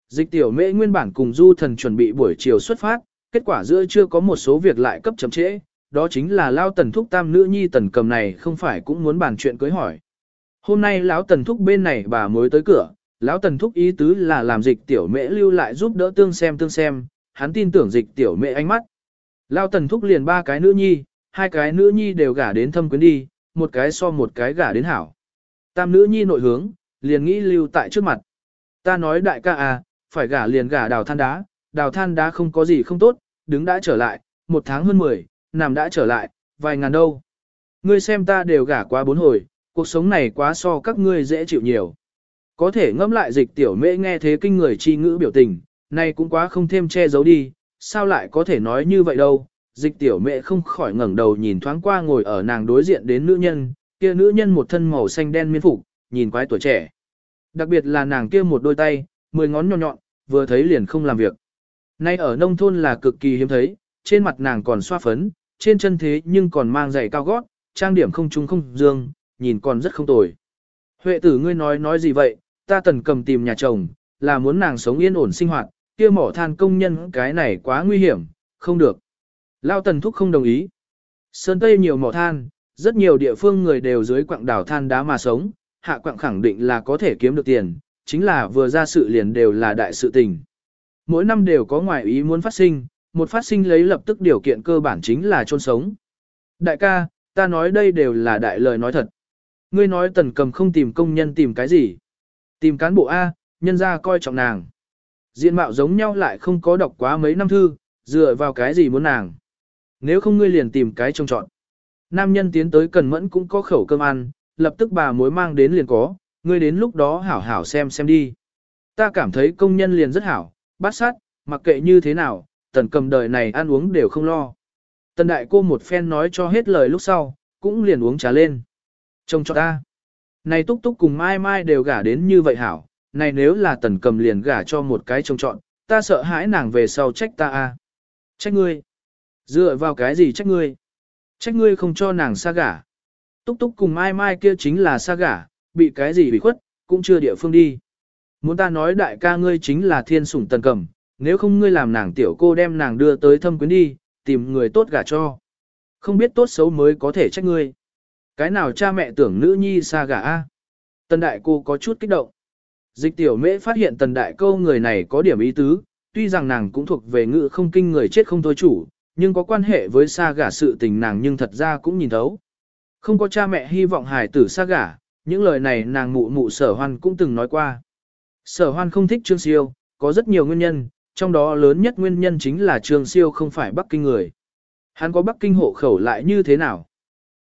Dịch tiểu mễ nguyên bản cùng du thần chuẩn bị buổi chiều xuất phát, kết quả giữa chưa có một số việc lại cấp chậm trễ, đó chính là lao tần thúc tam nữ nhi tần cầm này không phải cũng muốn bàn chuyện cưới hỏi. Hôm nay lão tần thúc bên này bà mới tới cửa, lão tần thúc ý tứ là làm dịch tiểu mễ lưu lại giúp đỡ tương xem tương xem, hắn tin tưởng dịch tiểu mẹ ánh mắt. lao tần thúc liền ba cái nữ nhi, hai cái nữ nhi đều gả đến thâm quyến đi, một cái so một cái gả đến hảo. Tam nữ nhi nội hướng, liền nghĩ lưu tại trước mặt. Ta nói đại ca à, phải gả liền gả đào than đá, đào than đá không có gì không tốt, đứng đã trở lại, một tháng hơn mười, nằm đã trở lại, vài ngàn đâu. Ngươi xem ta đều gả qua bốn hồi, cuộc sống này quá so các ngươi dễ chịu nhiều. Có thể ngẫm lại dịch tiểu mễ nghe thế kinh người chi ngữ biểu tình, này cũng quá không thêm che giấu đi, sao lại có thể nói như vậy đâu. Dịch tiểu mẹ không khỏi ngẩng đầu nhìn thoáng qua ngồi ở nàng đối diện đến nữ nhân, kia nữ nhân một thân màu xanh đen miên phục, nhìn quái tuổi trẻ. Đặc biệt là nàng kia một đôi tay, mười ngón nhọn nhọn, vừa thấy liền không làm việc. Nay ở nông thôn là cực kỳ hiếm thấy, trên mặt nàng còn xoa phấn, trên chân thế nhưng còn mang giày cao gót, trang điểm không trung không dương, nhìn còn rất không tồi. Huệ tử ngươi nói nói gì vậy, ta tần cầm tìm nhà chồng, là muốn nàng sống yên ổn sinh hoạt, kia mỏ than công nhân cái này quá nguy hiểm, không được. Lao tần thúc không đồng ý. Sơn Tây nhiều mỏ than, rất nhiều địa phương người đều dưới quặng đảo than đá mà sống, hạ quặng khẳng định là có thể kiếm được tiền, chính là vừa ra sự liền đều là đại sự tình. Mỗi năm đều có ngoại ý muốn phát sinh, một phát sinh lấy lập tức điều kiện cơ bản chính là chôn sống. Đại ca, ta nói đây đều là đại lời nói thật. Ngươi nói tần cầm không tìm công nhân tìm cái gì? Tìm cán bộ A, nhân ra coi trọng nàng. Diện mạo giống nhau lại không có đọc quá mấy năm thư, dựa vào cái gì muốn nàng. Nếu không ngươi liền tìm cái trông chọn. Nam nhân tiến tới cần mẫn cũng có khẩu cơm ăn, lập tức bà mối mang đến liền có, ngươi đến lúc đó hảo hảo xem xem đi. Ta cảm thấy công nhân liền rất hảo, bát sát, mặc kệ như thế nào, tần cầm đời này ăn uống đều không lo. Tần đại cô một phen nói cho hết lời lúc sau, cũng liền uống trà lên. Trông cho ta. Này túc túc cùng mai mai đều gả đến như vậy hảo, này nếu là tần cầm liền gả cho một cái trông chọn, ta sợ hãi nàng về sau trách ta a Trách ngươi. Dựa vào cái gì trách ngươi? Trách ngươi không cho nàng xa gả. Túc túc cùng mai mai kia chính là xa gả, bị cái gì bị khuất, cũng chưa địa phương đi. Muốn ta nói đại ca ngươi chính là thiên sủng tần cầm, nếu không ngươi làm nàng tiểu cô đem nàng đưa tới thâm quyến đi, tìm người tốt gả cho. Không biết tốt xấu mới có thể trách ngươi. Cái nào cha mẹ tưởng nữ nhi xa gả a? Tần đại cô có chút kích động. Dịch tiểu mễ phát hiện tần đại câu người này có điểm ý tứ, tuy rằng nàng cũng thuộc về ngự không kinh người chết không thôi chủ, nhưng có quan hệ với xa gả sự tình nàng nhưng thật ra cũng nhìn thấu. Không có cha mẹ hy vọng hài tử xa gả, những lời này nàng mụ mụ sở hoan cũng từng nói qua. Sở hoan không thích Trương Siêu, có rất nhiều nguyên nhân, trong đó lớn nhất nguyên nhân chính là Trương Siêu không phải Bắc Kinh người. Hắn có Bắc Kinh hộ khẩu lại như thế nào?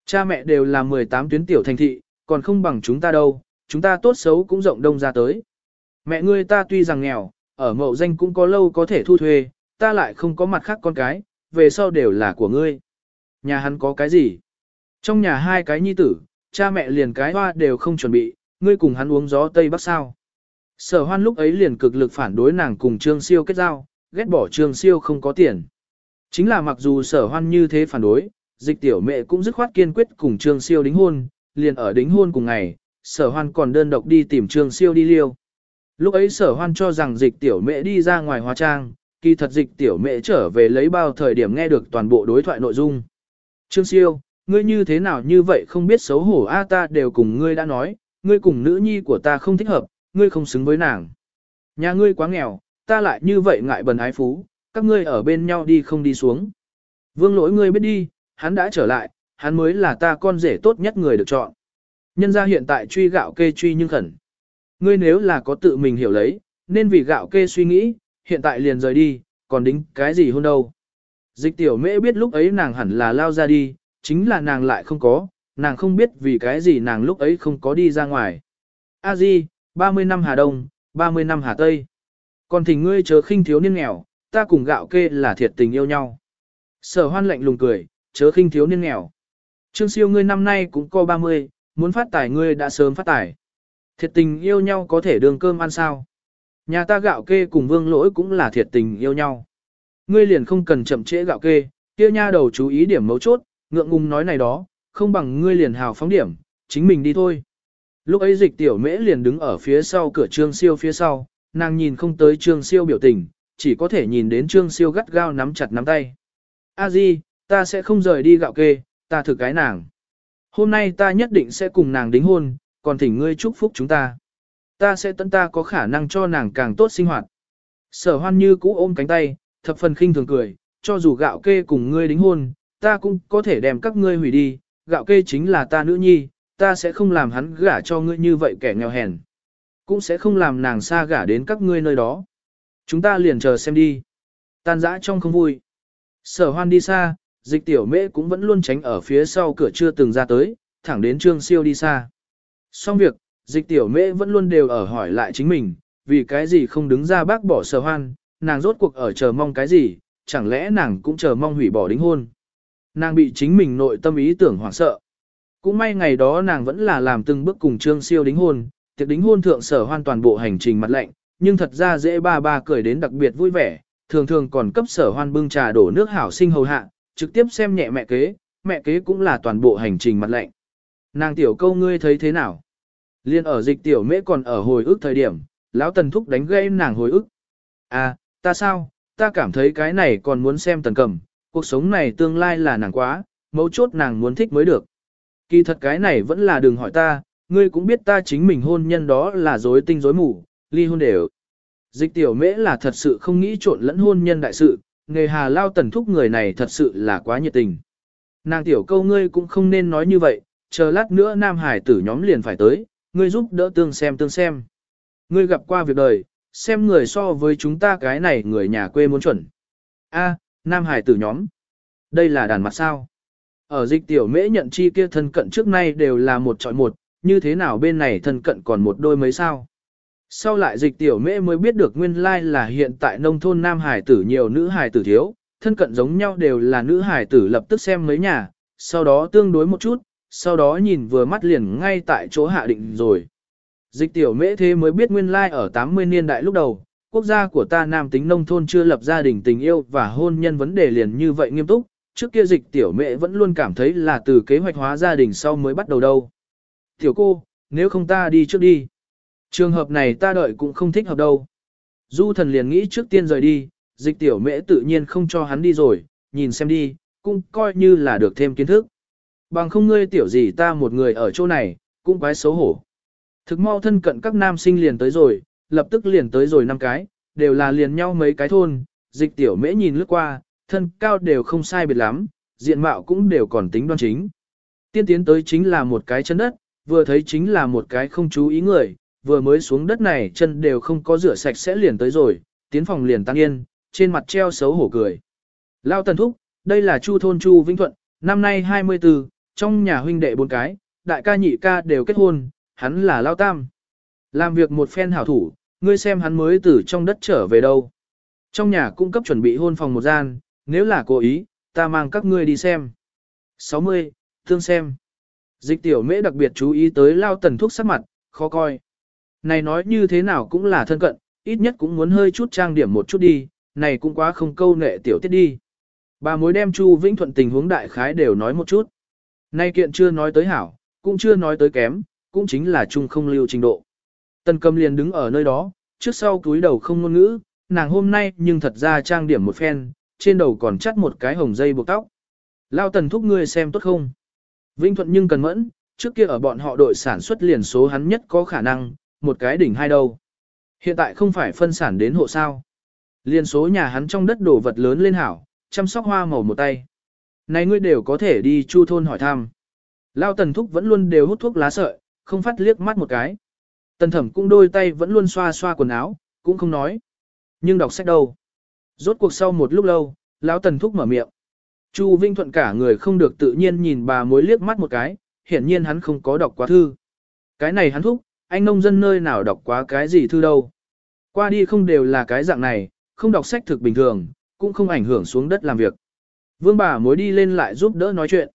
Cha mẹ đều là 18 tuyến tiểu thành thị, còn không bằng chúng ta đâu, chúng ta tốt xấu cũng rộng đông ra tới. Mẹ ngươi ta tuy rằng nghèo, ở mậu danh cũng có lâu có thể thu thuê, ta lại không có mặt khác con cái, về sau đều là của ngươi. Nhà hắn có cái gì? Trong nhà hai cái nhi tử, cha mẹ liền cái hoa đều không chuẩn bị, ngươi cùng hắn uống gió Tây Bắc sao. Sở hoan lúc ấy liền cực lực phản đối nàng cùng Trương Siêu kết giao, ghét bỏ Trương Siêu không có tiền. Chính là mặc dù sở hoan như thế phản đối, dịch tiểu mẹ cũng dứt khoát kiên quyết cùng Trương Siêu đính hôn, liền ở đính hôn cùng ngày, sở hoan còn đơn độc đi tìm Trương Siêu đi liêu. Lúc ấy sở hoan cho rằng dịch tiểu mẹ đi ra ngoài hóa trang, kỳ thật dịch tiểu mẹ trở về lấy bao thời điểm nghe được toàn bộ đối thoại nội dung. Trương Siêu, ngươi như thế nào như vậy không biết xấu hổ a ta đều cùng ngươi đã nói, ngươi cùng nữ nhi của ta không thích hợp, ngươi không xứng với nàng. Nhà ngươi quá nghèo, ta lại như vậy ngại bần ái phú, các ngươi ở bên nhau đi không đi xuống. Vương lỗi ngươi biết đi, hắn đã trở lại, hắn mới là ta con rể tốt nhất người được chọn. Nhân ra hiện tại truy gạo kê truy nhưng khẩn. Ngươi nếu là có tự mình hiểu lấy, nên vì gạo kê suy nghĩ, hiện tại liền rời đi, còn đính cái gì hôn đâu. Dịch tiểu mễ biết lúc ấy nàng hẳn là lao ra đi, chính là nàng lại không có, nàng không biết vì cái gì nàng lúc ấy không có đi ra ngoài. A Di, 30 năm Hà Đông, 30 năm Hà Tây. Còn thỉnh ngươi chớ khinh thiếu niên nghèo, ta cùng gạo kê là thiệt tình yêu nhau. Sở hoan lạnh lùng cười, chớ khinh thiếu niên nghèo. Trương siêu ngươi năm nay cũng có 30, muốn phát tài ngươi đã sớm phát tài. Thiệt tình yêu nhau có thể đường cơm ăn sao. Nhà ta gạo kê cùng vương lỗi cũng là thiệt tình yêu nhau. Ngươi liền không cần chậm trễ gạo kê, kia nha đầu chú ý điểm mấu chốt, ngượng ngùng nói này đó, không bằng ngươi liền hào phóng điểm, chính mình đi thôi. Lúc ấy dịch tiểu mễ liền đứng ở phía sau cửa trương siêu phía sau, nàng nhìn không tới trương siêu biểu tình, chỉ có thể nhìn đến Trương Siêu gắt gao nắm chặt nắm tay. A Di, ta sẽ không rời đi gạo kê, ta thử cái nàng. Hôm nay ta nhất định sẽ cùng nàng đính hôn, còn thỉnh ngươi chúc phúc chúng ta. Ta sẽ tận ta có khả năng cho nàng càng tốt sinh hoạt. Sở hoan như cũ ôm cánh tay, thập phần khinh thường cười, cho dù gạo kê cùng ngươi đính hôn, ta cũng có thể đem các ngươi hủy đi, gạo kê chính là ta nữ nhi, ta sẽ không làm hắn gả cho ngươi như vậy kẻ nghèo hèn. Cũng sẽ không làm nàng xa gả đến các ngươi nơi đó. Chúng ta liền chờ xem đi. Tan dã trong không vui. Sở hoan đi xa, dịch tiểu mễ cũng vẫn luôn tránh ở phía sau cửa chưa từng ra tới, thẳng đến trương siêu đi xa. Xong việc, dịch tiểu mễ vẫn luôn đều ở hỏi lại chính mình, vì cái gì không đứng ra bác bỏ sở hoan, nàng rốt cuộc ở chờ mong cái gì, chẳng lẽ nàng cũng chờ mong hủy bỏ đính hôn. Nàng bị chính mình nội tâm ý tưởng hoảng sợ. Cũng may ngày đó nàng vẫn là làm từng bước cùng trương siêu đính hôn, tiệc đính hôn thượng sở hoan toàn bộ hành trình mặt lạnh, nhưng thật ra dễ ba ba cười đến đặc biệt vui vẻ, thường thường còn cấp sở hoan bưng trà đổ nước hảo sinh hầu hạ, trực tiếp xem nhẹ mẹ kế, mẹ kế cũng là toàn bộ hành trình mặt lạnh. Nàng tiểu câu ngươi thấy thế nào? Liên ở dịch tiểu mễ còn ở hồi ức thời điểm, lão tần thúc đánh gây nàng hồi ức. À, ta sao, ta cảm thấy cái này còn muốn xem tần cầm, cuộc sống này tương lai là nàng quá, mấu chốt nàng muốn thích mới được. Kỳ thật cái này vẫn là đừng hỏi ta, ngươi cũng biết ta chính mình hôn nhân đó là dối tinh dối mù, ly hôn đều. Dịch tiểu mễ là thật sự không nghĩ trộn lẫn hôn nhân đại sự, nghề hà lao tần thúc người này thật sự là quá nhiệt tình. Nàng tiểu câu ngươi cũng không nên nói như vậy, chờ lát nữa nam hải tử nhóm liền phải tới, ngươi giúp đỡ tương xem tương xem. Ngươi gặp qua việc đời, xem người so với chúng ta cái này người nhà quê muốn chuẩn. A, nam hải tử nhóm. Đây là đàn mặt sao? Ở dịch tiểu mễ nhận chi kia thân cận trước nay đều là một trọi một, như thế nào bên này thân cận còn một đôi mấy sao? Sau lại dịch tiểu mễ mới biết được nguyên lai là hiện tại nông thôn nam hải tử nhiều nữ hải tử thiếu, thân cận giống nhau đều là nữ hải tử lập tức xem mấy nhà, sau đó tương đối một chút, sau đó nhìn vừa mắt liền ngay tại chỗ hạ định rồi. Dịch tiểu mễ thế mới biết nguyên lai ở 80 niên đại lúc đầu, quốc gia của ta nam tính nông thôn chưa lập gia đình tình yêu và hôn nhân vấn đề liền như vậy nghiêm túc, trước kia dịch tiểu mễ vẫn luôn cảm thấy là từ kế hoạch hóa gia đình sau mới bắt đầu đâu. Tiểu cô, nếu không ta đi trước đi. Trường hợp này ta đợi cũng không thích hợp đâu. Du thần liền nghĩ trước tiên rời đi, dịch tiểu mễ tự nhiên không cho hắn đi rồi, nhìn xem đi, cũng coi như là được thêm kiến thức. Bằng không ngươi tiểu gì ta một người ở chỗ này, cũng quái xấu hổ. Thực mau thân cận các nam sinh liền tới rồi, lập tức liền tới rồi năm cái, đều là liền nhau mấy cái thôn, dịch tiểu mễ nhìn lướt qua, thân cao đều không sai biệt lắm, diện mạo cũng đều còn tính đoan chính. Tiên tiến tới chính là một cái chân đất, vừa thấy chính là một cái không chú ý người, vừa mới xuống đất này chân đều không có rửa sạch sẽ liền tới rồi, tiến phòng liền tăng yên, trên mặt treo xấu hổ cười. Lao tần thúc, đây là Chu thôn Chu Vĩnh Thuận, năm nay 24, trong nhà huynh đệ bốn cái, đại ca nhị ca đều kết hôn, hắn là Lao Tam. Làm việc một phen hảo thủ, ngươi xem hắn mới từ trong đất trở về đâu. Trong nhà cung cấp chuẩn bị hôn phòng một gian, nếu là cố ý, ta mang các ngươi đi xem. 60. Thương xem. Dịch tiểu mễ đặc biệt chú ý tới Lao tần thúc sắc mặt, khó coi. Này nói như thế nào cũng là thân cận, ít nhất cũng muốn hơi chút trang điểm một chút đi, này cũng quá không câu nệ tiểu tiết đi. Bà mối đem Chu Vĩnh Thuận tình huống đại khái đều nói một chút. Nay kiện chưa nói tới hảo, cũng chưa nói tới kém, cũng chính là chung không lưu trình độ. Tần cầm liền đứng ở nơi đó, trước sau túi đầu không ngôn ngữ, nàng hôm nay nhưng thật ra trang điểm một phen, trên đầu còn chắt một cái hồng dây buộc tóc. Lao tần thúc ngươi xem tốt không? Vĩnh Thuận nhưng cần mẫn, trước kia ở bọn họ đội sản xuất liền số hắn nhất có khả năng, một cái đỉnh hai đâu. Hiện tại không phải phân sản đến hộ sao. Liên số nhà hắn trong đất đổ vật lớn lên hảo, chăm sóc hoa màu một tay. Này ngươi đều có thể đi chu thôn hỏi thăm. Lao tần thúc vẫn luôn đều hút thuốc lá sợi, không phát liếc mắt một cái. Tần thẩm cũng đôi tay vẫn luôn xoa xoa quần áo, cũng không nói. Nhưng đọc sách đâu. Rốt cuộc sau một lúc lâu, lão tần thúc mở miệng. Chu Vinh Thuận cả người không được tự nhiên nhìn bà mối liếc mắt một cái, hiển nhiên hắn không có đọc quá thư. Cái này hắn thúc, anh nông dân nơi nào đọc quá cái gì thư đâu. Qua đi không đều là cái dạng này, không đọc sách thực bình thường, cũng không ảnh hưởng xuống đất làm việc. Vương bà mối đi lên lại giúp đỡ nói chuyện.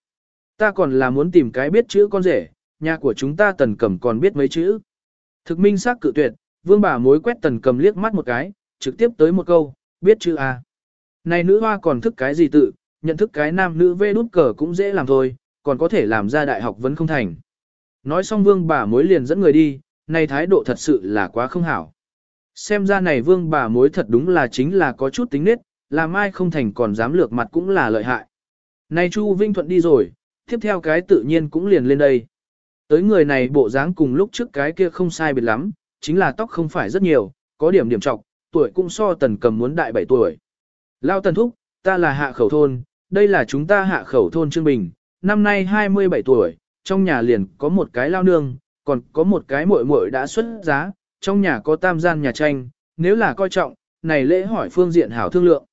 Ta còn là muốn tìm cái biết chữ con rể, nhà của chúng ta tần cầm còn biết mấy chữ. Thực minh xác cự tuyệt, vương bà mối quét tần cầm liếc mắt một cái, trực tiếp tới một câu, biết chữ à. Này nữ hoa còn thức cái gì tự, nhận thức cái nam nữ vê đút cờ cũng dễ làm thôi, còn có thể làm ra đại học vẫn không thành. Nói xong vương bà mối liền dẫn người đi, này thái độ thật sự là quá không hảo. Xem ra này vương bà mối thật đúng là chính là có chút tính nết, làm ai không thành còn dám lược mặt cũng là lợi hại. Này Chu Vinh Thuận đi rồi, tiếp theo cái tự nhiên cũng liền lên đây. Tới người này bộ dáng cùng lúc trước cái kia không sai biệt lắm, chính là tóc không phải rất nhiều, có điểm điểm trọng, tuổi cũng so tần cầm muốn đại 7 tuổi. Lao tần thúc, ta là hạ khẩu thôn, đây là chúng ta hạ khẩu thôn Trương Bình, năm nay 27 tuổi, trong nhà liền có một cái lao nương, còn có một cái muội muội đã xuất giá, trong nhà có tam gian nhà tranh, nếu là coi trọng, này lễ hỏi phương diện hảo thương lượng.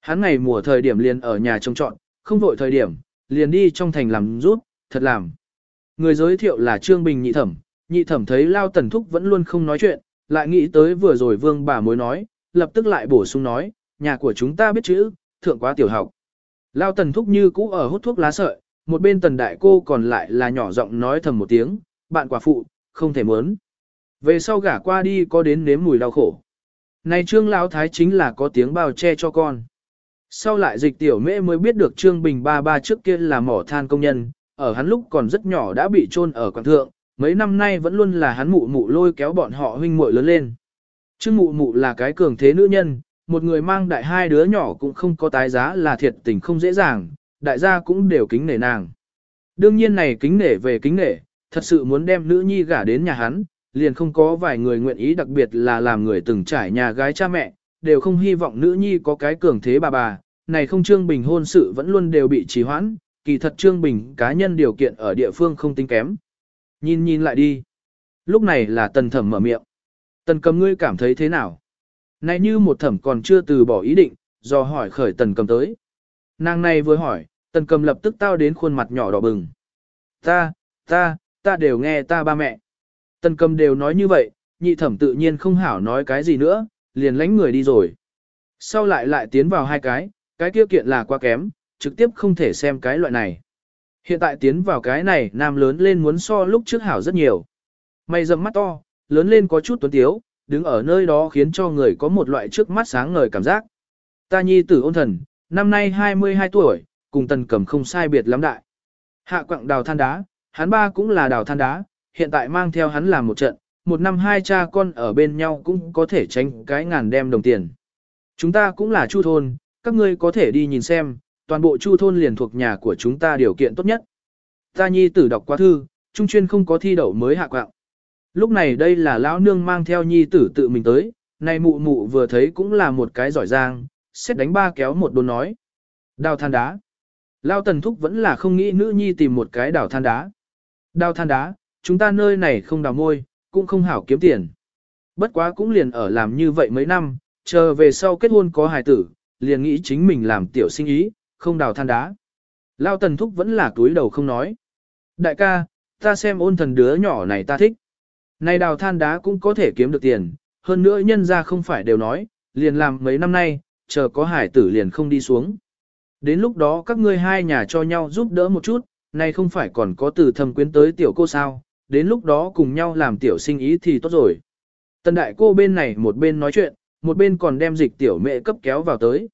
Hắn ngày mùa thời điểm liền ở nhà trông trọn, không vội thời điểm, liền đi trong thành làm rút, thật làm. Người giới thiệu là Trương Bình nhị thẩm, nhị thẩm thấy Lao Tần Thúc vẫn luôn không nói chuyện, lại nghĩ tới vừa rồi vương bà mối nói, lập tức lại bổ sung nói, nhà của chúng ta biết chữ, thượng quá tiểu học. Lao Tần Thúc như cũ ở hút thuốc lá sợi, một bên tần đại cô còn lại là nhỏ giọng nói thầm một tiếng, bạn quả phụ, không thể muốn. Về sau gả qua đi có đến nếm mùi đau khổ. Này trương lão thái chính là có tiếng bao che cho con. Sau lại dịch tiểu mễ mới biết được trương bình ba ba trước kia là mỏ than công nhân, ở hắn lúc còn rất nhỏ đã bị chôn ở quảng thượng, mấy năm nay vẫn luôn là hắn mụ mụ lôi kéo bọn họ huynh muội lớn lên. Trương mụ mụ là cái cường thế nữ nhân, một người mang đại hai đứa nhỏ cũng không có tái giá là thiệt tình không dễ dàng, đại gia cũng đều kính nể nàng. Đương nhiên này kính nể về kính nể, thật sự muốn đem nữ nhi gả đến nhà hắn, liền không có vài người nguyện ý đặc biệt là làm người từng trải nhà gái cha mẹ, đều không hy vọng nữ nhi có cái cường thế bà bà, này không Trương Bình hôn sự vẫn luôn đều bị trì hoãn, kỳ thật Trương Bình cá nhân điều kiện ở địa phương không tính kém. Nhìn nhìn lại đi. Lúc này là tần thẩm mở miệng. Tần cầm ngươi cảm thấy thế nào? Này như một thẩm còn chưa từ bỏ ý định, do hỏi khởi tần cầm tới. Nàng này vừa hỏi, tần cầm lập tức tao đến khuôn mặt nhỏ đỏ bừng. Ta, ta, ta đều nghe ta ba mẹ. Tần cầm đều nói như vậy, nhị thẩm tự nhiên không hảo nói cái gì nữa, liền lánh người đi rồi. Sau lại lại tiến vào hai cái, cái kia kiện là quá kém, trực tiếp không thể xem cái loại này. Hiện tại tiến vào cái này nam lớn lên muốn so lúc trước hảo rất nhiều. Mày dầm mắt to, lớn lên có chút tuấn tiếu, đứng ở nơi đó khiến cho người có một loại trước mắt sáng ngời cảm giác. Ta nhi tử ôn thần, năm nay 22 tuổi, cùng tần cầm không sai biệt lắm đại. Hạ quặng đào than đá, hắn ba cũng là đào than đá, hiện tại mang theo hắn làm một trận, một năm hai cha con ở bên nhau cũng có thể tránh cái ngàn đem đồng tiền. Chúng ta cũng là chu thôn, các ngươi có thể đi nhìn xem, toàn bộ chu thôn liền thuộc nhà của chúng ta điều kiện tốt nhất. Ta nhi tử đọc qua thư, trung chuyên không có thi đậu mới hạ quạng. Lúc này đây là lão nương mang theo nhi tử tự mình tới, này mụ mụ vừa thấy cũng là một cái giỏi giang, xét đánh ba kéo một đồn nói. Đào than đá. Lao tần thúc vẫn là không nghĩ nữ nhi tìm một cái đào than đá. Đào than đá, chúng ta nơi này không đào môi, cũng không hảo kiếm tiền. Bất quá cũng liền ở làm như vậy mấy năm, chờ về sau kết hôn có hài tử, liền nghĩ chính mình làm tiểu sinh ý, không đào than đá. Lao tần thúc vẫn là túi đầu không nói. Đại ca, ta xem ôn thần đứa nhỏ này ta thích. Này đào than đá cũng có thể kiếm được tiền, hơn nữa nhân ra không phải đều nói, liền làm mấy năm nay, chờ có hải tử liền không đi xuống. Đến lúc đó các ngươi hai nhà cho nhau giúp đỡ một chút, nay không phải còn có từ thâm quyến tới tiểu cô sao, đến lúc đó cùng nhau làm tiểu sinh ý thì tốt rồi. Tần đại cô bên này một bên nói chuyện, một bên còn đem dịch tiểu mẹ cấp kéo vào tới.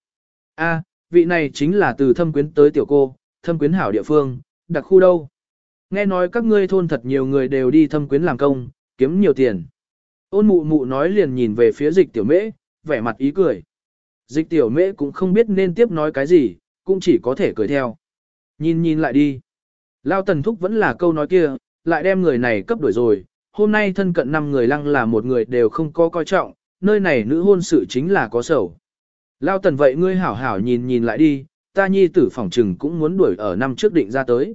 A, vị này chính là từ thâm quyến tới tiểu cô, thâm quyến hảo địa phương, đặc khu đâu. Nghe nói các ngươi thôn thật nhiều người đều đi thâm quyến làm công, kiếm nhiều tiền. Ôn mụ mụ nói liền nhìn về phía dịch tiểu mễ, vẻ mặt ý cười. Dịch tiểu mễ cũng không biết nên tiếp nói cái gì, cũng chỉ có thể cười theo. Nhìn nhìn lại đi. Lao tần thúc vẫn là câu nói kia, lại đem người này cấp đuổi rồi. Hôm nay thân cận năm người lăng là một người đều không có coi trọng, nơi này nữ hôn sự chính là có sầu. Lao tần vậy ngươi hảo hảo nhìn nhìn lại đi, ta nhi tử phỏng trừng cũng muốn đuổi ở năm trước định ra tới.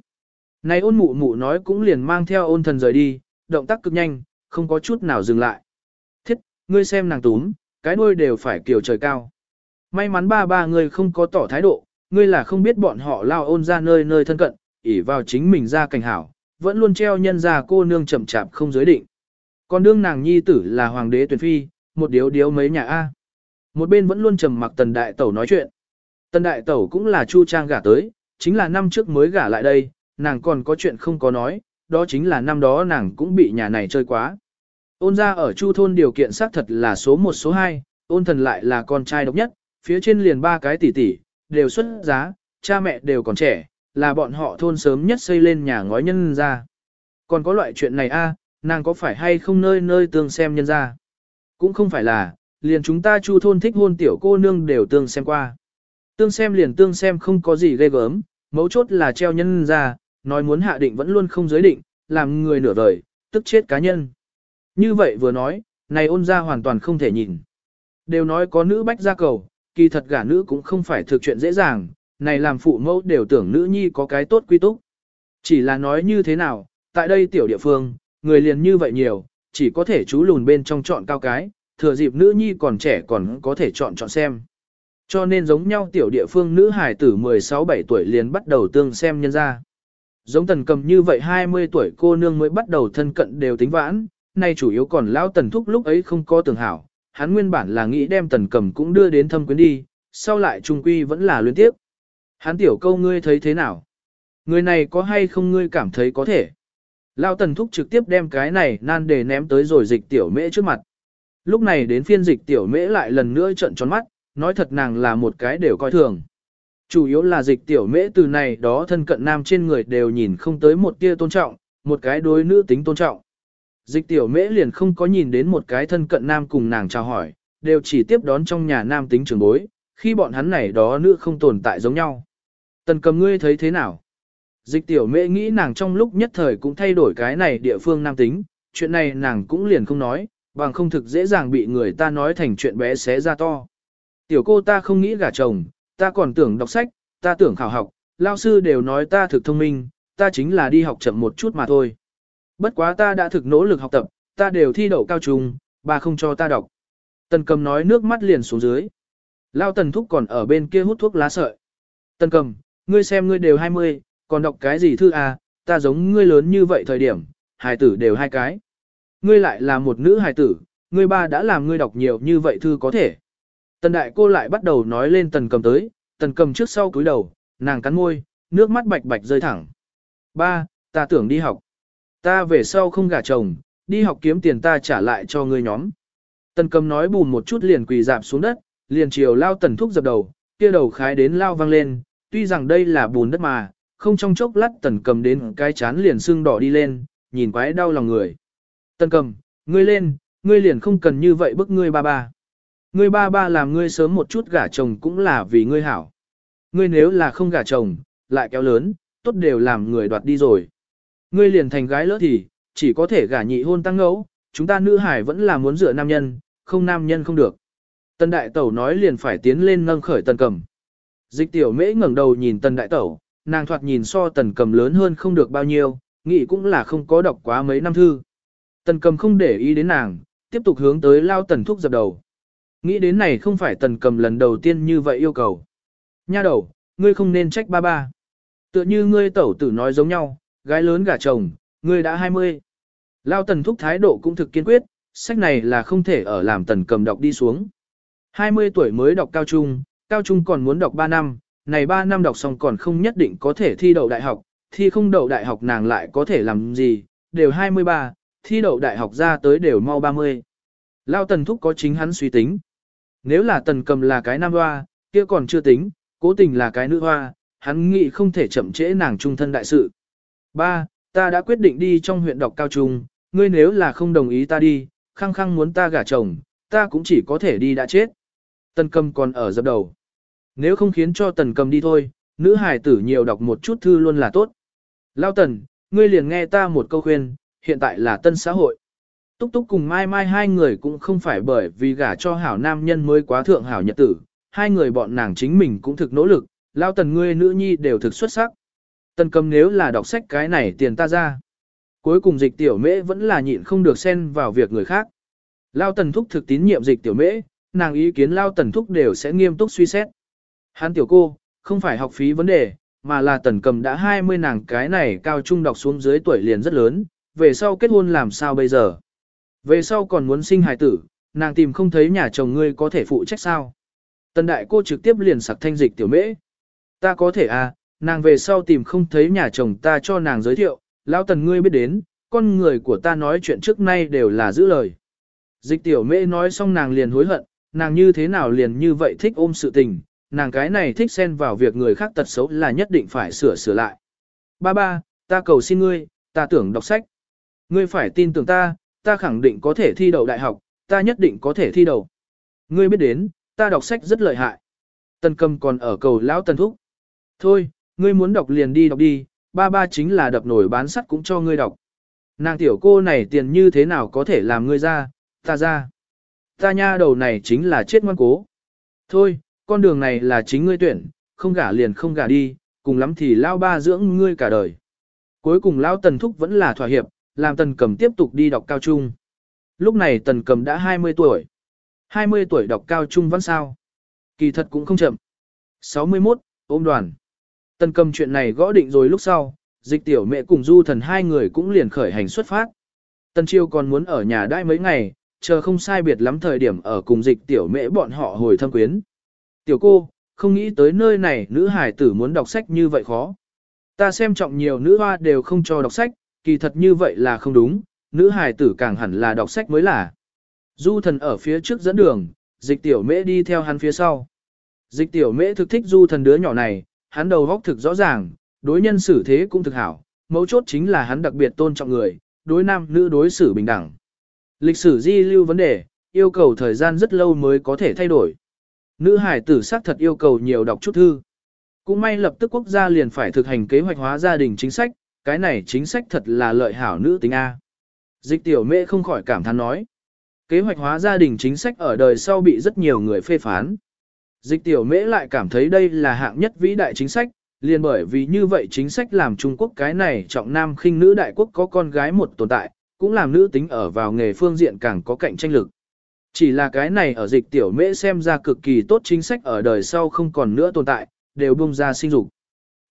Này ôn mụ mụ nói cũng liền mang theo ôn thần rời đi, động tác cực nhanh, không có chút nào dừng lại. Thiết, ngươi xem nàng túm, cái đuôi đều phải kiều trời cao. May mắn ba ba ngươi không có tỏ thái độ, ngươi là không biết bọn họ lao ôn ra nơi nơi thân cận, ỉ vào chính mình ra cảnh hảo, vẫn luôn treo nhân ra cô nương chậm chạp không giới định. Còn đương nàng nhi tử là hoàng đế tuyển phi, một điếu điếu mấy nhà A. Một bên vẫn luôn trầm mặc tần đại tẩu nói chuyện. Tần đại tẩu cũng là chu trang gả tới, chính là năm trước mới gả lại đây, nàng còn có chuyện không có nói, đó chính là năm đó nàng cũng bị nhà này chơi quá. Ôn ra ở chu thôn điều kiện xác thật là số 1 số 2, ôn thần lại là con trai độc nhất, phía trên liền ba cái tỷ tỷ, đều xuất giá, cha mẹ đều còn trẻ, là bọn họ thôn sớm nhất xây lên nhà ngói nhân ra. Còn có loại chuyện này a, nàng có phải hay không nơi nơi tương xem nhân ra. cũng không phải là, liền chúng ta chu thôn thích hôn tiểu cô nương đều tương xem qua. Tương xem liền tương xem không có gì ghê gớm, mấu chốt là treo nhân ra, nói muốn hạ định vẫn luôn không giới định, làm người nửa đời, tức chết cá nhân. Như vậy vừa nói, này ôn ra hoàn toàn không thể nhìn. Đều nói có nữ bách gia cầu, kỳ thật gả nữ cũng không phải thực chuyện dễ dàng, này làm phụ mẫu đều tưởng nữ nhi có cái tốt quy túc. Chỉ là nói như thế nào, tại đây tiểu địa phương, người liền như vậy nhiều, chỉ có thể chú lùn bên trong chọn cao cái, thừa dịp nữ nhi còn trẻ còn có thể chọn chọn xem. Cho nên giống nhau tiểu địa phương nữ hải tử 16-7 tuổi liền bắt đầu tương xem nhân ra. Giống tần cầm như vậy 20 tuổi cô nương mới bắt đầu thân cận đều tính vãn, nay chủ yếu còn lão tần thúc lúc ấy không có tưởng hảo, hắn nguyên bản là nghĩ đem tần cầm cũng đưa đến thâm quyến đi, sau lại trung quy vẫn là luyến tiếp. Hắn tiểu câu ngươi thấy thế nào? Người này có hay không ngươi cảm thấy có thể? Lão tần thúc trực tiếp đem cái này nan đề ném tới rồi dịch tiểu mễ trước mặt. Lúc này đến phiên dịch tiểu mễ lại lần nữa trận tròn mắt, nói thật nàng là một cái đều coi thường. Chủ yếu là dịch tiểu mễ từ này đó thân cận nam trên người đều nhìn không tới một tia tôn trọng, một cái đối nữ tính tôn trọng. Dịch tiểu mễ liền không có nhìn đến một cái thân cận nam cùng nàng chào hỏi, đều chỉ tiếp đón trong nhà nam tính trưởng bối, khi bọn hắn này đó nữ không tồn tại giống nhau. Tần cầm ngươi thấy thế nào? Dịch tiểu mễ nghĩ nàng trong lúc nhất thời cũng thay đổi cái này địa phương nam tính, chuyện này nàng cũng liền không nói, bằng không thực dễ dàng bị người ta nói thành chuyện bé xé ra to. Tiểu cô ta không nghĩ gả chồng, ta còn tưởng đọc sách, ta tưởng khảo học, lao sư đều nói ta thực thông minh, ta chính là đi học chậm một chút mà thôi. Bất quá ta đã thực nỗ lực học tập, ta đều thi đậu cao trung, bà không cho ta đọc. Tần cầm nói nước mắt liền xuống dưới. Lao tần thúc còn ở bên kia hút thuốc lá sợi. Tần cầm, ngươi xem ngươi đều 20, còn đọc cái gì thư à, ta giống ngươi lớn như vậy thời điểm, hài tử đều hai cái. Ngươi lại là một nữ hài tử, ngươi ba đã làm ngươi đọc nhiều như vậy thư có thể. Tần đại cô lại bắt đầu nói lên tần cầm tới, tần cầm trước sau cúi đầu, nàng cắn môi, nước mắt bạch bạch rơi thẳng. Ba, ta tưởng đi học. Ta về sau không gả chồng, đi học kiếm tiền ta trả lại cho ngươi nhóm. Tần cầm nói bùn một chút liền quỳ dạp xuống đất, liền chiều lao tần thúc dập đầu, kia đầu khái đến lao vang lên, tuy rằng đây là bùn đất mà, không trong chốc lát tần cầm đến cái chán liền sưng đỏ đi lên, nhìn quái đau lòng người. Tần cầm, ngươi lên, ngươi liền không cần như vậy bức ngươi ba ba. Ngươi ba ba làm ngươi sớm một chút gả chồng cũng là vì ngươi hảo. Ngươi nếu là không gả chồng, lại kéo lớn, tốt đều làm người đoạt đi rồi. Ngươi liền thành gái lỡ thì, chỉ có thể gả nhị hôn tăng ngẫu, chúng ta nữ hải vẫn là muốn dựa nam nhân, không nam nhân không được. Tân đại tẩu nói liền phải tiến lên nâng khởi tần cầm. Dịch tiểu mễ ngẩng đầu nhìn tần đại tẩu, nàng thoạt nhìn so tần cầm lớn hơn không được bao nhiêu, nghĩ cũng là không có đọc quá mấy năm thư. Tần cầm không để ý đến nàng, tiếp tục hướng tới lao tần thúc dập đầu. Nghĩ đến này không phải tần cầm lần đầu tiên như vậy yêu cầu. Nha đầu, ngươi không nên trách ba ba. Tựa như ngươi tẩu tử nói giống nhau, gái lớn gả chồng, ngươi đã 20. Lao tần thúc thái độ cũng thực kiên quyết, sách này là không thể ở làm tần cầm đọc đi xuống. 20 tuổi mới đọc cao trung, cao trung còn muốn đọc 3 năm, này 3 năm đọc xong còn không nhất định có thể thi đậu đại học, thi không đậu đại học nàng lại có thể làm gì, đều 23, thi đậu đại học ra tới đều mau 30. Lao tần thúc có chính hắn suy tính. Nếu là tần cầm là cái nam hoa, kia còn chưa tính, cố tình là cái nữ hoa, hắn nghĩ không thể chậm trễ nàng trung thân đại sự. Ba, ta đã quyết định đi trong huyện đọc cao trung, ngươi nếu là không đồng ý ta đi, khăng khăng muốn ta gả chồng, ta cũng chỉ có thể đi đã chết. Tần cầm còn ở dập đầu. Nếu không khiến cho tần cầm đi thôi, nữ hài tử nhiều đọc một chút thư luôn là tốt. Lao tần, ngươi liền nghe ta một câu khuyên, hiện tại là tân xã hội. Túc túc cùng mai mai hai người cũng không phải bởi vì gả cho hảo nam nhân mới quá thượng hảo nhật tử, hai người bọn nàng chính mình cũng thực nỗ lực, lao tần ngươi nữ nhi đều thực xuất sắc. Tần cầm nếu là đọc sách cái này tiền ta ra. Cuối cùng dịch tiểu mễ vẫn là nhịn không được xen vào việc người khác. Lao tần thúc thực tín nhiệm dịch tiểu mễ, nàng ý kiến lao tần thúc đều sẽ nghiêm túc suy xét. Hắn tiểu cô, không phải học phí vấn đề, mà là tần cầm đã 20 nàng cái này cao trung đọc xuống dưới tuổi liền rất lớn, về sau kết hôn làm sao bây giờ. Về sau còn muốn sinh hài tử, nàng tìm không thấy nhà chồng ngươi có thể phụ trách sao. Tần đại cô trực tiếp liền sặc thanh dịch tiểu mễ. Ta có thể à, nàng về sau tìm không thấy nhà chồng ta cho nàng giới thiệu, lão tần ngươi biết đến, con người của ta nói chuyện trước nay đều là giữ lời. Dịch tiểu mễ nói xong nàng liền hối hận, nàng như thế nào liền như vậy thích ôm sự tình, nàng cái này thích xen vào việc người khác tật xấu là nhất định phải sửa sửa lại. Ba ba, ta cầu xin ngươi, ta tưởng đọc sách. Ngươi phải tin tưởng ta, ta khẳng định có thể thi đậu đại học, ta nhất định có thể thi đầu. Ngươi biết đến, ta đọc sách rất lợi hại. Tần cầm còn ở cầu lão tần thúc. Thôi, ngươi muốn đọc liền đi đọc đi, ba ba chính là đập nổi bán sắt cũng cho ngươi đọc. Nàng tiểu cô này tiền như thế nào có thể làm ngươi ra, ta ra. Ta nha đầu này chính là chết ngoan cố. Thôi, con đường này là chính ngươi tuyển, không gả liền không gả đi, cùng lắm thì lao ba dưỡng ngươi cả đời. Cuối cùng lao tần thúc vẫn là thỏa hiệp, làm tần cầm tiếp tục đi đọc cao trung. Lúc này tần cầm đã 20 tuổi. 20 tuổi đọc cao trung vẫn sao. Kỳ thật cũng không chậm. 61, ôm đoàn. Tần cầm chuyện này gõ định rồi lúc sau, dịch tiểu mẹ cùng du thần hai người cũng liền khởi hành xuất phát. Tần chiêu còn muốn ở nhà đãi mấy ngày, chờ không sai biệt lắm thời điểm ở cùng dịch tiểu mẹ bọn họ hồi thâm quyến. Tiểu cô, không nghĩ tới nơi này nữ hải tử muốn đọc sách như vậy khó. Ta xem trọng nhiều nữ hoa đều không cho đọc sách, kỳ thật như vậy là không đúng, nữ hải tử càng hẳn là đọc sách mới là. Du thần ở phía trước dẫn đường, dịch tiểu mễ đi theo hắn phía sau. Dịch tiểu mễ thực thích du thần đứa nhỏ này, hắn đầu góc thực rõ ràng, đối nhân xử thế cũng thực hảo, mấu chốt chính là hắn đặc biệt tôn trọng người, đối nam nữ đối xử bình đẳng. Lịch sử di lưu vấn đề, yêu cầu thời gian rất lâu mới có thể thay đổi. Nữ hải tử xác thật yêu cầu nhiều đọc chút thư. Cũng may lập tức quốc gia liền phải thực hành kế hoạch hóa gia đình chính sách, cái này chính sách thật là lợi hảo nữ tính A. Dịch tiểu mẹ không khỏi cảm thán nói. Kế hoạch hóa gia đình chính sách ở đời sau bị rất nhiều người phê phán. Dịch tiểu mễ lại cảm thấy đây là hạng nhất vĩ đại chính sách, liền bởi vì như vậy chính sách làm Trung Quốc cái này trọng nam khinh nữ đại quốc có con gái một tồn tại, cũng làm nữ tính ở vào nghề phương diện càng có cạnh tranh lực. Chỉ là cái này ở dịch tiểu mễ xem ra cực kỳ tốt chính sách ở đời sau không còn nữa tồn tại, đều bung ra sinh dục.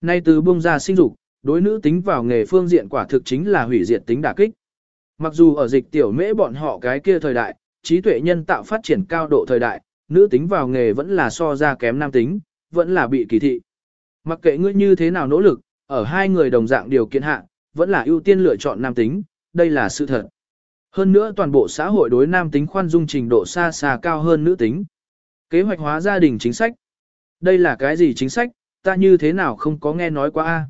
Nay từ bung ra sinh dục, đối nữ tính vào nghề phương diện quả thực chính là hủy diệt tính đả kích. Mặc dù ở dịch tiểu mễ bọn họ cái kia thời đại, trí tuệ nhân tạo phát triển cao độ thời đại, nữ tính vào nghề vẫn là so ra kém nam tính, vẫn là bị kỳ thị. Mặc kệ ngươi như thế nào nỗ lực, ở hai người đồng dạng điều kiện hạ, vẫn là ưu tiên lựa chọn nam tính, đây là sự thật. Hơn nữa toàn bộ xã hội đối nam tính khoan dung trình độ xa xa cao hơn nữ tính. Kế hoạch hóa gia đình chính sách. Đây là cái gì chính sách, ta như thế nào không có nghe nói qua a?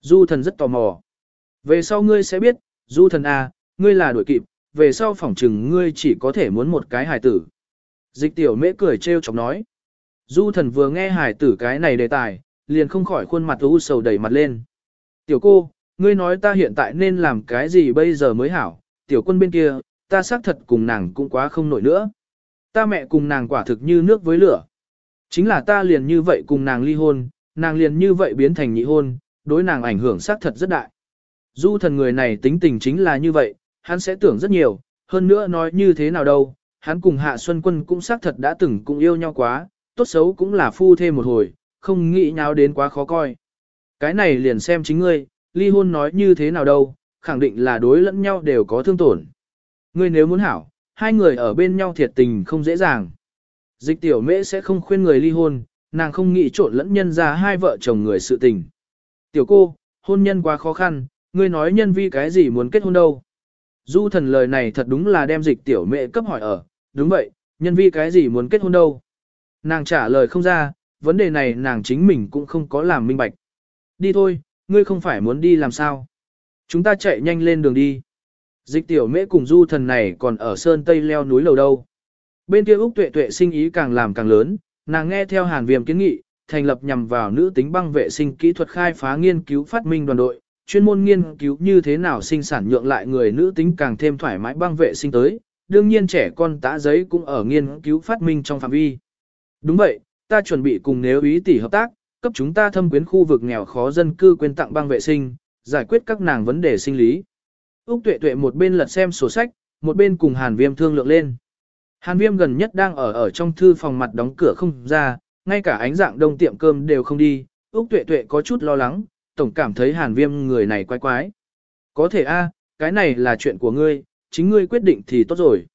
Du thần rất tò mò. Về sau ngươi sẽ biết, du thần a, ngươi là đuổi kịp, về sau phỏng chừng ngươi chỉ có thể muốn một cái hài tử. Dịch tiểu mễ cười trêu chọc nói. Du thần vừa nghe hài tử cái này đề tài, liền không khỏi khuôn mặt u sầu đẩy mặt lên. Tiểu cô, ngươi nói ta hiện tại nên làm cái gì bây giờ mới hảo, tiểu quân bên kia, ta xác thật cùng nàng cũng quá không nổi nữa. Ta mẹ cùng nàng quả thực như nước với lửa. Chính là ta liền như vậy cùng nàng ly hôn, nàng liền như vậy biến thành nhị hôn, đối nàng ảnh hưởng xác thật rất đại. Du thần người này tính tình chính là như vậy, hắn sẽ tưởng rất nhiều, hơn nữa nói như thế nào đâu, hắn cùng Hạ Xuân Quân cũng xác thật đã từng cũng yêu nhau quá, tốt xấu cũng là phu thêm một hồi, không nghĩ nhau đến quá khó coi. Cái này liền xem chính ngươi, ly hôn nói như thế nào đâu, khẳng định là đối lẫn nhau đều có thương tổn. Ngươi nếu muốn hảo, hai người ở bên nhau thiệt tình không dễ dàng. Dịch tiểu mễ sẽ không khuyên người ly hôn, nàng không nghĩ trộn lẫn nhân ra hai vợ chồng người sự tình. Tiểu cô, hôn nhân quá khó khăn, ngươi nói nhân vi cái gì muốn kết hôn đâu. Du thần lời này thật đúng là đem dịch tiểu mẹ cấp hỏi ở, đúng vậy, nhân vi cái gì muốn kết hôn đâu. Nàng trả lời không ra, vấn đề này nàng chính mình cũng không có làm minh bạch. Đi thôi, ngươi không phải muốn đi làm sao. Chúng ta chạy nhanh lên đường đi. Dịch tiểu mễ cùng du thần này còn ở sơn tây leo núi lầu đâu. Bên kia Úc tuệ tuệ sinh ý càng làm càng lớn, nàng nghe theo hàn viêm kiến nghị, thành lập nhằm vào nữ tính băng vệ sinh kỹ thuật khai phá nghiên cứu phát minh đoàn đội, chuyên môn nghiên cứu như thế nào sinh sản nhượng lại người nữ tính càng thêm thoải mái băng vệ sinh tới, đương nhiên trẻ con tã giấy cũng ở nghiên cứu phát minh trong phạm vi. Đúng vậy, ta chuẩn bị cùng nếu ý tỷ hợp tác, cấp chúng ta thâm quyến khu vực nghèo khó dân cư quyên tặng băng vệ sinh, giải quyết các nàng vấn đề sinh lý. Úc tuệ tuệ một bên lật xem sổ sách, một bên cùng Hàn Viêm thương lượng lên. Hàn Viêm gần nhất đang ở ở trong thư phòng mặt đóng cửa không ra, ngay cả ánh dạng đông tiệm cơm đều không đi, Úc tuệ tuệ có chút lo lắng, tổng cảm thấy Hàn Viêm người này quái quái. Có thể a, cái này là chuyện của ngươi, chính ngươi quyết định thì tốt rồi.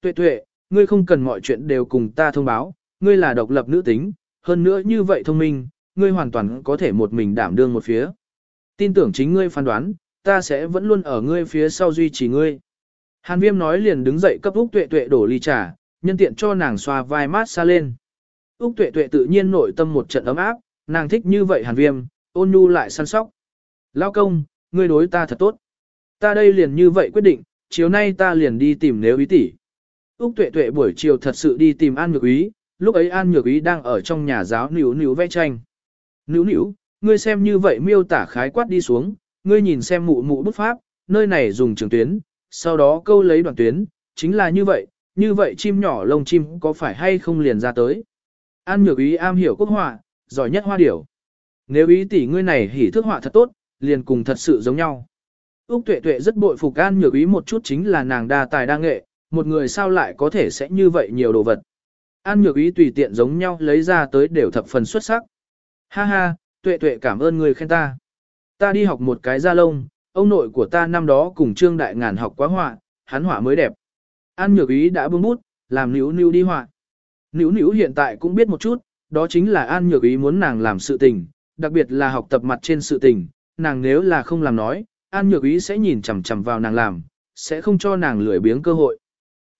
Tuệ tuệ, ngươi không cần mọi chuyện đều cùng ta thông báo, ngươi là độc lập nữ tính, hơn nữa như vậy thông minh, ngươi hoàn toàn có thể một mình đảm đương một phía. Tin tưởng chính ngươi phán đoán, ta sẽ vẫn luôn ở ngươi phía sau duy trì ngươi. Hàn viêm nói liền đứng dậy cấp Úc tuệ tuệ đổ ly trà, nhân tiện cho nàng xoa vai mát xa lên. Úc tuệ tuệ tự nhiên nội tâm một trận ấm áp, nàng thích như vậy hàn viêm, ôn nhu lại săn sóc. Lao công, ngươi đối ta thật tốt. Ta đây liền như vậy quyết định, chiều nay ta liền đi tìm nếu ý tỷ. Úc tuệ tuệ buổi chiều thật sự đi tìm An Nhược Ý, lúc ấy An Nhược Ý đang ở trong nhà giáo níu níu vẽ tranh. Níu níu, ngươi xem như vậy miêu tả khái quát đi xuống, ngươi nhìn xem mụ mụ bút pháp, nơi này dùng trường tuyến, sau đó câu lấy đoạn tuyến, chính là như vậy, như vậy chim nhỏ lông chim có phải hay không liền ra tới. An Nhược Ý am hiểu quốc họa, giỏi nhất hoa điểu. Nếu ý tỷ ngươi này hỉ thức họa thật tốt, liền cùng thật sự giống nhau. Úc Tuệ Tuệ rất bội phục An Nhược Ý một chút chính là nàng đa tài đa nghệ, một người sao lại có thể sẽ như vậy nhiều đồ vật. An Nhược Ý tùy tiện giống nhau lấy ra tới đều thập phần xuất sắc. Ha ha, Tuệ Tuệ cảm ơn người khen ta. Ta đi học một cái da lông, ông nội của ta năm đó cùng Trương Đại Ngàn học quá họa, hắn họa mới đẹp. An Nhược Ý đã bưng bút, làm níu níu đi họa. Níu níu hiện tại cũng biết một chút, đó chính là An Nhược Ý muốn nàng làm sự tình, đặc biệt là học tập mặt trên sự tình, nàng nếu là không làm nói, An Nhược Ý sẽ nhìn chằm chằm vào nàng làm, sẽ không cho nàng lười biếng cơ hội.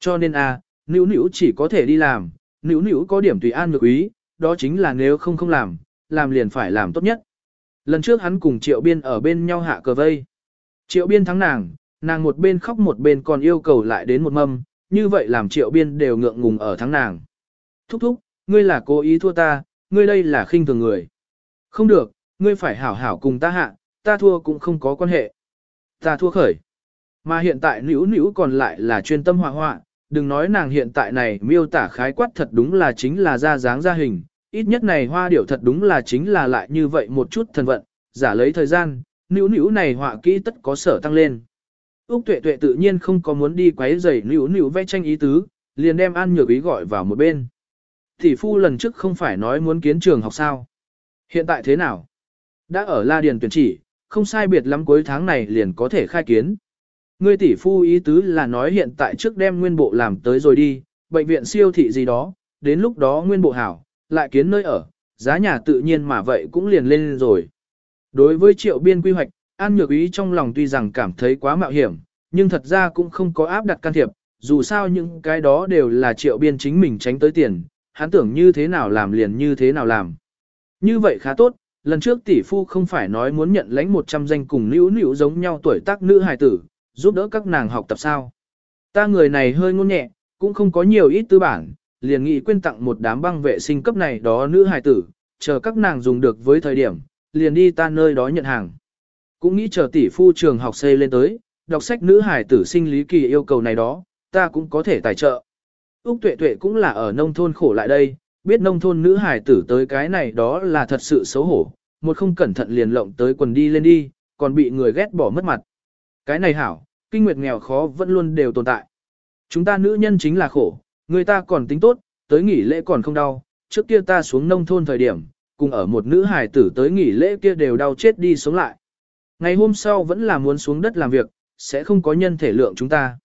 Cho nên a, à, níu chỉ có thể đi làm, níu níu có điểm tùy An Nhược Ý, đó chính là nếu không không làm, làm liền phải làm tốt nhất. Lần trước hắn cùng Triệu Biên ở bên nhau hạ cờ vây. Triệu Biên thắng nàng, nàng một bên khóc một bên còn yêu cầu lại đến một mâm, như vậy làm Triệu Biên đều ngượng ngùng ở thắng nàng. Thúc thúc, ngươi là cố ý thua ta, ngươi đây là khinh thường người. Không được, ngươi phải hảo hảo cùng ta hạ, ta thua cũng không có quan hệ. Ta thua khởi. Mà hiện tại nữ nữ còn lại là chuyên tâm họa họa, đừng nói nàng hiện tại này miêu tả khái quát thật đúng là chính là ra dáng ra hình, ít nhất này hoa điểu thật đúng là chính là lại như vậy một chút thần vận, giả lấy thời gian, nữ nữ này họa kỹ tất có sở tăng lên. Úc tuệ tuệ tự nhiên không có muốn đi quấy rầy nữ nữ vẽ tranh ý tứ, liền đem An Nhược Ý gọi vào một bên. Tỷ phu lần trước không phải nói muốn kiến trường học sao? Hiện tại thế nào? Đã ở La Điền tuyển chỉ, không sai biệt lắm cuối tháng này liền có thể khai kiến. Ngươi tỷ phu ý tứ là nói hiện tại trước đem nguyên bộ làm tới rồi đi, bệnh viện siêu thị gì đó, đến lúc đó nguyên bộ hảo, lại kiến nơi ở, giá nhà tự nhiên mà vậy cũng liền lên rồi. Đối với triệu biên quy hoạch, An Nhược Ý trong lòng tuy rằng cảm thấy quá mạo hiểm, nhưng thật ra cũng không có áp đặt can thiệp, dù sao những cái đó đều là triệu biên chính mình tránh tới tiền, hắn tưởng như thế nào làm liền như thế nào làm. Như vậy khá tốt, lần trước tỷ phu không phải nói muốn nhận lãnh 100 danh cùng nữ nữ giống nhau tuổi tác nữ hài tử, giúp đỡ các nàng học tập sao. Ta người này hơi ngôn nhẹ, cũng không có nhiều ít tư bản, liền nghĩ quên tặng một đám băng vệ sinh cấp này đó nữ hài tử, chờ các nàng dùng được với thời điểm, liền đi ta nơi đó nhận hàng. Cũng nghĩ chờ tỷ phu trường học xây lên tới, đọc sách nữ hài tử sinh lý kỳ yêu cầu này đó, ta cũng có thể tài trợ. Úc tuệ tuệ cũng là ở nông thôn khổ lại đây, biết nông thôn nữ hài tử tới cái này đó là thật sự xấu hổ, một không cẩn thận liền lộng tới quần đi lên đi, còn bị người ghét bỏ mất mặt. Cái này hảo, kinh nguyệt nghèo khó vẫn luôn đều tồn tại. Chúng ta nữ nhân chính là khổ, người ta còn tính tốt, tới nghỉ lễ còn không đau, trước kia ta xuống nông thôn thời điểm, cùng ở một nữ hài tử tới nghỉ lễ kia đều đau chết đi sống lại. Ngày hôm sau vẫn là muốn xuống đất làm việc, sẽ không có nhân thể lượng chúng ta.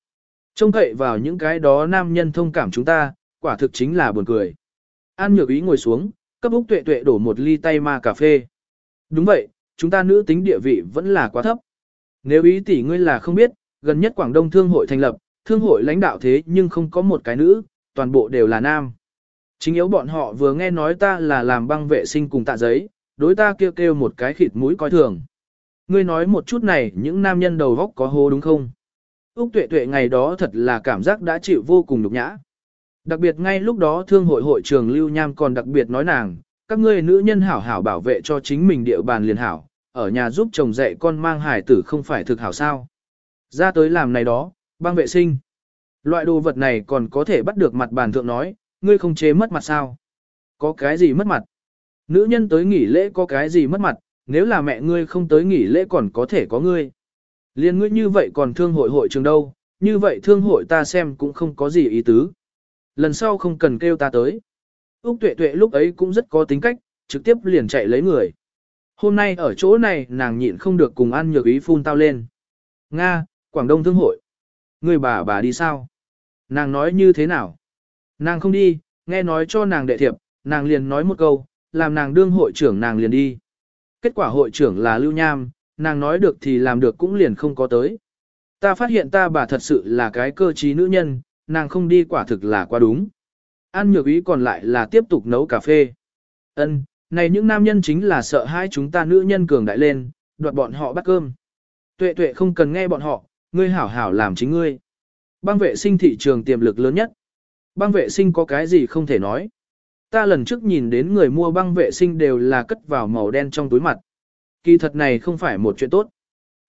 Trông cậy vào những cái đó nam nhân thông cảm chúng ta, quả thực chính là buồn cười. An nhược ý ngồi xuống, cấp Úc Tuệ Tuệ đổ một ly tay ma cà phê. Đúng vậy, chúng ta nữ tính địa vị vẫn là quá thấp. Nếu ý tỷ ngươi là không biết, gần nhất Quảng Đông Thương hội thành lập, thương hội lãnh đạo thế nhưng không có một cái nữ, toàn bộ đều là nam. Chính yếu bọn họ vừa nghe nói ta là làm băng vệ sinh cùng tạ giấy, đối ta kêu kêu một cái khịt mũi coi thường. Ngươi nói một chút này những nam nhân đầu góc có hô đúng không? Úc tuệ tuệ ngày đó thật là cảm giác đã chịu vô cùng nhục nhã. Đặc biệt ngay lúc đó thương hội hội trường Lưu Nham còn đặc biệt nói nàng, các ngươi nữ nhân hảo hảo bảo vệ cho chính mình địa bàn liền hảo, ở nhà giúp chồng dạy con mang hải tử không phải thực hảo sao. Ra tới làm này đó, băng vệ sinh. Loại đồ vật này còn có thể bắt được mặt bàn thượng nói, ngươi không chế mất mặt sao? Có cái gì mất mặt? Nữ nhân tới nghỉ lễ có cái gì mất mặt, nếu là mẹ ngươi không tới nghỉ lễ còn có thể có ngươi. Liên ngươi như vậy còn thương hội hội trường đâu, như vậy thương hội ta xem cũng không có gì ý tứ. Lần sau không cần kêu ta tới. Úc tuệ tuệ lúc ấy cũng rất có tính cách, trực tiếp liền chạy lấy người. Hôm nay ở chỗ này nàng nhịn không được cùng ăn nhược ý phun tao lên. Nga, Quảng Đông Thương hội. Người bà bà đi sao? Nàng nói như thế nào? Nàng không đi, nghe nói cho nàng đệ thiệp, nàng liền nói một câu, làm nàng đương hội trưởng nàng liền đi. Kết quả hội trưởng là Lưu Nham, nàng nói được thì làm được cũng liền không có tới. Ta phát hiện ta bà thật sự là cái cơ trí nữ nhân, nàng không đi quả thực là quá đúng. An nhược ý còn lại là tiếp tục nấu cà phê. Ân, này những nam nhân chính là sợ hai chúng ta nữ nhân cường đại lên, đoạt bọn họ bắt cơm. Tuệ tuệ không cần nghe bọn họ, ngươi hảo hảo làm chính ngươi. Băng vệ sinh thị trường tiềm lực lớn nhất, Băng vệ sinh có cái gì không thể nói. Ta lần trước nhìn đến người mua băng vệ sinh đều là cất vào màu đen trong túi mặt. Kỳ thật này không phải một chuyện tốt.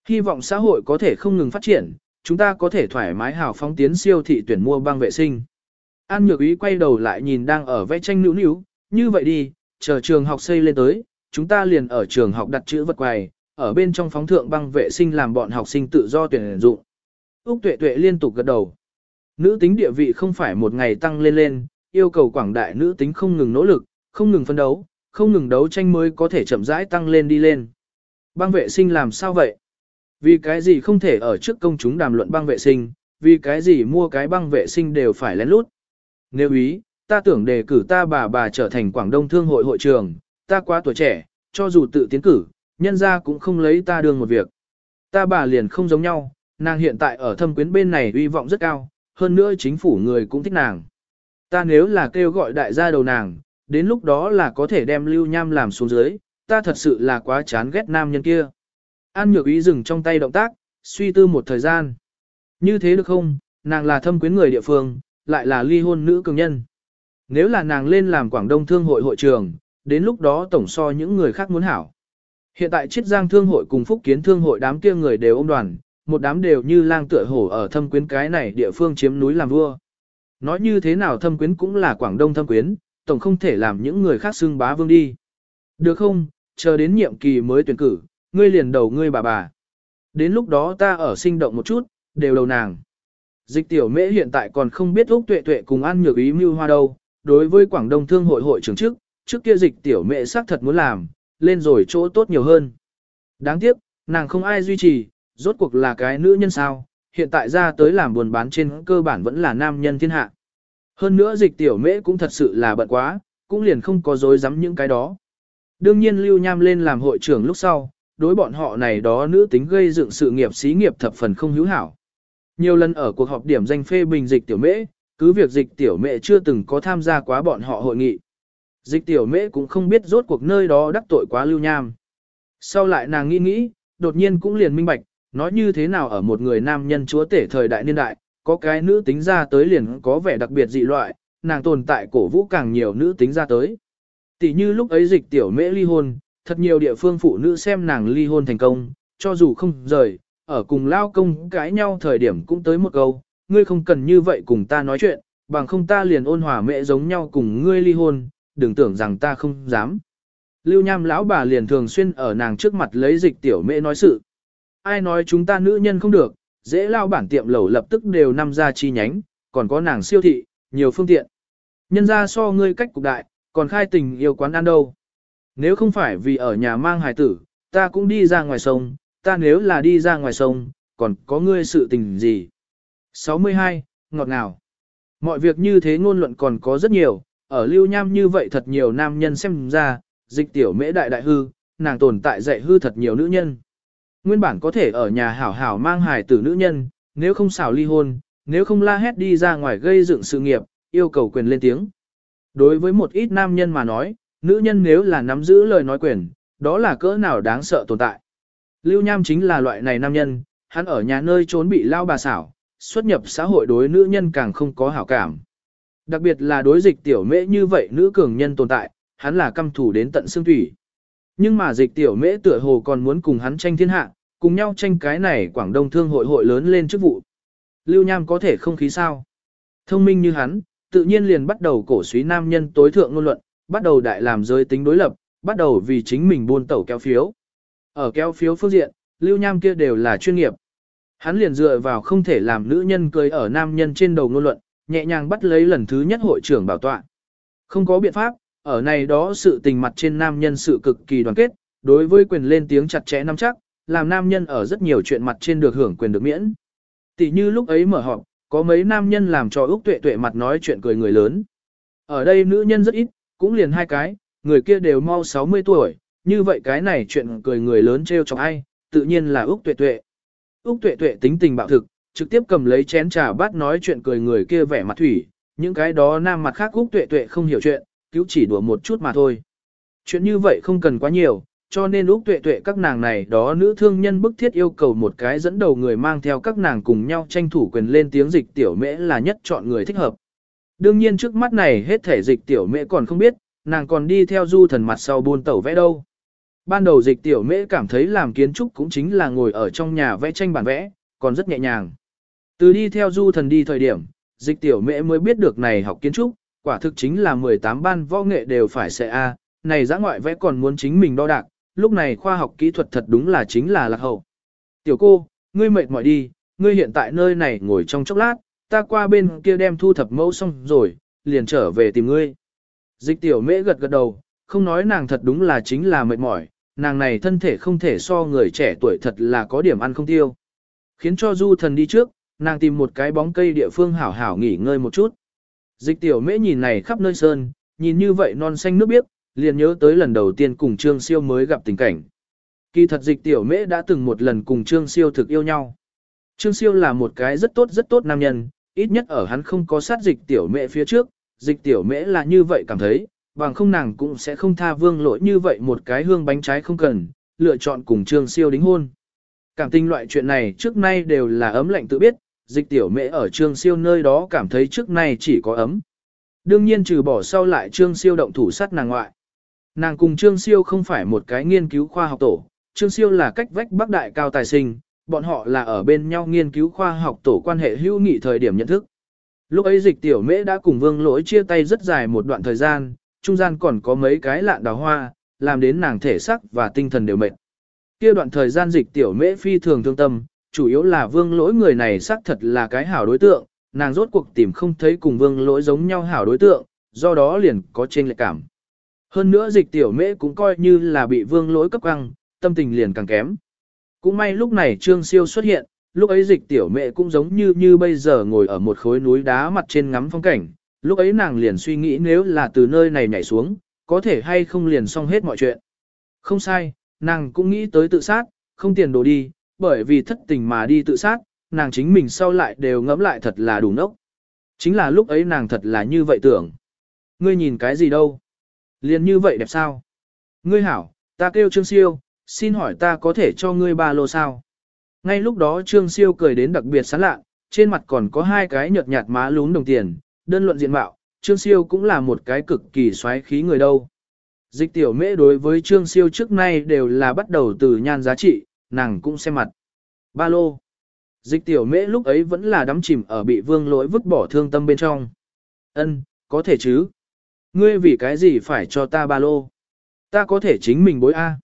Hy vọng xã hội có thể không ngừng phát triển, chúng ta có thể thoải mái hào phóng tiến siêu thị tuyển mua băng vệ sinh. An nhược ý quay đầu lại nhìn đang ở vẽ tranh nữu nữu, như vậy đi, chờ trường học xây lên tới, chúng ta liền ở trường học đặt chữ vật quầy, ở bên trong phóng thượng băng vệ sinh làm bọn học sinh tự do tuyển dụng. Úc tuệ tuệ liên tục gật đầu. Nữ tính địa vị không phải một ngày tăng lên lên, yêu cầu quảng đại nữ tính không ngừng nỗ lực, không ngừng phấn đấu, không ngừng đấu tranh mới có thể chậm rãi tăng lên đi lên. Băng vệ sinh làm sao vậy? Vì cái gì không thể ở trước công chúng đàm luận băng vệ sinh, vì cái gì mua cái băng vệ sinh đều phải lén lút. Nếu ý, ta tưởng đề cử ta bà bà trở thành Quảng Đông Thương hội hội trường, ta quá tuổi trẻ, cho dù tự tiến cử, nhân ra cũng không lấy ta đương một việc. Ta bà liền không giống nhau, nàng hiện tại ở thâm quyến bên này uy vọng rất cao, hơn nữa chính phủ người cũng thích nàng. Ta nếu là kêu gọi đại gia đầu nàng, đến lúc đó là có thể đem lưu nham làm xuống dưới, ta thật sự là quá chán ghét nam nhân kia. An nhược ý dừng trong tay động tác, suy tư một thời gian. Như thế được không, nàng là thâm quyến người địa phương, lại là ly hôn nữ cường nhân. Nếu là nàng lên làm Quảng Đông Thương hội hội trường, đến lúc đó tổng so những người khác muốn hảo. Hiện tại chiết giang thương hội cùng phúc kiến thương hội đám kia người đều ôm đoàn, một đám đều như lang tựa hổ ở thâm quyến cái này địa phương chiếm núi làm vua. Nói như thế nào thâm quyến cũng là Quảng Đông thâm quyến, tổng không thể làm những người khác xưng bá vương đi. Được không, chờ đến nhiệm kỳ mới tuyển cử, ngươi liền đầu ngươi bà bà. Đến lúc đó ta ở sinh động một chút, đều đầu nàng. Dịch tiểu mễ hiện tại còn không biết Úc Tuệ Tuệ cùng ăn nhược ý mưu hoa đâu, đối với Quảng Đông Thương hội hội trưởng trước, trước kia dịch tiểu mễ xác thật muốn làm, lên rồi chỗ tốt nhiều hơn. Đáng tiếc, nàng không ai duy trì, rốt cuộc là cái nữ nhân sao, hiện tại ra tới làm buồn bán trên cơ bản vẫn là nam nhân thiên hạ. Hơn nữa dịch tiểu mễ cũng thật sự là bận quá, cũng liền không có dối dám những cái đó. Đương nhiên Lưu Nham lên làm hội trưởng lúc sau, đối bọn họ này đó nữ tính gây dựng sự nghiệp xí nghiệp thập phần không hữu hảo. Nhiều lần ở cuộc họp điểm danh phê bình dịch tiểu mễ, cứ việc dịch tiểu mễ chưa từng có tham gia quá bọn họ hội nghị. Dịch tiểu mễ cũng không biết rốt cuộc nơi đó đắc tội quá lưu nham. Sau lại nàng nghĩ nghĩ, đột nhiên cũng liền minh bạch, nói như thế nào ở một người nam nhân chúa tể thời đại niên đại, có cái nữ tính ra tới liền có vẻ đặc biệt dị loại, nàng tồn tại cổ vũ càng nhiều nữ tính ra tới. Tỷ như lúc ấy dịch tiểu mễ ly hôn, thật nhiều địa phương phụ nữ xem nàng ly hôn thành công, cho dù không rời, ở cùng lao công cãi nhau thời điểm cũng tới một câu, ngươi không cần như vậy cùng ta nói chuyện, bằng không ta liền ôn hòa mẹ giống nhau cùng ngươi ly hôn, đừng tưởng rằng ta không dám. Lưu nham lão bà liền thường xuyên ở nàng trước mặt lấy dịch tiểu mẹ nói sự. Ai nói chúng ta nữ nhân không được, dễ lao bản tiệm lẩu lập tức đều nằm ra chi nhánh, còn có nàng siêu thị, nhiều phương tiện. Nhân ra so ngươi cách cục đại, còn khai tình yêu quán ăn đâu. Nếu không phải vì ở nhà mang hài tử, ta cũng đi ra ngoài sông, ta nếu là đi ra ngoài sông, còn có ngươi sự tình gì? 62. Ngọt ngào. Mọi việc như thế ngôn luận còn có rất nhiều, ở lưu nham như vậy thật nhiều nam nhân xem ra, dịch tiểu mễ đại đại hư, nàng tồn tại dạy hư thật nhiều nữ nhân. Nguyên bản có thể ở nhà hảo hảo mang hài tử nữ nhân, nếu không xảo ly hôn, nếu không la hét đi ra ngoài gây dựng sự nghiệp, yêu cầu quyền lên tiếng. Đối với một ít nam nhân mà nói, nữ nhân nếu là nắm giữ lời nói quyền, đó là cỡ nào đáng sợ tồn tại. Lưu Nham chính là loại này nam nhân, hắn ở nhà nơi trốn bị lao bà xảo, xuất nhập xã hội đối nữ nhân càng không có hảo cảm. Đặc biệt là đối dịch tiểu mễ như vậy nữ cường nhân tồn tại, hắn là căm thủ đến tận xương thủy. Nhưng mà dịch tiểu mễ tựa hồ còn muốn cùng hắn tranh thiên hạ, cùng nhau tranh cái này Quảng Đông Thương hội hội lớn lên chức vụ. Lưu Nham có thể không khí sao? Thông minh như hắn, tự nhiên liền bắt đầu cổ suý nam nhân tối thượng ngôn luận, bắt đầu đại làm giới tính đối lập, bắt đầu vì chính mình buôn tẩu kéo phiếu. Ở kéo phiếu phương diện, Lưu Nham kia đều là chuyên nghiệp. Hắn liền dựa vào không thể làm nữ nhân cười ở nam nhân trên đầu ngôn luận, nhẹ nhàng bắt lấy lần thứ nhất hội trưởng bảo tọa. Không có biện pháp, ở này đó sự tình mặt trên nam nhân sự cực kỳ đoàn kết, đối với quyền lên tiếng chặt chẽ nắm chắc, làm nam nhân ở rất nhiều chuyện mặt trên được hưởng quyền được miễn. Tỷ như lúc ấy mở họp, có mấy nam nhân làm cho Úc Tuệ Tuệ mặt nói chuyện cười người lớn. Ở đây nữ nhân rất ít, cũng liền hai cái, người kia đều mau 60 tuổi, như vậy cái này chuyện cười người lớn trêu chọc ai, tự nhiên là Úc Tuệ Tuệ. Úc Tuệ Tuệ tính tình bạo thực, trực tiếp cầm lấy chén trà bát nói chuyện cười người kia vẻ mặt thủy, những cái đó nam mặt khác Úc Tuệ Tuệ không hiểu chuyện, cứu chỉ đùa một chút mà thôi. Chuyện như vậy không cần quá nhiều, cho nên Úc Tuệ Tuệ các nàng này đó nữ thương nhân bức thiết yêu cầu một cái dẫn đầu người mang theo các nàng cùng nhau tranh thủ quyền lên tiếng dịch tiểu mễ là nhất chọn người thích hợp. Đương nhiên trước mắt này hết thể dịch tiểu mễ còn không biết, nàng còn đi theo du thần mặt sau buôn tẩu vẽ đâu. Ban đầu dịch tiểu mễ cảm thấy làm kiến trúc cũng chính là ngồi ở trong nhà vẽ tranh bản vẽ, còn rất nhẹ nhàng. Từ đi theo du thần đi thời điểm, dịch tiểu mẹ mới biết được này học kiến trúc, quả thực chính là 18 ban võ nghệ đều phải sẽ A, này giã ngoại vẽ còn muốn chính mình đo đạc, lúc này khoa học kỹ thuật thật đúng là chính là lạc hậu. Tiểu cô, ngươi mệt mỏi đi, ngươi hiện tại nơi này ngồi trong chốc lát, ta qua bên kia đem thu thập mẫu xong rồi, liền trở về tìm ngươi. Dịch tiểu mễ gật gật đầu, không nói nàng thật đúng là chính là mệt mỏi, nàng này thân thể không thể so người trẻ tuổi thật là có điểm ăn không tiêu. Khiến cho du thần đi trước, nàng tìm một cái bóng cây địa phương hảo hảo nghỉ ngơi một chút. Dịch tiểu mễ nhìn này khắp nơi sơn, nhìn như vậy non xanh nước biếc, liền nhớ tới lần đầu tiên cùng Trương Siêu mới gặp tình cảnh. Kỳ thật dịch tiểu mễ đã từng một lần cùng Trương Siêu thực yêu nhau. Trương Siêu là một cái rất tốt rất tốt nam nhân, ít nhất ở hắn không có sát dịch tiểu mễ phía trước, dịch tiểu mễ là như vậy cảm thấy, bằng không nàng cũng sẽ không tha vương lỗi như vậy một cái hương bánh trái không cần, lựa chọn cùng Trương Siêu đính hôn. Cảm tình loại chuyện này trước nay đều là ấm lạnh tự biết, dịch tiểu mễ ở Trương Siêu nơi đó cảm thấy trước nay chỉ có ấm. Đương nhiên trừ bỏ sau lại Trương Siêu động thủ sát nàng ngoại. Nàng cùng Trương Siêu không phải một cái nghiên cứu khoa học tổ, Trương Siêu là cách vách bắc đại cao tài sinh, bọn họ là ở bên nhau nghiên cứu khoa học tổ quan hệ hữu nghị thời điểm nhận thức. Lúc ấy dịch tiểu mễ đã cùng vương lỗi chia tay rất dài một đoạn thời gian, trung gian còn có mấy cái lạn đào hoa, làm đến nàng thể sắc và tinh thần đều mệt. Kia đoạn thời gian dịch tiểu mễ phi thường thương tâm, chủ yếu là vương lỗi người này xác thật là cái hảo đối tượng, nàng rốt cuộc tìm không thấy cùng vương lỗi giống nhau hảo đối tượng, do đó liền có trên lệ cảm. Hơn nữa dịch tiểu mễ cũng coi như là bị vương lỗi cấp căng, tâm tình liền càng kém. Cũng may lúc này Trương Siêu xuất hiện, lúc ấy dịch tiểu mẹ cũng giống như như bây giờ ngồi ở một khối núi đá mặt trên ngắm phong cảnh, lúc ấy nàng liền suy nghĩ nếu là từ nơi này nhảy xuống, có thể hay không liền xong hết mọi chuyện. Không sai, nàng cũng nghĩ tới tự sát, không tiền đồ đi, bởi vì thất tình mà đi tự sát, nàng chính mình sau lại đều ngẫm lại thật là đủ nốc. Chính là lúc ấy nàng thật là như vậy tưởng. Ngươi nhìn cái gì đâu? Liền như vậy đẹp sao? Ngươi hảo, ta kêu Trương Siêu, xin hỏi ta có thể cho ngươi ba lô sao? Ngay lúc đó Trương Siêu cười đến đặc biệt sán lạ, trên mặt còn có hai cái nhợt nhạt má lún đồng tiền, đơn luận diện mạo, Trương Siêu cũng là một cái cực kỳ xoáy khí người đâu. Dịch tiểu mễ đối với Trương Siêu trước nay đều là bắt đầu từ nhan giá trị, nàng cũng xem mặt. Ba lô. Dịch tiểu mễ lúc ấy vẫn là đắm chìm ở bị vương lỗi vứt bỏ thương tâm bên trong. Ân, có thể chứ. Ngươi vì cái gì phải cho ta ba lô? Ta có thể chính mình bối A.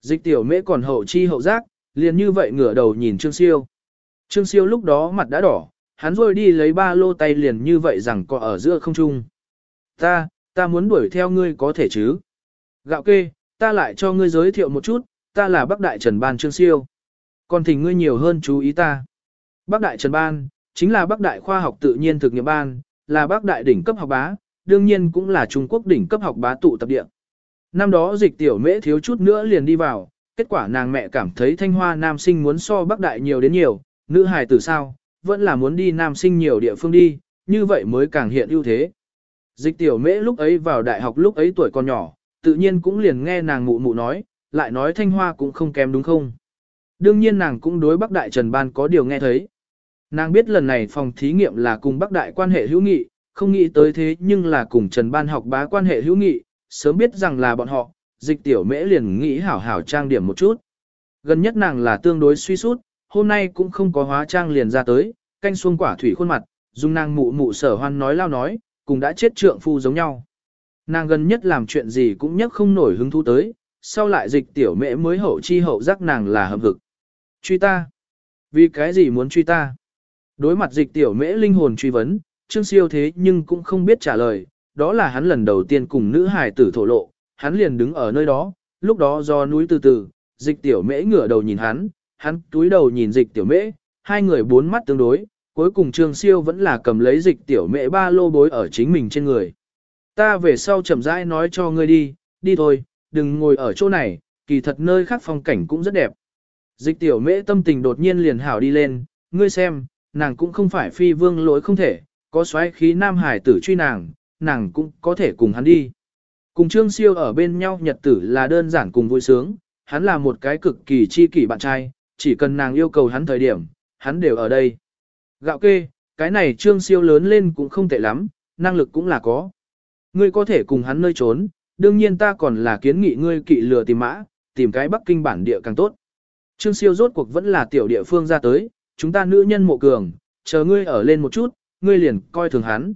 Dịch tiểu mễ còn hậu chi hậu giác, liền như vậy ngửa đầu nhìn Trương Siêu. Trương Siêu lúc đó mặt đã đỏ, hắn rồi đi lấy ba lô tay liền như vậy rằng có ở giữa không trung. Ta, ta muốn đuổi theo ngươi có thể chứ? Gạo kê, ta lại cho ngươi giới thiệu một chút, ta là Bắc Đại Trần Ban Trương Siêu. Còn thỉnh ngươi nhiều hơn chú ý ta. Bắc Đại Trần Ban, chính là Bắc Đại Khoa học Tự nhiên Thực nghiệm Ban, là Bắc Đại đỉnh cấp học bá, đương nhiên cũng là Trung Quốc đỉnh cấp học bá tụ tập địa. Năm đó dịch tiểu mễ thiếu chút nữa liền đi vào, kết quả nàng mẹ cảm thấy thanh hoa nam sinh muốn so bắc đại nhiều đến nhiều, nữ hài tử sao, vẫn là muốn đi nam sinh nhiều địa phương đi, như vậy mới càng hiện ưu thế. Dịch tiểu mễ lúc ấy vào đại học lúc ấy tuổi còn nhỏ, tự nhiên cũng liền nghe nàng mụ mụ nói, lại nói thanh hoa cũng không kém đúng không. Đương nhiên nàng cũng đối bắc đại trần ban có điều nghe thấy. Nàng biết lần này phòng thí nghiệm là cùng bắc đại quan hệ hữu nghị, không nghĩ tới thế nhưng là cùng trần ban học bá quan hệ hữu nghị, sớm biết rằng là bọn họ, dịch tiểu mễ liền nghĩ hảo hảo trang điểm một chút. Gần nhất nàng là tương đối suy sút, hôm nay cũng không có hóa trang liền ra tới, canh xuông quả thủy khuôn mặt, dung nàng mụ mụ sở hoan nói lao nói, cùng đã chết trượng phu giống nhau. Nàng gần nhất làm chuyện gì cũng nhất không nổi hứng thú tới, sau lại dịch tiểu mễ mới hậu chi hậu giác nàng là hợp hực. Truy ta? Vì cái gì muốn truy ta? Đối mặt dịch tiểu mễ linh hồn truy vấn, Trương Siêu thế nhưng cũng không biết trả lời, đó là hắn lần đầu tiên cùng nữ hài tử thổ lộ, hắn liền đứng ở nơi đó, lúc đó do núi từ từ, dịch tiểu mễ ngửa đầu nhìn hắn, hắn túi đầu nhìn dịch tiểu mễ, hai người bốn mắt tương đối, cuối cùng Trương Siêu vẫn là cầm lấy dịch tiểu mễ ba lô bối ở chính mình trên người. Ta về sau chậm rãi nói cho ngươi đi, đi thôi, đừng ngồi ở chỗ này, kỳ thật nơi khác phong cảnh cũng rất đẹp. Dịch tiểu mễ tâm tình đột nhiên liền hảo đi lên, ngươi xem, nàng cũng không phải phi vương lỗi không thể, có xoáy khí nam hải tử truy nàng, nàng cũng có thể cùng hắn đi. Cùng Trương Siêu ở bên nhau nhật tử là đơn giản cùng vui sướng, hắn là một cái cực kỳ chi kỷ bạn trai, chỉ cần nàng yêu cầu hắn thời điểm, hắn đều ở đây. Gạo kê, cái này Trương Siêu lớn lên cũng không tệ lắm, năng lực cũng là có. Ngươi có thể cùng hắn nơi trốn, đương nhiên ta còn là kiến nghị ngươi kỵ lừa tìm mã, tìm cái Bắc Kinh bản địa càng tốt. Trương Siêu rốt cuộc vẫn là tiểu địa phương ra tới, chúng ta nữ nhân mộ cường, chờ ngươi ở lên một chút, ngươi liền coi thường hắn.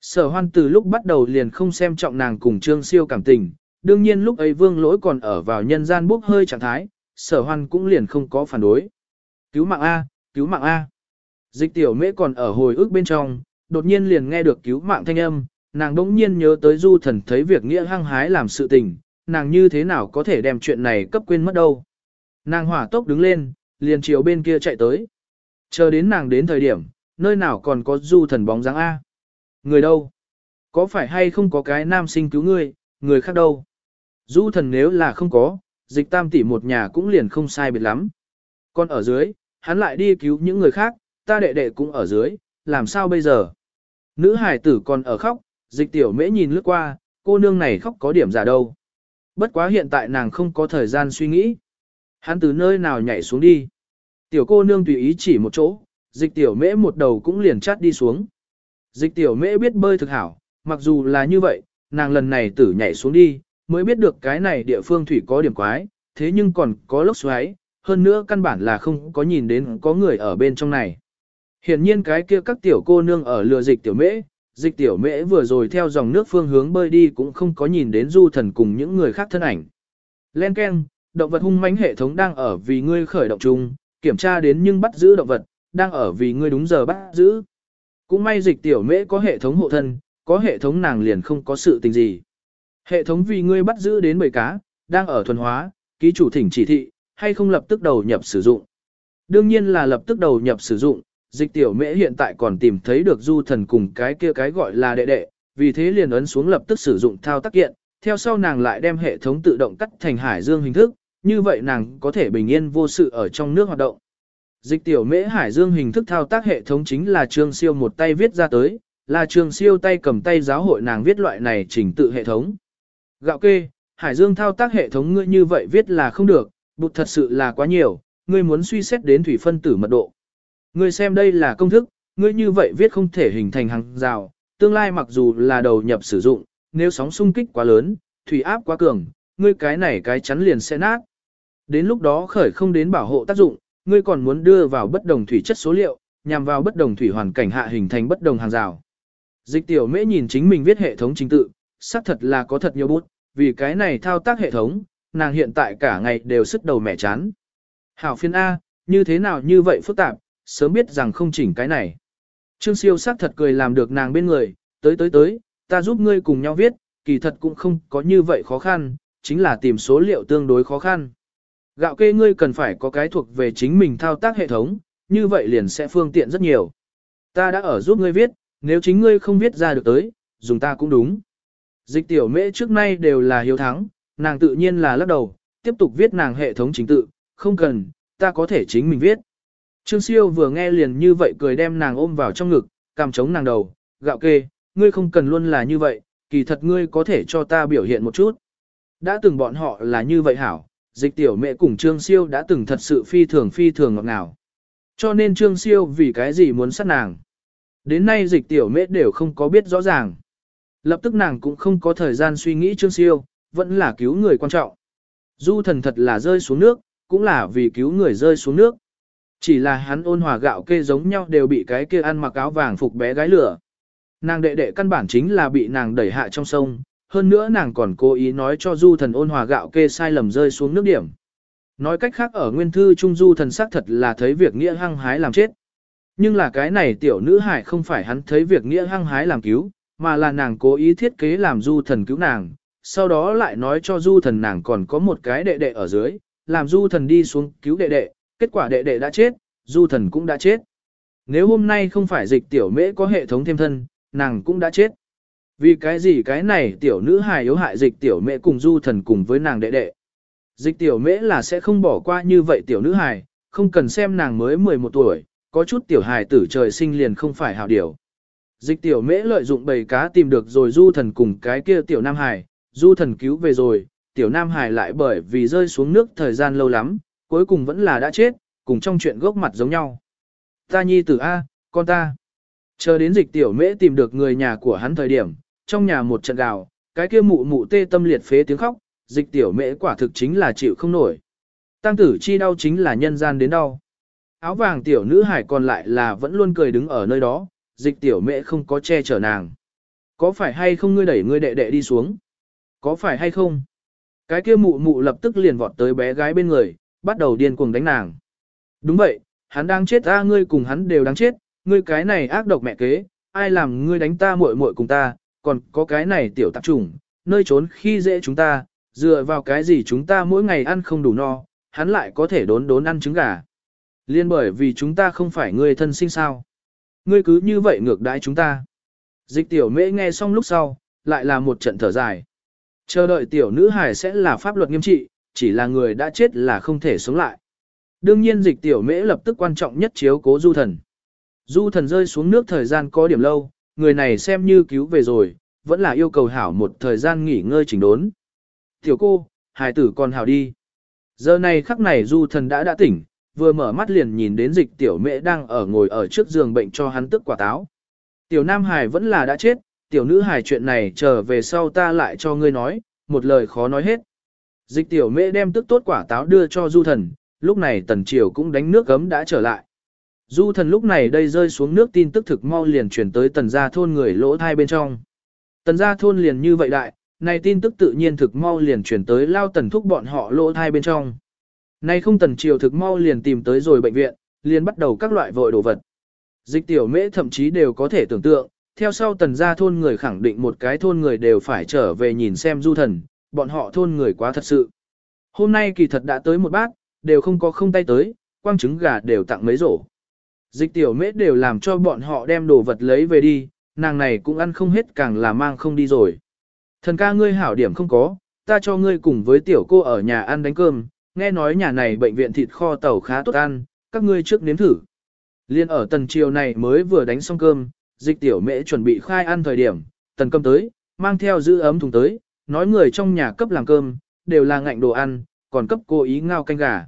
Sở hoan từ lúc bắt đầu liền không xem trọng nàng cùng Trương Siêu cảm tình, đương nhiên lúc ấy vương lỗi còn ở vào nhân gian bốc hơi trạng thái, sở hoan cũng liền không có phản đối. Cứu mạng A, cứu mạng A. Dịch tiểu mễ còn ở hồi ức bên trong, đột nhiên liền nghe được cứu mạng thanh âm, nàng đỗng nhiên nhớ tới du thần thấy việc nghĩa hăng hái làm sự tình, nàng như thế nào có thể đem chuyện này cấp quên mất đâu. Nàng hỏa tốc đứng lên, liền chiều bên kia chạy tới. Chờ đến nàng đến thời điểm, nơi nào còn có du thần bóng dáng A. Người đâu? Có phải hay không có cái nam sinh cứu ngươi, người khác đâu? Du thần nếu là không có, dịch tam tỷ một nhà cũng liền không sai biệt lắm. Còn ở dưới, hắn lại đi cứu những người khác, ta đệ đệ cũng ở dưới, làm sao bây giờ? Nữ hải tử còn ở khóc, dịch tiểu mễ nhìn lướt qua, cô nương này khóc có điểm giả đâu. Bất quá hiện tại nàng không có thời gian suy nghĩ. Hắn từ nơi nào nhảy xuống đi. Tiểu cô nương tùy ý chỉ một chỗ, dịch tiểu mễ một đầu cũng liền chát đi xuống. Dịch tiểu mễ biết bơi thực hảo, mặc dù là như vậy, nàng lần này tử nhảy xuống đi, mới biết được cái này địa phương thủy có điểm quái, thế nhưng còn có lốc xoáy, hơn nữa căn bản là không có nhìn đến có người ở bên trong này. Hiển nhiên cái kia các tiểu cô nương ở lừa dịch tiểu mễ, dịch tiểu mễ vừa rồi theo dòng nước phương hướng bơi đi cũng không có nhìn đến du thần cùng những người khác thân ảnh. Len Ken, động vật hung mãnh hệ thống đang ở vì ngươi khởi động chung, kiểm tra đến nhưng bắt giữ động vật, đang ở vì ngươi đúng giờ bắt giữ. Cũng may dịch tiểu mễ có hệ thống hộ thân, có hệ thống nàng liền không có sự tình gì. Hệ thống vì ngươi bắt giữ đến bầy cá, đang ở thuần hóa, ký chủ thỉnh chỉ thị, hay không lập tức đầu nhập sử dụng. Đương nhiên là lập tức đầu nhập sử dụng, dịch tiểu mễ hiện tại còn tìm thấy được du thần cùng cái kia cái gọi là đệ đệ, vì thế liền ấn xuống lập tức sử dụng thao tác kiện, theo sau nàng lại đem hệ thống tự động cắt thành hải dương hình thức, như vậy nàng có thể bình yên vô sự ở trong nước hoạt động. Dịch tiểu mễ hải dương hình thức thao tác hệ thống chính là trương siêu một tay viết ra tới, là trương siêu tay cầm tay giáo hội nàng viết loại này trình tự hệ thống. Gạo kê, hải dương thao tác hệ thống ngươi như vậy viết là không được, bụt thật sự là quá nhiều, ngươi muốn suy xét đến thủy phân tử mật độ. Ngươi xem đây là công thức, ngươi như vậy viết không thể hình thành hàng rào, tương lai mặc dù là đầu nhập sử dụng, nếu sóng xung kích quá lớn, thủy áp quá cường, ngươi cái này cái chắn liền sẽ nát. Đến lúc đó khởi không đến bảo hộ tác dụng, ngươi còn muốn đưa vào bất đồng thủy chất số liệu, nhằm vào bất đồng thủy hoàn cảnh hạ hình thành bất đồng hàng rào. Dịch tiểu mễ nhìn chính mình viết hệ thống chính tự, xác thật là có thật nhiều bút, vì cái này thao tác hệ thống, nàng hiện tại cả ngày đều sức đầu mẻ chán. Hảo phiên A, như thế nào như vậy phức tạp, sớm biết rằng không chỉnh cái này. Trương siêu sắc thật cười làm được nàng bên người, tới tới tới, ta giúp ngươi cùng nhau viết, kỳ thật cũng không có như vậy khó khăn, chính là tìm số liệu tương đối khó khăn. Gạo kê ngươi cần phải có cái thuộc về chính mình thao tác hệ thống, như vậy liền sẽ phương tiện rất nhiều. Ta đã ở giúp ngươi viết, nếu chính ngươi không viết ra được tới, dùng ta cũng đúng. Dịch tiểu mễ trước nay đều là hiếu thắng, nàng tự nhiên là lắc đầu, tiếp tục viết nàng hệ thống chính tự, không cần, ta có thể chính mình viết. Trương siêu vừa nghe liền như vậy cười đem nàng ôm vào trong ngực, cằm chống nàng đầu, gạo kê, ngươi không cần luôn là như vậy, kỳ thật ngươi có thể cho ta biểu hiện một chút. Đã từng bọn họ là như vậy hảo, dịch tiểu mẹ cùng Trương siêu đã từng thật sự phi thường phi thường ngọt ngào. Cho nên Trương siêu vì cái gì muốn sát nàng. Đến nay dịch tiểu mẹ đều không có biết rõ ràng. Lập tức nàng cũng không có thời gian suy nghĩ Trương siêu, vẫn là cứu người quan trọng. Du thần thật là rơi xuống nước, cũng là vì cứu người rơi xuống nước. Chỉ là hắn ôn hòa gạo kê giống nhau đều bị cái kia ăn mặc áo vàng phục bé gái lửa. Nàng đệ đệ căn bản chính là bị nàng đẩy hạ trong sông, hơn nữa nàng còn cố ý nói cho du thần ôn hòa gạo kê sai lầm rơi xuống nước điểm. Nói cách khác ở nguyên thư trung du thần xác thật là thấy việc nghĩa hăng hái làm chết. Nhưng là cái này tiểu nữ hải không phải hắn thấy việc nghĩa hăng hái làm cứu, mà là nàng cố ý thiết kế làm du thần cứu nàng, sau đó lại nói cho du thần nàng còn có một cái đệ đệ ở dưới, làm du thần đi xuống cứu đệ đệ, kết quả đệ đệ đã chết, du thần cũng đã chết. Nếu hôm nay không phải dịch tiểu mễ có hệ thống thêm thân, nàng cũng đã chết. Vì cái gì cái này tiểu nữ hài yếu hại dịch tiểu mễ cùng du thần cùng với nàng đệ đệ. Dịch tiểu mễ là sẽ không bỏ qua như vậy tiểu nữ hài, không cần xem nàng mới 11 tuổi, có chút tiểu hài tử trời sinh liền không phải hảo điều. Dịch tiểu mễ lợi dụng bầy cá tìm được rồi du thần cùng cái kia tiểu nam hài, du thần cứu về rồi, tiểu nam hài lại bởi vì rơi xuống nước thời gian lâu lắm, cuối cùng vẫn là đã chết, cùng trong chuyện gốc mặt giống nhau. Ta nhi tử A, con ta. Chờ đến dịch tiểu mễ tìm được người nhà của hắn thời điểm, trong nhà một trận gào, cái kia mụ mụ tê tâm liệt phế tiếng khóc, dịch tiểu mễ quả thực chính là chịu không nổi. Tăng tử chi đau chính là nhân gian đến đau. Áo vàng tiểu nữ hải còn lại là vẫn luôn cười đứng ở nơi đó, dịch tiểu mễ không có che chở nàng. Có phải hay không ngươi đẩy ngươi đệ đệ đi xuống? Có phải hay không? Cái kia mụ mụ lập tức liền vọt tới bé gái bên người, bắt đầu điên cuồng đánh nàng. Đúng vậy, hắn đang chết ta ngươi cùng hắn đều đáng chết, ngươi cái này ác độc mẹ kế, ai làm ngươi đánh ta muội muội cùng ta, còn có cái này tiểu tạp trùng, nơi trốn khi dễ chúng ta, dựa vào cái gì chúng ta mỗi ngày ăn không đủ no, hắn lại có thể đốn đốn ăn trứng gà. Liên bởi vì chúng ta không phải ngươi thân sinh sao. Ngươi cứ như vậy ngược đãi chúng ta. Dịch tiểu mễ nghe xong lúc sau, lại là một trận thở dài. Chờ đợi tiểu nữ hải sẽ là pháp luật nghiêm trị, chỉ là người đã chết là không thể sống lại. Đương nhiên dịch tiểu mễ lập tức quan trọng nhất chiếu cố du thần. Du thần rơi xuống nước thời gian có điểm lâu, người này xem như cứu về rồi, vẫn là yêu cầu hảo một thời gian nghỉ ngơi chỉnh đốn. Tiểu cô, hài tử còn hảo đi. Giờ này khắc này du thần đã đã tỉnh, vừa mở mắt liền nhìn đến dịch tiểu mễ đang ở ngồi ở trước giường bệnh cho hắn tức quả táo. Tiểu nam hải vẫn là đã chết, tiểu nữ hải chuyện này trở về sau ta lại cho ngươi nói, một lời khó nói hết. Dịch tiểu mễ đem tức tốt quả táo đưa cho du thần, lúc này tần triều cũng đánh nước gấm đã trở lại. Du thần lúc này đây rơi xuống nước tin tức thực mau liền chuyển tới tần gia thôn người lỗ thai bên trong. Tần gia thôn liền như vậy đại, này tin tức tự nhiên thực mau liền chuyển tới lao tần thúc bọn họ lỗ thai bên trong. Này không tần triều thực mau liền tìm tới rồi bệnh viện, liền bắt đầu các loại vội đồ vật. Dịch tiểu mễ thậm chí đều có thể tưởng tượng, theo sau tần gia thôn người khẳng định một cái thôn người đều phải trở về nhìn xem du thần, bọn họ thôn người quá thật sự. Hôm nay kỳ thật đã tới một bát, đều không có không tay tới, quang trứng gà đều tặng mấy rổ. Dịch tiểu mễ đều làm cho bọn họ đem đồ vật lấy về đi, nàng này cũng ăn không hết càng là mang không đi rồi. Thần ca ngươi hảo điểm không có, ta cho ngươi cùng với tiểu cô ở nhà ăn đánh cơm, nghe nói nhà này bệnh viện thịt kho tàu khá tốt ăn, các ngươi trước nếm thử. Liên ở tần triều này mới vừa đánh xong cơm, dịch tiểu mễ chuẩn bị khai ăn thời điểm, tần cơm tới, mang theo giữ ấm thùng tới, nói người trong nhà cấp làm cơm, đều là ngạnh đồ ăn, còn cấp cô ý ngao canh gà.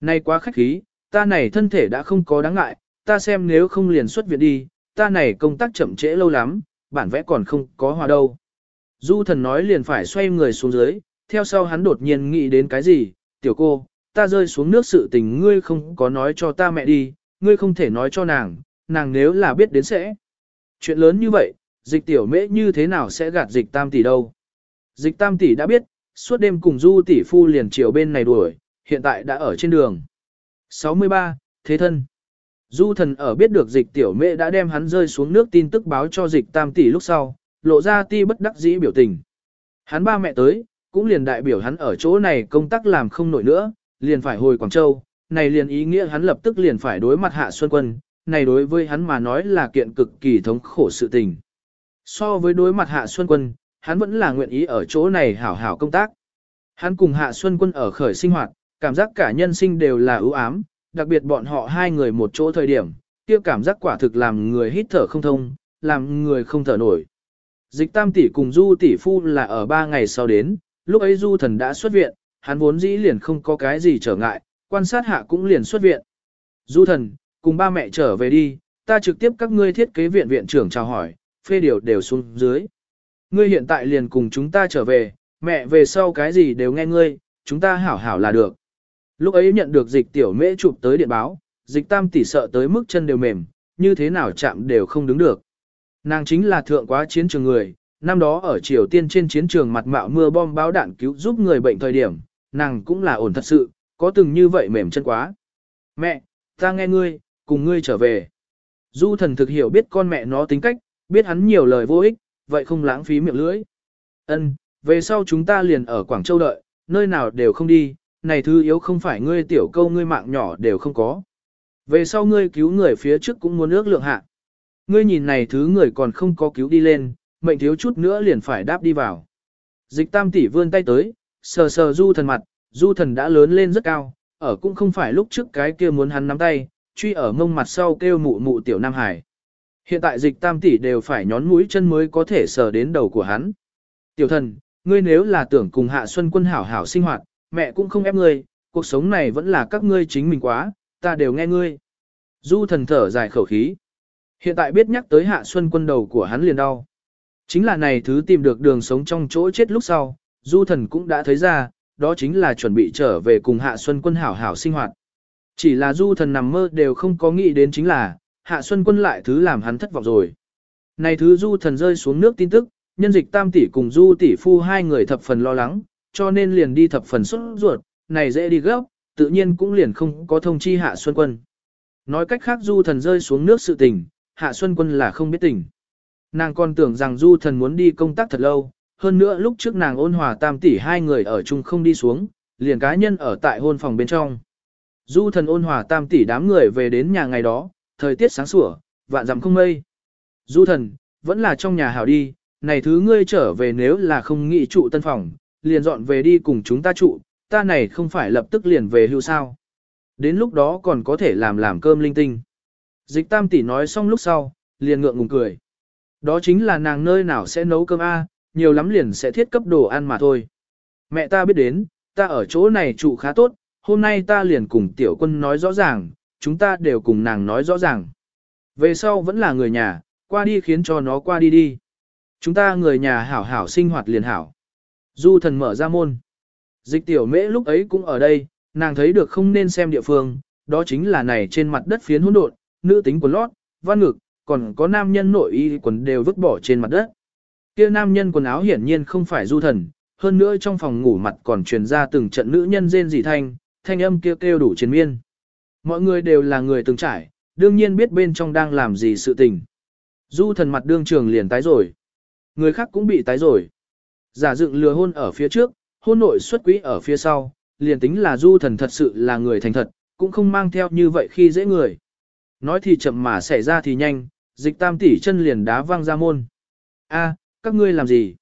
Nay quá khách khí, ta này thân thể đã không có đáng ngại, ta xem nếu không liền xuất viện đi, ta này công tác chậm trễ lâu lắm, bản vẽ còn không có hòa đâu. Du thần nói liền phải xoay người xuống dưới, theo sau hắn đột nhiên nghĩ đến cái gì, tiểu cô, ta rơi xuống nước sự tình ngươi không có nói cho ta mẹ đi, ngươi không thể nói cho nàng, nàng nếu là biết đến sẽ. Chuyện lớn như vậy, dịch tiểu mễ như thế nào sẽ gạt dịch tam tỷ đâu. Dịch tam tỷ đã biết, suốt đêm cùng du tỷ phu liền chiều bên này đuổi, hiện tại đã ở trên đường. 63. Thế thân Du thần ở biết được dịch tiểu mẹ đã đem hắn rơi xuống nước tin tức báo cho dịch tam tỷ lúc sau, lộ ra ti bất đắc dĩ biểu tình. Hắn ba mẹ tới, cũng liền đại biểu hắn ở chỗ này công tác làm không nổi nữa, liền phải hồi Quảng Châu, này liền ý nghĩa hắn lập tức liền phải đối mặt Hạ Xuân Quân, này đối với hắn mà nói là kiện cực kỳ thống khổ sự tình. So với đối mặt Hạ Xuân Quân, hắn vẫn là nguyện ý ở chỗ này hảo hảo công tác. Hắn cùng Hạ Xuân Quân ở khởi sinh hoạt, cảm giác cả nhân sinh đều là ưu ám, đặc biệt bọn họ hai người một chỗ thời điểm, kia cảm giác quả thực làm người hít thở không thông, làm người không thở nổi. Dịch tam tỷ cùng du tỷ phu là ở ba ngày sau đến, lúc ấy du thần đã xuất viện, hắn vốn dĩ liền không có cái gì trở ngại, quan sát hạ cũng liền xuất viện. Du thần, cùng ba mẹ trở về đi, ta trực tiếp các ngươi thiết kế viện viện trưởng chào hỏi, phê điều đều xuống dưới. Ngươi hiện tại liền cùng chúng ta trở về, mẹ về sau cái gì đều nghe ngươi, chúng ta hảo hảo là được. Lúc ấy nhận được dịch tiểu mễ chụp tới điện báo, dịch tam tỷ sợ tới mức chân đều mềm, như thế nào chạm đều không đứng được. Nàng chính là thượng quá chiến trường người, năm đó ở Triều Tiên trên chiến trường mặt mạo mưa bom báo đạn cứu giúp người bệnh thời điểm, nàng cũng là ổn thật sự, có từng như vậy mềm chân quá. Mẹ, ta nghe ngươi, cùng ngươi trở về. Du thần thực hiểu biết con mẹ nó tính cách, biết hắn nhiều lời vô ích, vậy không lãng phí miệng lưỡi. Ân, về sau chúng ta liền ở Quảng Châu đợi, nơi nào đều không đi, này thứ yếu không phải ngươi tiểu câu ngươi mạng nhỏ đều không có. Về sau ngươi cứu người phía trước cũng muốn ước lượng hạ. Ngươi nhìn này thứ người còn không có cứu đi lên, mệnh thiếu chút nữa liền phải đáp đi vào. Dịch tam tỷ vươn tay tới, sờ sờ du thần mặt, du thần đã lớn lên rất cao, ở cũng không phải lúc trước cái kia muốn hắn nắm tay, truy ở mông mặt sau kêu mụ mụ tiểu Nam Hải. Hiện tại dịch tam tỷ đều phải nhón mũi chân mới có thể sờ đến đầu của hắn. Tiểu thần, ngươi nếu là tưởng cùng hạ xuân quân hảo hảo sinh hoạt, mẹ cũng không ép ngươi, cuộc sống này vẫn là các ngươi chính mình quá, ta đều nghe ngươi. Du thần thở dài khẩu khí. Hiện tại biết nhắc tới hạ xuân quân đầu của hắn liền đau. Chính là này thứ tìm được đường sống trong chỗ chết lúc sau, du thần cũng đã thấy ra, đó chính là chuẩn bị trở về cùng hạ xuân quân hảo hảo sinh hoạt. Chỉ là du thần nằm mơ đều không có nghĩ đến chính là, hạ xuân quân lại thứ làm hắn thất vọng rồi. Này thứ du thần rơi xuống nước tin tức, nhân dịch tam tỷ cùng du tỷ phu hai người thập phần lo lắng, cho nên liền đi thập phần xuất ruột, này dễ đi gấp, tự nhiên cũng liền không có thông chi hạ xuân quân. Nói cách khác du thần rơi xuống nước sự tình, hạ xuân quân là không biết tình. Nàng còn tưởng rằng du thần muốn đi công tác thật lâu, hơn nữa lúc trước nàng ôn hòa tam tỷ hai người ở chung không đi xuống, liền cá nhân ở tại hôn phòng bên trong. Du thần ôn hòa tam tỷ đám người về đến nhà ngày đó, thời tiết sáng sủa, vạn dặm không mây. Du thần, vẫn là trong nhà hảo đi, này thứ ngươi trở về nếu là không nghĩ trụ tân phòng, liền dọn về đi cùng chúng ta trụ, ta này không phải lập tức liền về hưu sao. Đến lúc đó còn có thể làm làm cơm linh tinh. Dịch tam tỷ nói xong lúc sau, liền ngượng ngùng cười. Đó chính là nàng nơi nào sẽ nấu cơm A, nhiều lắm liền sẽ thiết cấp đồ ăn mà thôi. Mẹ ta biết đến, ta ở chỗ này trụ khá tốt, hôm nay ta liền cùng tiểu quân nói rõ ràng, chúng ta đều cùng nàng nói rõ ràng. Về sau vẫn là người nhà, qua đi khiến cho nó qua đi đi. Chúng ta người nhà hảo hảo sinh hoạt liền hảo. Du thần mở ra môn. Dịch tiểu mễ lúc ấy cũng ở đây, nàng thấy được không nên xem địa phương, đó chính là này trên mặt đất phiến hỗn độn, nữ tính quần lót, văn ngực, còn có nam nhân nội y quần đều vứt bỏ trên mặt đất. Kia nam nhân quần áo hiển nhiên không phải du thần, hơn nữa trong phòng ngủ mặt còn truyền ra từng trận nữ nhân rên rỉ thanh, thanh âm kia kêu, kêu đủ chiến miên. Mọi người đều là người từng trải, đương nhiên biết bên trong đang làm gì sự tình. Du thần mặt đương trường liền tái rồi. Người khác cũng bị tái rồi. Giả dựng lừa hôn ở phía trước, hôn nội xuất quỹ ở phía sau, liền tính là du thần thật sự là người thành thật, cũng không mang theo như vậy khi dễ người. Nói thì chậm mà xảy ra thì nhanh, dịch tam tỷ chân liền đá văng ra môn. A, các ngươi làm gì?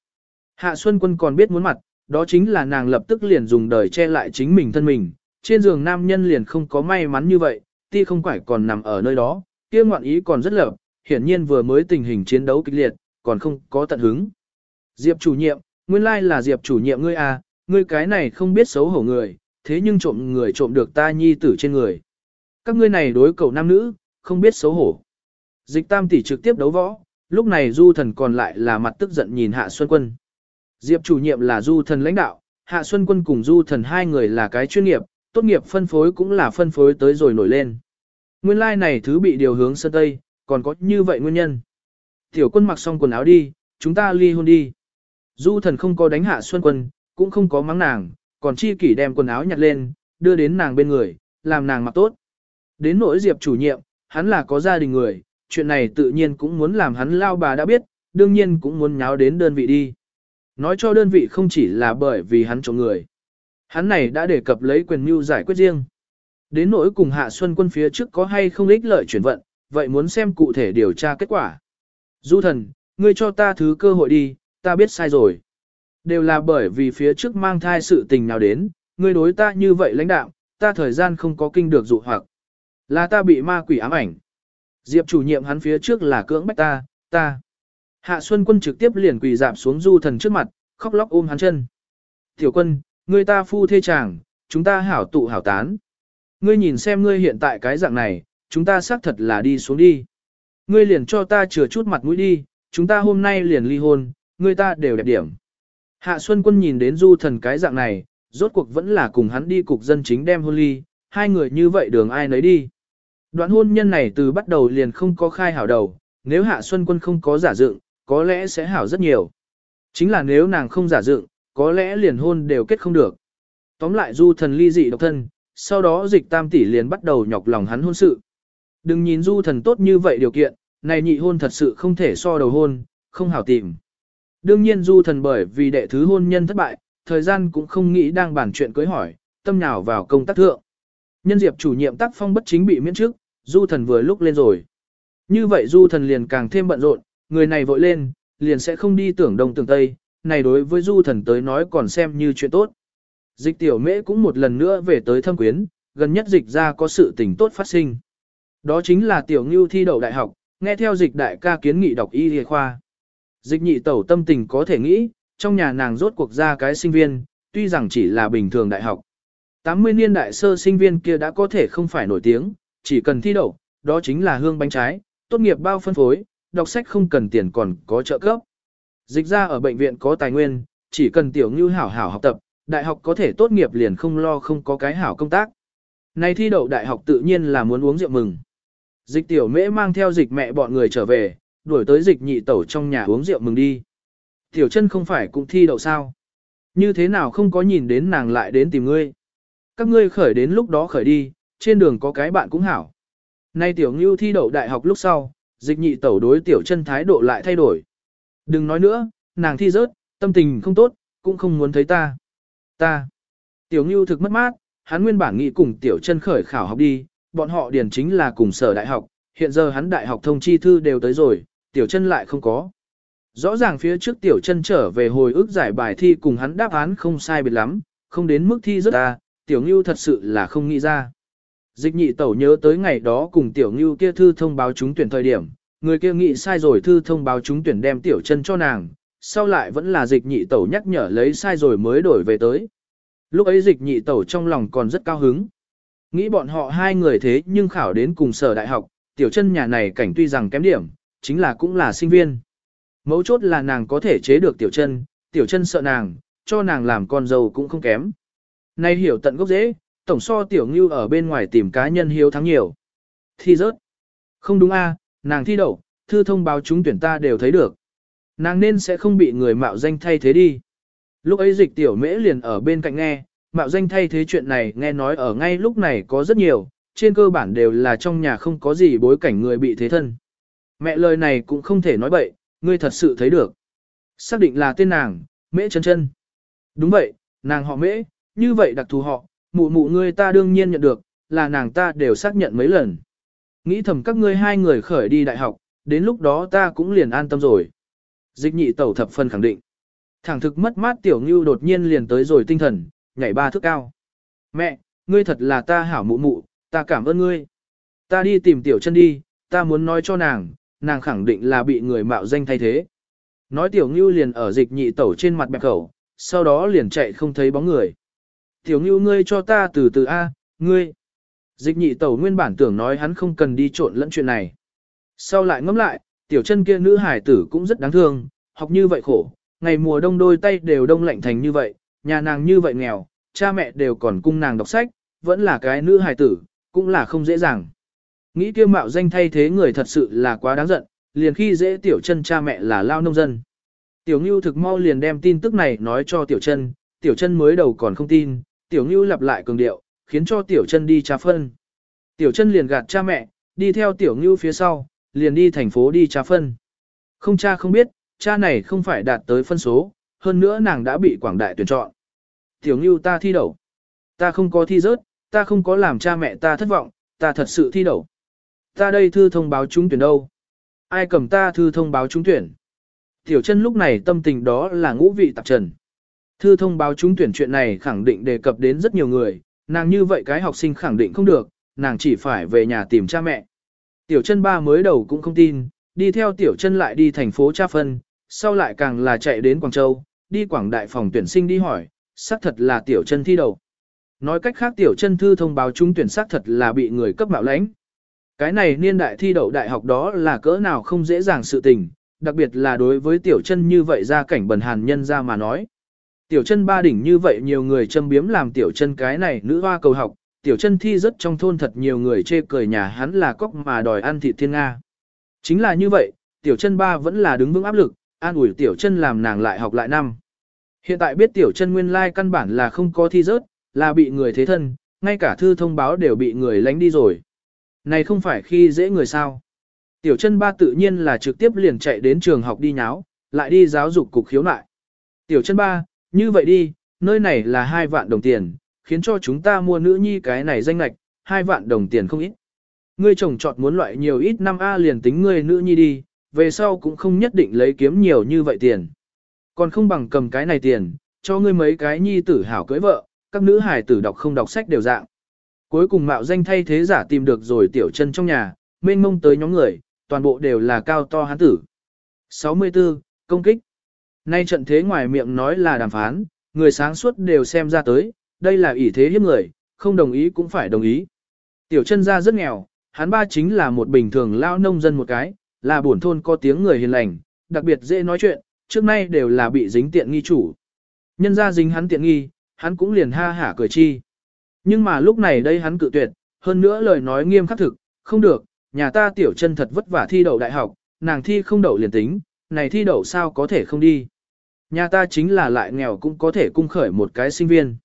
Hạ Xuân Quân còn biết muốn mặt, đó chính là nàng lập tức liền dùng đời che lại chính mình thân mình. Trên giường nam nhân liền không có may mắn như vậy, ti không phải còn nằm ở nơi đó, kia ngoạn ý còn rất lợp, hiển nhiên vừa mới tình hình chiến đấu kịch liệt, còn không có tận hứng. Diệp chủ nhiệm, nguyên lai là Diệp chủ nhiệm ngươi à, ngươi cái này không biết xấu hổ người, thế nhưng trộm người trộm được ta nhi tử trên người. Các ngươi này đối cầu nam nữ, không biết xấu hổ. Dịch tam tỷ trực tiếp đấu võ, lúc này du thần còn lại là mặt tức giận nhìn Hạ Xuân Quân. Diệp chủ nhiệm là du thần lãnh đạo, Hạ Xuân Quân cùng du thần hai người là cái chuyên nghiệp, tốt nghiệp phân phối cũng là phân phối tới rồi nổi lên. Nguyên lai like này thứ bị điều hướng sơn Tây, còn có như vậy nguyên nhân. Tiểu quân mặc xong quần áo đi, chúng ta ly hôn đi. Du thần không có đánh Hạ Xuân Quân, cũng không có mắng nàng, còn chi kỷ đem quần áo nhặt lên, đưa đến nàng bên người, làm nàng mặc tốt. Đến nỗi Diệp chủ nhiệm, hắn là có gia đình người, chuyện này tự nhiên cũng muốn làm hắn lao bà đã biết, đương nhiên cũng muốn nháo đến đơn vị đi. Nói cho đơn vị không chỉ là bởi vì hắn trộm người. Hắn này đã đề cập lấy quyền mưu giải quyết riêng. Đến nỗi cùng Hạ Xuân quân phía trước có hay không ích lợi chuyển vận, vậy muốn xem cụ thể điều tra kết quả. Du thần, ngươi cho ta thứ cơ hội đi, ta biết sai rồi. Đều là bởi vì phía trước mang thai sự tình nào đến, ngươi đối ta như vậy lãnh đạo, ta thời gian không có kinh được dụ hoặc. Là ta bị ma quỷ ám ảnh. Diệp chủ nhiệm hắn phía trước là cưỡng bách ta, ta. Hạ Xuân quân trực tiếp liền quỳ dạp xuống du thần trước mặt, khóc lóc ôm hắn chân. Tiểu quân, ngươi ta phu thê chàng, chúng ta hảo tụ hảo tán. Ngươi nhìn xem ngươi hiện tại cái dạng này, chúng ta xác thật là đi xuống đi. Ngươi liền cho ta chừa chút mặt mũi đi, chúng ta hôm nay liền ly hôn, ngươi ta đều đẹp điểm. Hạ Xuân quân nhìn đến du thần cái dạng này, rốt cuộc vẫn là cùng hắn đi cục dân chính đem hôn ly, hai người như vậy đường ai nấy đi. Đoạn hôn nhân này từ bắt đầu liền không có khai hảo đầu, nếu Hạ Xuân Quân không có giả dựng, có lẽ sẽ hảo rất nhiều. Chính là nếu nàng không giả dựng, có lẽ liền hôn đều kết không được. Tóm lại du thần ly dị độc thân, sau đó dịch tam tỷ liền bắt đầu nhọc lòng hắn hôn sự. Đừng nhìn du thần tốt như vậy điều kiện, này nhị hôn thật sự không thể so đầu hôn, không hảo tìm. Đương nhiên du thần bởi vì đệ thứ hôn nhân thất bại, thời gian cũng không nghĩ đang bàn chuyện cưới hỏi, tâm nhào vào công tác thượng. Nhân diệp chủ nhiệm tác phong bất chính bị miễn trước, du thần vừa lúc lên rồi. Như vậy du thần liền càng thêm bận rộn, người này vội lên, liền sẽ không đi tưởng đông tưởng tây, này đối với du thần tới nói còn xem như chuyện tốt. Dịch tiểu mễ cũng một lần nữa về tới thâm quyến, gần nhất dịch ra có sự tình tốt phát sinh. Đó chính là tiểu ngưu thi đậu đại học, nghe theo dịch đại ca kiến nghị đọc y y khoa. Dịch nhị tẩu tâm tình có thể nghĩ, trong nhà nàng rốt cuộc ra cái sinh viên, tuy rằng chỉ là bình thường đại học. 80 niên đại sơ sinh viên kia đã có thể không phải nổi tiếng, chỉ cần thi đậu, đó chính là hương bánh trái, tốt nghiệp bao phân phối, đọc sách không cần tiền còn có trợ cấp. Dịch ra ở bệnh viện có tài nguyên, chỉ cần tiểu ngư hảo hảo học tập, đại học có thể tốt nghiệp liền không lo không có cái hảo công tác. Nay thi đậu đại học tự nhiên là muốn uống rượu mừng. Dịch tiểu mễ mang theo dịch mẹ bọn người trở về, đuổi tới dịch nhị tẩu trong nhà uống rượu mừng đi. Tiểu chân không phải cũng thi đậu sao? Như thế nào không có nhìn đến nàng lại đến tìm ngươi? Các ngươi khởi đến lúc đó khởi đi, trên đường có cái bạn cũng hảo. Nay tiểu ngưu thi đậu đại học lúc sau, dịch nhị tẩu đối tiểu chân thái độ lại thay đổi. Đừng nói nữa, nàng thi rớt, tâm tình không tốt, cũng không muốn thấy ta. Ta. Tiểu ngưu thực mất mát, hắn nguyên bản nghĩ cùng tiểu chân khởi khảo học đi, bọn họ điển chính là cùng sở đại học, hiện giờ hắn đại học thông chi thư đều tới rồi, tiểu chân lại không có. Rõ ràng phía trước tiểu chân trở về hồi ức giải bài thi cùng hắn đáp án không sai biệt lắm, không đến mức thi rất ta, tiểu ngưu thật sự là không nghĩ ra. Dịch nhị tẩu nhớ tới ngày đó cùng tiểu ngưu kia thư thông báo chúng tuyển thời điểm, người kia nghĩ sai rồi thư thông báo chúng tuyển đem tiểu chân cho nàng, sau lại vẫn là dịch nhị tẩu nhắc nhở lấy sai rồi mới đổi về tới. Lúc ấy dịch nhị tẩu trong lòng còn rất cao hứng. Nghĩ bọn họ hai người thế nhưng khảo đến cùng sở đại học, tiểu chân nhà này cảnh tuy rằng kém điểm, chính là cũng là sinh viên. Mấu chốt là nàng có thể chế được tiểu chân, tiểu chân sợ nàng, cho nàng làm con dâu cũng không kém. Nay hiểu tận gốc dễ, tổng so tiểu ngưu ở bên ngoài tìm cá nhân hiếu thắng nhiều. thì rớt. Không đúng a, nàng thi đậu, thư thông báo chúng tuyển ta đều thấy được. Nàng nên sẽ không bị người mạo danh thay thế đi. Lúc ấy dịch tiểu mễ liền ở bên cạnh nghe, mạo danh thay thế chuyện này nghe nói ở ngay lúc này có rất nhiều, trên cơ bản đều là trong nhà không có gì bối cảnh người bị thế thân. Mẹ lời này cũng không thể nói bậy, ngươi thật sự thấy được. Xác định là tên nàng, mễ chân chân. Đúng vậy, nàng họ mễ, như vậy đặc thù họ, mụ mụ ngươi ta đương nhiên nhận được, là nàng ta đều xác nhận mấy lần. Nghĩ thầm các ngươi hai người khởi đi đại học, đến lúc đó ta cũng liền an tâm rồi. Dịch nhị tẩu thập phân khẳng định. Thẳng thực mất mát tiểu ngưu đột nhiên liền tới rồi tinh thần, nhảy ba thước cao. Mẹ, ngươi thật là ta hảo mụ mụ, ta cảm ơn ngươi. Ta đi tìm tiểu chân đi, ta muốn nói cho nàng, nàng khẳng định là bị người mạo danh thay thế. Nói tiểu ngưu liền ở dịch nhị tẩu trên mặt bẹp khẩu, sau đó liền chạy không thấy bóng người. Tiểu ngưu ngươi cho ta từ từ A, ngươi. Dịch nhị tẩu nguyên bản tưởng nói hắn không cần đi trộn lẫn chuyện này. Sau lại ngẫm lại, tiểu chân kia nữ hải tử cũng rất đáng thương, học như vậy khổ, ngày mùa đông đôi tay đều đông lạnh thành như vậy, nhà nàng như vậy nghèo, cha mẹ đều còn cung nàng đọc sách, vẫn là cái nữ hải tử, cũng là không dễ dàng. Nghĩ kia mạo danh thay thế người thật sự là quá đáng giận, liền khi dễ tiểu chân cha mẹ là lao nông dân. Tiểu Ngưu thực mau liền đem tin tức này nói cho tiểu chân, tiểu chân mới đầu còn không tin, tiểu Ngưu lặp lại cường điệu, khiến cho tiểu chân đi trà phân. Tiểu chân liền gạt cha mẹ, đi theo tiểu Ngưu phía sau, liền đi thành phố đi trà phân. Không cha không biết, cha này không phải đạt tới phân số, hơn nữa nàng đã bị quảng đại tuyển chọn. Tiểu Ngưu ta thi đậu. Ta không có thi rớt, ta không có làm cha mẹ ta thất vọng, ta thật sự thi đậu. Ta đây thư thông báo trúng tuyển đâu? Ai cầm ta thư thông báo trúng tuyển? Tiểu chân lúc này tâm tình đó là ngũ vị tạp trần. Thư thông báo trúng tuyển chuyện này khẳng định đề cập đến rất nhiều người, nàng như vậy cái học sinh khẳng định không được, nàng chỉ phải về nhà tìm cha mẹ. Tiểu chân ba mới đầu cũng không tin, đi theo tiểu chân lại đi thành phố Cha Phân, sau lại càng là chạy đến Quảng Châu, đi Quảng Đại phòng tuyển sinh đi hỏi, xác thật là tiểu chân thi đầu. Nói cách khác tiểu chân thư thông báo trúng tuyển xác thật là bị người cấp mạo lãnh. Cái này niên đại thi đậu đại học đó là cỡ nào không dễ dàng sự tình, đặc biệt là đối với tiểu chân như vậy ra cảnh bần hàn nhân ra mà nói. Tiểu chân ba đỉnh như vậy nhiều người châm biếm làm tiểu chân cái này nữ hoa cầu học, tiểu chân thi rất trong thôn thật nhiều người chê cười nhà hắn là cóc mà đòi ăn thịt thiên Nga. Chính là như vậy, tiểu chân ba vẫn là đứng vững áp lực, an ủi tiểu chân làm nàng lại học lại năm. Hiện tại biết tiểu chân nguyên lai căn bản là không có thi rớt, là bị người thế thân, ngay cả thư thông báo đều bị người lánh đi rồi. Này không phải khi dễ người sao. Tiểu chân ba tự nhiên là trực tiếp liền chạy đến trường học đi nháo, lại đi giáo dục cục khiếu nại. Tiểu chân ba, như vậy đi, nơi này là hai vạn đồng tiền, khiến cho chúng ta mua nữ nhi cái này danh lạch, hai vạn đồng tiền không ít. Ngươi chồng chọn muốn loại nhiều ít năm A liền tính ngươi nữ nhi đi, về sau cũng không nhất định lấy kiếm nhiều như vậy tiền. Còn không bằng cầm cái này tiền, cho ngươi mấy cái nhi tử hảo cưới vợ, các nữ hài tử đọc không đọc sách đều dạng. Cuối cùng mạo danh thay thế giả tìm được rồi tiểu chân trong nhà, mênh mông tới nhóm người, toàn bộ đều là cao to hán tử. 64. Công kích Nay trận thế ngoài miệng nói là đàm phán, người sáng suốt đều xem ra tới, đây là ỷ thế hiếp người, không đồng ý cũng phải đồng ý. Tiểu chân ra rất nghèo, hắn ba chính là một bình thường lao nông dân một cái, là buồn thôn có tiếng người hiền lành, đặc biệt dễ nói chuyện, trước nay đều là bị dính tiện nghi chủ. Nhân ra dính hắn tiện nghi, hắn cũng liền ha hả cười chi. Nhưng mà lúc này đây hắn cự tuyệt, hơn nữa lời nói nghiêm khắc thực, không được, nhà ta tiểu chân thật vất vả thi đậu đại học, nàng thi không đậu liền tính, này thi đậu sao có thể không đi. Nhà ta chính là lại nghèo cũng có thể cung khởi một cái sinh viên.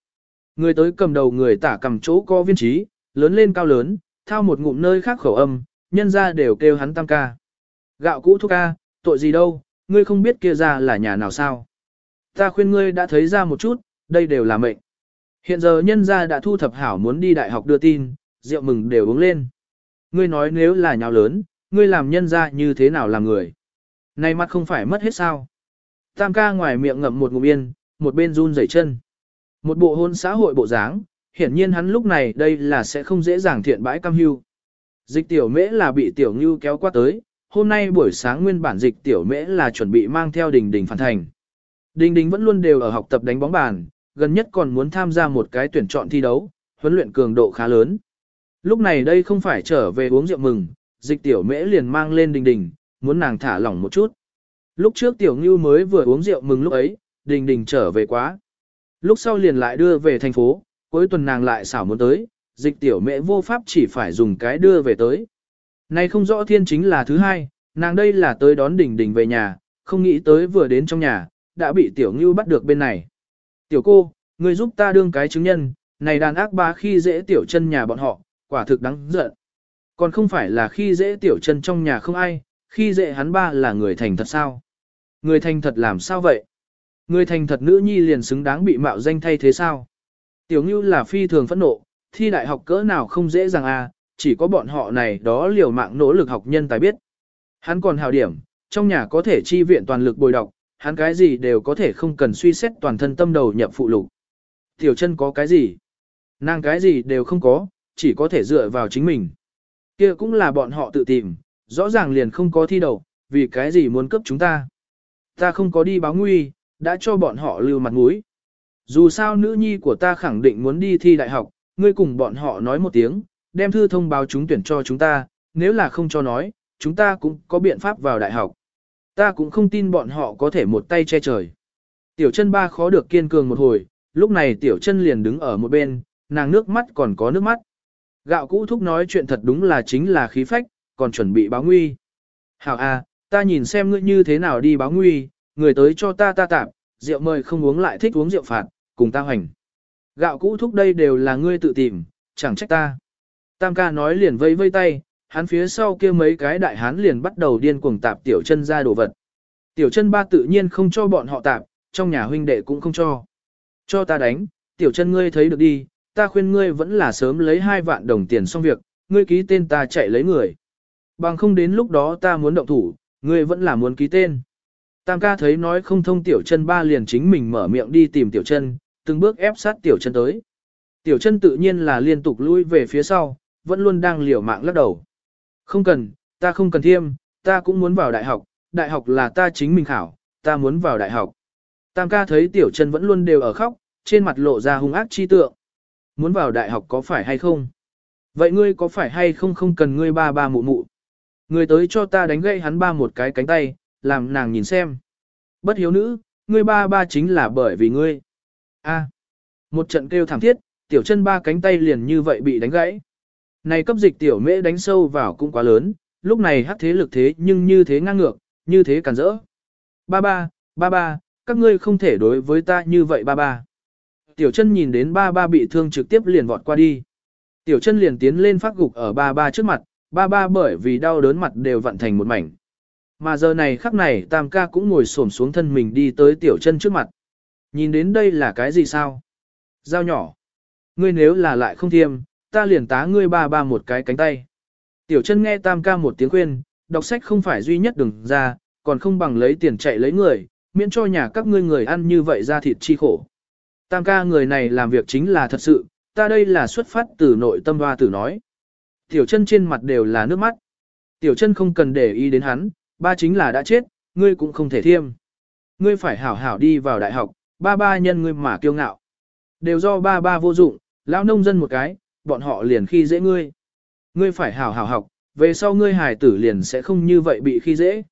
Người tới cầm đầu người tả cầm chỗ có viên trí, lớn lên cao lớn, thao một ngụm nơi khác khẩu âm, nhân ra đều kêu hắn tam ca. Gạo cũ thuốc ca, tội gì đâu, ngươi không biết kia ra là nhà nào sao. Ta khuyên ngươi đã thấy ra một chút, đây đều là mệnh. Hiện giờ nhân gia đã thu thập hảo muốn đi đại học đưa tin, rượu mừng đều uống lên. Ngươi nói nếu là nhào lớn, ngươi làm nhân gia như thế nào làm người. Này mắt không phải mất hết sao. Tam ca ngoài miệng ngậm một ngụm yên, một bên run rẩy chân. Một bộ hôn xã hội bộ dáng, hiển nhiên hắn lúc này đây là sẽ không dễ dàng thiện bãi cam hưu. Dịch tiểu mễ là bị tiểu ngưu kéo qua tới, hôm nay buổi sáng nguyên bản dịch tiểu mễ là chuẩn bị mang theo đình đình phản thành. Đình đình vẫn luôn đều ở học tập đánh bóng bàn, gần nhất còn muốn tham gia một cái tuyển chọn thi đấu, huấn luyện cường độ khá lớn. Lúc này đây không phải trở về uống rượu mừng, dịch tiểu mễ liền mang lên đình đình, muốn nàng thả lỏng một chút. Lúc trước tiểu ngưu mới vừa uống rượu mừng lúc ấy, đình đình trở về quá. Lúc sau liền lại đưa về thành phố, cuối tuần nàng lại xảo muốn tới, dịch tiểu mễ vô pháp chỉ phải dùng cái đưa về tới. Này không rõ thiên chính là thứ hai, nàng đây là tới đón đình đình về nhà, không nghĩ tới vừa đến trong nhà, đã bị tiểu ngưu bắt được bên này. Tiểu cô, người giúp ta đương cái chứng nhân, này đàn ác bá khi dễ tiểu chân nhà bọn họ, quả thực đáng giận. Còn không phải là khi dễ tiểu chân trong nhà không ai, khi dễ hắn ba là người thành thật sao? Người thành thật làm sao vậy? Người thành thật nữ nhi liền xứng đáng bị mạo danh thay thế sao? Tiểu Ngưu là phi thường phẫn nộ, thi đại học cỡ nào không dễ dàng à, chỉ có bọn họ này đó liều mạng nỗ lực học nhân tài biết. Hắn còn hào điểm, trong nhà có thể chi viện toàn lực bồi đọc, hắn cái gì đều có thể không cần suy xét toàn thân tâm đầu nhập phụ lục. Tiểu chân có cái gì? Nàng cái gì đều không có, chỉ có thể dựa vào chính mình. kia cũng là bọn họ tự tìm, rõ ràng liền không có thi đầu, vì cái gì muốn cấp chúng ta. Ta không có đi báo nguy, đã cho bọn họ lưu mặt mũi. Dù sao nữ nhi của ta khẳng định muốn đi thi đại học, ngươi cùng bọn họ nói một tiếng, đem thư thông báo trúng tuyển cho chúng ta, nếu là không cho nói, chúng ta cũng có biện pháp vào đại học. Ta cũng không tin bọn họ có thể một tay che trời. Tiểu chân ba khó được kiên cường một hồi, lúc này tiểu chân liền đứng ở một bên, nàng nước mắt còn có nước mắt. Gạo cũ thúc nói chuyện thật đúng là chính là khí phách, còn chuẩn bị báo nguy. Hảo à, ta nhìn xem ngươi như thế nào đi báo nguy, người tới cho ta ta tạm, rượu mời không uống lại thích uống rượu phạt, cùng ta hoành. Gạo cũ thúc đây đều là ngươi tự tìm, chẳng trách ta. Tam ca nói liền vây vây tay, hắn phía sau kia mấy cái đại hán liền bắt đầu điên cuồng tạp tiểu chân ra đồ vật. Tiểu chân ba tự nhiên không cho bọn họ tạp, trong nhà huynh đệ cũng không cho. Cho ta đánh, tiểu chân ngươi thấy được đi, ta khuyên ngươi vẫn là sớm lấy hai vạn đồng tiền xong việc, ngươi ký tên ta chạy lấy người. Bằng không đến lúc đó ta muốn động thủ, ngươi vẫn là muốn ký tên. Tam ca thấy nói không thông tiểu chân ba liền chính mình mở miệng đi tìm tiểu chân, từng bước ép sát tiểu chân tới. Tiểu chân tự nhiên là liên tục lui về phía sau, vẫn luôn đang liều mạng lắc đầu. Không cần, ta không cần thiêm, ta cũng muốn vào đại học, đại học là ta chính mình khảo, ta muốn vào đại học. Tam ca thấy tiểu chân vẫn luôn đều ở khóc, trên mặt lộ ra hung ác chi tượng. Muốn vào đại học có phải hay không? Vậy ngươi có phải hay không không cần ngươi ba ba mụ mụ? Người tới cho ta đánh gãy hắn ba một cái cánh tay, làm nàng nhìn xem. Bất hiếu nữ, ngươi ba ba chính là bởi vì ngươi. A. một trận kêu thảm thiết, tiểu chân ba cánh tay liền như vậy bị đánh gãy. Này cấp dịch tiểu mễ đánh sâu vào cũng quá lớn, lúc này hắc thế lực thế nhưng như thế ngang ngược, như thế cản rỡ. Ba ba, ba ba, các ngươi không thể đối với ta như vậy ba ba. Tiểu chân nhìn đến ba ba bị thương trực tiếp liền vọt qua đi. Tiểu chân liền tiến lên phát gục ở ba ba trước mặt, ba ba bởi vì đau đớn mặt đều vặn thành một mảnh. Mà giờ này khắc này tam ca cũng ngồi xổm xuống thân mình đi tới tiểu chân trước mặt. Nhìn đến đây là cái gì sao? Dao nhỏ. Ngươi nếu là lại không thiêm, ta liền tá ngươi ba ba một cái cánh tay. Tiểu chân nghe tam ca một tiếng khuyên, đọc sách không phải duy nhất đừng ra, còn không bằng lấy tiền chạy lấy người, miễn cho nhà các ngươi người ăn như vậy ra thịt chi khổ. Tam ca người này làm việc chính là thật sự, ta đây là xuất phát từ nội tâm hoa tử nói. Tiểu chân trên mặt đều là nước mắt. Tiểu chân không cần để ý đến hắn, ba chính là đã chết, ngươi cũng không thể thiêm. Ngươi phải hảo hảo đi vào đại học, ba ba nhân ngươi mà kiêu ngạo. Đều do ba ba vô dụng, lão nông dân một cái, bọn họ liền khi dễ ngươi. Ngươi phải hảo hảo học, về sau ngươi hài tử liền sẽ không như vậy bị khi dễ.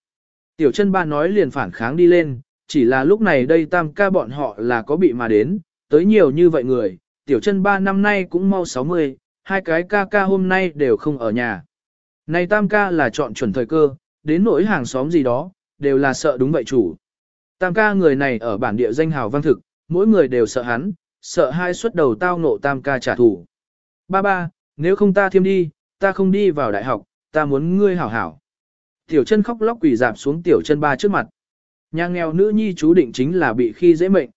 Tiểu chân ba nói liền phản kháng đi lên, chỉ là lúc này đây tam ca bọn họ là có bị mà đến, tới nhiều như vậy người, tiểu chân ba năm nay cũng mau 60, hai cái ca ca hôm nay đều không ở nhà. Này tam ca là chọn chuẩn thời cơ, đến nỗi hàng xóm gì đó, đều là sợ đúng vậy chủ. Tam ca người này ở bản địa danh hào văn thực, mỗi người đều sợ hắn, sợ hai suất đầu tao nộ tam ca trả thù. Ba ba, nếu không ta thiêm đi, ta không đi vào đại học, ta muốn ngươi hảo hảo. Tiểu chân khóc lóc quỳ dạp xuống tiểu chân ba trước mặt. Nhà nghèo nữ nhi chú định chính là bị khi dễ mệnh.